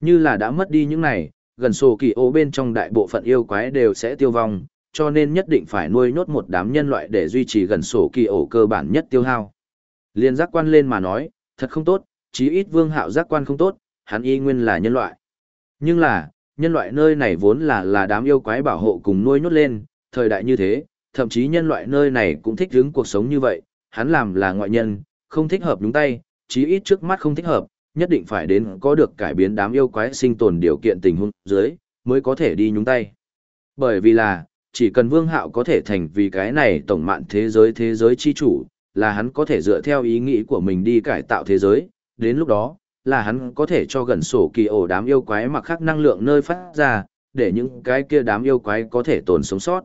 Như là đã mất đi những này, gần sổ kỳ ố bên trong đại bộ phận yêu quái đều sẽ tiêu vong, cho nên nhất định phải nuôi nhốt một đám nhân loại để duy trì gần sổ kỳ ổ cơ bản nhất tiêu hao. Liên giác quan lên mà nói, thật không tốt, chí ít vương hạo giác quan không tốt, hắn y nguyên là nhân loại. Nhưng là, nhân loại nơi này vốn là là đám yêu quái bảo hộ cùng nuôi nhốt lên, thời đại như thế, thậm chí nhân loại nơi này cũng thích hứng cuộc sống như vậy, hắn làm là ngoại nhân, không thích hợp đúng tay, chí ít trước mắt không thích hợp, nhất định phải đến có được cải biến đám yêu quái sinh tồn điều kiện tình huống dưới, mới có thể đi nhúng tay. Bởi vì là, chỉ cần vương hạo có thể thành vì cái này tổng mạng thế giới thế giới chi chủ, là hắn có thể dựa theo ý nghĩ của mình đi cải tạo thế giới, đến lúc đó, là hắn có thể cho gần sổ kỳ ổ đám yêu quái mặc khác năng lượng nơi phát ra, để những cái kia đám yêu quái có thể tồn sống sót.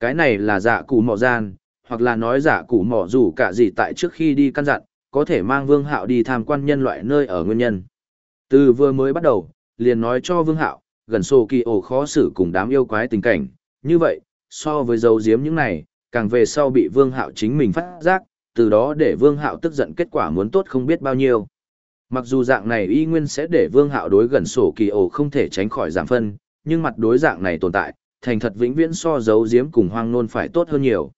Cái này là dạ cụ mỏ gian, hoặc là nói giả cụ mỏ dù cả gì tại trước khi đi căn dặn, có thể mang vương hạo đi tham quan nhân loại nơi ở nguyên nhân. Từ vừa mới bắt đầu, liền nói cho vương hạo, gần sổ kỳ ổ khó xử cùng đám yêu quái tình cảnh, như vậy, so với dấu diếm những này, càng về sau bị vương hạo chính mình phát giác, từ đó để vương hạo tức giận kết quả muốn tốt không biết bao nhiêu. Mặc dù dạng này y nguyên sẽ để vương hạo đối gần sổ kỳ ổ không thể tránh khỏi giảm phân, nhưng mặt đối dạng này tồn tại, thành thật vĩnh viễn so dấu diếm cùng hoang nôn phải tốt hơn nhiều.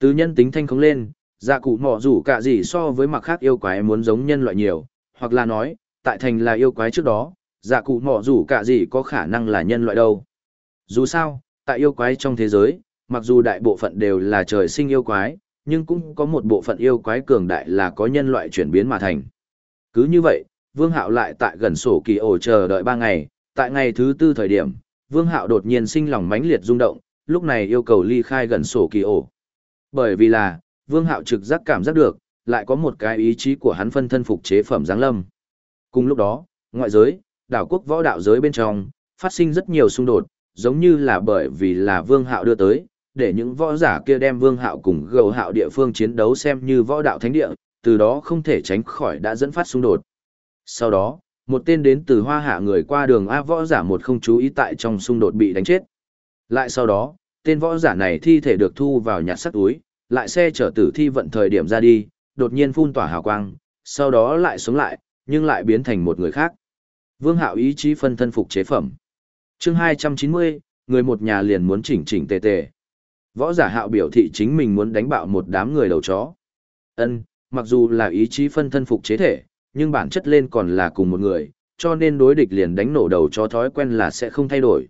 Từ nhân tính thanh không lên, dạ cụ mỏ rủ cả gì so với mặt khác yêu quái muốn giống nhân loại nhiều, hoặc là nói, tại thành là yêu quái trước đó, dạ cụ mỏ rủ cả gì có khả năng là nhân loại đâu. Dù sao, tại yêu quái trong thế giới, mặc dù đại bộ phận đều là trời sinh yêu quái, nhưng cũng có một bộ phận yêu quái cường đại là có nhân loại chuyển biến mà thành. Cứ như vậy, Vương Hạo lại tại gần sổ kỳ ổ chờ đợi ba ngày, tại ngày thứ tư thời điểm, Vương Hạo đột nhiên sinh lòng mãnh liệt rung động, lúc này yêu cầu ly khai gần sổ kỳ ổ. Bởi vì là, Vương Hạo trực giác cảm giác được, lại có một cái ý chí của hắn phân thân phục chế phẩm giáng lâm. Cùng lúc đó, ngoại giới, đảo quốc võ đạo giới bên trong, phát sinh rất nhiều xung đột, giống như là bởi vì là Vương Hạo đưa tới, để những võ giả kia đem Vương Hạo cùng gầu hạo địa phương chiến đấu xem như võ đạo thánh địa, từ đó không thể tránh khỏi đã dẫn phát xung đột. Sau đó, một tên đến từ hoa hạ người qua đường A võ giả một không chú ý tại trong xung đột bị đánh chết. Lại sau đó, tên võ giả này thi thể được thu vào nhặt sắt túi, lại xe chở tử thi vận thời điểm ra đi, đột nhiên phun tỏa hào quang, sau đó lại sống lại, nhưng lại biến thành một người khác. Vương Hạo ý chí phân thân phục chế phẩm. Chương 290, người một nhà liền muốn chỉnh chỉnh tề tề. Võ giả Hạo biểu thị chính mình muốn đánh bạo một đám người đầu chó. Ân, mặc dù là ý chí phân thân phục chế thể, nhưng bản chất lên còn là cùng một người, cho nên đối địch liền đánh nổ đầu cho thói quen là sẽ không thay đổi.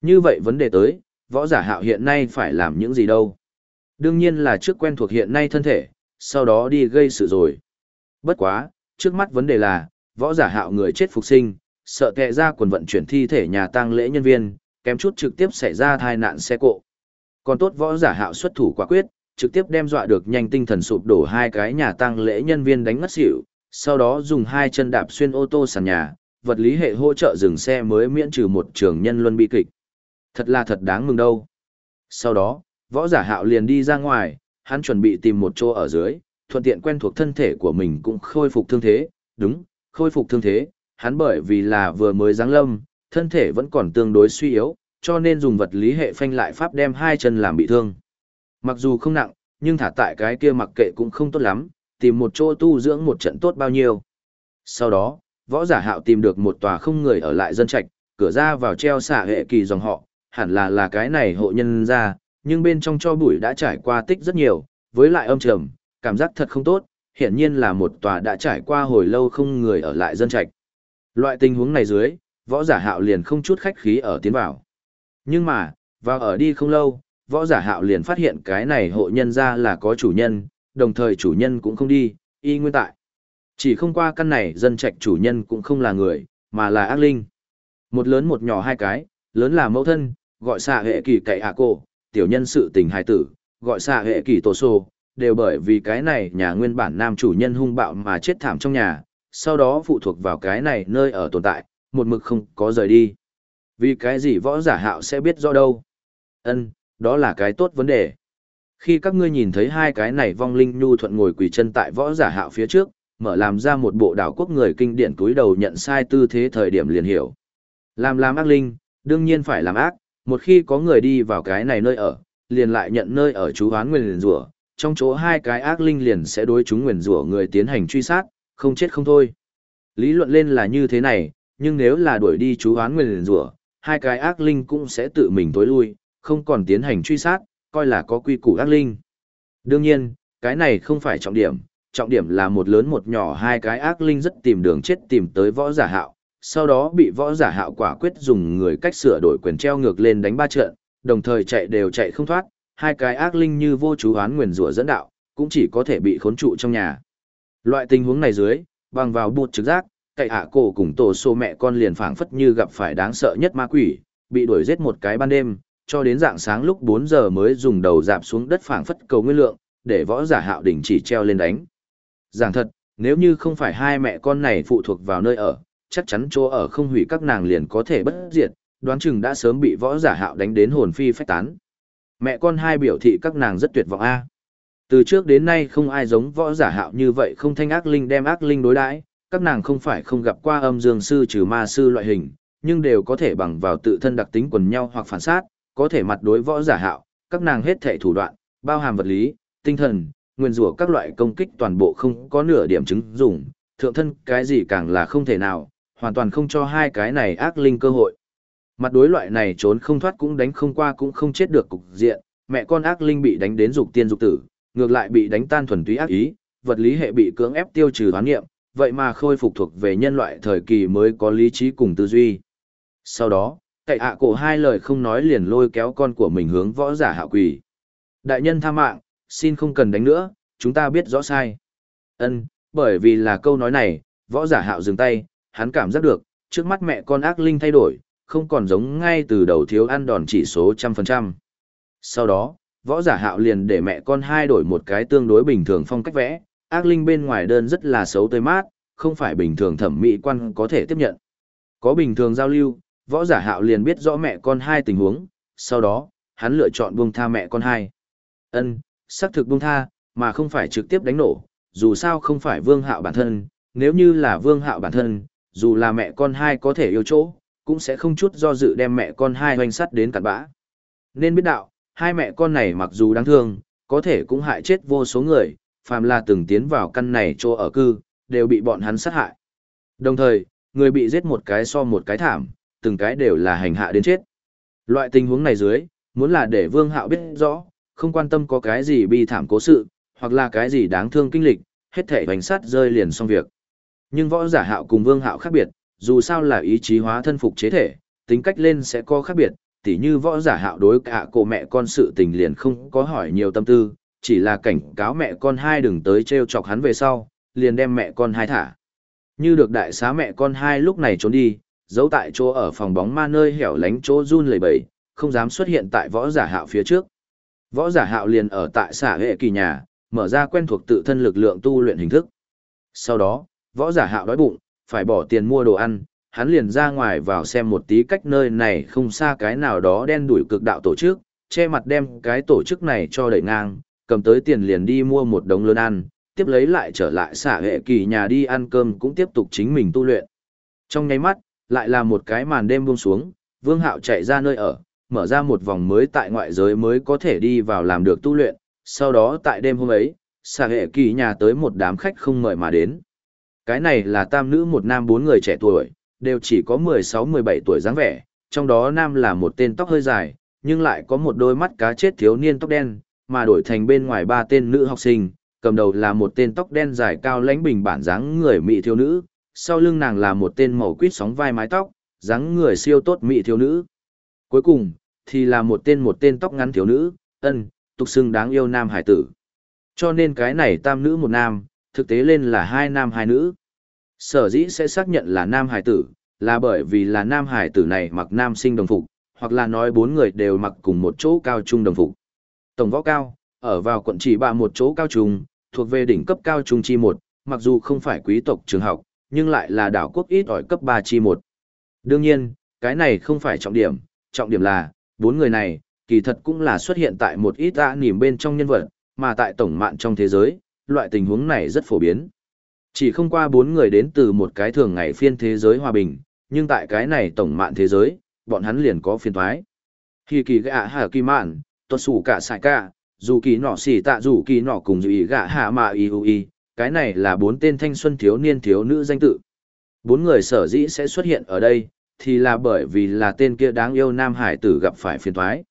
Như vậy vấn đề tới, võ giả hạo hiện nay phải làm những gì đâu? Đương nhiên là trước quen thuộc hiện nay thân thể, sau đó đi gây sự rồi. Bất quá, trước mắt vấn đề là, võ giả hạo người chết phục sinh, sợ tệ ra quần vận chuyển thi thể nhà tang lễ nhân viên, kém chút trực tiếp xảy ra tai nạn xe cộ. Còn tốt võ giả hạo xuất thủ quả quyết, trực tiếp đem dọa được nhanh tinh thần sụp đổ hai cái nhà tang lễ nhân viên đánh ngất xỉu, sau đó dùng hai chân đạp xuyên ô tô sàn nhà, vật lý hệ hỗ trợ dừng xe mới miễn trừ một trường nhân luân bi kịch. Thật là thật đáng mừng đâu. Sau đó, võ giả hạo liền đi ra ngoài, hắn chuẩn bị tìm một chỗ ở dưới, thuận tiện quen thuộc thân thể của mình cũng khôi phục thương thế, đúng, khôi phục thương thế, hắn bởi vì là vừa mới giáng lâm, thân thể vẫn còn tương đối suy yếu, cho nên dùng vật lý hệ phanh lại pháp đem hai chân làm bị thương. Mặc dù không nặng, nhưng thả tại cái kia mặc kệ cũng không tốt lắm, tìm một chỗ tu dưỡng một trận tốt bao nhiêu. Sau đó, võ giả hạo tìm được một tòa không người ở lại dân trạch, cửa ra vào treo xả hệ kỳ dòng họ, hẳn là là cái này hộ nhân ra, nhưng bên trong cho bụi đã trải qua tích rất nhiều, với lại âm trầm, cảm giác thật không tốt, hiển nhiên là một tòa đã trải qua hồi lâu không người ở lại dân trạch. Loại tình huống này dưới, võ giả hạo liền không chút khách khí ở tiến vào. Nhưng mà, vào ở đi không lâu, võ giả hạo liền phát hiện cái này hộ nhân ra là có chủ nhân, đồng thời chủ nhân cũng không đi, y nguyên tại. Chỉ không qua căn này dân trạch chủ nhân cũng không là người, mà là ác linh. Một lớn một nhỏ hai cái, lớn là mẫu thân, gọi xạ hệ kỳ cậy hạ cổ, tiểu nhân sự tình hài tử, gọi xạ hệ kỳ tổ sô, đều bởi vì cái này nhà nguyên bản nam chủ nhân hung bạo mà chết thảm trong nhà, sau đó phụ thuộc vào cái này nơi ở tồn tại, một mực không có rời đi. Vì cái gì võ giả hạo sẽ biết rõ đâu? Ân, đó là cái tốt vấn đề. Khi các ngươi nhìn thấy hai cái này vong linh nhu thuận ngồi quỳ chân tại võ giả hạo phía trước, mở làm ra một bộ đảo quốc người kinh điển túi đầu nhận sai tư thế thời điểm liền hiểu. Làm làm ác linh, đương nhiên phải làm ác, một khi có người đi vào cái này nơi ở, liền lại nhận nơi ở chú hoán nguyền rủa, trong chỗ hai cái ác linh liền sẽ đối chúng nguyền rủa người tiến hành truy sát, không chết không thôi. Lý luận lên là như thế này, nhưng nếu là đuổi đi chú hoán nguyền rủa, hai cái ác linh cũng sẽ tự mình tối lui, không còn tiến hành truy sát, coi là có quy củ ác linh. Đương nhiên, cái này không phải trọng điểm, trọng điểm là một lớn một nhỏ hai cái ác linh rất tìm đường chết tìm tới võ giả hạo, sau đó bị võ giả hạo quả quyết dùng người cách sửa đổi quyền treo ngược lên đánh ba trận, đồng thời chạy đều chạy không thoát, hai cái ác linh như vô chú hoán nguyền rủa dẫn đạo, cũng chỉ có thể bị khốn trụ trong nhà. Loại tình huống này dưới, bằng vào bụt trực giác, cậy hạ cổ cùng tổ xô mẹ con liền phảng phất như gặp phải đáng sợ nhất ma quỷ, bị đuổi giết một cái ban đêm, cho đến dạng sáng lúc 4 giờ mới dùng đầu dạp xuống đất phảng phất cầu nguyên lượng, để võ giả hạo đỉnh chỉ treo lên đánh. Giảng thật, nếu như không phải hai mẹ con này phụ thuộc vào nơi ở, chắc chắn chỗ ở không hủy các nàng liền có thể bất diệt, đoán chừng đã sớm bị võ giả hạo đánh đến hồn phi phách tán. Mẹ con hai biểu thị các nàng rất tuyệt vọng a. Từ trước đến nay không ai giống võ giả hạo như vậy không thanh ác linh đem ác linh đối đãi, các nàng không phải không gặp qua âm dương sư trừ ma sư loại hình, nhưng đều có thể bằng vào tự thân đặc tính quần nhau hoặc phản sát, có thể mặt đối võ giả hạo, các nàng hết thảy thủ đoạn, bao hàm vật lý, tinh thần, nguyên rủa các loại công kích toàn bộ không có nửa điểm chứng dụng, thượng thân cái gì càng là không thể nào, hoàn toàn không cho hai cái này ác linh cơ hội. Mặt đối loại này trốn không thoát cũng đánh không qua cũng không chết được cục diện, mẹ con ác linh bị đánh đến dục tiên dục tử, ngược lại bị đánh tan thuần túy ác ý, vật lý hệ bị cưỡng ép tiêu trừ hoán nghiệm, vậy mà khôi phục thuộc về nhân loại thời kỳ mới có lý trí cùng tư duy. Sau đó, cậy ạ cổ hai lời không nói liền lôi kéo con của mình hướng võ giả hạ quỳ. Đại nhân tha mạng, xin không cần đánh nữa, chúng ta biết rõ sai. Ân, bởi vì là câu nói này, võ giả hạo dừng tay, hắn cảm giác được, trước mắt mẹ con ác linh thay đổi, không còn giống ngay từ đầu thiếu ăn đòn chỉ số trăm phần trăm. Sau đó, võ giả hạo liền để mẹ con hai đổi một cái tương đối bình thường phong cách vẽ, ác linh bên ngoài đơn rất là xấu tươi mát, không phải bình thường thẩm mỹ quan có thể tiếp nhận. Có bình thường giao lưu, võ giả hạo liền biết rõ mẹ con hai tình huống, sau đó, hắn lựa chọn buông tha mẹ con hai. Ân, xác thực buông tha, mà không phải trực tiếp đánh nổ, dù sao không phải vương hạo bản thân, nếu như là vương hạo bản thân, dù là mẹ con hai có thể yêu chỗ, cũng sẽ không chút do dự đem mẹ con hai hoành sắt đến cặn bã. Nên biết đạo, hai mẹ con này mặc dù đáng thương, có thể cũng hại chết vô số người, phàm là từng tiến vào căn này chỗ ở cư, đều bị bọn hắn sát hại. Đồng thời, người bị giết một cái so một cái thảm, từng cái đều là hành hạ đến chết. Loại tình huống này dưới, muốn là để Vương Hạo biết rõ, không quan tâm có cái gì bi thảm cố sự, hoặc là cái gì đáng thương kinh lịch, hết thể hoành sát rơi liền xong việc. Nhưng võ giả Hạo cùng Vương Hạo khác biệt, dù sao là ý chí hóa thân phục chế thể, tính cách lên sẽ có khác biệt, tỉ như võ giả hạo đối cả cô mẹ con sự tình liền không có hỏi nhiều tâm tư, chỉ là cảnh cáo mẹ con hai đừng tới treo chọc hắn về sau, liền đem mẹ con hai thả. Như được đại xá mẹ con hai lúc này trốn đi, giấu tại chỗ ở phòng bóng ma nơi hẻo lánh chỗ run lẩy bẩy, không dám xuất hiện tại võ giả hạo phía trước. Võ giả hạo liền ở tại xã hệ kỳ nhà, mở ra quen thuộc tự thân lực lượng tu luyện hình thức. Sau đó, võ giả hạo đói bụng, phải bỏ tiền mua đồ ăn, hắn liền ra ngoài vào xem một tí cách nơi này không xa cái nào đó đen đuổi cực đạo tổ chức, che mặt đem cái tổ chức này cho đẩy ngang, cầm tới tiền liền đi mua một đống lớn ăn, tiếp lấy lại trở lại xả hệ kỳ nhà đi ăn cơm cũng tiếp tục chính mình tu luyện. Trong nháy mắt, lại là một cái màn đêm buông xuống, Vương Hạo chạy ra nơi ở, mở ra một vòng mới tại ngoại giới mới có thể đi vào làm được tu luyện, sau đó tại đêm hôm ấy, xả hệ kỳ nhà tới một đám khách không mời mà đến. Cái này là tam nữ một nam bốn người trẻ tuổi, đều chỉ có 16-17 tuổi dáng vẻ, trong đó nam là một tên tóc hơi dài, nhưng lại có một đôi mắt cá chết thiếu niên tóc đen, mà đổi thành bên ngoài ba tên nữ học sinh, cầm đầu là một tên tóc đen dài cao lãnh bình bản dáng người mỹ thiếu nữ, sau lưng nàng là một tên màu quýt sóng vai mái tóc, dáng người siêu tốt mỹ thiếu nữ. Cuối cùng, thì là một tên một tên tóc ngắn thiếu nữ, ân, tục xưng đáng yêu nam hải tử. Cho nên cái này tam nữ một nam, thực tế lên là hai nam hai nữ. Sở dĩ sẽ xác nhận là nam hải tử, là bởi vì là nam hải tử này mặc nam sinh đồng phục, hoặc là nói bốn người đều mặc cùng một chỗ cao trung đồng phục. Tổng võ cao, ở vào quận chỉ bạ một chỗ cao trung, thuộc về đỉnh cấp cao trung chi một, mặc dù không phải quý tộc trường học, nhưng lại là đảo quốc ít ỏi cấp 3 chi một. Đương nhiên, cái này không phải trọng điểm, trọng điểm là, bốn người này, kỳ thật cũng là xuất hiện tại một ít ạ nỉm bên trong nhân vật, mà tại tổng mạng trong thế giới, loại tình huống này rất phổ biến. Chỉ không qua bốn người đến từ một cái thường ngày phiên thế giới hòa bình, nhưng tại cái này tổng mạng thế giới, bọn hắn liền có phiên thoái. Khi kỳ gạ hạ kỳ mạn, tuột sủ cả sải cả, dù kỳ nọ xỉ tạ dù kỳ nọ cùng dù ý gạ hạ mà y y, cái này là bốn tên thanh xuân thiếu niên thiếu nữ danh tự. Bốn người sở dĩ sẽ xuất hiện ở đây, thì là bởi vì là tên kia đáng yêu Nam Hải tử gặp phải phiên thoái.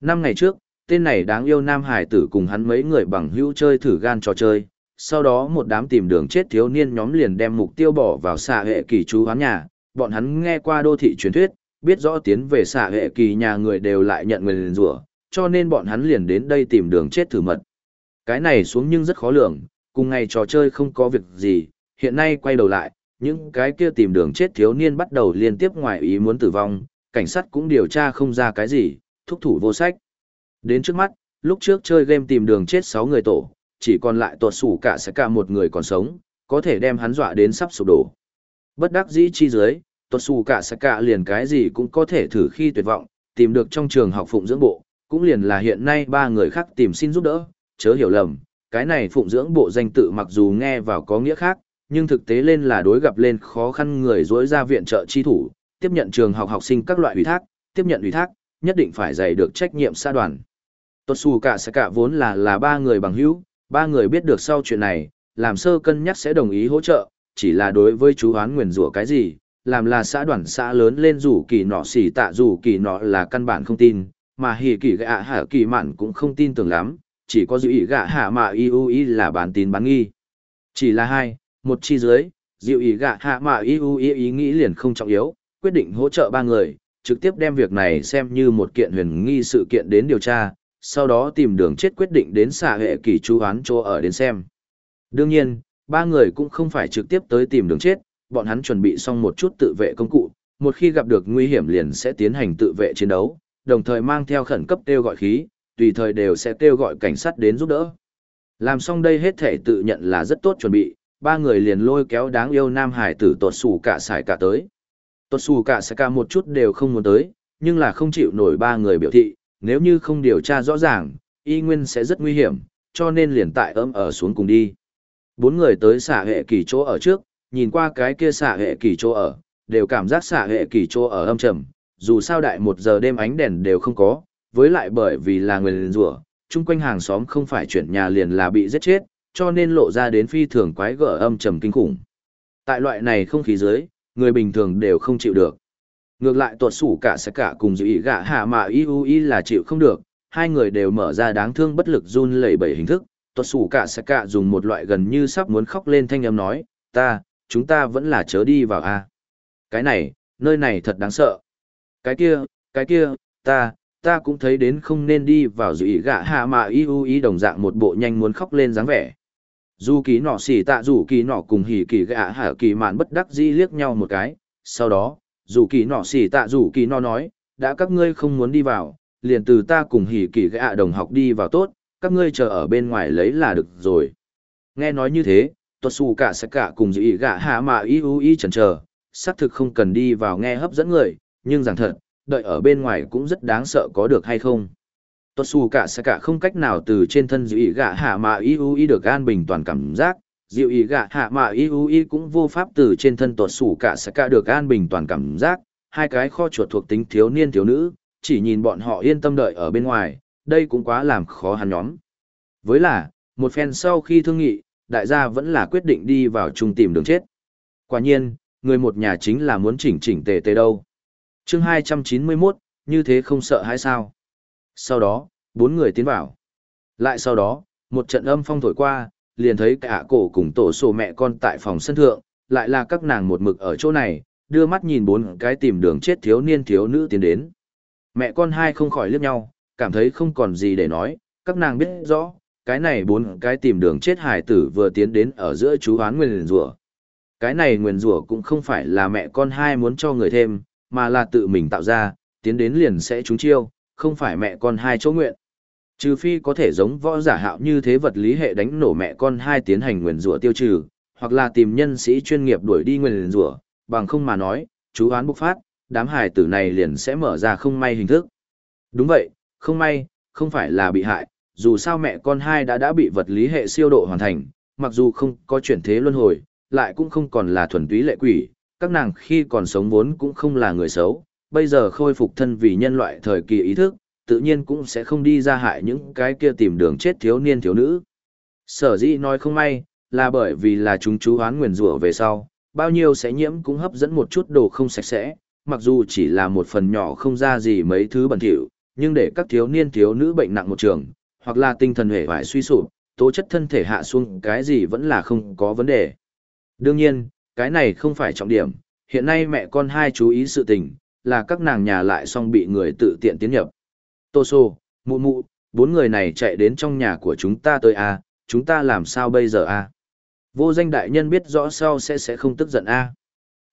Năm ngày trước, tên này đáng yêu Nam Hải tử cùng hắn mấy người bằng hữu chơi thử gan trò chơi, sau đó một đám tìm đường chết thiếu niên nhóm liền đem mục tiêu bỏ vào xạ hệ kỳ chú hoán nhà, bọn hắn nghe qua đô thị truyền thuyết, biết rõ tiến về xạ hệ kỳ nhà người đều lại nhận nguyền rủa cho nên bọn hắn liền đến đây tìm đường chết thử mật. Cái này xuống nhưng rất khó lường, cùng ngày trò chơi không có việc gì, hiện nay quay đầu lại, những cái kia tìm đường chết thiếu niên bắt đầu liên tiếp ngoài ý muốn tử vong, cảnh sát cũng điều tra không ra cái gì, thúc thủ vô sách. Đến trước mắt, lúc trước chơi game tìm đường chết 6 người tổ, chỉ còn lại tuột sủ cả sẽ cả một người còn sống, có thể đem hắn dọa đến sắp sụp đổ. Bất đắc dĩ chi dưới, tuột sủ cả sẽ cả liền cái gì cũng có thể thử khi tuyệt vọng, tìm được trong trường học phụng dưỡng bộ, cũng liền là hiện nay ba người khác tìm xin giúp đỡ, chớ hiểu lầm, cái này phụng dưỡng bộ danh tự mặc dù nghe vào có nghĩa khác, nhưng thực tế lên là đối gặp lên khó khăn người dối ra viện trợ chi thủ, tiếp nhận trường học học sinh các loại ủy thác, tiếp nhận ủy thác, nhất định phải dày được trách nhiệm xã đoàn. Tuột xù cả sẽ cả vốn là là ba người bằng hữu, ba người biết được sau chuyện này, làm sơ cân nhắc sẽ đồng ý hỗ trợ, chỉ là đối với chú hoán nguyền rủa cái gì, làm là xã đoàn xã lớn lên rủ kỳ nọ xỉ tạ rủ kỳ nọ là căn bản không tin, mà hỉ kỳ gạ hạ kỳ mạn cũng không tin tưởng lắm, chỉ có dự ý gạ hạ mà iu ý là bán tín bán nghi. Chỉ là hai, một chi dưới, dịu ý gạ hạ mà iu ý ý nghĩ liền không trọng yếu, quyết định hỗ trợ ba người, trực tiếp đem việc này xem như một kiện huyền nghi sự kiện đến điều tra, sau đó tìm đường chết quyết định đến xả hệ kỳ chú án chỗ ở đến xem. Đương nhiên, ba người cũng không phải trực tiếp tới tìm đường chết, bọn hắn chuẩn bị xong một chút tự vệ công cụ, một khi gặp được nguy hiểm liền sẽ tiến hành tự vệ chiến đấu, đồng thời mang theo khẩn cấp kêu gọi khí, tùy thời đều sẽ kêu gọi cảnh sát đến giúp đỡ. Làm xong đây hết thể tự nhận là rất tốt chuẩn bị, ba người liền lôi kéo đáng yêu Nam Hải tử tuột xù cả sải cả tới. Tuột xù cả sải cả một chút đều không muốn tới, nhưng là không chịu nổi ba người biểu thị, nếu như không điều tra rõ ràng, y nguyên sẽ rất nguy hiểm, cho nên liền tại ấm ở xuống cùng đi. Bốn người tới xả hệ kỳ chỗ ở trước, nhìn qua cái kia xả hệ kỳ chỗ ở, đều cảm giác xả hệ kỳ chỗ ở âm trầm, dù sao đại một giờ đêm ánh đèn đều không có, với lại bởi vì là người liền rủa, chung quanh hàng xóm không phải chuyển nhà liền là bị giết chết, cho nên lộ ra đến phi thường quái gở âm trầm kinh khủng. Tại loại này không khí dưới, người bình thường đều không chịu được. Ngược lại tuột sủ cả sẽ cả cùng dự ý gạ hạ mà y u y là chịu không được, hai người đều mở ra đáng thương bất lực run lẩy bẩy hình thức. Tuột sủ cả sẽ cả dùng một loại gần như sắp muốn khóc lên thanh âm nói, ta, chúng ta vẫn là chớ đi vào a Cái này, nơi này thật đáng sợ. Cái kia, cái kia, ta, ta cũng thấy đến không nên đi vào dự ý gạ hạ mà y u y đồng dạng một bộ nhanh muốn khóc lên dáng vẻ. Dù kỳ nọ xỉ tạ dù kỳ nọ cùng hỉ kỳ gạ hạ kỳ mạn bất đắc dĩ liếc nhau một cái, sau đó, dù kỳ nọ xỉ tạ dù kỳ nọ nói, đã các ngươi không muốn đi vào, liền từ ta cùng hỉ kỳ gạ đồng học đi vào tốt, các ngươi chờ ở bên ngoài lấy là được rồi. Nghe nói như thế, tuột xù cả sẽ cả cùng dị gạ hạ mà y u y chần chờ, xác thực không cần đi vào nghe hấp dẫn người, nhưng rằng thật, đợi ở bên ngoài cũng rất đáng sợ có được hay không. Tuột xù cả sẽ cả không cách nào từ trên thân dị gạ hạ mà y u y được an bình toàn cảm giác, Diệu ý gạ hạ mà y u y cũng vô pháp từ trên thân tuột sủ cả sẽ cả được an bình toàn cảm giác, hai cái kho chuột thuộc tính thiếu niên thiếu nữ, chỉ nhìn bọn họ yên tâm đợi ở bên ngoài, đây cũng quá làm khó hắn nhóm. Với là, một phen sau khi thương nghị, đại gia vẫn là quyết định đi vào chung tìm đường chết. Quả nhiên, người một nhà chính là muốn chỉnh chỉnh tề tề đâu. chương 291, như thế không sợ hay sao? Sau đó, bốn người tiến vào. Lại sau đó, một trận âm phong thổi qua, liền thấy cả cổ cùng tổ sổ mẹ con tại phòng sân thượng, lại là các nàng một mực ở chỗ này, đưa mắt nhìn bốn cái tìm đường chết thiếu niên thiếu nữ tiến đến. Mẹ con hai không khỏi liếc nhau, cảm thấy không còn gì để nói, các nàng biết rõ, cái này bốn cái tìm đường chết hài tử vừa tiến đến ở giữa chú hoán nguyền rủa. Cái này nguyền rủa cũng không phải là mẹ con hai muốn cho người thêm, mà là tự mình tạo ra, tiến đến liền sẽ trúng chiêu, không phải mẹ con hai chỗ nguyện. Trừ phi có thể giống võ giả hạo như thế vật lý hệ đánh nổ mẹ con hai tiến hành nguyền rủa tiêu trừ, hoặc là tìm nhân sĩ chuyên nghiệp đuổi đi nguyền rủa, bằng không mà nói, chú án bộc phát, đám hài tử này liền sẽ mở ra không may hình thức. Đúng vậy, không may, không phải là bị hại, dù sao mẹ con hai đã đã bị vật lý hệ siêu độ hoàn thành, mặc dù không có chuyển thế luân hồi, lại cũng không còn là thuần túy lệ quỷ, các nàng khi còn sống vốn cũng không là người xấu, bây giờ khôi phục thân vì nhân loại thời kỳ ý thức, tự nhiên cũng sẽ không đi ra hại những cái kia tìm đường chết thiếu niên thiếu nữ. Sở dĩ nói không may, là bởi vì là chúng chú hoán nguyền rủa về sau, bao nhiêu sẽ nhiễm cũng hấp dẫn một chút đồ không sạch sẽ, mặc dù chỉ là một phần nhỏ không ra gì mấy thứ bẩn thỉu, nhưng để các thiếu niên thiếu nữ bệnh nặng một trường, hoặc là tinh thần hề vải suy sụp, tố chất thân thể hạ xuống cái gì vẫn là không có vấn đề. Đương nhiên, cái này không phải trọng điểm, hiện nay mẹ con hai chú ý sự tình, là các nàng nhà lại xong bị người tự tiện tiến nhập. Tô Sô, mụ mụ, bốn người này chạy đến trong nhà của chúng ta tới a, à, chúng ta làm sao bây giờ a? À? Vô danh đại nhân biết rõ sau sẽ sẽ không tức giận a. À?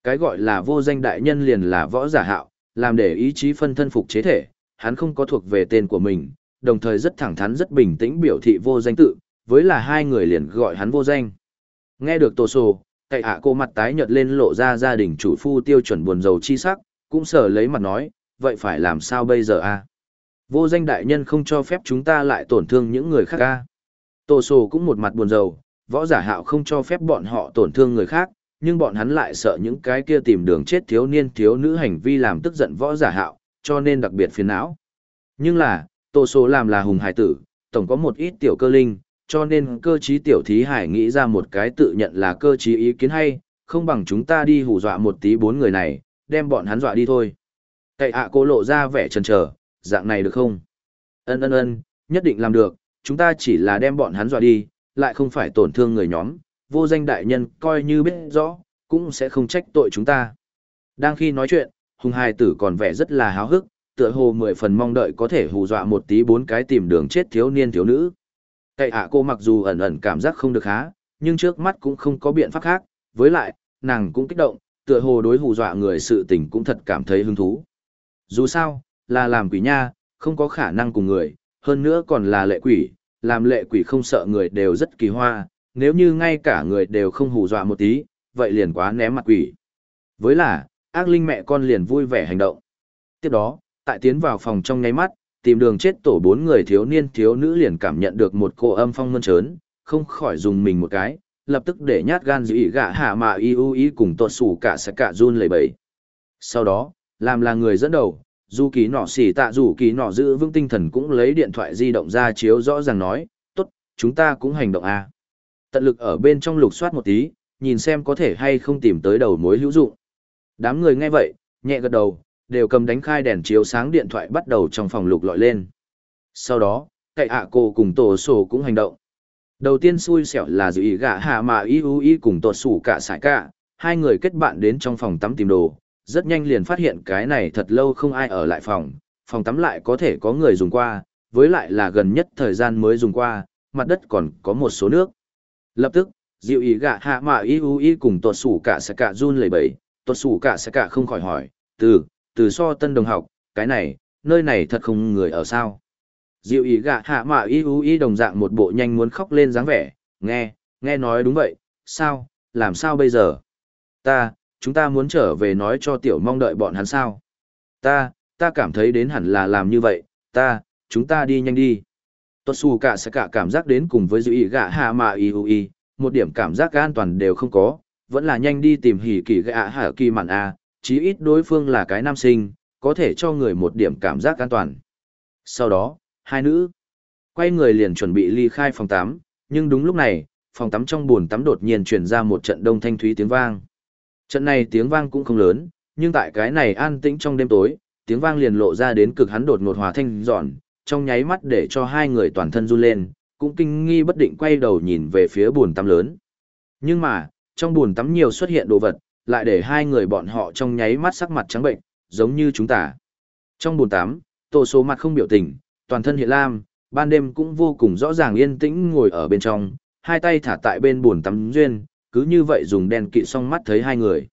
Cái gọi là vô danh đại nhân liền là võ giả hạo, làm để ý chí phân thân phục chế thể, hắn không có thuộc về tên của mình, đồng thời rất thẳng thắn rất bình tĩnh biểu thị vô danh tự, với là hai người liền gọi hắn vô danh. Nghe được Tô Sô, cậy ạ cô mặt tái nhợt lên lộ ra gia đình chủ phu tiêu chuẩn buồn rầu chi sắc, cũng sở lấy mặt nói, vậy phải làm sao bây giờ a? Vô danh đại nhân không cho phép chúng ta lại tổn thương những người khác ca. Tô Sô cũng một mặt buồn rầu, võ giả hạo không cho phép bọn họ tổn thương người khác, nhưng bọn hắn lại sợ những cái kia tìm đường chết thiếu niên thiếu nữ hành vi làm tức giận võ giả hạo, cho nên đặc biệt phiền não. Nhưng là, Tô Sô làm là hùng hải tử, tổng có một ít tiểu cơ linh, cho nên cơ trí tiểu thí hải nghĩ ra một cái tự nhận là cơ trí ý kiến hay, không bằng chúng ta đi hù dọa một tí bốn người này, đem bọn hắn dọa đi thôi. Cậy ạ cô lộ ra vẻ chần chờ, dạng này được không? Ân ân ân, nhất định làm được, chúng ta chỉ là đem bọn hắn dọa đi, lại không phải tổn thương người nhóm, vô danh đại nhân coi như biết rõ, cũng sẽ không trách tội chúng ta. Đang khi nói chuyện, hùng hai tử còn vẻ rất là háo hức, tựa hồ mười phần mong đợi có thể hù dọa một tí bốn cái tìm đường chết thiếu niên thiếu nữ. Cậy ạ cô mặc dù ẩn ẩn cảm giác không được há, nhưng trước mắt cũng không có biện pháp khác, với lại, nàng cũng kích động, tựa hồ đối hù dọa người sự tình cũng thật cảm thấy hứng thú. Dù sao, là làm quỷ nha, không có khả năng cùng người, hơn nữa còn là lệ quỷ, làm lệ quỷ không sợ người đều rất kỳ hoa, nếu như ngay cả người đều không hù dọa một tí, vậy liền quá ném mặt quỷ. Với là, ác linh mẹ con liền vui vẻ hành động. Tiếp đó, tại tiến vào phòng trong nháy mắt, tìm đường chết tổ bốn người thiếu niên thiếu nữ liền cảm nhận được một cô âm phong mơn trớn, không khỏi dùng mình một cái, lập tức để nhát gan dữ ý gạ hạ mà y u ý cùng tuột sủ cả sẽ cả run lẩy bẩy. Sau đó, làm là người dẫn đầu, dù kỳ nọ xỉ tạ dù kỳ nọ giữ vững tinh thần cũng lấy điện thoại di động ra chiếu rõ ràng nói, tốt, chúng ta cũng hành động à. Tận lực ở bên trong lục soát một tí, nhìn xem có thể hay không tìm tới đầu mối hữu dụng. Đám người nghe vậy, nhẹ gật đầu, đều cầm đánh khai đèn chiếu sáng điện thoại bắt đầu trong phòng lục lọi lên. Sau đó, cậy ạ cô cùng tổ sổ cũng hành động. Đầu tiên xui xẻo là dự ý gạ hạ mà y u y cùng tuột sủ cả sải cả, hai người kết bạn đến trong phòng tắm tìm đồ, rất nhanh liền phát hiện cái này thật lâu không ai ở lại phòng, phòng tắm lại có thể có người dùng qua, với lại là gần nhất thời gian mới dùng qua, mặt đất còn có một số nước. Lập tức, dịu ý gạ hạ mạ y u y cùng tuột sủ cả sạc cả run lẩy bẩy, tuột sủ cả sạc cả không khỏi hỏi, từ, từ so tân đồng học, cái này, nơi này thật không người ở sao. Diệu ý gạ hạ mạ y u y đồng dạng một bộ nhanh muốn khóc lên dáng vẻ, nghe, nghe nói đúng vậy, sao, làm sao bây giờ? Ta, chúng ta muốn trở về nói cho tiểu mong đợi bọn hắn sao? Ta, ta cảm thấy đến hẳn là làm như vậy, ta, chúng ta đi nhanh đi. Tốt xù cả sẽ cả cảm giác đến cùng với dư ý gạ hạ mạ y y, một điểm cảm giác an toàn đều không có, vẫn là nhanh đi tìm hỉ kỳ gạ hạ kỳ mặn a chí ít đối phương là cái nam sinh, có thể cho người một điểm cảm giác an toàn. Sau đó, hai nữ quay người liền chuẩn bị ly khai phòng tắm, nhưng đúng lúc này, phòng tắm trong buồn tắm đột nhiên truyền ra một trận đông thanh thúy tiếng vang. Trận này tiếng vang cũng không lớn, nhưng tại cái này an tĩnh trong đêm tối, tiếng vang liền lộ ra đến cực hắn đột ngột hòa thanh giòn, trong nháy mắt để cho hai người toàn thân run lên, cũng kinh nghi bất định quay đầu nhìn về phía bồn tắm lớn. Nhưng mà, trong bồn tắm nhiều xuất hiện đồ vật, lại để hai người bọn họ trong nháy mắt sắc mặt trắng bệnh, giống như chúng ta. Trong bồn tắm, tổ số mặt không biểu tình, toàn thân hiện lam, ban đêm cũng vô cùng rõ ràng yên tĩnh ngồi ở bên trong, hai tay thả tại bên bồn tắm duyên, cứ như vậy dùng đèn kỵ song mắt thấy hai người.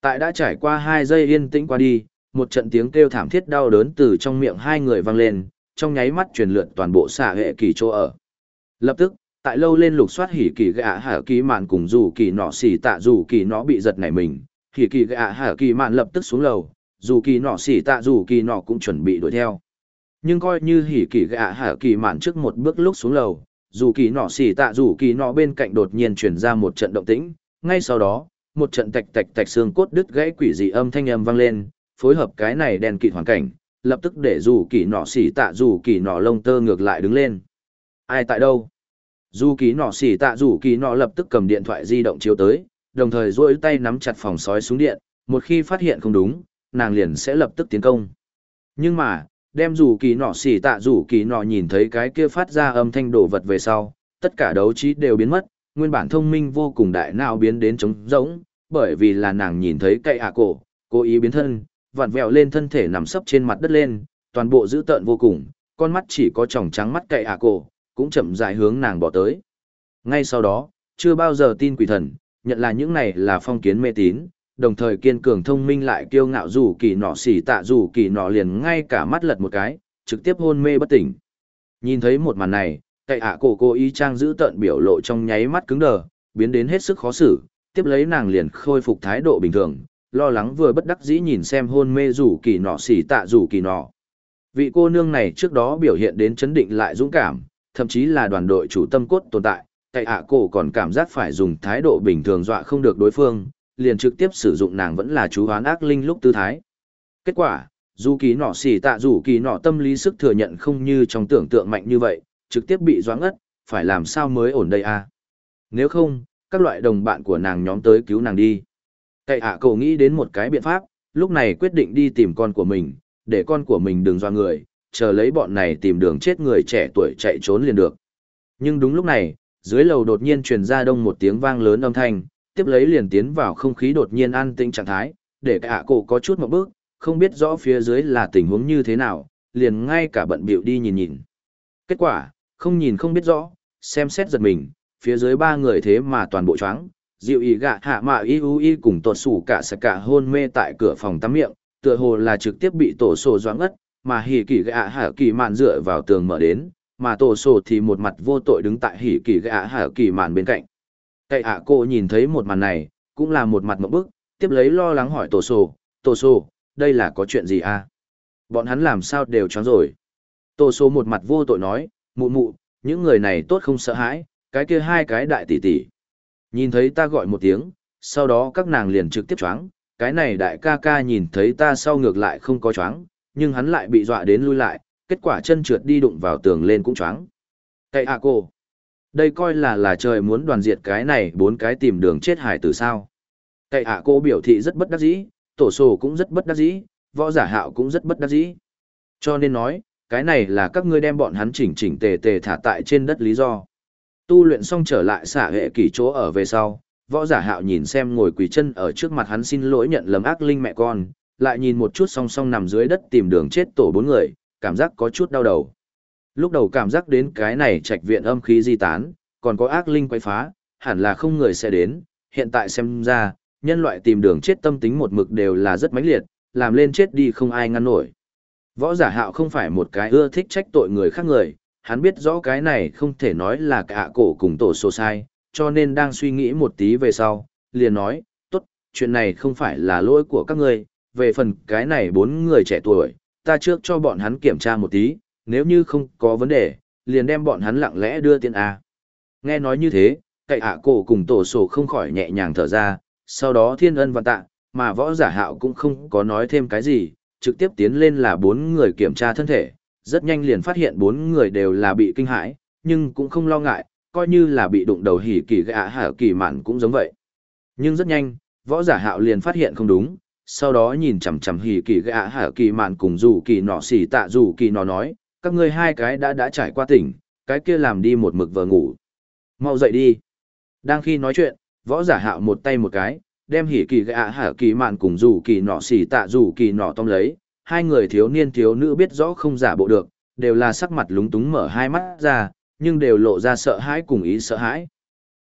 Tại đã trải qua hai giây yên tĩnh qua đi, một trận tiếng kêu thảm thiết đau đớn từ trong miệng hai người vang lên, trong nháy mắt truyền lượn toàn bộ xạ hệ kỳ chỗ ở. Lập tức, tại lâu lên lục soát hỉ kỳ gạ hả kỳ mạn cùng dù kỳ nọ xỉ tạ dù kỳ nó bị giật nảy mình hỉ kỳ gạ hả kỳ mạn lập tức xuống lầu dù kỳ nọ xỉ tạ dù kỳ nọ cũng chuẩn bị đuổi theo nhưng coi như hỉ kỳ gạ hả kỳ mạn trước một bước lúc xuống lầu dù kỳ nọ xỉ tạ dù kỳ nọ bên cạnh đột nhiên chuyển ra một trận động tĩnh. Ngay sau đó một trận tạch tạch tạch xương cốt đứt gãy quỷ dị âm thanh âm vang lên phối hợp cái này đèn kịt hoàn cảnh lập tức để dù kỳ nọ xỉ tạ dù kỳ nọ lông tơ ngược lại đứng lên. Ai tại đâu? Dù kỳ nọ xỉ tạ dù kỳ nọ lập tức cầm điện thoại di động chiếu tới, đồng thời duỗi tay nắm chặt phòng sói xuống điện, một khi phát hiện không đúng, nàng liền sẽ lập tức tiến công. Nhưng mà, đem rủ kỳ nọ xỉ tạ rủ kỳ nọ nhìn thấy cái kia phát ra âm thanh đổ vật về sau, tất cả đấu trí đều biến mất, nguyên bản thông minh vô cùng đại não biến đến trống rỗng, bởi vì là nàng nhìn thấy cậy ạ cổ, cố ý biến thân, vặn vẹo lên thân thể nằm sấp trên mặt đất lên, toàn bộ dữ tợn vô cùng, con mắt chỉ có tròng trắng mắt cậy ạ cổ, cũng chậm rãi hướng nàng bỏ tới. Ngay sau đó, chưa bao giờ tin quỷ thần, nhận là những này là phong kiến mê tín, đồng thời kiên cường thông minh lại kiêu ngạo dù kỳ nọ xỉ tạ dù kỳ nọ liền ngay cả mắt lật một cái, trực tiếp hôn mê bất tỉnh. Nhìn thấy một màn này, cậy ạ cổ cô ý trang giữ tận biểu lộ trong nháy mắt cứng đờ, biến đến hết sức khó xử, tiếp lấy nàng liền khôi phục thái độ bình thường, lo lắng vừa bất đắc dĩ nhìn xem hôn mê rủ kỳ nọ xỉ tạ rủ kỳ nọ. Vị cô nương này trước đó biểu hiện đến chấn định lại dũng cảm, thậm chí là đoàn đội chủ tâm cốt tồn tại, cậy ạ cổ còn cảm giác phải dùng thái độ bình thường dọa không được đối phương, liền trực tiếp sử dụng nàng vẫn là chú hoán ác linh lúc tư thái. Kết quả, dù kỳ nọ xỉ tạ dù kỳ nọ tâm lý sức thừa nhận không như trong tưởng tượng mạnh như vậy, trực tiếp bị doãn ất, phải làm sao mới ổn đây à? Nếu không, các loại đồng bạn của nàng nhóm tới cứu nàng đi. Cậy ạ à nghĩ đến một cái biện pháp, lúc này quyết định đi tìm con của mình, để con của mình đừng doa người, chờ lấy bọn này tìm đường chết người trẻ tuổi chạy trốn liền được. Nhưng đúng lúc này, dưới lầu đột nhiên truyền ra đông một tiếng vang lớn âm thanh, tiếp lấy liền tiến vào không khí đột nhiên an tĩnh trạng thái, để cả cổ có chút một bước, không biết rõ phía dưới là tình huống như thế nào, liền ngay cả bận biểu đi nhìn nhìn. Kết quả, không nhìn không biết rõ, xem xét giật mình, phía dưới ba người thế mà toàn bộ choáng, dịu ý gạ hạ mạ y u y cùng tuột sủ cả sạc cả hôn mê tại cửa phòng tắm miệng, tựa hồ là trực tiếp bị tổ sổ doãn ất, mà hỉ kỳ gạ hạ kỳ mạn dựa vào tường mở đến, mà tổ sổ thì một mặt vô tội đứng tại hỉ kỳ gạ hạ kỳ mạn bên cạnh. Tệ ạ cô nhìn thấy một màn này, cũng là một mặt mộng bức, tiếp lấy lo lắng hỏi tổ sổ, tổ sổ, đây là có chuyện gì à? Bọn hắn làm sao đều chóng rồi. Tổ sổ một mặt vô tội nói, mụ mụ, những người này tốt không sợ hãi, cái kia hai cái đại tỷ tỷ. Nhìn thấy ta gọi một tiếng, sau đó các nàng liền trực tiếp choáng, cái này đại ca ca nhìn thấy ta sau ngược lại không có choáng, nhưng hắn lại bị dọa đến lui lại, kết quả chân trượt đi đụng vào tường lên cũng choáng. Cậy à cô, đây coi là là trời muốn đoàn diệt cái này bốn cái tìm đường chết hải từ sao. Cậy ạ cô biểu thị rất bất đắc dĩ, tổ sổ cũng rất bất đắc dĩ, võ giả hạo cũng rất bất đắc dĩ. Cho nên nói, cái này là các ngươi đem bọn hắn chỉnh chỉnh tề tề thả tại trên đất lý do. Tu luyện xong trở lại xả hệ kỷ chỗ ở về sau, võ giả hạo nhìn xem ngồi quỳ chân ở trước mặt hắn xin lỗi nhận lầm ác linh mẹ con, lại nhìn một chút song song nằm dưới đất tìm đường chết tổ bốn người, cảm giác có chút đau đầu. Lúc đầu cảm giác đến cái này trạch viện âm khí di tán, còn có ác linh quay phá, hẳn là không người sẽ đến, hiện tại xem ra, nhân loại tìm đường chết tâm tính một mực đều là rất mãnh liệt, làm lên chết đi không ai ngăn nổi. Võ giả hạo không phải một cái ưa thích trách tội người khác người, hắn biết rõ cái này không thể nói là cả cổ cùng tổ sổ sai, cho nên đang suy nghĩ một tí về sau, liền nói, tốt, chuyện này không phải là lỗi của các ngươi, về phần cái này bốn người trẻ tuổi, ta trước cho bọn hắn kiểm tra một tí, nếu như không có vấn đề, liền đem bọn hắn lặng lẽ đưa tiền A. Nghe nói như thế, cậy ạ cổ cùng tổ sổ không khỏi nhẹ nhàng thở ra, sau đó thiên ân văn tạ, mà võ giả hạo cũng không có nói thêm cái gì, trực tiếp tiến lên là bốn người kiểm tra thân thể, rất nhanh liền phát hiện bốn người đều là bị kinh hãi, nhưng cũng không lo ngại, coi như là bị đụng đầu hỉ kỳ gạ hả kỳ mạn cũng giống vậy. Nhưng rất nhanh, võ giả hạo liền phát hiện không đúng, sau đó nhìn chằm chằm hỉ kỳ gạ hả kỳ mạn cùng dù kỳ nọ xỉ tạ dù kỳ nọ nói, các ngươi hai cái đã đã trải qua tỉnh, cái kia làm đi một mực vờ ngủ. Mau dậy đi. Đang khi nói chuyện, võ giả hạo một tay một cái, đem hỉ kỳ gạ hạ kỳ mạn cùng dù kỳ nọ xỉ tạ dù kỳ nọ tông lấy, hai người thiếu niên thiếu nữ biết rõ không giả bộ được, đều là sắc mặt lúng túng mở hai mắt ra, nhưng đều lộ ra sợ hãi cùng ý sợ hãi.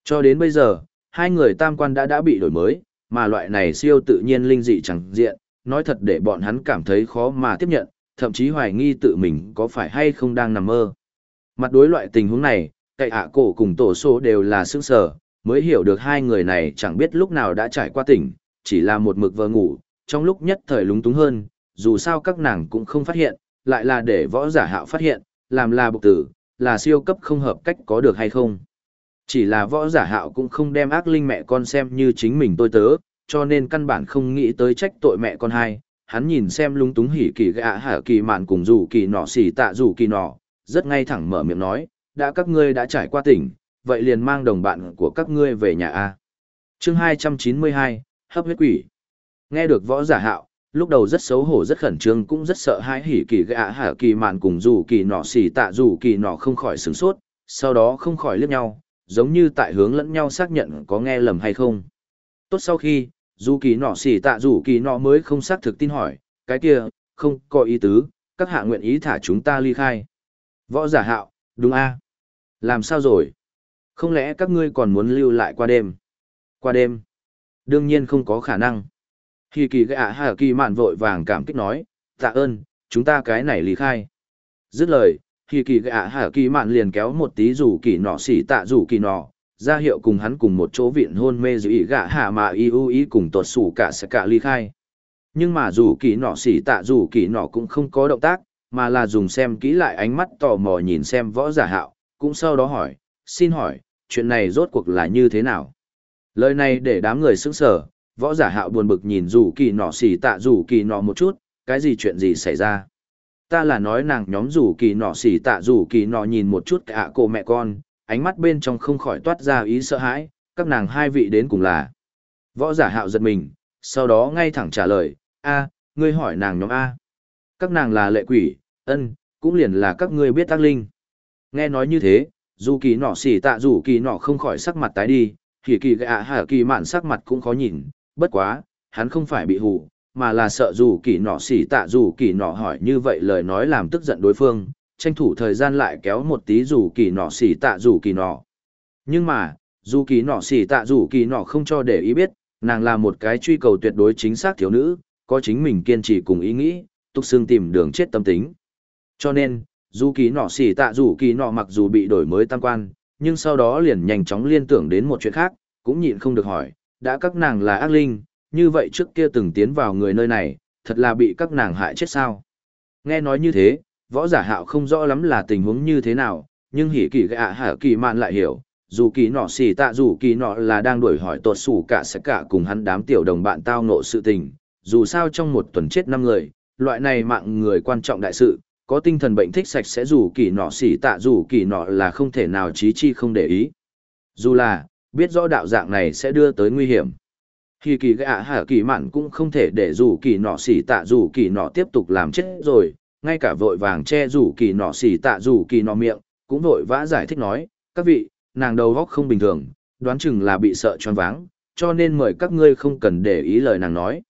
Cho đến bây giờ, hai người tam quan đã đã bị đổi mới, mà loại này siêu tự nhiên linh dị chẳng diện, nói thật để bọn hắn cảm thấy khó mà tiếp nhận, thậm chí hoài nghi tự mình có phải hay không đang nằm mơ. Mặt đối loại tình huống này, cậy ạ cổ cùng tổ số đều là sững sờ, mới hiểu được hai người này chẳng biết lúc nào đã trải qua tỉnh, chỉ là một mực vờ ngủ, trong lúc nhất thời lúng túng hơn, dù sao các nàng cũng không phát hiện, lại là để võ giả hạo phát hiện, làm là bục tử, là siêu cấp không hợp cách có được hay không. Chỉ là võ giả hạo cũng không đem ác linh mẹ con xem như chính mình tôi tớ, cho nên căn bản không nghĩ tới trách tội mẹ con hai. Hắn nhìn xem lúng túng hỉ kỳ gạ hả kỳ mạn cùng dù kỳ nọ xỉ tạ dù kỳ nọ, rất ngay thẳng mở miệng nói, đã các ngươi đã trải qua tỉnh, vậy liền mang đồng bạn của các ngươi về nhà A. chương 292, hấp huyết quỷ. Nghe được võ giả hạo, lúc đầu rất xấu hổ rất khẩn trương cũng rất sợ hãi hỉ kỳ gạ hả kỳ mạn cùng dù kỳ nọ xỉ tạ dù kỳ nọ không khỏi sửng sốt, sau đó không khỏi liếc nhau, giống như tại hướng lẫn nhau xác nhận có nghe lầm hay không. Tốt sau khi, dù kỳ nọ xỉ tạ dù kỳ nọ mới không xác thực tin hỏi, cái kia, không có ý tứ, các hạ nguyện ý thả chúng ta ly khai. Võ giả hạo, đúng a Làm sao rồi? Không lẽ các ngươi còn muốn lưu lại qua đêm? Qua đêm? Đương nhiên không có khả năng. Khi kỳ gạ hà kỳ mạn vội vàng cảm kích nói, tạ ơn, chúng ta cái này ly khai. Dứt lời, khi kỳ gạ hà kỳ mạn liền kéo một tí rủ kỳ nọ xỉ tạ rủ kỳ nọ, ra hiệu cùng hắn cùng một chỗ viện hôn mê giữ ý gạ hạ mà y ưu ý cùng tuột sủ cả sẽ cả ly khai. Nhưng mà dù kỳ nọ xỉ tạ dù kỳ nọ cũng không có động tác, mà là dùng xem kỹ lại ánh mắt tò mò nhìn xem võ giả hạo, cũng sau đó hỏi, xin hỏi, chuyện này rốt cuộc là như thế nào? Lời này để đám người sững sờ, võ giả hạo buồn bực nhìn dù kỳ nọ xỉ tạ dù kỳ nọ một chút, cái gì chuyện gì xảy ra? Ta là nói nàng nhóm dù kỳ nọ xỉ tạ dù kỳ nọ nhìn một chút cả cô mẹ con, ánh mắt bên trong không khỏi toát ra ý sợ hãi, các nàng hai vị đến cùng là. Võ giả hạo giật mình, sau đó ngay thẳng trả lời, a, ngươi hỏi nàng nhóm A. Các nàng là lệ quỷ, ân, cũng liền là các ngươi biết tác linh. Nghe nói như thế, dù kỳ nọ xỉ tạ dù kỳ nọ không khỏi sắc mặt tái đi, kỳ kỳ gạ hả kỳ mạn sắc mặt cũng khó nhìn, bất quá, hắn không phải bị hù, mà là sợ dù kỳ nọ xỉ tạ dù kỳ nọ hỏi như vậy lời nói làm tức giận đối phương, tranh thủ thời gian lại kéo một tí dù kỳ nọ xỉ tạ dù kỳ nọ. Nhưng mà, dù kỳ nọ xỉ tạ dù kỳ nọ không cho để ý biết, nàng là một cái truy cầu tuyệt đối chính xác thiếu nữ, có chính mình kiên trì cùng ý nghĩ, tục xương tìm đường chết tâm tính. Cho nên, dù kỳ nọ xỉ tạ dù kỳ nọ mặc dù bị đổi mới tam quan, nhưng sau đó liền nhanh chóng liên tưởng đến một chuyện khác, cũng nhịn không được hỏi, đã các nàng là ác linh, như vậy trước kia từng tiến vào người nơi này, thật là bị các nàng hại chết sao. Nghe nói như thế, võ giả hạo không rõ lắm là tình huống như thế nào, nhưng hỉ kỳ gạ hạ kỳ mạn lại hiểu, dù kỳ nọ xỉ tạ dù kỳ nọ là đang đuổi hỏi tuột sủ cả sẽ cả cùng hắn đám tiểu đồng bạn tao nộ sự tình, dù sao trong một tuần chết năm người, loại này mạng người quan trọng đại sự, có tinh thần bệnh thích sạch sẽ dù kỳ nọ xỉ tạ dù kỳ nọ là không thể nào trí chi không để ý. Dù là, biết rõ đạo dạng này sẽ đưa tới nguy hiểm. Khi kỳ gạ hạ kỳ mạn cũng không thể để dù kỳ nọ xỉ tạ dù kỳ nọ tiếp tục làm chết rồi, ngay cả vội vàng che rủ kỳ nọ xỉ tạ rủ kỳ nọ miệng, cũng vội vã giải thích nói, các vị, nàng đầu góc không bình thường, đoán chừng là bị sợ choáng váng, cho nên mời các ngươi không cần để ý lời nàng nói.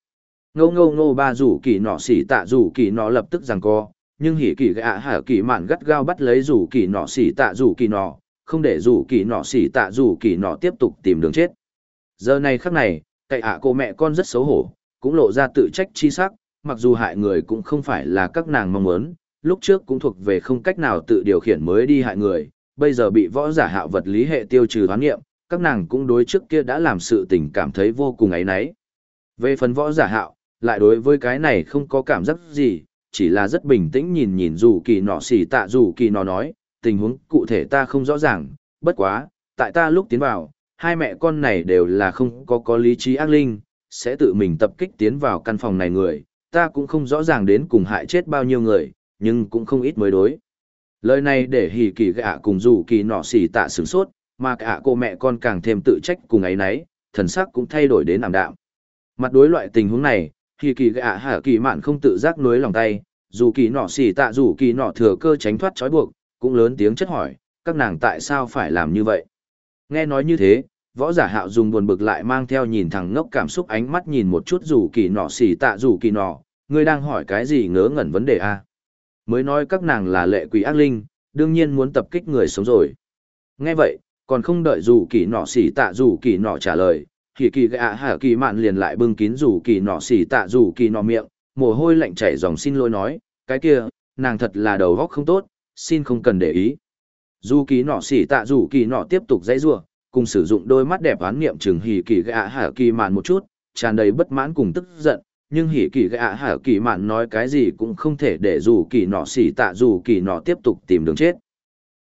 Ngô ngô ngô ba rủ kỳ nọ xỉ tạ rủ kỳ nọ lập tức giằng co, nhưng hỉ kỳ gạ hả kỳ mạn gắt gao bắt lấy rủ kỳ nọ xỉ tạ rủ kỳ nọ, không để rủ kỳ nọ xỉ tạ rủ kỳ nọ tiếp tục tìm đường chết. Giờ này khắc này, cậy ạ cô mẹ con rất xấu hổ, cũng lộ ra tự trách chi sắc, mặc dù hại người cũng không phải là các nàng mong muốn, lúc trước cũng thuộc về không cách nào tự điều khiển mới đi hại người, bây giờ bị võ giả hạo vật lý hệ tiêu trừ hoán nghiệm, các nàng cũng đối trước kia đã làm sự tình cảm thấy vô cùng ấy nấy. Về phần võ giả hạo, lại đối với cái này không có cảm giác gì, chỉ là rất bình tĩnh nhìn nhìn dù kỳ nọ xỉ tạ dù kỳ nọ nói, tình huống cụ thể ta không rõ ràng, bất quá, tại ta lúc tiến vào, hai mẹ con này đều là không có có lý trí ác linh, sẽ tự mình tập kích tiến vào căn phòng này người, ta cũng không rõ ràng đến cùng hại chết bao nhiêu người, nhưng cũng không ít mới đối. Lời này để hỉ kỳ gạ cùng dù kỳ nọ xỉ tạ sửng sốt, mà cả cô mẹ con càng thêm tự trách cùng ấy nấy, thần sắc cũng thay đổi đến ảm đạm. Mặt đối loại tình huống này, hỉ kỳ gạ hạ kỳ mạn không tự giác nuối lòng tay, dù kỳ nọ xỉ tạ dù kỳ nọ thừa cơ tránh thoát trói buộc, cũng lớn tiếng chất hỏi, các nàng tại sao phải làm như vậy. Nghe nói như thế, võ giả hạo dùng buồn bực lại mang theo nhìn thẳng ngốc cảm xúc ánh mắt nhìn một chút dù kỳ nọ xỉ tạ dù kỳ nọ, ngươi đang hỏi cái gì ngớ ngẩn vấn đề a mới nói các nàng là lệ quỷ ác linh, đương nhiên muốn tập kích người sống rồi. Nghe vậy, còn không đợi dù kỳ nọ xỉ tạ dù kỳ nọ trả lời kỳ kỳ gạ hạ kỳ mạn liền lại bưng kín dù kỳ nọ xỉ tạ dù kỳ nọ miệng, mồ hôi lạnh chảy dòng xin lỗi nói, cái kia, nàng thật là đầu góc không tốt, xin không cần để ý. Dù kỳ nọ xỉ tạ dù kỳ nọ tiếp tục dãy giụa cùng sử dụng đôi mắt đẹp oán niệm chừng hì kỳ gạ hạ kỳ mạn một chút, tràn đầy bất mãn cùng tức giận nhưng hỉ kỳ gạ hả kỳ mạn nói cái gì cũng không thể để dù kỳ nọ xỉ tạ dù kỳ nọ tiếp tục tìm đường chết.